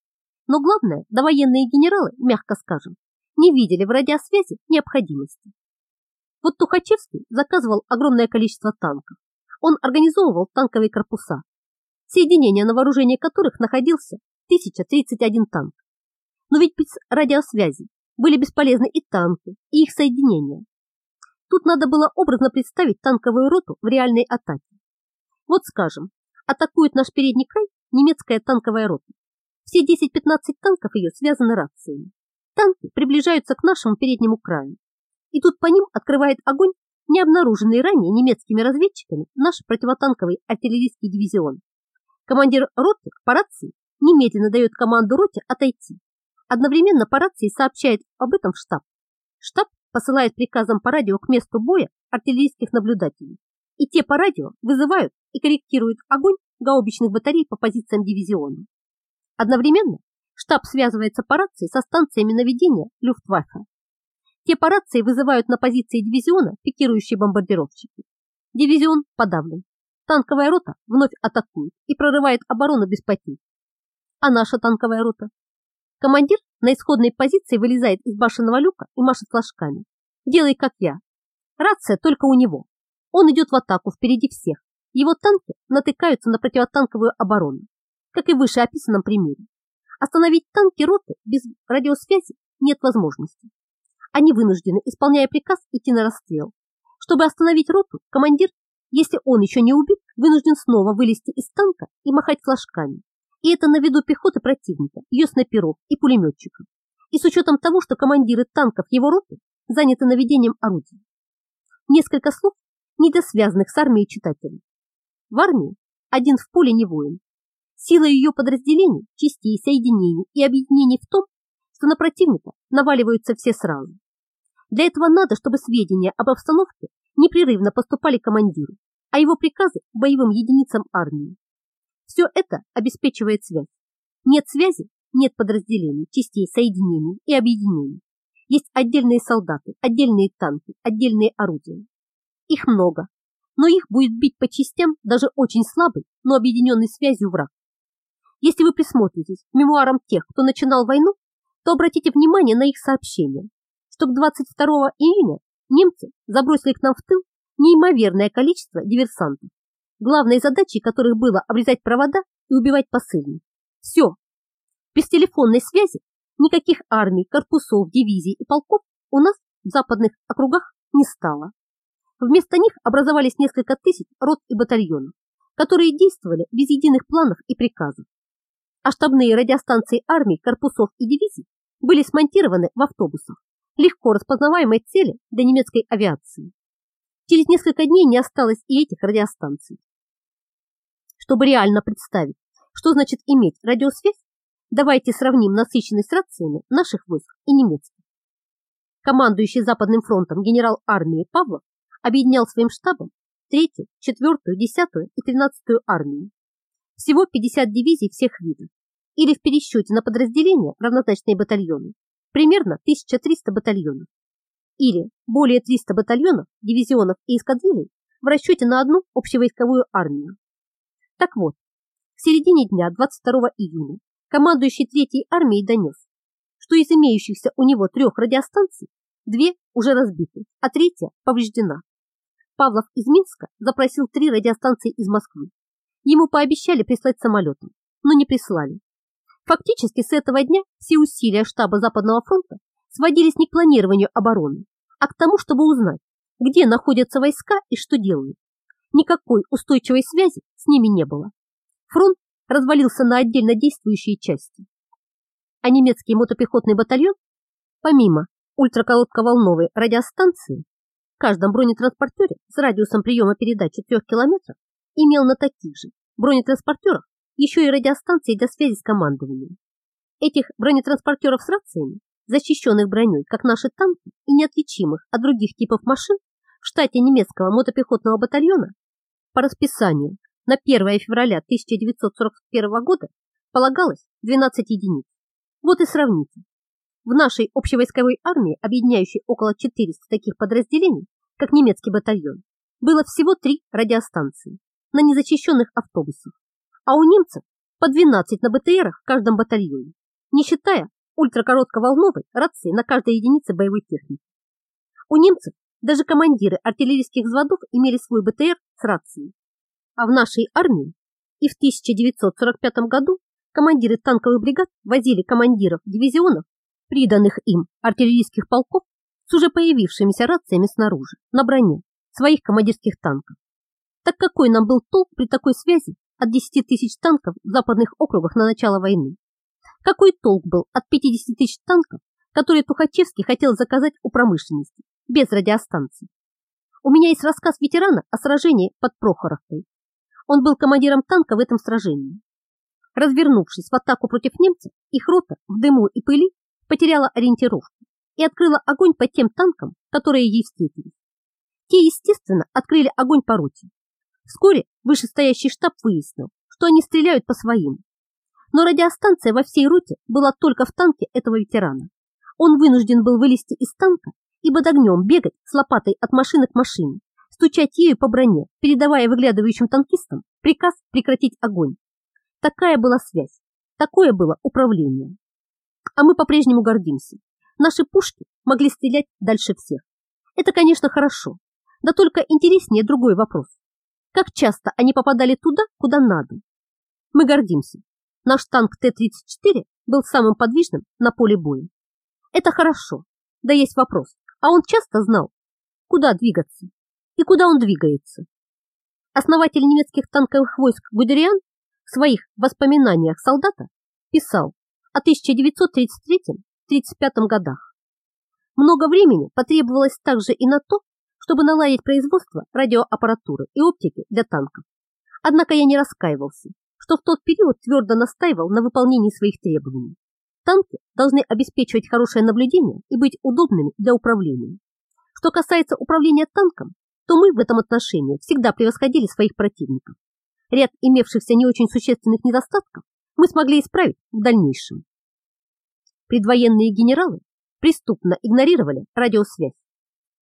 [SPEAKER 1] Но главное, довоенные генералы, мягко скажем, не видели в радиосвязи необходимости. Вот Тухачевский заказывал огромное количество танков. Он организовывал танковые корпуса, соединения на вооружении которых находился 1031 танк. Но ведь без радиосвязи были бесполезны и танки, и их соединения. Тут надо было образно представить танковую роту в реальной атаке. Вот скажем, атакует наш передний край немецкая танковая рота. Все 10-15 танков ее связаны рациями. Танки приближаются к нашему переднему краю. И тут по ним открывает огонь необнаруженный ранее немецкими разведчиками наш противотанковый артиллерийский дивизион. Командир роты по рации немедленно дает команду роте отойти Одновременно по рации сообщает об этом в штаб. Штаб посылает приказом по радио к месту боя артиллерийских наблюдателей. И те по радио вызывают и корректируют огонь гаубичных батарей по позициям дивизиона. Одновременно штаб связывается по рации со станциями наведения Люфтваффе. Те по рации вызывают на позиции дивизиона пикирующие бомбардировщики. Дивизион подавлен. Танковая рота вновь атакует и прорывает оборону без потерь. А наша танковая рота Командир на исходной позиции вылезает из башенного люка и машет флажками. Делай, как я. Рация только у него. Он идет в атаку впереди всех. Его танки натыкаются на противотанковую оборону, как и в вышеописанном примере. Остановить танки роты без радиосвязи нет возможности. Они вынуждены, исполняя приказ, идти на расстрел. Чтобы остановить роту, командир, если он еще не убит, вынужден снова вылезти из танка и махать флажками. И это на виду пехоты противника, ее снайперов и пулеметчиков. И с учетом того, что командиры танков его роты заняты наведением орудий. Несколько слов, недосвязанных с армией читателей. В армии один в поле не воин. Сила ее подразделений, частей, соединений и объединений в том, что на противника наваливаются все сразу. Для этого надо, чтобы сведения об обстановке непрерывно поступали командиру, а его приказы боевым единицам армии. Все это обеспечивает связь. Нет связи, нет подразделений, частей, соединений и объединений. Есть отдельные солдаты, отдельные танки, отдельные орудия. Их много, но их будет бить по частям даже очень слабый, но объединенный связью враг. Если вы присмотритесь к мемуарам тех, кто начинал войну, то обратите внимание на их сообщения. что к 22 июня немцы забросили к нам в тыл неимоверное количество диверсантов, главной задачей которых было обрезать провода и убивать посыльных. Все. Без телефонной связи никаких армий, корпусов, дивизий и полков у нас в западных округах не стало. Вместо них образовались несколько тысяч рот и батальонов, которые действовали без единых планов и приказов. А штабные радиостанции армий, корпусов и дивизий были смонтированы в автобусах, легко распознаваемой цели для немецкой авиации. Через несколько дней не осталось и этих радиостанций. Чтобы реально представить, что значит иметь радиосвязь, давайте сравним насыщенность рациями наших войск и немецких. Командующий Западным фронтом генерал армии Павлов объединял своим штабом 3-ю, 4-ю, 10-ю и 13-ю армии. Всего 50 дивизий всех видов, или в пересчете на подразделения равнозначные батальоны, примерно 1300 батальонов, или более 300 батальонов, дивизионов и эскадрилей в расчете на одну общевойсковую армию. Так вот, в середине дня 22 июня командующий Третьей армией донес, что из имеющихся у него трех радиостанций две уже разбиты, а третья повреждена. Павлов из Минска запросил три радиостанции из Москвы. Ему пообещали прислать самолетом, но не прислали. Фактически с этого дня все усилия штаба Западного фронта сводились не к планированию обороны, а к тому, чтобы узнать, где находятся войска и что делают. Никакой устойчивой связи с ними не было. Фронт развалился на отдельно действующие части. А немецкий мотопехотный батальон, помимо ультракоротковолновой радиостанции, в каждом бронетранспортере с радиусом приема передачи 3 км имел на таких же бронетранспортерах еще и радиостанции для связи с командованием. Этих бронетранспортеров с рациями, защищенных броней, как наши танки, и неотличимых от других типов машин, в штате немецкого мотопехотного батальона по расписанию на 1 февраля 1941 года полагалось 12 единиц. Вот и сравните. В нашей общевойсковой армии, объединяющей около 400 таких подразделений, как немецкий батальон, было всего три радиостанции на незащищенных автобусах, а у немцев по 12 на БТРах в каждом батальоне, не считая ультракоротковолновой рации на каждой единице боевой техники. У немцев даже командиры артиллерийских взводов имели свой БТР с рацией. А в нашей армии и в 1945 году командиры танковых бригад возили командиров дивизионов, приданных им артиллерийских полков, с уже появившимися рациями снаружи, на броне своих командирских танков. Так какой нам был толк при такой связи от 10 тысяч танков в западных округах на начало войны? Какой толк был от 50 тысяч танков, которые Тухачевский хотел заказать у промышленности, без радиостанций? У меня есть рассказ ветерана о сражении под Прохоровкой. Он был командиром танка в этом сражении. Развернувшись в атаку против немцев, их рота в дыму и пыли потеряла ориентировку и открыла огонь по тем танкам, которые ей встретились. Те, естественно, открыли огонь по роте, Вскоре вышестоящий штаб выяснил, что они стреляют по своим. Но радиостанция во всей роте была только в танке этого ветерана. Он вынужден был вылезти из танка и под огнем бегать с лопатой от машины к машине, стучать ею по броне, передавая выглядывающим танкистам приказ прекратить огонь. Такая была связь, такое было управление. А мы по-прежнему гордимся. Наши пушки могли стрелять дальше всех. Это, конечно, хорошо. Да только интереснее другой вопрос. Как часто они попадали туда, куда надо. Мы гордимся. Наш танк Т-34 был самым подвижным на поле боя. Это хорошо. Да есть вопрос. А он часто знал, куда двигаться и куда он двигается. Основатель немецких танковых войск Гудериан в своих воспоминаниях солдата писал о 1933-35 годах. Много времени потребовалось также и на то, чтобы наладить производство радиоаппаратуры и оптики для танков. Однако я не раскаивался, что в тот период твердо настаивал на выполнении своих требований. Танки должны обеспечивать хорошее наблюдение и быть удобными для управления. Что касается управления танком, то мы в этом отношении всегда превосходили своих противников. Ряд имевшихся не очень существенных недостатков мы смогли исправить в дальнейшем. Предвоенные генералы преступно игнорировали радиосвязь.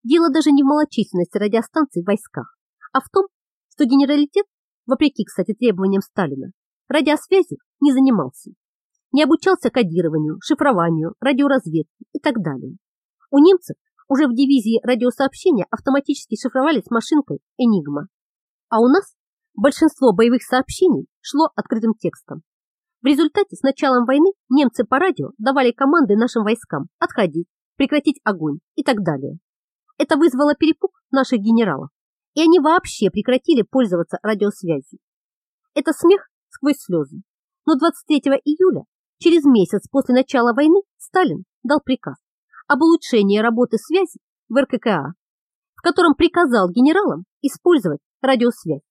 [SPEAKER 1] Дело даже не в малочисленности радиостанций в войсках, а в том, что генералитет, вопреки, кстати, требованиям Сталина, радиосвязью не занимался, не обучался кодированию, шифрованию, радиоразведке и так далее. У немцев уже в дивизии радиосообщения автоматически шифровались машинкой «Энигма». А у нас большинство боевых сообщений шло открытым текстом. В результате с началом войны немцы по радио давали команды нашим войскам отходить, прекратить огонь и так далее. Это вызвало перепуг наших генералов, и они вообще прекратили пользоваться радиосвязью. Это смех сквозь слезы. Но 23 июля, через месяц после начала войны, Сталин дал приказ об улучшении работы связи в РККА, в котором приказал генералам использовать радиосвязь.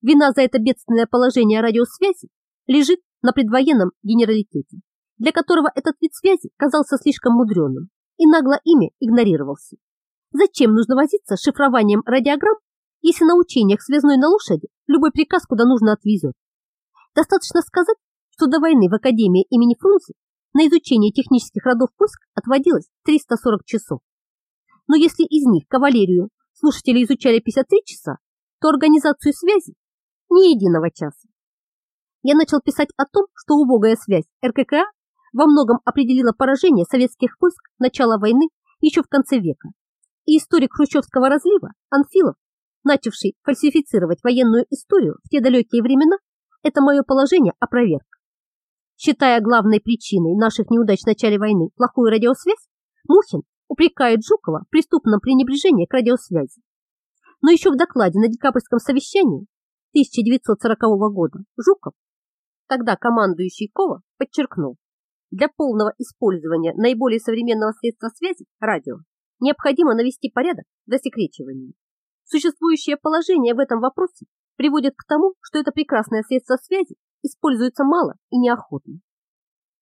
[SPEAKER 1] Вина за это бедственное положение радиосвязи лежит на предвоенном генералитете, для которого этот вид связи казался слишком мудреным и нагло ими игнорировался. Зачем нужно возиться с шифрованием радиограмм, если на учениях связной на лошади любой приказ куда нужно отвезет? Достаточно сказать, что до войны в Академии имени Фрунзе на изучение технических родов войск отводилось 340 часов. Но если из них кавалерию слушатели изучали 53 часа, то организацию связи ни единого часа. Я начал писать о том, что убогая связь РККА во многом определила поражение советских войск начала войны еще в конце века. И историк хрущевского разлива Анфилов, начавший фальсифицировать военную историю в те далекие времена, это мое положение опроверг. Считая главной причиной наших неудач в начале войны плохую радиосвязь, Мухин упрекает Жукова в преступном пренебрежении к радиосвязи. Но еще в докладе на декабрьском совещании 1940 года Жуков, тогда командующий Кова, подчеркнул, для полного использования наиболее современного средства связи – радио необходимо навести порядок в засекречивании. Существующее положение в этом вопросе приводит к тому, что это прекрасное средство связи используется мало и неохотно.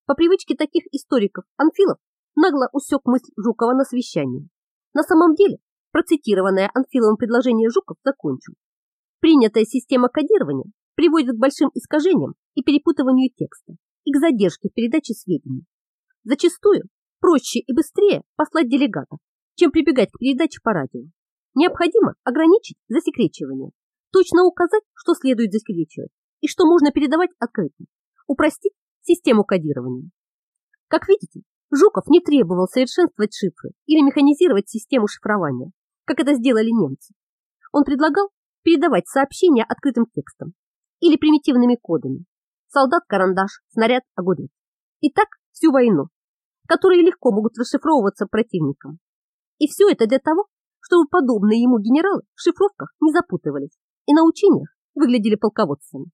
[SPEAKER 1] По привычке таких историков Анфилов нагло усек мысль Жукова на совещании. На самом деле, процитированное Анфиловым предложение Жуков закончил. Принятая система кодирования приводит к большим искажениям и перепутыванию текста и к задержке в передаче сведений. Зачастую проще и быстрее послать делегатов, чем прибегать к передаче по радио. Необходимо ограничить засекречивание, точно указать, что следует засекречивать, и что можно передавать открыто, упростить систему кодирования. Как видите, Жуков не требовал совершенствовать шифры или механизировать систему шифрования, как это сделали немцы. Он предлагал передавать сообщения открытым текстом или примитивными кодами. Солдат-карандаш, снаряд-огурец. И так всю войну, которые легко могут расшифровываться противником. И все это для того, чтобы подобные ему генералы в шифровках не запутывались и на учениях выглядели полководцами.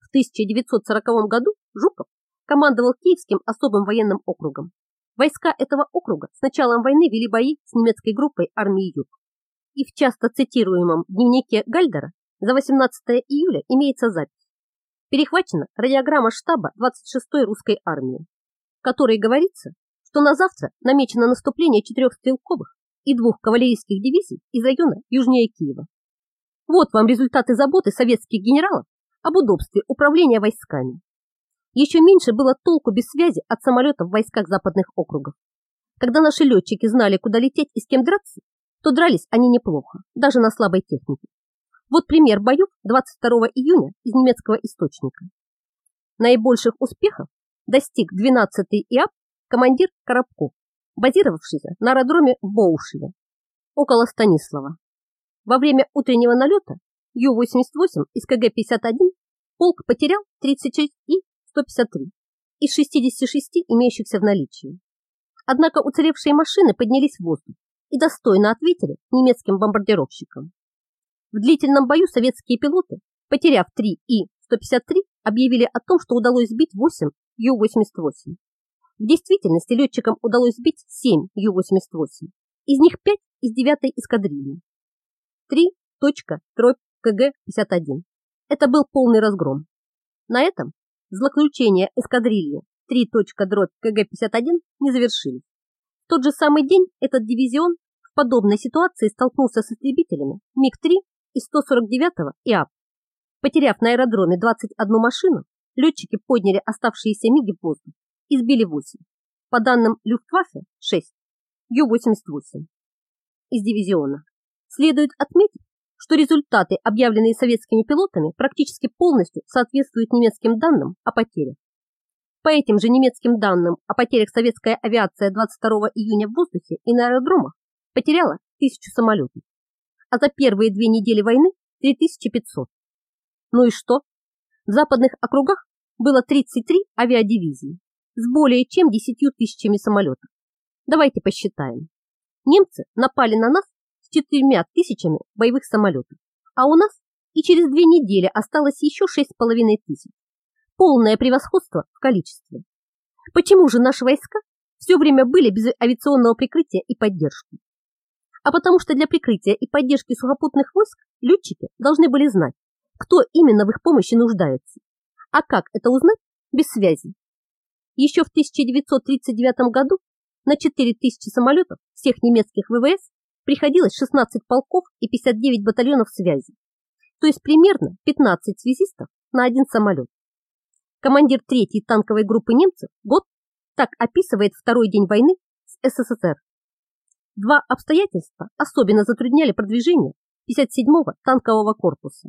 [SPEAKER 1] В 1940 году Жуков командовал Киевским особым военным округом. Войска этого округа с началом войны вели бои с немецкой группой армии Юг. И в часто цитируемом дневнике Гальдера за 18 июля имеется запись. Перехвачена радиограмма штаба 26-й русской армии, в которой говорится, что на завтра намечено наступление четырех стрелковых и двух кавалерийских дивизий из района южнее Киева. Вот вам результаты заботы советских генералов об удобстве управления войсками. Еще меньше было толку без связи от самолетов в войсках западных округов. Когда наши летчики знали, куда лететь и с кем драться, то дрались они неплохо, даже на слабой технике. Вот пример боев 22 июня из немецкого источника. Наибольших успехов достиг 12-й ИАП командир Коробков, базировавшийся на аэродроме в Боушеве, около Станислава. Во время утреннего налета Ю-88 из КГ-51 полк потерял 36 И-153 из 66 имеющихся в наличии. Однако уцелевшие машины поднялись в воздух и достойно ответили немецким бомбардировщикам. В длительном бою советские пилоты, потеряв 3 И-153, объявили о том, что удалось сбить 8 Ю-88. В действительности летчикам удалось сбить 7 Ю-88, из них 5 из 9 эскадрильи. 3 точка дробь КГ-51. Это был полный разгром. На этом злоключения эскадрильи 3 точка дробь КГ-51 не завершились. В тот же самый день этот дивизион в подобной ситуации столкнулся с истребителями МиГ-3 из 149-го ИАП. Потеряв на аэродроме 21 машину, летчики подняли оставшиеся МиГи в воздух и сбили 8. По данным Люфтваффе 6, Ю-88 из дивизиона. Следует отметить, что результаты, объявленные советскими пилотами, практически полностью соответствуют немецким данным о потерях. По этим же немецким данным о потерях советская авиация 22 июня в воздухе и на аэродромах потеряла тысячу самолетов, а за первые две недели войны 3500. Ну и что? В западных округах было 33 авиадивизии с более чем 10 тысячами самолетов. Давайте посчитаем. Немцы напали на нас с четырьмя тысячами боевых самолетов, а у нас и через две недели осталось еще шесть с половиной тысяч. Полное превосходство в количестве. Почему же наши войска все время были без авиационного прикрытия и поддержки? А потому что для прикрытия и поддержки сухопутных войск летчики должны были знать, кто именно в их помощи нуждается. А как это узнать без связи? Еще в 1939 году на 4000 самолетов всех немецких ВВС приходилось 16 полков и 59 батальонов связи, то есть примерно 15 связистов на один самолет. Командир 3-й танковой группы немцев Гот так описывает второй день войны с СССР. Два обстоятельства особенно затрудняли продвижение 57-го танкового корпуса.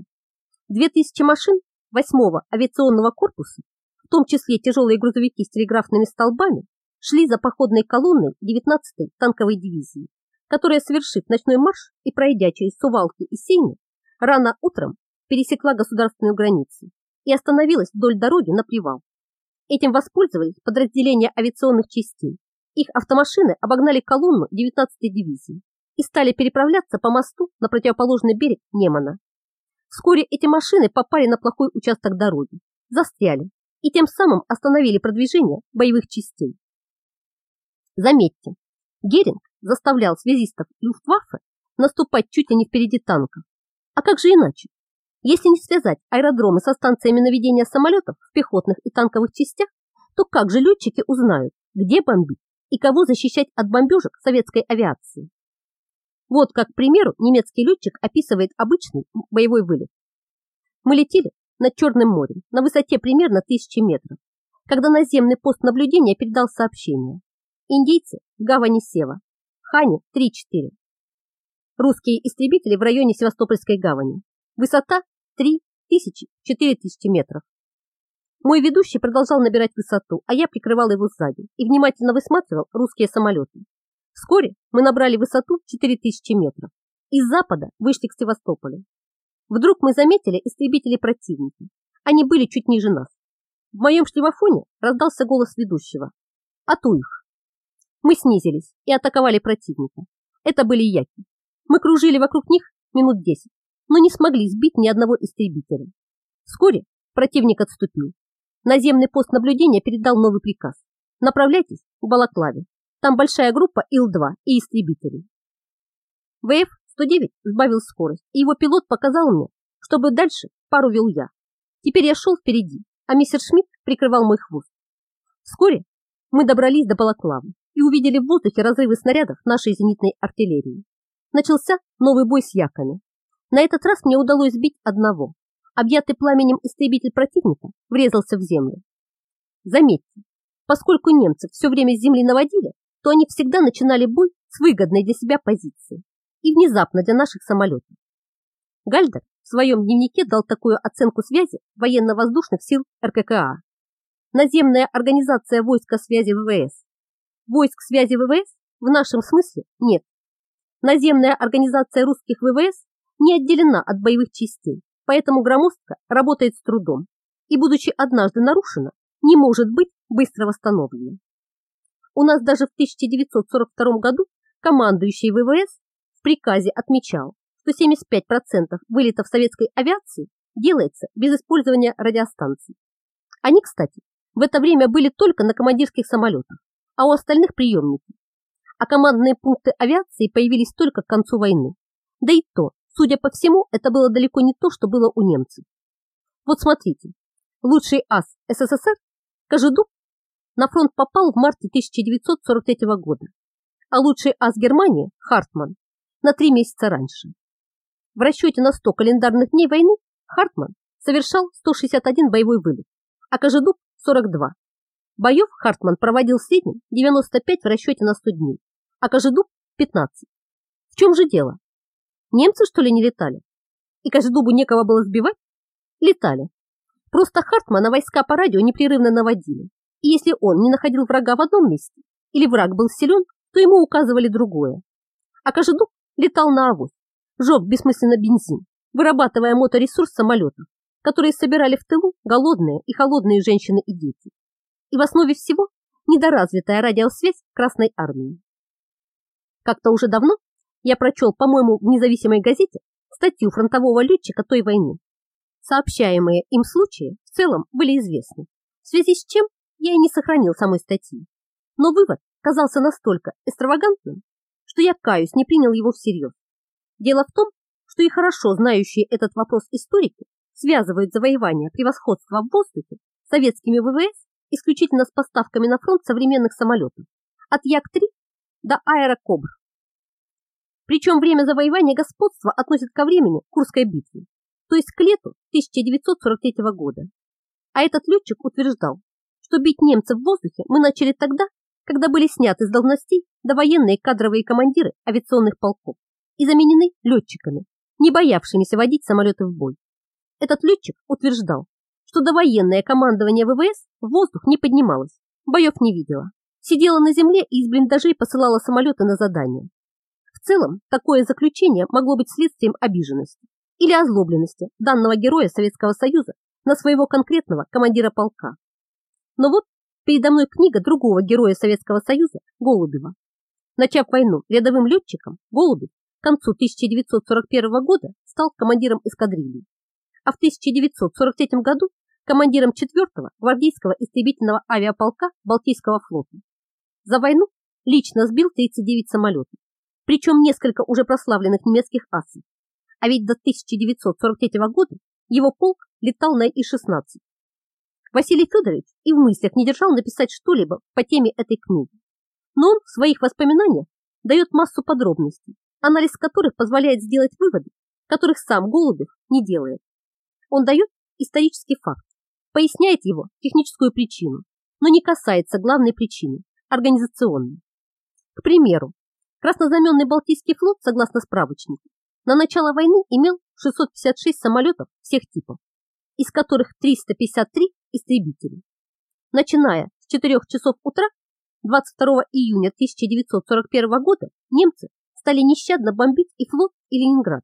[SPEAKER 1] 2000 машин 8-го авиационного корпуса, в том числе тяжелые грузовики с телеграфными столбами, шли за походной колонной 19-й танковой дивизии которая, совершив ночной марш и пройдя через Сувалки и Сейны, рано утром пересекла государственную границу и остановилась вдоль дороги на привал. Этим воспользовались подразделения авиационных частей. Их автомашины обогнали колонну 19-й дивизии и стали переправляться по мосту на противоположный берег Немана. Вскоре эти машины попали на плохой участок дороги, застряли и тем самым остановили продвижение боевых частей. Заметьте, Геринг заставлял связистов Люфтваффе наступать чуть ли не впереди танков. А как же иначе? Если не связать аэродромы со станциями наведения самолетов в пехотных и танковых частях, то как же летчики узнают, где бомбить и кого защищать от бомбежек советской авиации? Вот как, к примеру, немецкий летчик описывает обычный боевой вылет. Мы летели над Черным морем на высоте примерно 1000 метров, когда наземный пост наблюдения передал сообщение. Индейцы в гавани Сева Хани 3-4. Русские истребители в районе Севастопольской гавани. Высота 3-1000-4000 метров. Мой ведущий продолжал набирать высоту, а я прикрывал его сзади и внимательно высматривал русские самолеты. Вскоре мы набрали высоту 4000 метров. Из запада вышли к Севастополю. Вдруг мы заметили истребители противника. Они были чуть ниже нас. В моем шлемофоне раздался голос ведущего. А ту их. Мы снизились и атаковали противника. Это были яки. Мы кружили вокруг них минут десять, но не смогли сбить ни одного истребителя. Вскоре противник отступил. Наземный пост наблюдения передал новый приказ. Направляйтесь к Балаклаве. Там большая группа Ил-2 и истребителей. ВФ-109 сбавил скорость, и его пилот показал мне, чтобы дальше пару вел я. Теперь я шел впереди, а мистер Шмидт прикрывал мой хвост. Вскоре мы добрались до Балаклавы и увидели в воздухе разрывы снарядов нашей зенитной артиллерии. Начался новый бой с яками. На этот раз мне удалось сбить одного. Объятый пламенем истребитель противника врезался в землю. Заметьте, поскольку немцы все время с земли наводили, то они всегда начинали бой с выгодной для себя позиции и внезапно для наших самолетов. Гальдер в своем дневнике дал такую оценку связи военно-воздушных сил РККА. Наземная организация войска связи ВВС Войск связи ВВС в нашем смысле нет. Наземная организация русских ВВС не отделена от боевых частей, поэтому громоздка работает с трудом и, будучи однажды нарушена, не может быть быстро восстановлена. У нас даже в 1942 году командующий ВВС в приказе отмечал, что 75% вылетов советской авиации делается без использования радиостанций. Они, кстати, в это время были только на командирских самолетах а у остальных приемники. А командные пункты авиации появились только к концу войны. Да и то, судя по всему, это было далеко не то, что было у немцев. Вот смотрите, лучший ас СССР, Кожедуб, на фронт попал в марте 1943 года, а лучший ас Германии, Хартман, на три месяца раньше. В расчете на 100 календарных дней войны Хартман совершал 161 боевой вылет, а Кожедуб – 42. Боев Хартман проводил в среднем 95 в расчете на 100 дней, а Кожедуб – 15. В чем же дело? Немцы, что ли, не летали? И Кожедубу некого было сбивать? Летали. Просто Хартмана войска по радио непрерывно наводили, И если он не находил врага в одном месте, или враг был силен, то ему указывали другое. А Кожедуб летал на авось, жег бессмысленно бензин, вырабатывая моторесурс самолетов, которые собирали в тылу голодные и холодные женщины и дети. И в основе всего недоразвитая радиосвязь Красной Армии. Как-то уже давно я прочел, по-моему, в независимой газете статью фронтового летчика той войны. Сообщаемые им случаи в целом были известны, в связи с чем я и не сохранил самой статьи. Но вывод казался настолько экстравагантным, что я, каюсь, не принял его всерьез. Дело в том, что и хорошо знающие этот вопрос историки связывают завоевание превосходства в воздухе советскими ВВС исключительно с поставками на фронт современных самолетов от Як-3 до Аэрокобр. Причем время завоевания господства относят ко времени Курской битвы, то есть к лету 1943 года. А этот летчик утверждал, что бить немцев в воздухе мы начали тогда, когда были сняты с должностей довоенные кадровые командиры авиационных полков и заменены летчиками, не боявшимися водить самолеты в бой. Этот летчик утверждал, что довоенное командование ВВС в воздух не поднималось, боев не видела, сидела на земле и из блиндажей посылала самолеты на задание. В целом, такое заключение могло быть следствием обиженности или озлобленности данного героя Советского Союза на своего конкретного командира полка. Но вот передо мной книга другого героя Советского Союза Голубева. Начав войну рядовым летчиком, Голубев к концу 1941 года стал командиром эскадрильи, а в 1943 году командиром 4-го гвардейского истребительного авиаполка Балтийского флота. За войну лично сбил 39 самолетов, причем несколько уже прославленных немецких асов. А ведь до 1943 года его полк летал на И-16. Василий Федорович и в мыслях не держал написать что-либо по теме этой книги. Но он в своих воспоминаниях дает массу подробностей, анализ которых позволяет сделать выводы, которых сам Голубев не делает. Он дает исторический факт, поясняет его техническую причину, но не касается главной причины – организационной. К примеру, Краснозаменный Балтийский флот, согласно справочнику, на начало войны имел 656 самолетов всех типов, из которых 353 истребителей. Начиная с 4 часов утра 22 июня 1941 года немцы стали нещадно бомбить и флот, и Ленинград,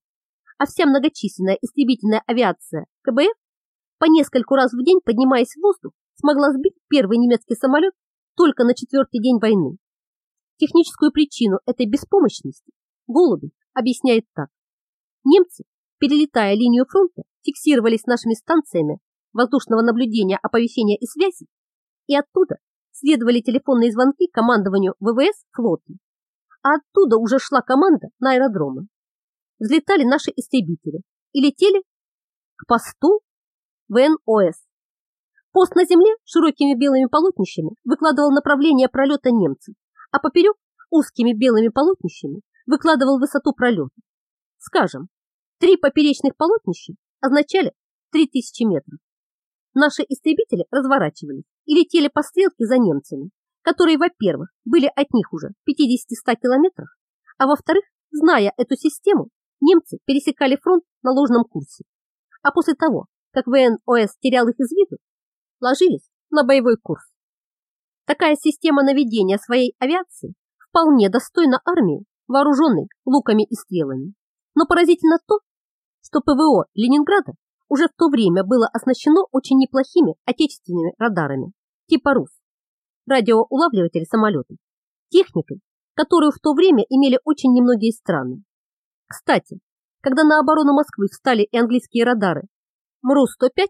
[SPEAKER 1] а вся многочисленная истребительная авиация КБФ по нескольку раз в день, поднимаясь в воздух, смогла сбить первый немецкий самолет только на четвертый день войны. Техническую причину этой беспомощности Голубев объясняет так. Немцы, перелетая линию фронта, фиксировались нашими станциями воздушного наблюдения, оповещения и связи, и оттуда следовали телефонные звонки командованию ВВС флота, а оттуда уже шла команда на аэродромы. Взлетали наши истребители и летели к посту ВНОС. Пост на земле широкими белыми полотнищами выкладывал направление пролета немцев, а поперек узкими белыми полотнищами выкладывал высоту пролета. Скажем, три поперечных полотнища означали 3000 метров. Наши истребители разворачивались и летели по стрелке за немцами, которые, во-первых, были от них уже в 50-100 километрах, а во-вторых, зная эту систему, немцы пересекали фронт на ложном курсе. А после того, как ВНОС терял их из виду, ложились на боевой курс. Такая система наведения своей авиации вполне достойна армии, вооруженной луками и стрелами. Но поразительно то, что ПВО Ленинграда уже в то время было оснащено очень неплохими отечественными радарами типа РУС, радиоулавливатели самолетов, техникой, которую в то время имели очень немногие страны. Кстати, когда на оборону Москвы встали и английские радары МРУ-105,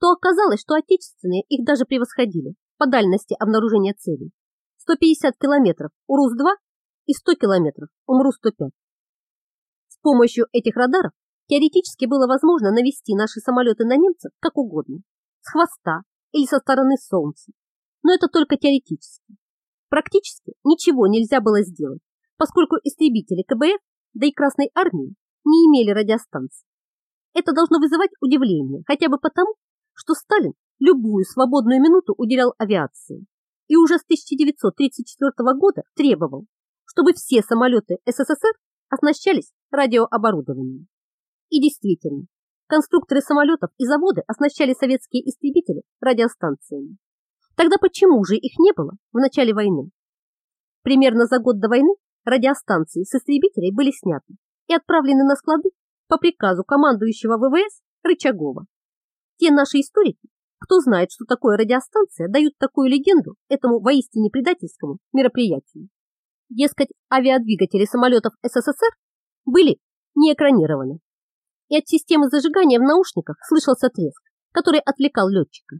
[SPEAKER 1] то оказалось, что отечественные их даже превосходили по дальности обнаружения целей. 150 километров у РУС-2 и 100 километров у МРУ-105. С помощью этих радаров Теоретически было возможно навести наши самолеты на немцев как угодно, с хвоста или со стороны солнца. Но это только теоретически. Практически ничего нельзя было сделать, поскольку истребители КБФ, да и Красной Армии, не имели радиостанции. Это должно вызывать удивление, хотя бы потому, что Сталин любую свободную минуту уделял авиации и уже с 1934 года требовал, чтобы все самолеты СССР оснащались радиооборудованием. И действительно, конструкторы самолетов и заводы оснащали советские истребители радиостанциями. Тогда почему же их не было в начале войны? Примерно за год до войны радиостанции с истребителей были сняты и отправлены на склады по приказу командующего ВВС Рычагова. Те наши историки, кто знает, что такое радиостанция, дают такую легенду этому воистине предательскому мероприятию. Дескать, авиадвигатели самолетов СССР были не экранированы, и от системы зажигания в наушниках слышался треск, который отвлекал летчика.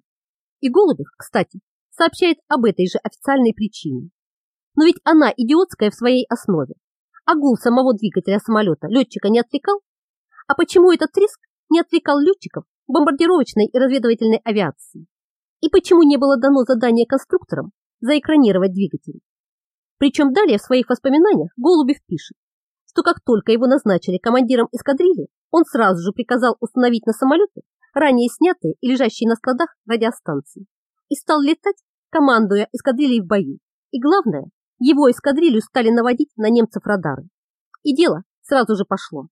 [SPEAKER 1] И Голубев, кстати, сообщает об этой же официальной причине. Но ведь она идиотская в своей основе. А гул самого двигателя самолета летчика не отвлекал? А почему этот треск не отвлекал летчиков бомбардировочной и разведывательной авиации? И почему не было дано задание конструкторам заэкранировать двигатель? Причем далее в своих воспоминаниях Голубев пишет, что как только его назначили командиром эскадрильи, он сразу же приказал установить на самолеты ранее снятые и лежащие на складах радиостанции и стал летать, командуя эскадрильей в бою. И главное, его эскадрилью стали наводить на немцев радары. И дело сразу же пошло.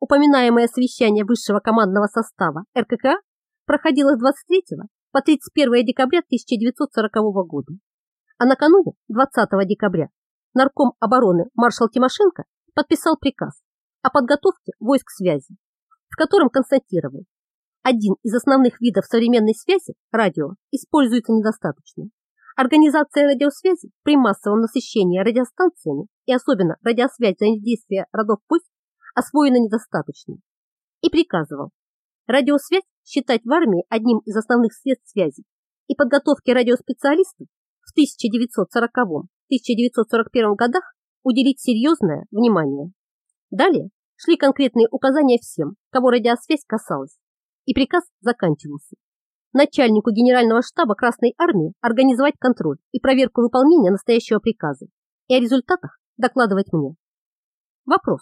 [SPEAKER 1] Упоминаемое совещание высшего командного состава РККА проходило с 23 по 31 декабря 1940 года. А накануне, 20 декабря, нарком обороны маршал Тимошенко подписал приказ о подготовке войск связи, в котором констатировал, один из основных видов современной связи, радио, используется недостаточно. Организация радиосвязи при массовом насыщении радиостанциями и особенно радиосвязь взаимодействия родов войск освоена недостаточно. И приказывал радиосвязь считать в армии одним из основных средств связи и подготовке радиоспециалистов в 1940-1941 годах уделить серьезное внимание. Далее шли конкретные указания всем, кого радиосвязь касалась, и приказ заканчивался. Начальнику Генерального штаба Красной Армии организовать контроль и проверку выполнения настоящего приказа и о результатах докладывать мне. Вопрос.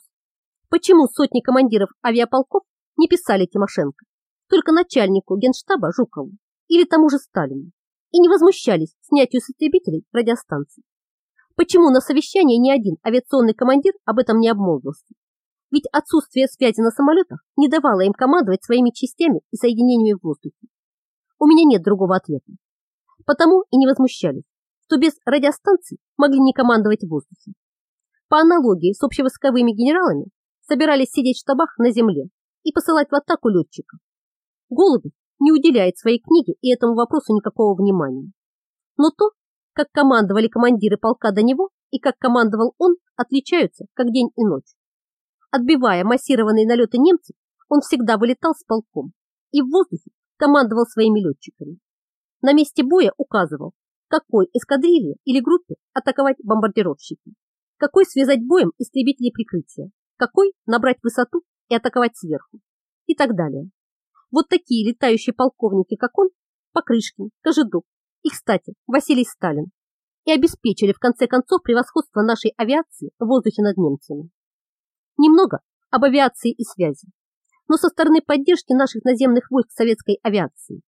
[SPEAKER 1] Почему сотни командиров авиаполков не писали Тимошенко, только начальнику Генштаба Жукову или тому же Сталину, и не возмущались снятию с истребителей радиостанций? Почему на совещании ни один авиационный командир об этом не обмолвился? Ведь отсутствие связи на самолетах не давало им командовать своими частями и соединениями в воздухе. У меня нет другого ответа. Потому и не возмущались, что без радиостанций могли не командовать в воздухе. По аналогии с общевойсковыми генералами собирались сидеть в штабах на земле и посылать в атаку летчиков. Голубев не уделяет своей книге и этому вопросу никакого внимания. Но то, как командовали командиры полка до него и как командовал он, отличаются как день и ночь. Отбивая массированные налеты немцев, он всегда вылетал с полком и в воздухе командовал своими летчиками. На месте боя указывал, какой эскадрилье или группе атаковать бомбардировщики, какой связать боем истребители прикрытия, какой набрать высоту и атаковать сверху и так далее. Вот такие летающие полковники, как он, Покрышкин, Кожедуб и, кстати, Василий Сталин, и обеспечили в конце концов превосходство нашей авиации в воздухе над немцами. Немного об авиации и связи, но со стороны поддержки наших наземных войск советской авиации.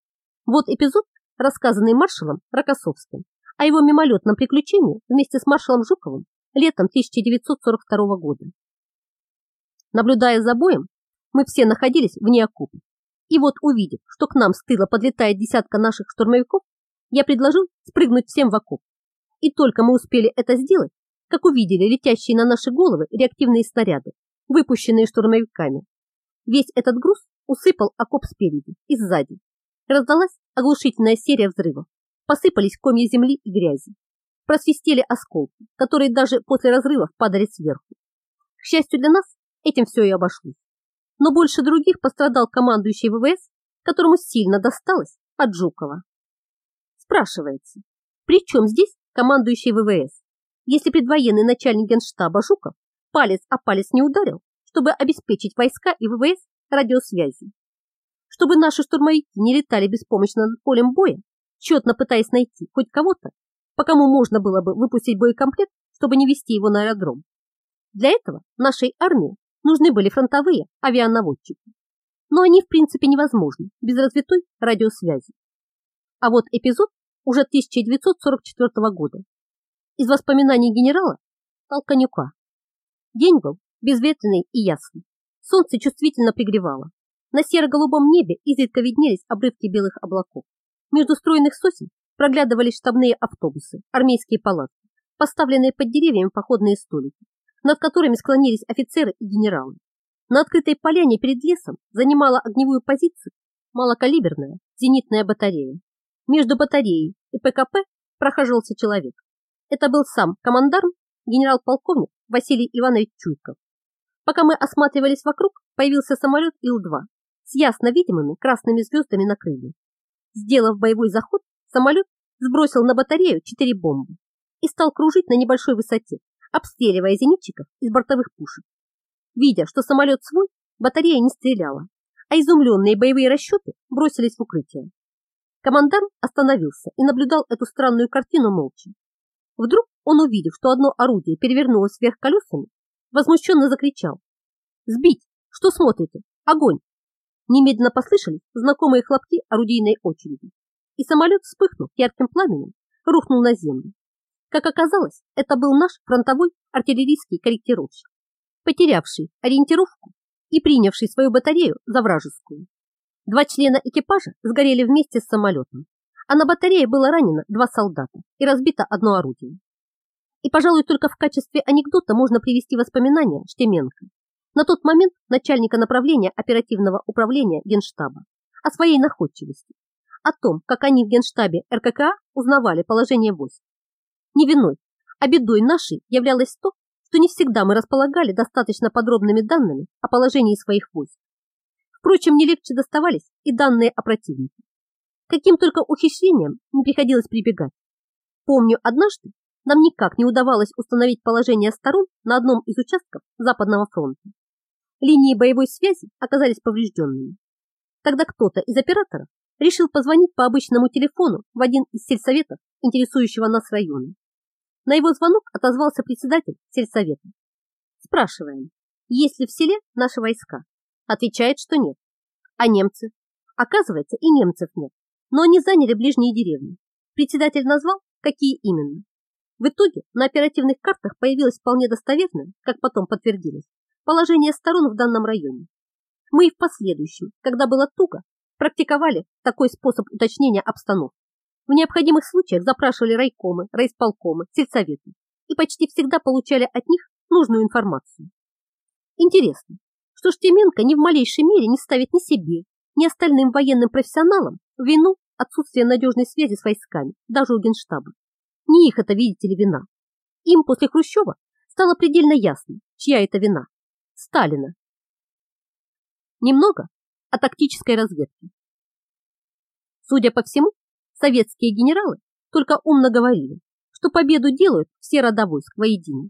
[SPEAKER 1] Вот эпизод, рассказанный маршалом Рокоссовским о его мимолетном приключении вместе с маршалом Жуковым летом 1942 года. Наблюдая за боем, мы все находились вне окопа. И вот увидев, что к нам с тыла подлетает десятка наших штурмовиков, я предложил спрыгнуть всем в окоп. И только мы успели это сделать, как увидели летящие на наши головы реактивные снаряды, выпущенные штурмовиками. Весь этот груз усыпал окоп спереди и сзади. Раздалась оглушительная серия взрывов. Посыпались комья земли и грязи. Просвистели осколки, которые даже после разрывов падали сверху. К счастью для нас, этим все и обошлось. Но больше других пострадал командующий ВВС, которому сильно досталось от Жукова. Спрашивается, при чем здесь командующий ВВС? Если предвоенный начальник генштаба Жуков палец о палец не ударил, чтобы обеспечить войска и ВВС радиосвязи. Чтобы наши штурмовики не летали беспомощно над полем боя, тщетно пытаясь найти хоть кого-то, по кому можно было бы выпустить боекомплект, чтобы не вести его на аэродром. Для этого нашей армии нужны были фронтовые авианаводчики. Но они в принципе невозможны без развитой радиосвязи. А вот эпизод уже 1944 года из воспоминаний генерала Толканюка. День был безветренный и ясный. Солнце чувствительно пригревало. На серо-голубом небе изредка виднелись обрывки белых облаков. Между стройных сосен проглядывались штабные автобусы, армейские палатки, поставленные под деревьями походные столики, над которыми склонились офицеры и генералы. На открытой поляне перед лесом занимала огневую позицию малокалиберная зенитная батарея. Между батареей и ПКП прохаживался человек. Это был сам командарм, генерал-полковник Василий Иванович Чуйков. Пока мы осматривались вокруг, появился самолет Ил-2 с ясно видимыми красными звездами на крыльях. Сделав боевой заход, самолет сбросил на батарею четыре бомбы и стал кружить на небольшой высоте, обстреливая зенитчиков из бортовых пушек. Видя, что самолет свой, батарея не стреляла, а изумленные боевые расчеты бросились в укрытие. Командар остановился и наблюдал эту странную картину молча. Вдруг он, увидев, что одно орудие перевернулось вверх колесами, возмущенно закричал. «Сбить! Что смотрите? Огонь!» Немедленно послышались знакомые хлопки орудийной очереди, и самолет, вспыхнув ярким пламенем, рухнул на землю. Как оказалось, это был наш фронтовой артиллерийский корректировщик, потерявший ориентировку и принявший свою батарею за вражескую. Два члена экипажа сгорели вместе с самолетом, а на батарее было ранено два солдата и разбито одно орудие. И, пожалуй, только в качестве анекдота можно привести воспоминания Штеменко, на тот момент начальника направления оперативного управления Генштаба, о своей находчивости, о том, как они в Генштабе РККА узнавали положение войск не виной, а бедой нашей являлось то, что не всегда мы располагали достаточно подробными данными о положении своих войск. Впрочем, не легче доставались и данные о противнике. Каким только ухищрением не приходилось прибегать. Помню, однажды нам никак не удавалось установить положение сторон на одном из участков Западного фронта. Линии боевой связи оказались поврежденными. Тогда кто-то из операторов решил позвонить по обычному телефону в один из сельсоветов, интересующего нас района. На его звонок отозвался председатель сельсовета. Спрашиваем, есть ли в селе наши войска? Отвечает, что нет. А немцы? Оказывается, и немцев нет. Но они заняли ближние деревни. Председатель назвал, какие именно. В итоге на оперативных картах появилось вполне достоверное, как потом подтвердилось, положение сторон в данном районе. Мы и в последующем, когда было туго, практиковали такой способ уточнения обстановки. В необходимых случаях запрашивали райкомы, райисполкомы, сельсоветы и почти всегда получали от них нужную информацию. Интересно, что Штеменко ни в малейшей мере не ставит ни себе, ни остальным военным профессионалам вину отсутствия надежной связи с войсками, даже у Генштаба. Не их это, видите ли, вина. Им после Хрущева стало предельно ясно, чья это вина. Сталина. Немного о тактической разведке. Судя по всему, Советские генералы только умно говорили, что победу делают все рода войск воедино,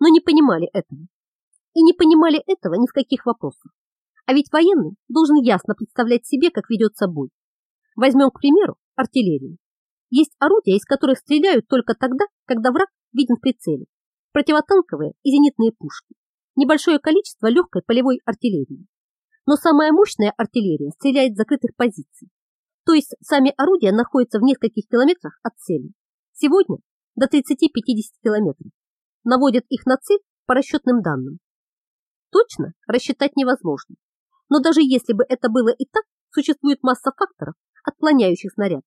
[SPEAKER 1] но не понимали этого. И не понимали этого ни в каких вопросах. А ведь военный должен ясно представлять себе, как ведется бой. Возьмем, к примеру, артиллерию. Есть орудия, из которых стреляют только тогда, когда враг виден в прицеле. Противотанковые и зенитные пушки. Небольшое количество легкой полевой артиллерии. Но самая мощная артиллерия стреляет с закрытых позиций, то есть сами орудия находятся в нескольких километрах от цели. Сегодня до 30-50 километров. Наводят их на цель по расчетным данным. Точно рассчитать невозможно. Но даже если бы это было и так, существует масса факторов, отклоняющих снаряд.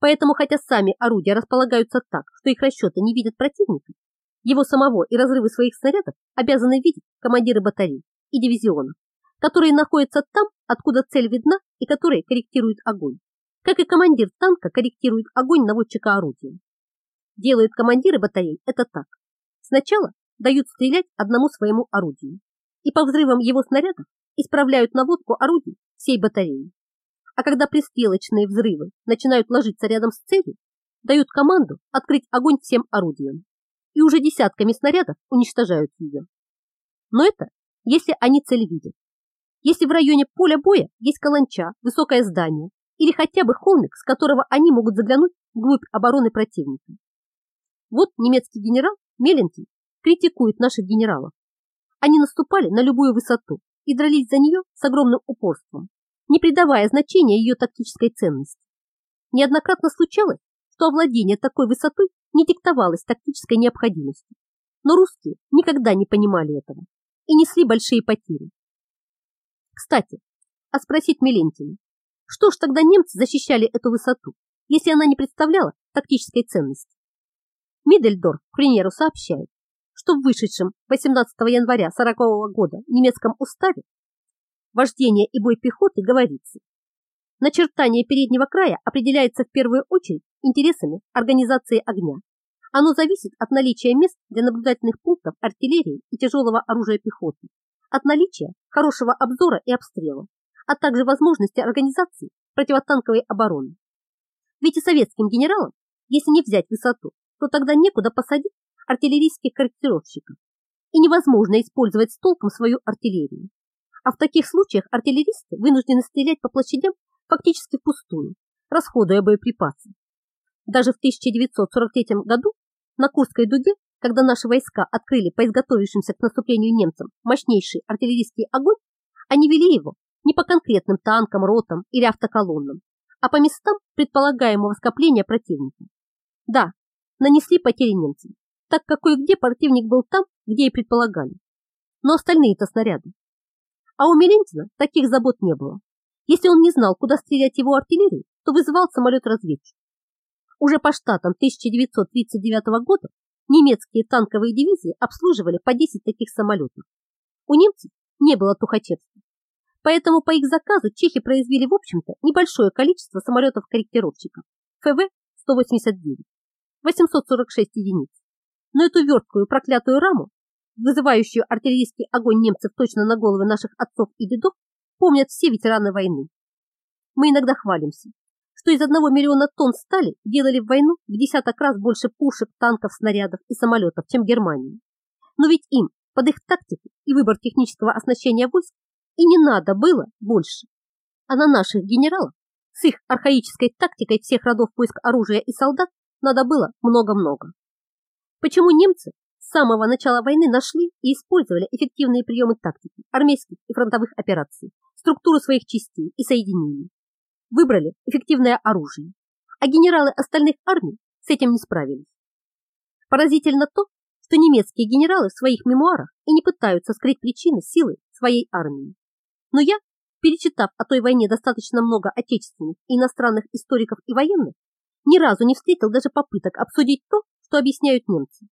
[SPEAKER 1] Поэтому, хотя сами орудия располагаются так, что их расчеты не видят противника, его самого и разрывы своих снарядов обязаны видеть командиры батарей и дивизионов которые находятся там, откуда цель видна и которые корректируют огонь. Как и командир танка корректирует огонь наводчика орудия. Делают командиры батарей это так. Сначала дают стрелять одному своему орудию и по взрывам его снарядов исправляют наводку орудий всей батареи. А когда пристрелочные взрывы начинают ложиться рядом с целью, дают команду открыть огонь всем орудиям и уже десятками снарядов уничтожают ее. Но это если они цель видят. Если в районе поля боя есть каланча, высокое здание или хотя бы холмик, с которого они могут заглянуть вглубь обороны противника. Вот немецкий генерал Меленкий критикует наших генералов. Они наступали на любую высоту и дрались за нее с огромным упорством, не придавая значения ее тактической ценности. Неоднократно случалось, что овладение такой высотой не диктовалось тактической необходимостью, но русские никогда не понимали этого и несли большие потери. Кстати, а спросить Мелентина, что ж тогда немцы защищали эту высоту, если она не представляла тактической ценности. Мидельдорф, к примеру, сообщает, что в вышедшем 18 января 40 -го года немецком уставе вождение и бой пехоты говорится. Начертание переднего края определяется в первую очередь интересами организации огня. Оно зависит от наличия мест для наблюдательных пунктов артиллерии и тяжелого оружия пехоты, от наличия хорошего обзора и обстрела, а также возможности организации противотанковой обороны. Ведь и советским генералам, если не взять высоту, то тогда некуда посадить артиллерийских корректировщиков, и невозможно использовать с толком свою артиллерию. А в таких случаях артиллеристы вынуждены стрелять по площадям фактически впустую, расходуя боеприпасы. Даже в 1943 году на Курской дуге, когда наши войска открыли по изготовившимся к наступлению немцам мощнейший артиллерийский огонь, они вели его не по конкретным танкам, ротам или автоколоннам, а по местам предполагаемого скопления противника. Да, нанесли потери немцам, так как кое-где противник был там, где и предполагали. Но остальные-то снаряды. А у Мелентина таких забот не было. Если он не знал, куда стрелять его артиллерии, то вызывал самолет-разведчик. Уже по штатам 1939 года немецкие танковые дивизии обслуживали по 10 таких самолетов. У немцев не было тухачевских. Поэтому по их заказу чехи произвели, в общем-то, небольшое количество самолетов-корректировщиков ФВ-189, 846 единиц. Но эту верткую проклятую раму, вызывающую артиллерийский огонь немцев точно на головы наших отцов и дедов, помнят все ветераны войны. Мы иногда хвалимся, что из одного миллиона тонн стали делали в войну в десяток раз больше пушек, танков, снарядов и самолетов, чем Германия. Но ведь им, под их тактику и выбор технического оснащения войск, и не надо было больше. А на наших генералов с их архаической тактикой всех родов поиск оружия и солдат надо было много-много. Почему немцы с самого начала войны нашли и использовали эффективные приемы тактики, армейских и фронтовых операций, структуру своих частей и соединений? Выбрали эффективное оружие, а генералы остальных армий с этим не справились. Поразительно то, что немецкие генералы в своих мемуарах и не пытаются скрыть причины силы своей армии. Но я, перечитав о той войне достаточно много отечественных и иностранных историков и военных, ни разу не встретил даже попыток обсудить то, что объясняют немцы.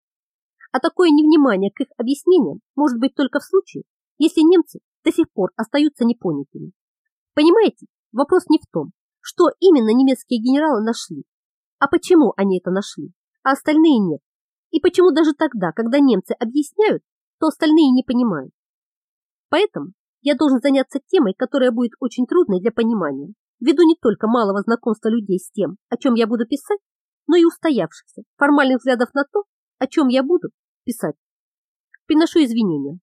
[SPEAKER 1] А такое невнимание к их объяснениям может быть только в случае, если немцы до сих пор остаются непонятыми. Понимаете, вопрос не в том, что именно немецкие генералы нашли, а почему они это нашли, а остальные нет. И почему даже тогда, когда немцы объясняют, то остальные не понимают. Поэтому я должен заняться темой, которая будет очень трудной для понимания, ввиду не только малого знакомства людей с тем, о чем я буду писать, но и устоявшихся формальных взглядов на то, о чем я буду писать. Приношу извинения,